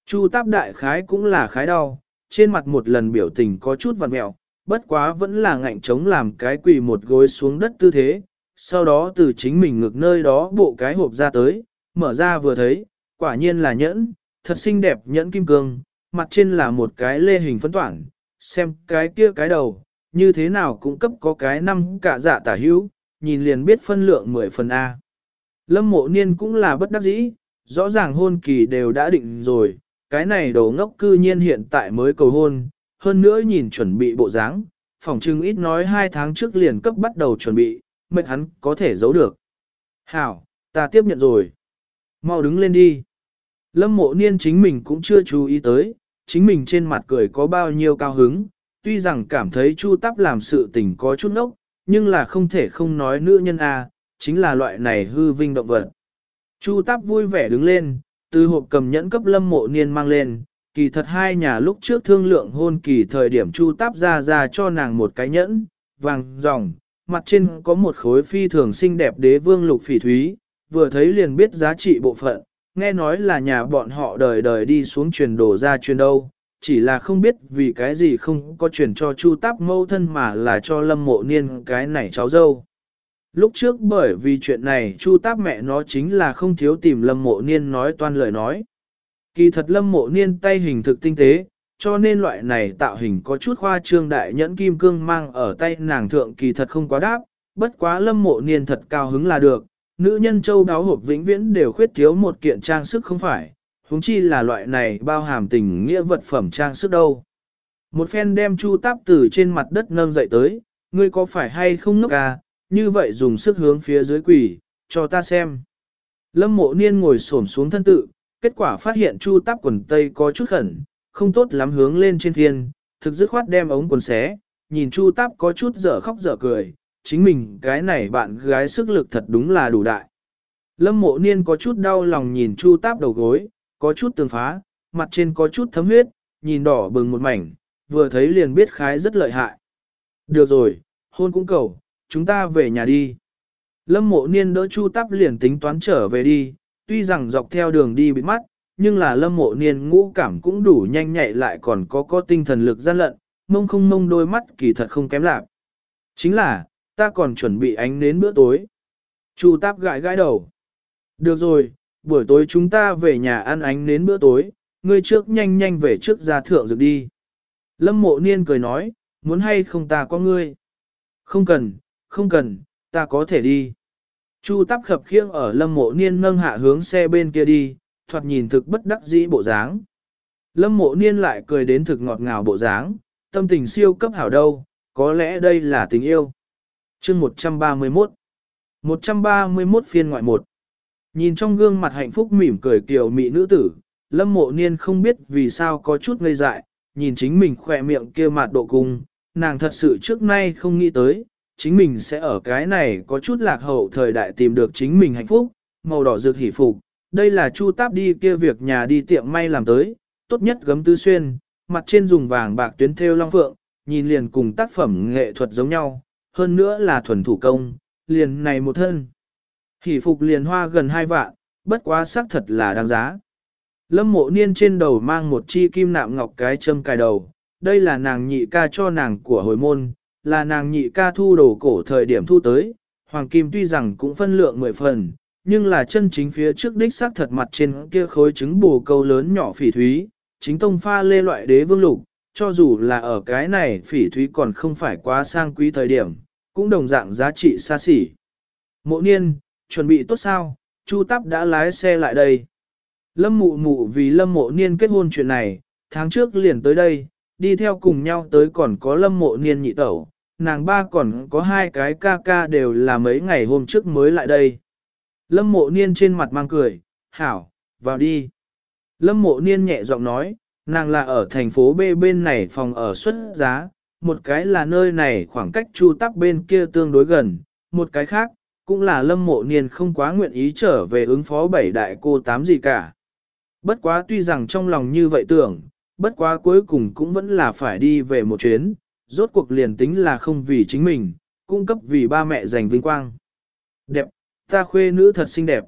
Chu táp đại khái cũng là khái đau, trên mặt một lần biểu tình có chút vặn mẹo, bất quá vẫn là ngạnh chống làm cái quỳ một gối xuống đất tư thế, sau đó từ chính mình ngực nơi đó bộ cái hộp ra tới, mở ra vừa thấy, quả nhiên là nhẫn, thật xinh đẹp nhẫn kim cương, mặt trên là một cái lê hình phấn toản, xem cái kia cái đầu, như thế nào cũng cấp có cái năm cả dạ tả hữu, nhìn liền biết phân lượng 10 phần A. Lâm mộ niên cũng là bất đắc dĩ, rõ ràng hôn kỳ đều đã định rồi, cái này đồ ngốc cư nhiên hiện tại mới cầu hôn, hơn nữa nhìn chuẩn bị bộ dáng, phòng trưng ít nói hai tháng trước liền cấp bắt đầu chuẩn bị, mệnh hắn có thể giấu được. Hảo, ta tiếp nhận rồi. Mau đứng lên đi. Lâm mộ niên chính mình cũng chưa chú ý tới, chính mình trên mặt cười có bao nhiêu cao hứng, tuy rằng cảm thấy chu tắp làm sự tình có chút nốc, nhưng là không thể không nói nữ nhân A, chính là loại này hư vinh động vật. Chu tắp vui vẻ đứng lên, từ hộp cầm nhẫn cấp lâm mộ niên mang lên, kỳ thật hai nhà lúc trước thương lượng hôn kỳ thời điểm chu tắp ra ra cho nàng một cái nhẫn, vàng, ròng, mặt trên có một khối phi thường xinh đẹp đế vương lục phỉ thúy, vừa thấy liền biết giá trị bộ phận, nghe nói là nhà bọn họ đời đời đi xuống truyền đồ ra truyền đâu, chỉ là không biết vì cái gì không có truyền cho chu táp mâu thân mà là cho lâm mộ niên cái này cháu dâu. Lúc trước bởi vì chuyện này chu táp mẹ nó chính là không thiếu tìm lâm mộ niên nói toan lời nói. Kỳ thật lâm mộ niên tay hình thực tinh tế, cho nên loại này tạo hình có chút khoa trương đại nhẫn kim cương mang ở tay nàng thượng kỳ thật không quá đáp, bất quá lâm mộ niên thật cao hứng là được, nữ nhân châu đáo hộp vĩnh viễn đều khuyết thiếu một kiện trang sức không phải, huống chi là loại này bao hàm tình nghĩa vật phẩm trang sức đâu. Một phen đem chu táp từ trên mặt đất nâng dậy tới, ngươi có phải hay không ngốc à, như vậy dùng sức hướng phía dưới quỷ, cho ta xem. Lâm mộ niên ngồi xổm xuống thân tự, kết quả phát hiện chu táp quần tây có chút khẩn, không tốt lắm hướng lên trên thiên, thực dứt khoát đem ống quần xé, nhìn chu táp có chút dở khóc dở cười, chính mình cái này bạn gái sức lực thật đúng là đủ đại. Lâm mộ niên có chút đau lòng nhìn chu táp đầu gối, có chút tường phá, mặt trên có chút thấm huyết, nhìn đỏ bừng một mảnh, vừa thấy liền biết khái rất lợi hại. Được rồi, hôn cũng cầu, chúng ta về nhà đi. Lâm mộ niên đỡ chu táp liền tính toán trở về đi, tuy rằng dọc theo đường đi bị mắt, nhưng là lâm mộ niên ngũ cảm cũng đủ nhanh nhạy lại còn có có tinh thần lực gian lận, mông không mông đôi mắt kỳ thật không kém lạc. Chính là, ta còn chuẩn bị ánh đến bữa tối. Chu táp gãi gãi đầu. Được rồi, buổi tối chúng ta về nhà ăn ánh đến bữa tối, ngươi trước nhanh nhanh về trước ra thượng dược đi. Lâm mộ niên cười nói, muốn hay không ta có ngươi. Không cần, không cần, ta có thể đi. Chu tắp khập khiêng ở lâm mộ niên nâng hạ hướng xe bên kia đi, thoạt nhìn thực bất đắc dĩ bộ dáng. Lâm mộ niên lại cười đến thực ngọt ngào bộ dáng, tâm tình siêu cấp hảo đâu, có lẽ đây là tình yêu. chương 131 131 phiên ngoại 1 Nhìn trong gương mặt hạnh phúc mỉm cười kiều mị nữ tử, lâm mộ niên không biết vì sao có chút ngây dại, nhìn chính mình khỏe miệng kia mặt độ cung, nàng thật sự trước nay không nghĩ tới, chính mình sẽ ở cái này có chút lạc hậu thời đại tìm được chính mình hạnh phúc, màu đỏ rực hỉ phục, đây là chu táp đi kia việc nhà đi tiệm may làm tới, tốt nhất gấm tư xuyên, mặt trên dùng vàng bạc tuyến thêu long phượng, nhìn liền cùng tác phẩm nghệ thuật giống nhau, hơn nữa là thuần thủ công, liền này một thân. Hỷ phục liền hoa gần hai vạn, bất quá xác thật là đáng giá. Lâm mộ niên trên đầu mang một chi kim nạm ngọc cái châm cài đầu, đây là nàng nhị ca cho nàng của hồi môn, là nàng nhị ca thu đồ cổ thời điểm thu tới, hoàng kim tuy rằng cũng phân lượng mười phần, nhưng là chân chính phía trước đích xác thật mặt trên kia khối trứng bù câu lớn nhỏ phỉ thúy, chính tông pha lê loại đế vương lục, cho dù là ở cái này phỉ thúy còn không phải quá sang quý thời điểm, cũng đồng dạng giá trị xa xỉ. Mộ niên, chuẩn bị tốt sao, Chu Tắp đã lái xe lại đây. Lâm mụ mụ vì lâm mộ niên kết hôn chuyện này, tháng trước liền tới đây, đi theo cùng nhau tới còn có lâm mộ niên nhị tẩu, nàng ba còn có hai cái ca ca đều là mấy ngày hôm trước mới lại đây. Lâm mộ niên trên mặt mang cười, hảo, vào đi. Lâm mộ niên nhẹ giọng nói, nàng là ở thành phố B bên này phòng ở xuất giá, một cái là nơi này khoảng cách chu tắc bên kia tương đối gần, một cái khác, cũng là lâm mộ niên không quá nguyện ý trở về ứng phó bảy đại cô tám gì cả. Bất quá tuy rằng trong lòng như vậy tưởng, bất quá cuối cùng cũng vẫn là phải đi về một chuyến, rốt cuộc liền tính là không vì chính mình, cung cấp vì ba mẹ giành vinh quang. Đẹp, ta khuê nữ thật xinh đẹp.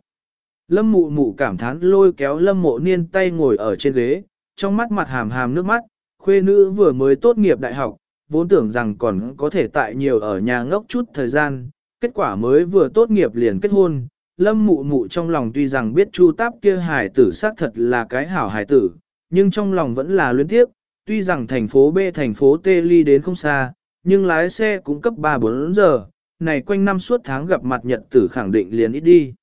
Lâm mụ mụ cảm thán lôi kéo lâm mộ niên tay ngồi ở trên ghế, trong mắt mặt hàm hàm nước mắt, khuê nữ vừa mới tốt nghiệp đại học, vốn tưởng rằng còn có thể tại nhiều ở nhà ngốc chút thời gian, kết quả mới vừa tốt nghiệp liền kết hôn. Lâm mụ mụ trong lòng tuy rằng biết chu táp kia hài tử xác thật là cái hảo hài tử, nhưng trong lòng vẫn là luyến tiếc. tuy rằng thành phố B thành phố T ly đến không xa, nhưng lái xe cũng cấp 3-4 giờ, này quanh năm suốt tháng gặp mặt nhật tử khẳng định liền ít đi.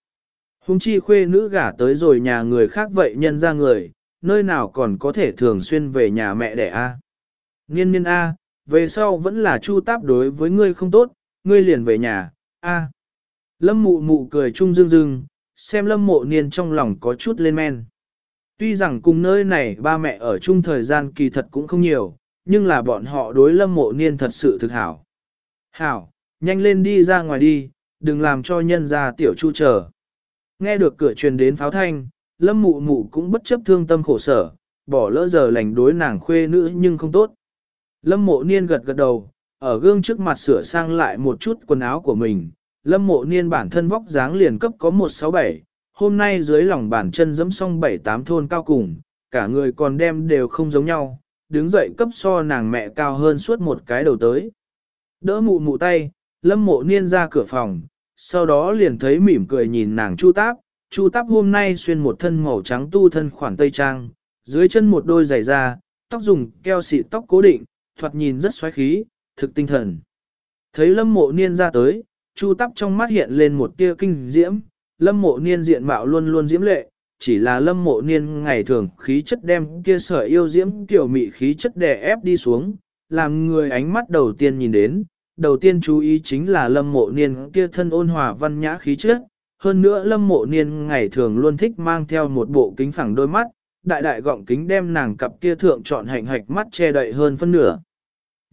Hùng chi khuê nữ gả tới rồi nhà người khác vậy nhân ra người, nơi nào còn có thể thường xuyên về nhà mẹ đẻ a Nghiên niên A, về sau vẫn là chu táp đối với ngươi không tốt, ngươi liền về nhà, A. Lâm mụ mụ cười chung dương dương, xem lâm mộ niên trong lòng có chút lên men. Tuy rằng cùng nơi này ba mẹ ở chung thời gian kỳ thật cũng không nhiều, nhưng là bọn họ đối lâm mộ niên thật sự thực hảo. Hảo, nhanh lên đi ra ngoài đi, đừng làm cho nhân ra tiểu chu chờ. Nghe được cửa truyền đến pháo thanh, lâm mụ mụ cũng bất chấp thương tâm khổ sở, bỏ lỡ giờ lành đối nàng khuê nữ nhưng không tốt. Lâm mộ niên gật gật đầu, ở gương trước mặt sửa sang lại một chút quần áo của mình. Lâm mộ niên bản thân vóc dáng liền cấp có 167, hôm nay dưới lòng bàn chân dẫm xong 7-8 thôn cao cùng, cả người còn đem đều không giống nhau, đứng dậy cấp so nàng mẹ cao hơn suốt một cái đầu tới. Đỡ mụ mụ tay, lâm mộ niên ra cửa phòng, sau đó liền thấy mỉm cười nhìn nàng chu táp, chu táp hôm nay xuyên một thân màu trắng tu thân khoản tây trang, dưới chân một đôi giày da, tóc dùng keo xịt tóc cố định, thoạt nhìn rất xoáy khí, thực tinh thần. Thấy lâm mộ niên ra tới, chu tắp trong mắt hiện lên một tia kinh diễm, lâm mộ niên diện mạo luôn luôn diễm lệ, chỉ là lâm mộ niên ngày thường khí chất đem kia sở yêu diễm kiểu mị khí chất đè ép đi xuống, làm người ánh mắt đầu tiên nhìn đến, đầu tiên chú ý chính là lâm mộ niên kia thân ôn hòa văn nhã khí chất, hơn nữa lâm mộ niên ngày thường luôn thích mang theo một bộ kính phẳng đôi mắt, đại đại gọng kính đem nàng cặp kia thượng chọn hạnh hạch mắt che đậy hơn phân nửa.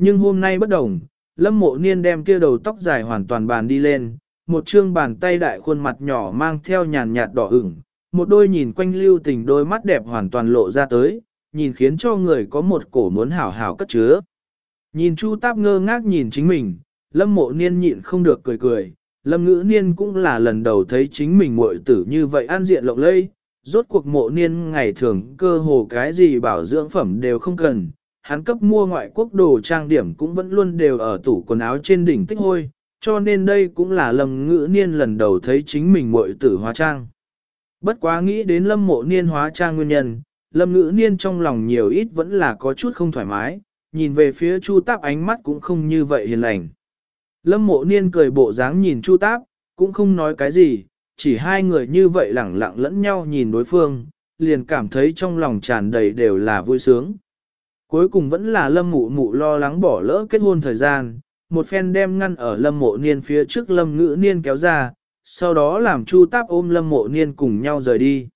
Nhưng hôm nay bất đồng, lâm mộ niên đem kia đầu tóc dài hoàn toàn bàn đi lên, một trương bàn tay đại khuôn mặt nhỏ mang theo nhàn nhạt đỏ ửng, một đôi nhìn quanh lưu tình đôi mắt đẹp hoàn toàn lộ ra tới, nhìn khiến cho người có một cổ muốn hảo hảo cất chứa. Nhìn Chu Táp ngơ ngác nhìn chính mình, Lâm Mộ Niên nhịn không được cười cười, Lâm Ngữ Niên cũng là lần đầu thấy chính mình muội tử như vậy an diện lộng lây, rốt cuộc Mộ Niên ngày thường cơ hồ cái gì bảo dưỡng phẩm đều không cần, hắn cấp mua ngoại quốc đồ trang điểm cũng vẫn luôn đều ở tủ quần áo trên đỉnh tích hôi, cho nên đây cũng là Lâm Ngữ Niên lần đầu thấy chính mình muội tử hóa trang. Bất quá nghĩ đến Lâm Mộ Niên hóa trang nguyên nhân, Lâm Ngữ Niên trong lòng nhiều ít vẫn là có chút không thoải mái, nhìn về phía Chu Táp ánh mắt cũng không như vậy hiền lành. Lâm mộ niên cười bộ dáng nhìn Chu Táp, cũng không nói cái gì, chỉ hai người như vậy lẳng lặng lẫn nhau nhìn đối phương, liền cảm thấy trong lòng tràn đầy đều là vui sướng. Cuối cùng vẫn là lâm mụ mụ lo lắng bỏ lỡ kết hôn thời gian, một phen đem ngăn ở lâm mộ niên phía trước lâm ngữ niên kéo ra, sau đó làm Chu Táp ôm lâm mộ niên cùng nhau rời đi.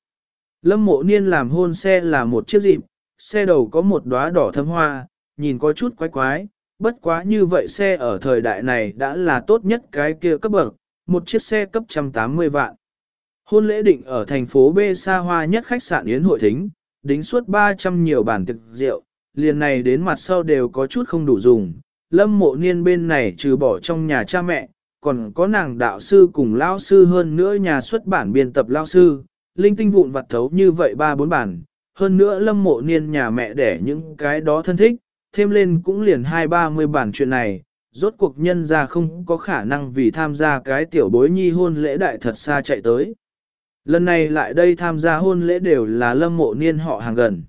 Lâm mộ niên làm hôn xe là một chiếc dịp, xe đầu có một đóa đỏ thâm hoa, nhìn có chút quái quái, bất quá như vậy xe ở thời đại này đã là tốt nhất cái kia cấp bậc, một chiếc xe cấp 180 vạn. Hôn lễ định ở thành phố B xa hoa nhất khách sạn Yến Hội Thính, đính suốt 300 nhiều bản thực rượu, liền này đến mặt sau đều có chút không đủ dùng. Lâm mộ niên bên này trừ bỏ trong nhà cha mẹ, còn có nàng đạo sư cùng lao sư hơn nữa nhà xuất bản biên tập lao sư, linh tinh vụn vặt thấu như vậy ba bốn bản, hơn nữa lâm mộ niên nhà mẹ để những cái đó thân thích, thêm lên cũng liền hai ba mươi bản chuyện này, rốt cuộc nhân ra không có khả năng vì tham gia cái tiểu bối nhi hôn lễ đại thật xa chạy tới. Lần này lại đây tham gia hôn lễ đều là lâm mộ niên họ hàng gần.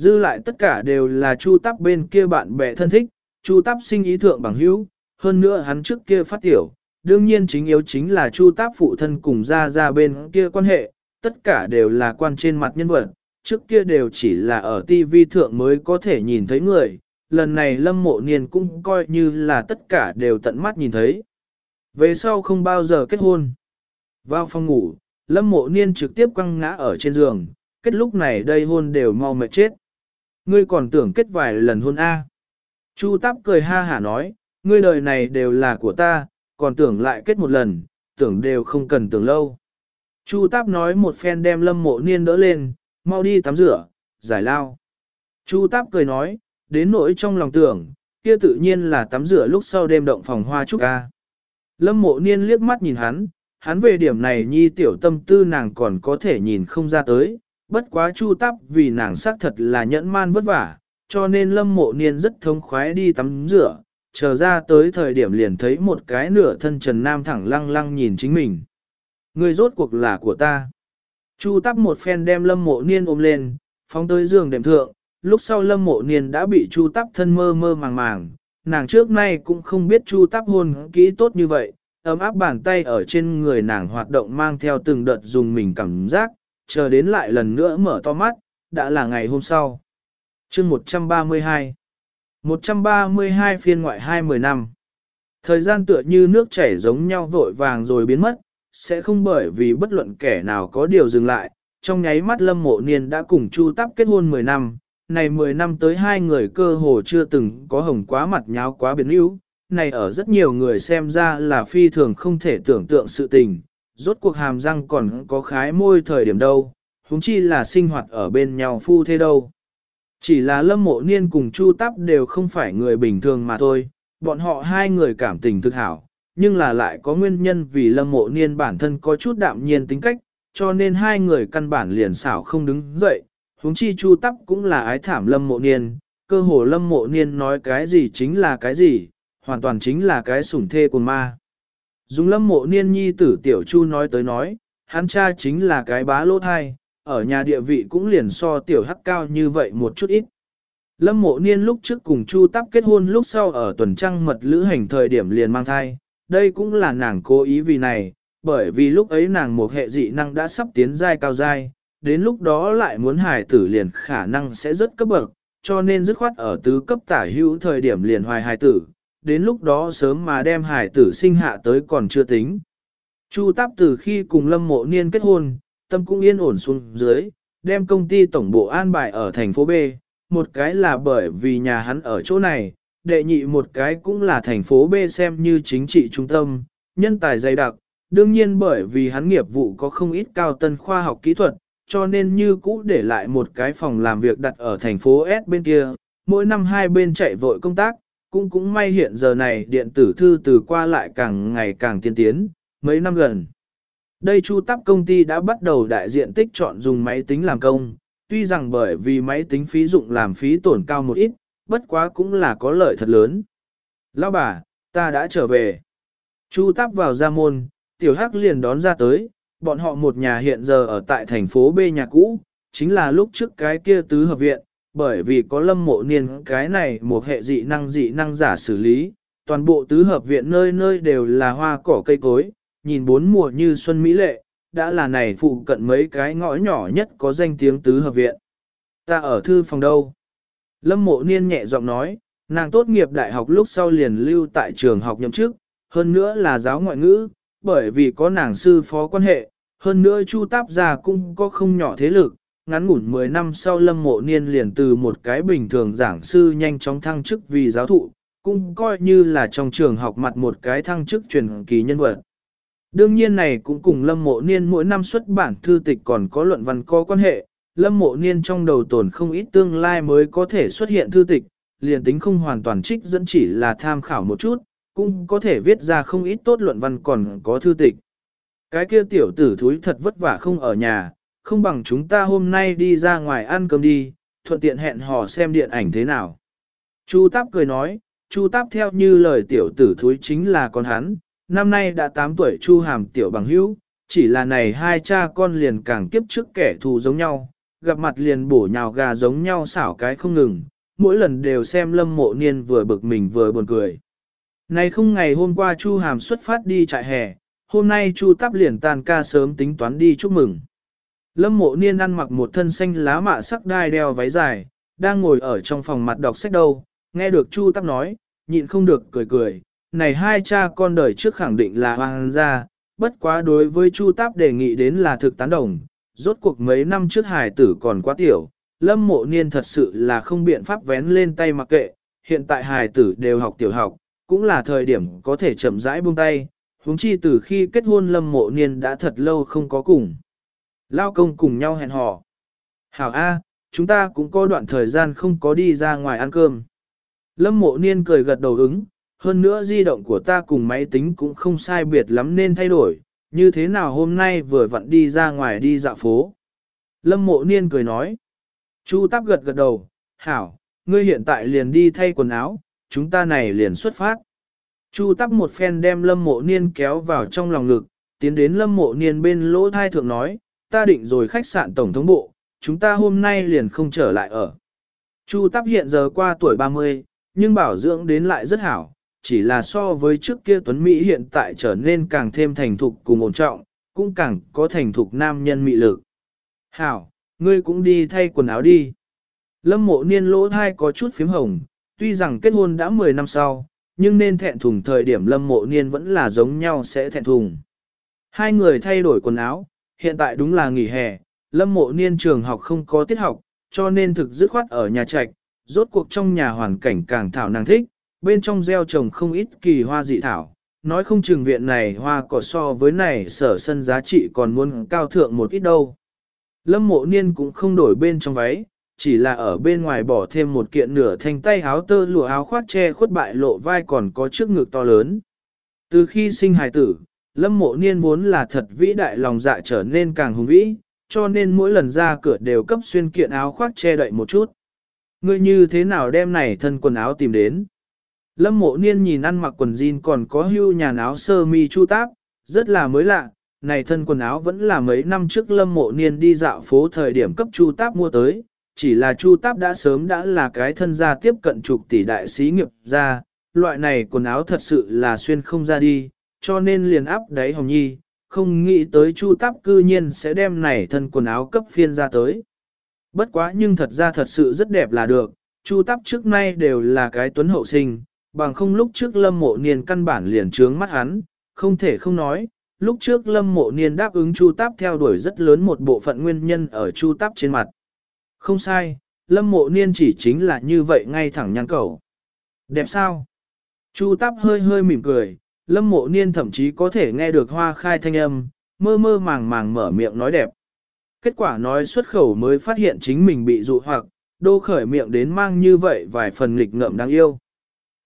Dư lại tất cả đều là chu tắp bên kia bạn bè thân thích, chu tắp sinh ý thượng bằng hữu, hơn nữa hắn trước kia phát tiểu, đương nhiên chính yếu chính là chu táp phụ thân cùng ra ra bên kia quan hệ, tất cả đều là quan trên mặt nhân vật, trước kia đều chỉ là ở TV thượng mới có thể nhìn thấy người, lần này lâm mộ niên cũng coi như là tất cả đều tận mắt nhìn thấy. Về sau không bao giờ kết hôn. Vào phòng ngủ, lâm mộ niên trực tiếp quăng ngã ở trên giường, kết lúc này đây hôn đều mau mệt chết. Ngươi còn tưởng kết vài lần hôn A. Chu táp cười ha hả nói, ngươi đời này đều là của ta, còn tưởng lại kết một lần, tưởng đều không cần tưởng lâu. Chu Táp nói một phen đem lâm mộ niên đỡ lên, mau đi tắm rửa, giải lao. Chu Táp cười nói, đến nỗi trong lòng tưởng, kia tự nhiên là tắm rửa lúc sau đêm động phòng hoa trúc ca. Lâm mộ niên liếc mắt nhìn hắn, hắn về điểm này nhi tiểu tâm tư nàng còn có thể nhìn không ra tới, bất quá chu tắp vì nàng xác thật là nhẫn man vất vả, cho nên lâm mộ niên rất thống khoái đi tắm rửa, chờ ra tới thời điểm liền thấy một cái nửa thân Trần Nam thẳng lăng lăng nhìn chính mình. Người rốt cuộc là của ta. Chu tắp một phen đem lâm mộ niên ôm lên, phóng tới giường đệm thượng, lúc sau lâm mộ niên đã bị chu tắp thân mơ mơ màng màng, nàng trước nay cũng không biết chu tắp hôn kỹ tốt như vậy, ấm áp bàn tay ở trên người nàng hoạt động mang theo từng đợt dùng mình cảm giác, chờ đến lại lần nữa mở to mắt, đã là ngày hôm sau. chương 132 132 phiên ngoại 20 năm. Thời gian tựa như nước chảy giống nhau vội vàng rồi biến mất, sẽ không bởi vì bất luận kẻ nào có điều dừng lại. Trong nháy mắt lâm mộ niên đã cùng Chu Tắp kết hôn 10 năm, này 10 năm tới hai người cơ hồ chưa từng có hồng quá mặt nháo quá biến yếu. Này ở rất nhiều người xem ra là phi thường không thể tưởng tượng sự tình, rốt cuộc hàm răng còn có khái môi thời điểm đâu, huống chi là sinh hoạt ở bên nhau phu thế đâu. Chỉ là lâm mộ niên cùng Chu Tắp đều không phải người bình thường mà thôi, bọn họ hai người cảm tình thực hảo, nhưng là lại có nguyên nhân vì lâm mộ niên bản thân có chút đạm nhiên tính cách, cho nên hai người căn bản liền xảo không đứng dậy, huống chi Chu Tắp cũng là ái thảm lâm mộ niên, cơ hồ lâm mộ niên nói cái gì chính là cái gì, hoàn toàn chính là cái sủng thê của ma. Dùng lâm mộ niên nhi tử tiểu Chu nói tới nói, hắn cha chính là cái bá lỗ thai, ở nhà địa vị cũng liền so tiểu hắc cao như vậy một chút ít. Lâm mộ niên lúc trước cùng Chu Tắp kết hôn lúc sau ở tuần trăng mật lữ hành thời điểm liền mang thai, đây cũng là nàng cố ý vì này, bởi vì lúc ấy nàng một hệ dị năng đã sắp tiến giai cao giai, đến lúc đó lại muốn hài tử liền khả năng sẽ rất cấp bậc, cho nên dứt khoát ở tứ cấp tả hữu thời điểm liền hoài hài tử, đến lúc đó sớm mà đem hải tử sinh hạ tới còn chưa tính. Chu Táp từ khi cùng Lâm Mộ Niên kết hôn, tâm cũng yên ổn xuống dưới, đem công ty tổng bộ an bài ở thành phố B, một cái là bởi vì nhà hắn ở chỗ này, đệ nhị một cái cũng là thành phố B xem như chính trị trung tâm, nhân tài dày đặc, đương nhiên bởi vì hắn nghiệp vụ có không ít cao tân khoa học kỹ thuật, cho nên như cũ để lại một cái phòng làm việc đặt ở thành phố S bên kia, mỗi năm hai bên chạy vội công tác, cũng cũng may hiện giờ này điện tử thư từ qua lại càng ngày càng tiên tiến, mấy năm gần. Đây Chu Tắp công ty đã bắt đầu đại diện tích chọn dùng máy tính làm công, tuy rằng bởi vì máy tính phí dụng làm phí tổn cao một ít, bất quá cũng là có lợi thật lớn. Lão bà, ta đã trở về. Chu Tắp vào ra môn, tiểu hắc liền đón ra tới, bọn họ một nhà hiện giờ ở tại thành phố B nhà cũ, chính là lúc trước cái kia tứ hợp viện, bởi vì có lâm mộ niên cái này một hệ dị năng dị năng giả xử lý, toàn bộ tứ hợp viện nơi nơi đều là hoa cỏ cây cối, nhìn bốn mùa như xuân mỹ lệ, đã là này phụ cận mấy cái ngõ nhỏ nhất có danh tiếng tứ hợp viện. Ta ở thư phòng đâu? Lâm mộ niên nhẹ giọng nói, nàng tốt nghiệp đại học lúc sau liền lưu tại trường học nhậm chức, hơn nữa là giáo ngoại ngữ, bởi vì có nàng sư phó quan hệ, hơn nữa chu táp gia cũng có không nhỏ thế lực, ngắn ngủn 10 năm sau lâm mộ niên liền từ một cái bình thường giảng sư nhanh chóng thăng chức vì giáo thụ, cũng coi như là trong trường học mặt một cái thăng chức truyền kỳ nhân vật. Đương nhiên này cũng cùng Lâm Mộ Niên mỗi năm xuất bản thư tịch còn có luận văn có quan hệ, Lâm Mộ Niên trong đầu tồn không ít tương lai mới có thể xuất hiện thư tịch, liền tính không hoàn toàn trích dẫn chỉ là tham khảo một chút, cũng có thể viết ra không ít tốt luận văn còn có thư tịch. Cái kia tiểu tử thúi thật vất vả không ở nhà, không bằng chúng ta hôm nay đi ra ngoài ăn cơm đi, thuận tiện hẹn hò xem điện ảnh thế nào. Chu Táp cười nói, Chu Táp theo như lời tiểu tử thúi chính là con hắn, năm nay đã 8 tuổi Chu Hàm tiểu bằng hữu, chỉ là này hai cha con liền càng kiếp trước kẻ thù giống nhau, gặp mặt liền bổ nhào gà giống nhau xảo cái không ngừng, mỗi lần đều xem lâm mộ niên vừa bực mình vừa buồn cười. Này không ngày hôm qua Chu Hàm xuất phát đi trại hè, hôm nay Chu Táp liền tàn ca sớm tính toán đi chúc mừng. Lâm mộ niên ăn mặc một thân xanh lá mạ sắc đai đeo váy dài, đang ngồi ở trong phòng mặt đọc sách đâu, nghe được Chu Tắc nói, nhịn không được cười cười, này hai cha con đời trước khẳng định là hoàng gia, bất quá đối với Chu Táp đề nghị đến là thực tán đồng, rốt cuộc mấy năm trước hải tử còn quá tiểu, lâm mộ niên thật sự là không biện pháp vén lên tay mặc kệ, hiện tại hải tử đều học tiểu học, cũng là thời điểm có thể chậm rãi buông tay, huống chi từ khi kết hôn lâm mộ niên đã thật lâu không có cùng. Lao công cùng nhau hẹn hò. Hảo A, chúng ta cũng có đoạn thời gian không có đi ra ngoài ăn cơm. Lâm mộ niên cười gật đầu ứng, hơn nữa di động của ta cùng máy tính cũng không sai biệt lắm nên thay đổi, như thế nào hôm nay vừa vặn đi ra ngoài đi dạo phố. Lâm mộ niên cười nói. Chu táp gật gật đầu, hảo, ngươi hiện tại liền đi thay quần áo, chúng ta này liền xuất phát. Chu tắp một phen đem lâm mộ niên kéo vào trong lòng ngực, tiến đến lâm mộ niên bên lỗ thai thượng nói, ta định rồi khách sạn tổng thống bộ, chúng ta hôm nay liền không trở lại ở. Chu táp hiện giờ qua tuổi 30, nhưng bảo dưỡng đến lại rất hảo, chỉ là so với trước kia Tuấn Mỹ hiện tại trở nên càng thêm thành thục cùng ổn trọng, cũng càng có thành thục nam nhân mị lực. Hảo, ngươi cũng đi thay quần áo đi. Lâm mộ niên lỗ thai có chút phím hồng, tuy rằng kết hôn đã 10 năm sau, nhưng nên thẹn thùng thời điểm lâm mộ niên vẫn là giống nhau sẽ thẹn thùng. Hai người thay đổi quần áo, hiện tại đúng là nghỉ hè, lâm mộ niên trường học không có tiết học, cho nên thực dứt khoát ở nhà trạch, rốt cuộc trong nhà hoàn cảnh càng thảo nàng thích, bên trong gieo trồng không ít kỳ hoa dị thảo, nói không chừng viện này hoa cỏ so với này sở sân giá trị còn muốn cao thượng một ít đâu. Lâm mộ niên cũng không đổi bên trong váy, chỉ là ở bên ngoài bỏ thêm một kiện nửa thanh tay áo tơ lụa áo khoác che khuất bại lộ vai còn có trước ngực to lớn. Từ khi sinh hài tử, lâm mộ niên vốn là thật vĩ đại lòng dạ trở nên càng hùng vĩ, cho nên mỗi lần ra cửa đều cấp xuyên kiện áo khoác che đậy một chút. Ngươi như thế nào đem này thân quần áo tìm đến? Lâm mộ niên nhìn ăn mặc quần jean còn có hưu nhà áo sơ mi chu táp, rất là mới lạ, này thân quần áo vẫn là mấy năm trước lâm mộ niên đi dạo phố thời điểm cấp chu táp mua tới, chỉ là chu táp đã sớm đã là cái thân gia tiếp cận chục tỷ đại sĩ nghiệp ra, loại này quần áo thật sự là xuyên không ra đi, cho nên liền áp đáy hồng nhi, không nghĩ tới chu táp cư nhiên sẽ đem này thân quần áo cấp phiên ra tới. Bất quá nhưng thật ra thật sự rất đẹp là được, chu táp trước nay đều là cái tuấn hậu sinh bằng không lúc trước lâm mộ niên căn bản liền trướng mắt hắn, không thể không nói, lúc trước lâm mộ niên đáp ứng chu táp theo đuổi rất lớn một bộ phận nguyên nhân ở chu táp trên mặt. Không sai, lâm mộ niên chỉ chính là như vậy ngay thẳng nhăn cầu. Đẹp sao? Chu táp hơi hơi mỉm cười, lâm mộ niên thậm chí có thể nghe được hoa khai thanh âm, mơ mơ màng màng mở miệng nói đẹp. Kết quả nói xuất khẩu mới phát hiện chính mình bị dụ hoặc, đô khởi miệng đến mang như vậy vài phần nghịch ngợm đáng yêu.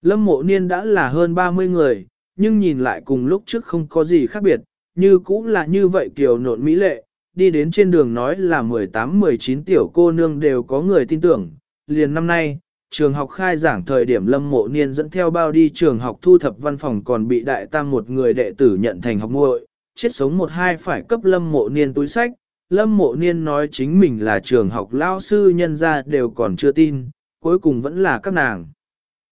Lâm mộ niên đã là hơn 30 người, nhưng nhìn lại cùng lúc trước không có gì khác biệt, như cũng là như vậy kiểu nộn mỹ lệ, đi đến trên đường nói là 18-19 tiểu cô nương đều có người tin tưởng. Liền năm nay, trường học khai giảng thời điểm lâm mộ niên dẫn theo bao đi trường học thu thập văn phòng còn bị đại tam một người đệ tử nhận thành học muội chết sống một hai phải cấp lâm mộ niên túi sách. Lâm mộ niên nói chính mình là trường học lao sư nhân ra đều còn chưa tin, cuối cùng vẫn là các nàng.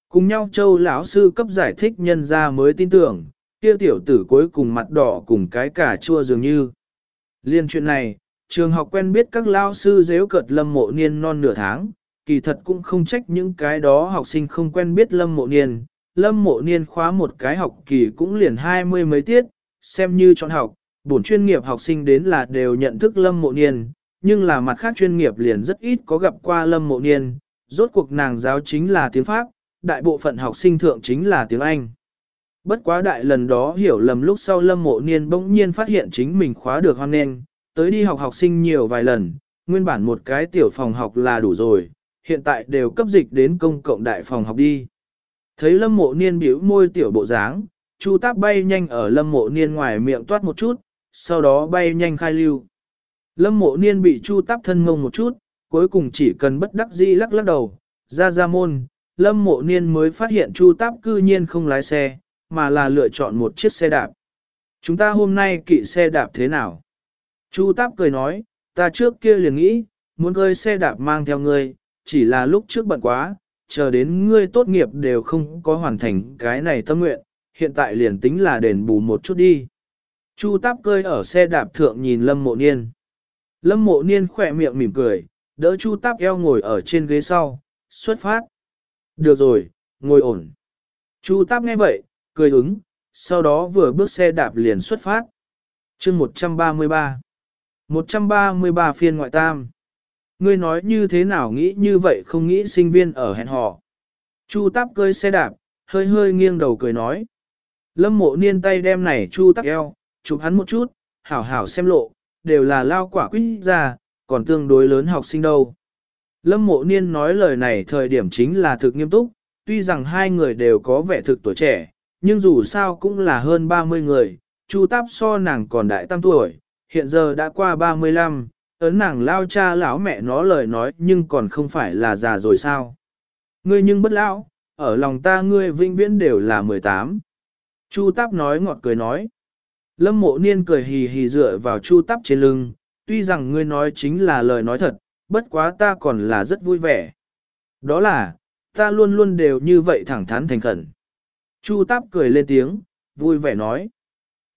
Cùng nhau châu lão sư cấp giải thích nhân ra mới tin tưởng, kia tiểu tử cuối cùng mặt đỏ cùng cái cả chua dường như. Liên chuyện này, trường học quen biết các lao sư dễu cợt lâm mộ niên non nửa tháng, kỳ thật cũng không trách những cái đó học sinh không quen biết lâm mộ niên. Lâm mộ niên khóa một cái học kỳ cũng liền hai mươi mấy tiết, xem như chọn học, bổn chuyên nghiệp học sinh đến là đều nhận thức lâm mộ niên, nhưng là mặt khác chuyên nghiệp liền rất ít có gặp qua lâm mộ niên, rốt cuộc nàng giáo chính là tiếng Pháp, đại bộ phận học sinh thượng chính là tiếng Anh. Bất quá đại lần đó hiểu lầm lúc sau lâm mộ niên bỗng nhiên phát hiện chính mình khóa được hoan nên, tới đi học học sinh nhiều vài lần, nguyên bản một cái tiểu phòng học là đủ rồi, hiện tại đều cấp dịch đến công cộng đại phòng học đi. Thấy lâm mộ niên biểu môi tiểu bộ dáng, chu táp bay nhanh ở lâm mộ niên ngoài miệng toát một chút, sau đó bay nhanh khai lưu. Lâm mộ niên bị chu táp thân ngông một chút, cuối cùng chỉ cần bất đắc dĩ lắc lắc đầu, ra ra môn, lâm mộ niên mới phát hiện chu táp cư nhiên không lái xe, mà là lựa chọn một chiếc xe đạp. Chúng ta hôm nay kỵ xe đạp thế nào? Chu Táp cười nói, ta trước kia liền nghĩ, muốn gơi xe đạp mang theo ngươi, chỉ là lúc trước bận quá, chờ đến ngươi tốt nghiệp đều không có hoàn thành cái này tâm nguyện, hiện tại liền tính là đền bù một chút đi. Chu Táp cơi ở xe đạp thượng nhìn Lâm Mộ Niên. Lâm Mộ Niên khỏe miệng mỉm cười, đỡ Chu Táp eo ngồi ở trên ghế sau, xuất phát. Được rồi, ngồi ổn. Chu Táp nghe vậy, cười ứng, sau đó vừa bước xe đạp liền xuất phát. chương 133 133 phiên ngoại tam. Ngươi nói như thế nào nghĩ như vậy không nghĩ sinh viên ở hẹn hò. Chu Táp cơi xe đạp, hơi hơi nghiêng đầu cười nói. Lâm mộ niên tay đem này Chu Táp eo, chụp hắn một chút, hảo hảo xem lộ, đều là lao quả quýt ra, còn tương đối lớn học sinh đâu. Lâm mộ niên nói lời này thời điểm chính là thực nghiêm túc, tuy rằng hai người đều có vẻ thực tuổi trẻ, nhưng dù sao cũng là hơn 30 người, Chu Táp so nàng còn đại tam tuổi, hiện giờ đã qua 35, ấn nàng lao cha lão mẹ nó lời nói nhưng còn không phải là già rồi sao. Ngươi nhưng bất lão, ở lòng ta ngươi vinh viễn đều là 18. Chu Táp nói ngọt cười nói. Lâm mộ niên cười hì hì dựa vào chu táp trên lưng, tuy rằng ngươi nói chính là lời nói thật, bất quá ta còn là rất vui vẻ. Đó là, ta luôn luôn đều như vậy thẳng thắn thành khẩn. Chu táp cười lên tiếng, vui vẻ nói.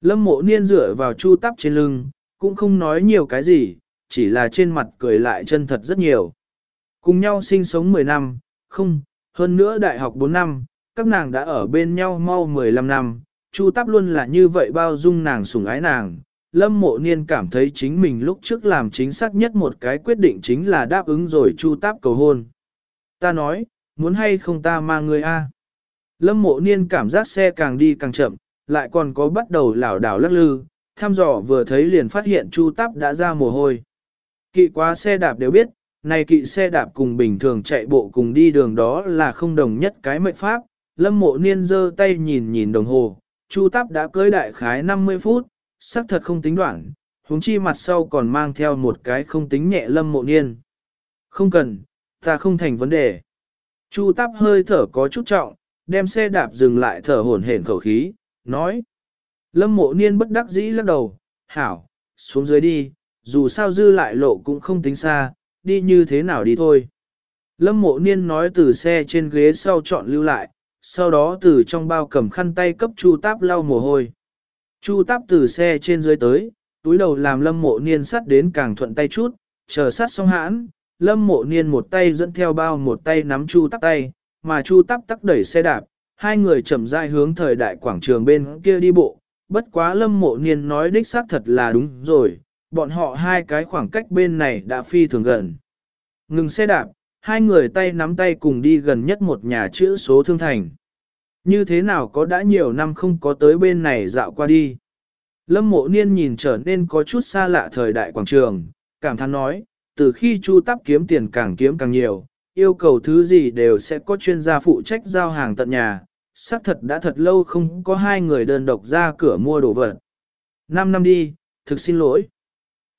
Lâm mộ niên dựa vào chu táp trên lưng, cũng không nói nhiều cái gì, chỉ là trên mặt cười lại chân thật rất nhiều. Cùng nhau sinh sống 10 năm, không, hơn nữa đại học 4 năm, các nàng đã ở bên nhau mau 15 năm, Chu Táp luôn là như vậy bao dung nàng sủng ái nàng. Lâm mộ niên cảm thấy chính mình lúc trước làm chính xác nhất một cái quyết định chính là đáp ứng rồi Chu Táp cầu hôn. Ta nói, muốn hay không ta mang người a? Lâm mộ niên cảm giác xe càng đi càng chậm, lại còn có bắt đầu lảo đảo lắc lư, thăm dò vừa thấy liền phát hiện Chu Táp đã ra mồ hôi. Kỵ quá xe đạp đều biết, này kỵ xe đạp cùng bình thường chạy bộ cùng đi đường đó là không đồng nhất cái mệnh pháp. Lâm mộ niên giơ tay nhìn nhìn đồng hồ, Chu Táp đã cưới đại khái 50 phút, xác thật không tính đoạn, huống chi mặt sau còn mang theo một cái không tính nhẹ lâm mộ niên. Không cần, ta không thành vấn đề. Chu Táp hơi thở có chút trọng, đem xe đạp dừng lại thở hổn hển khẩu khí, nói. Lâm mộ niên bất đắc dĩ lắc đầu, hảo, xuống dưới đi, dù sao dư lại lộ cũng không tính xa, đi như thế nào đi thôi. Lâm mộ niên nói từ xe trên ghế sau chọn lưu lại, sau đó từ trong bao cầm khăn tay cấp Chu Táp lau mồ hôi. Chu Táp từ xe trên dưới tới, túi đầu làm lâm mộ niên sắt đến càng thuận tay chút, chờ sắt xong hãn, lâm mộ niên một tay dẫn theo bao một tay nắm Chu Táp tay, mà Chu Táp tắc đẩy xe đạp, hai người chậm rãi hướng thời đại quảng trường bên kia đi bộ, bất quá lâm mộ niên nói đích xác thật là đúng rồi, bọn họ hai cái khoảng cách bên này đã phi thường gần. Ngừng xe đạp, hai người tay nắm tay cùng đi gần nhất một nhà chữ số thương thành. Như thế nào có đã nhiều năm không có tới bên này dạo qua đi. Lâm mộ niên nhìn trở nên có chút xa lạ thời đại quảng trường, cảm thán nói, từ khi chu tắp kiếm tiền càng kiếm càng nhiều, yêu cầu thứ gì đều sẽ có chuyên gia phụ trách giao hàng tận nhà, xác thật đã thật lâu không có hai người đơn độc ra cửa mua đồ vật. Năm năm đi, thực xin lỗi.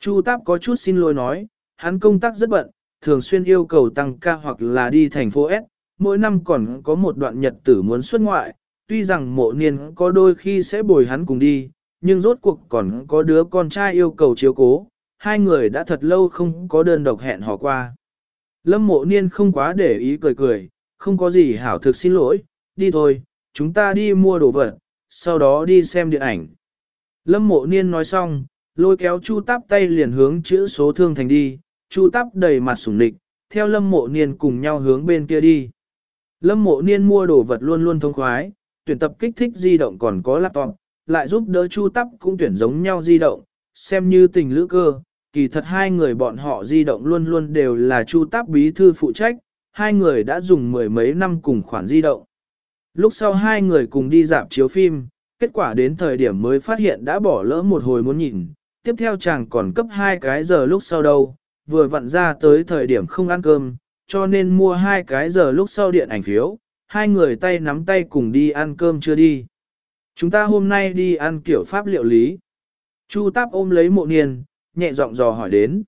Chu Táp có chút xin lỗi nói, hắn công tác rất bận, thường xuyên yêu cầu tăng ca hoặc là đi thành phố S, mỗi năm còn có một đoạn nhật tử muốn xuất ngoại, tuy rằng mộ niên có đôi khi sẽ bồi hắn cùng đi, nhưng rốt cuộc còn có đứa con trai yêu cầu chiếu cố, hai người đã thật lâu không có đơn độc hẹn hò qua. Lâm mộ niên không quá để ý cười cười, không có gì hảo thực xin lỗi, đi thôi, chúng ta đi mua đồ vật, sau đó đi xem điện ảnh. Lâm mộ niên nói xong, lôi kéo chu táp tay liền hướng chữ số thương thành đi, Chu Tắp đầy mặt sủng nịch, theo Lâm Mộ Niên cùng nhau hướng bên kia đi. Lâm Mộ Niên mua đồ vật luôn luôn thông khoái, tuyển tập kích thích di động còn có laptop, lại giúp đỡ Chu Tắp cũng tuyển giống nhau di động, xem như tình lữ cơ. Kỳ thật hai người bọn họ di động luôn luôn đều là Chu Tắp bí thư phụ trách, hai người đã dùng mười mấy năm cùng khoản di động. Lúc sau hai người cùng đi dạp chiếu phim, kết quả đến thời điểm mới phát hiện đã bỏ lỡ một hồi muốn nhìn, tiếp theo chàng còn cấp hai cái giờ lúc sau đâu, vừa vặn ra tới thời điểm không ăn cơm, cho nên mua hai cái giờ lúc sau điện ảnh phiếu, hai người tay nắm tay cùng đi ăn cơm chưa đi. Chúng ta hôm nay đi ăn kiểu pháp liệu lý. Chu Táp ôm lấy mộ niên, nhẹ giọng dò hỏi đến.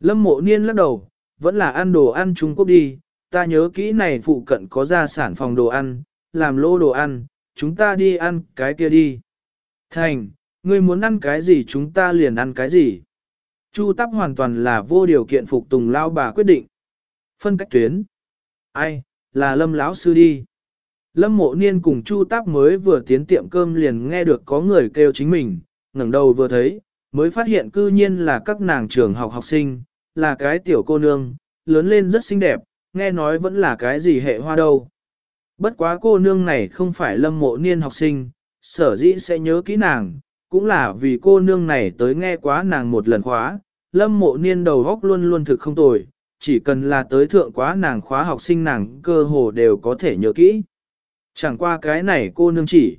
Lâm mộ niên lắc đầu, vẫn là ăn đồ ăn Trung Quốc đi, ta nhớ kỹ này phụ cận có gia sản phòng đồ ăn, làm lô đồ ăn, chúng ta đi ăn cái kia đi. Thành, ngươi muốn ăn cái gì chúng ta liền ăn cái gì. Chu Tắp hoàn toàn là vô điều kiện phục tùng lao bà quyết định. Phân cách tuyến. Ai, là lâm lão sư đi. Lâm mộ niên cùng Chu Táp mới vừa tiến tiệm cơm liền nghe được có người kêu chính mình, ngẩng đầu vừa thấy, mới phát hiện cư nhiên là các nàng trường học học sinh, là cái tiểu cô nương, lớn lên rất xinh đẹp, nghe nói vẫn là cái gì hệ hoa đâu. Bất quá cô nương này không phải lâm mộ niên học sinh, sở dĩ sẽ nhớ kỹ nàng, cũng là vì cô nương này tới nghe quá nàng một lần khóa, lâm mộ niên đầu góc luôn luôn thực không tồi, chỉ cần là tới thượng quá nàng khóa học sinh nàng cơ hồ đều có thể nhớ kỹ. Chẳng qua cái này cô nương chỉ.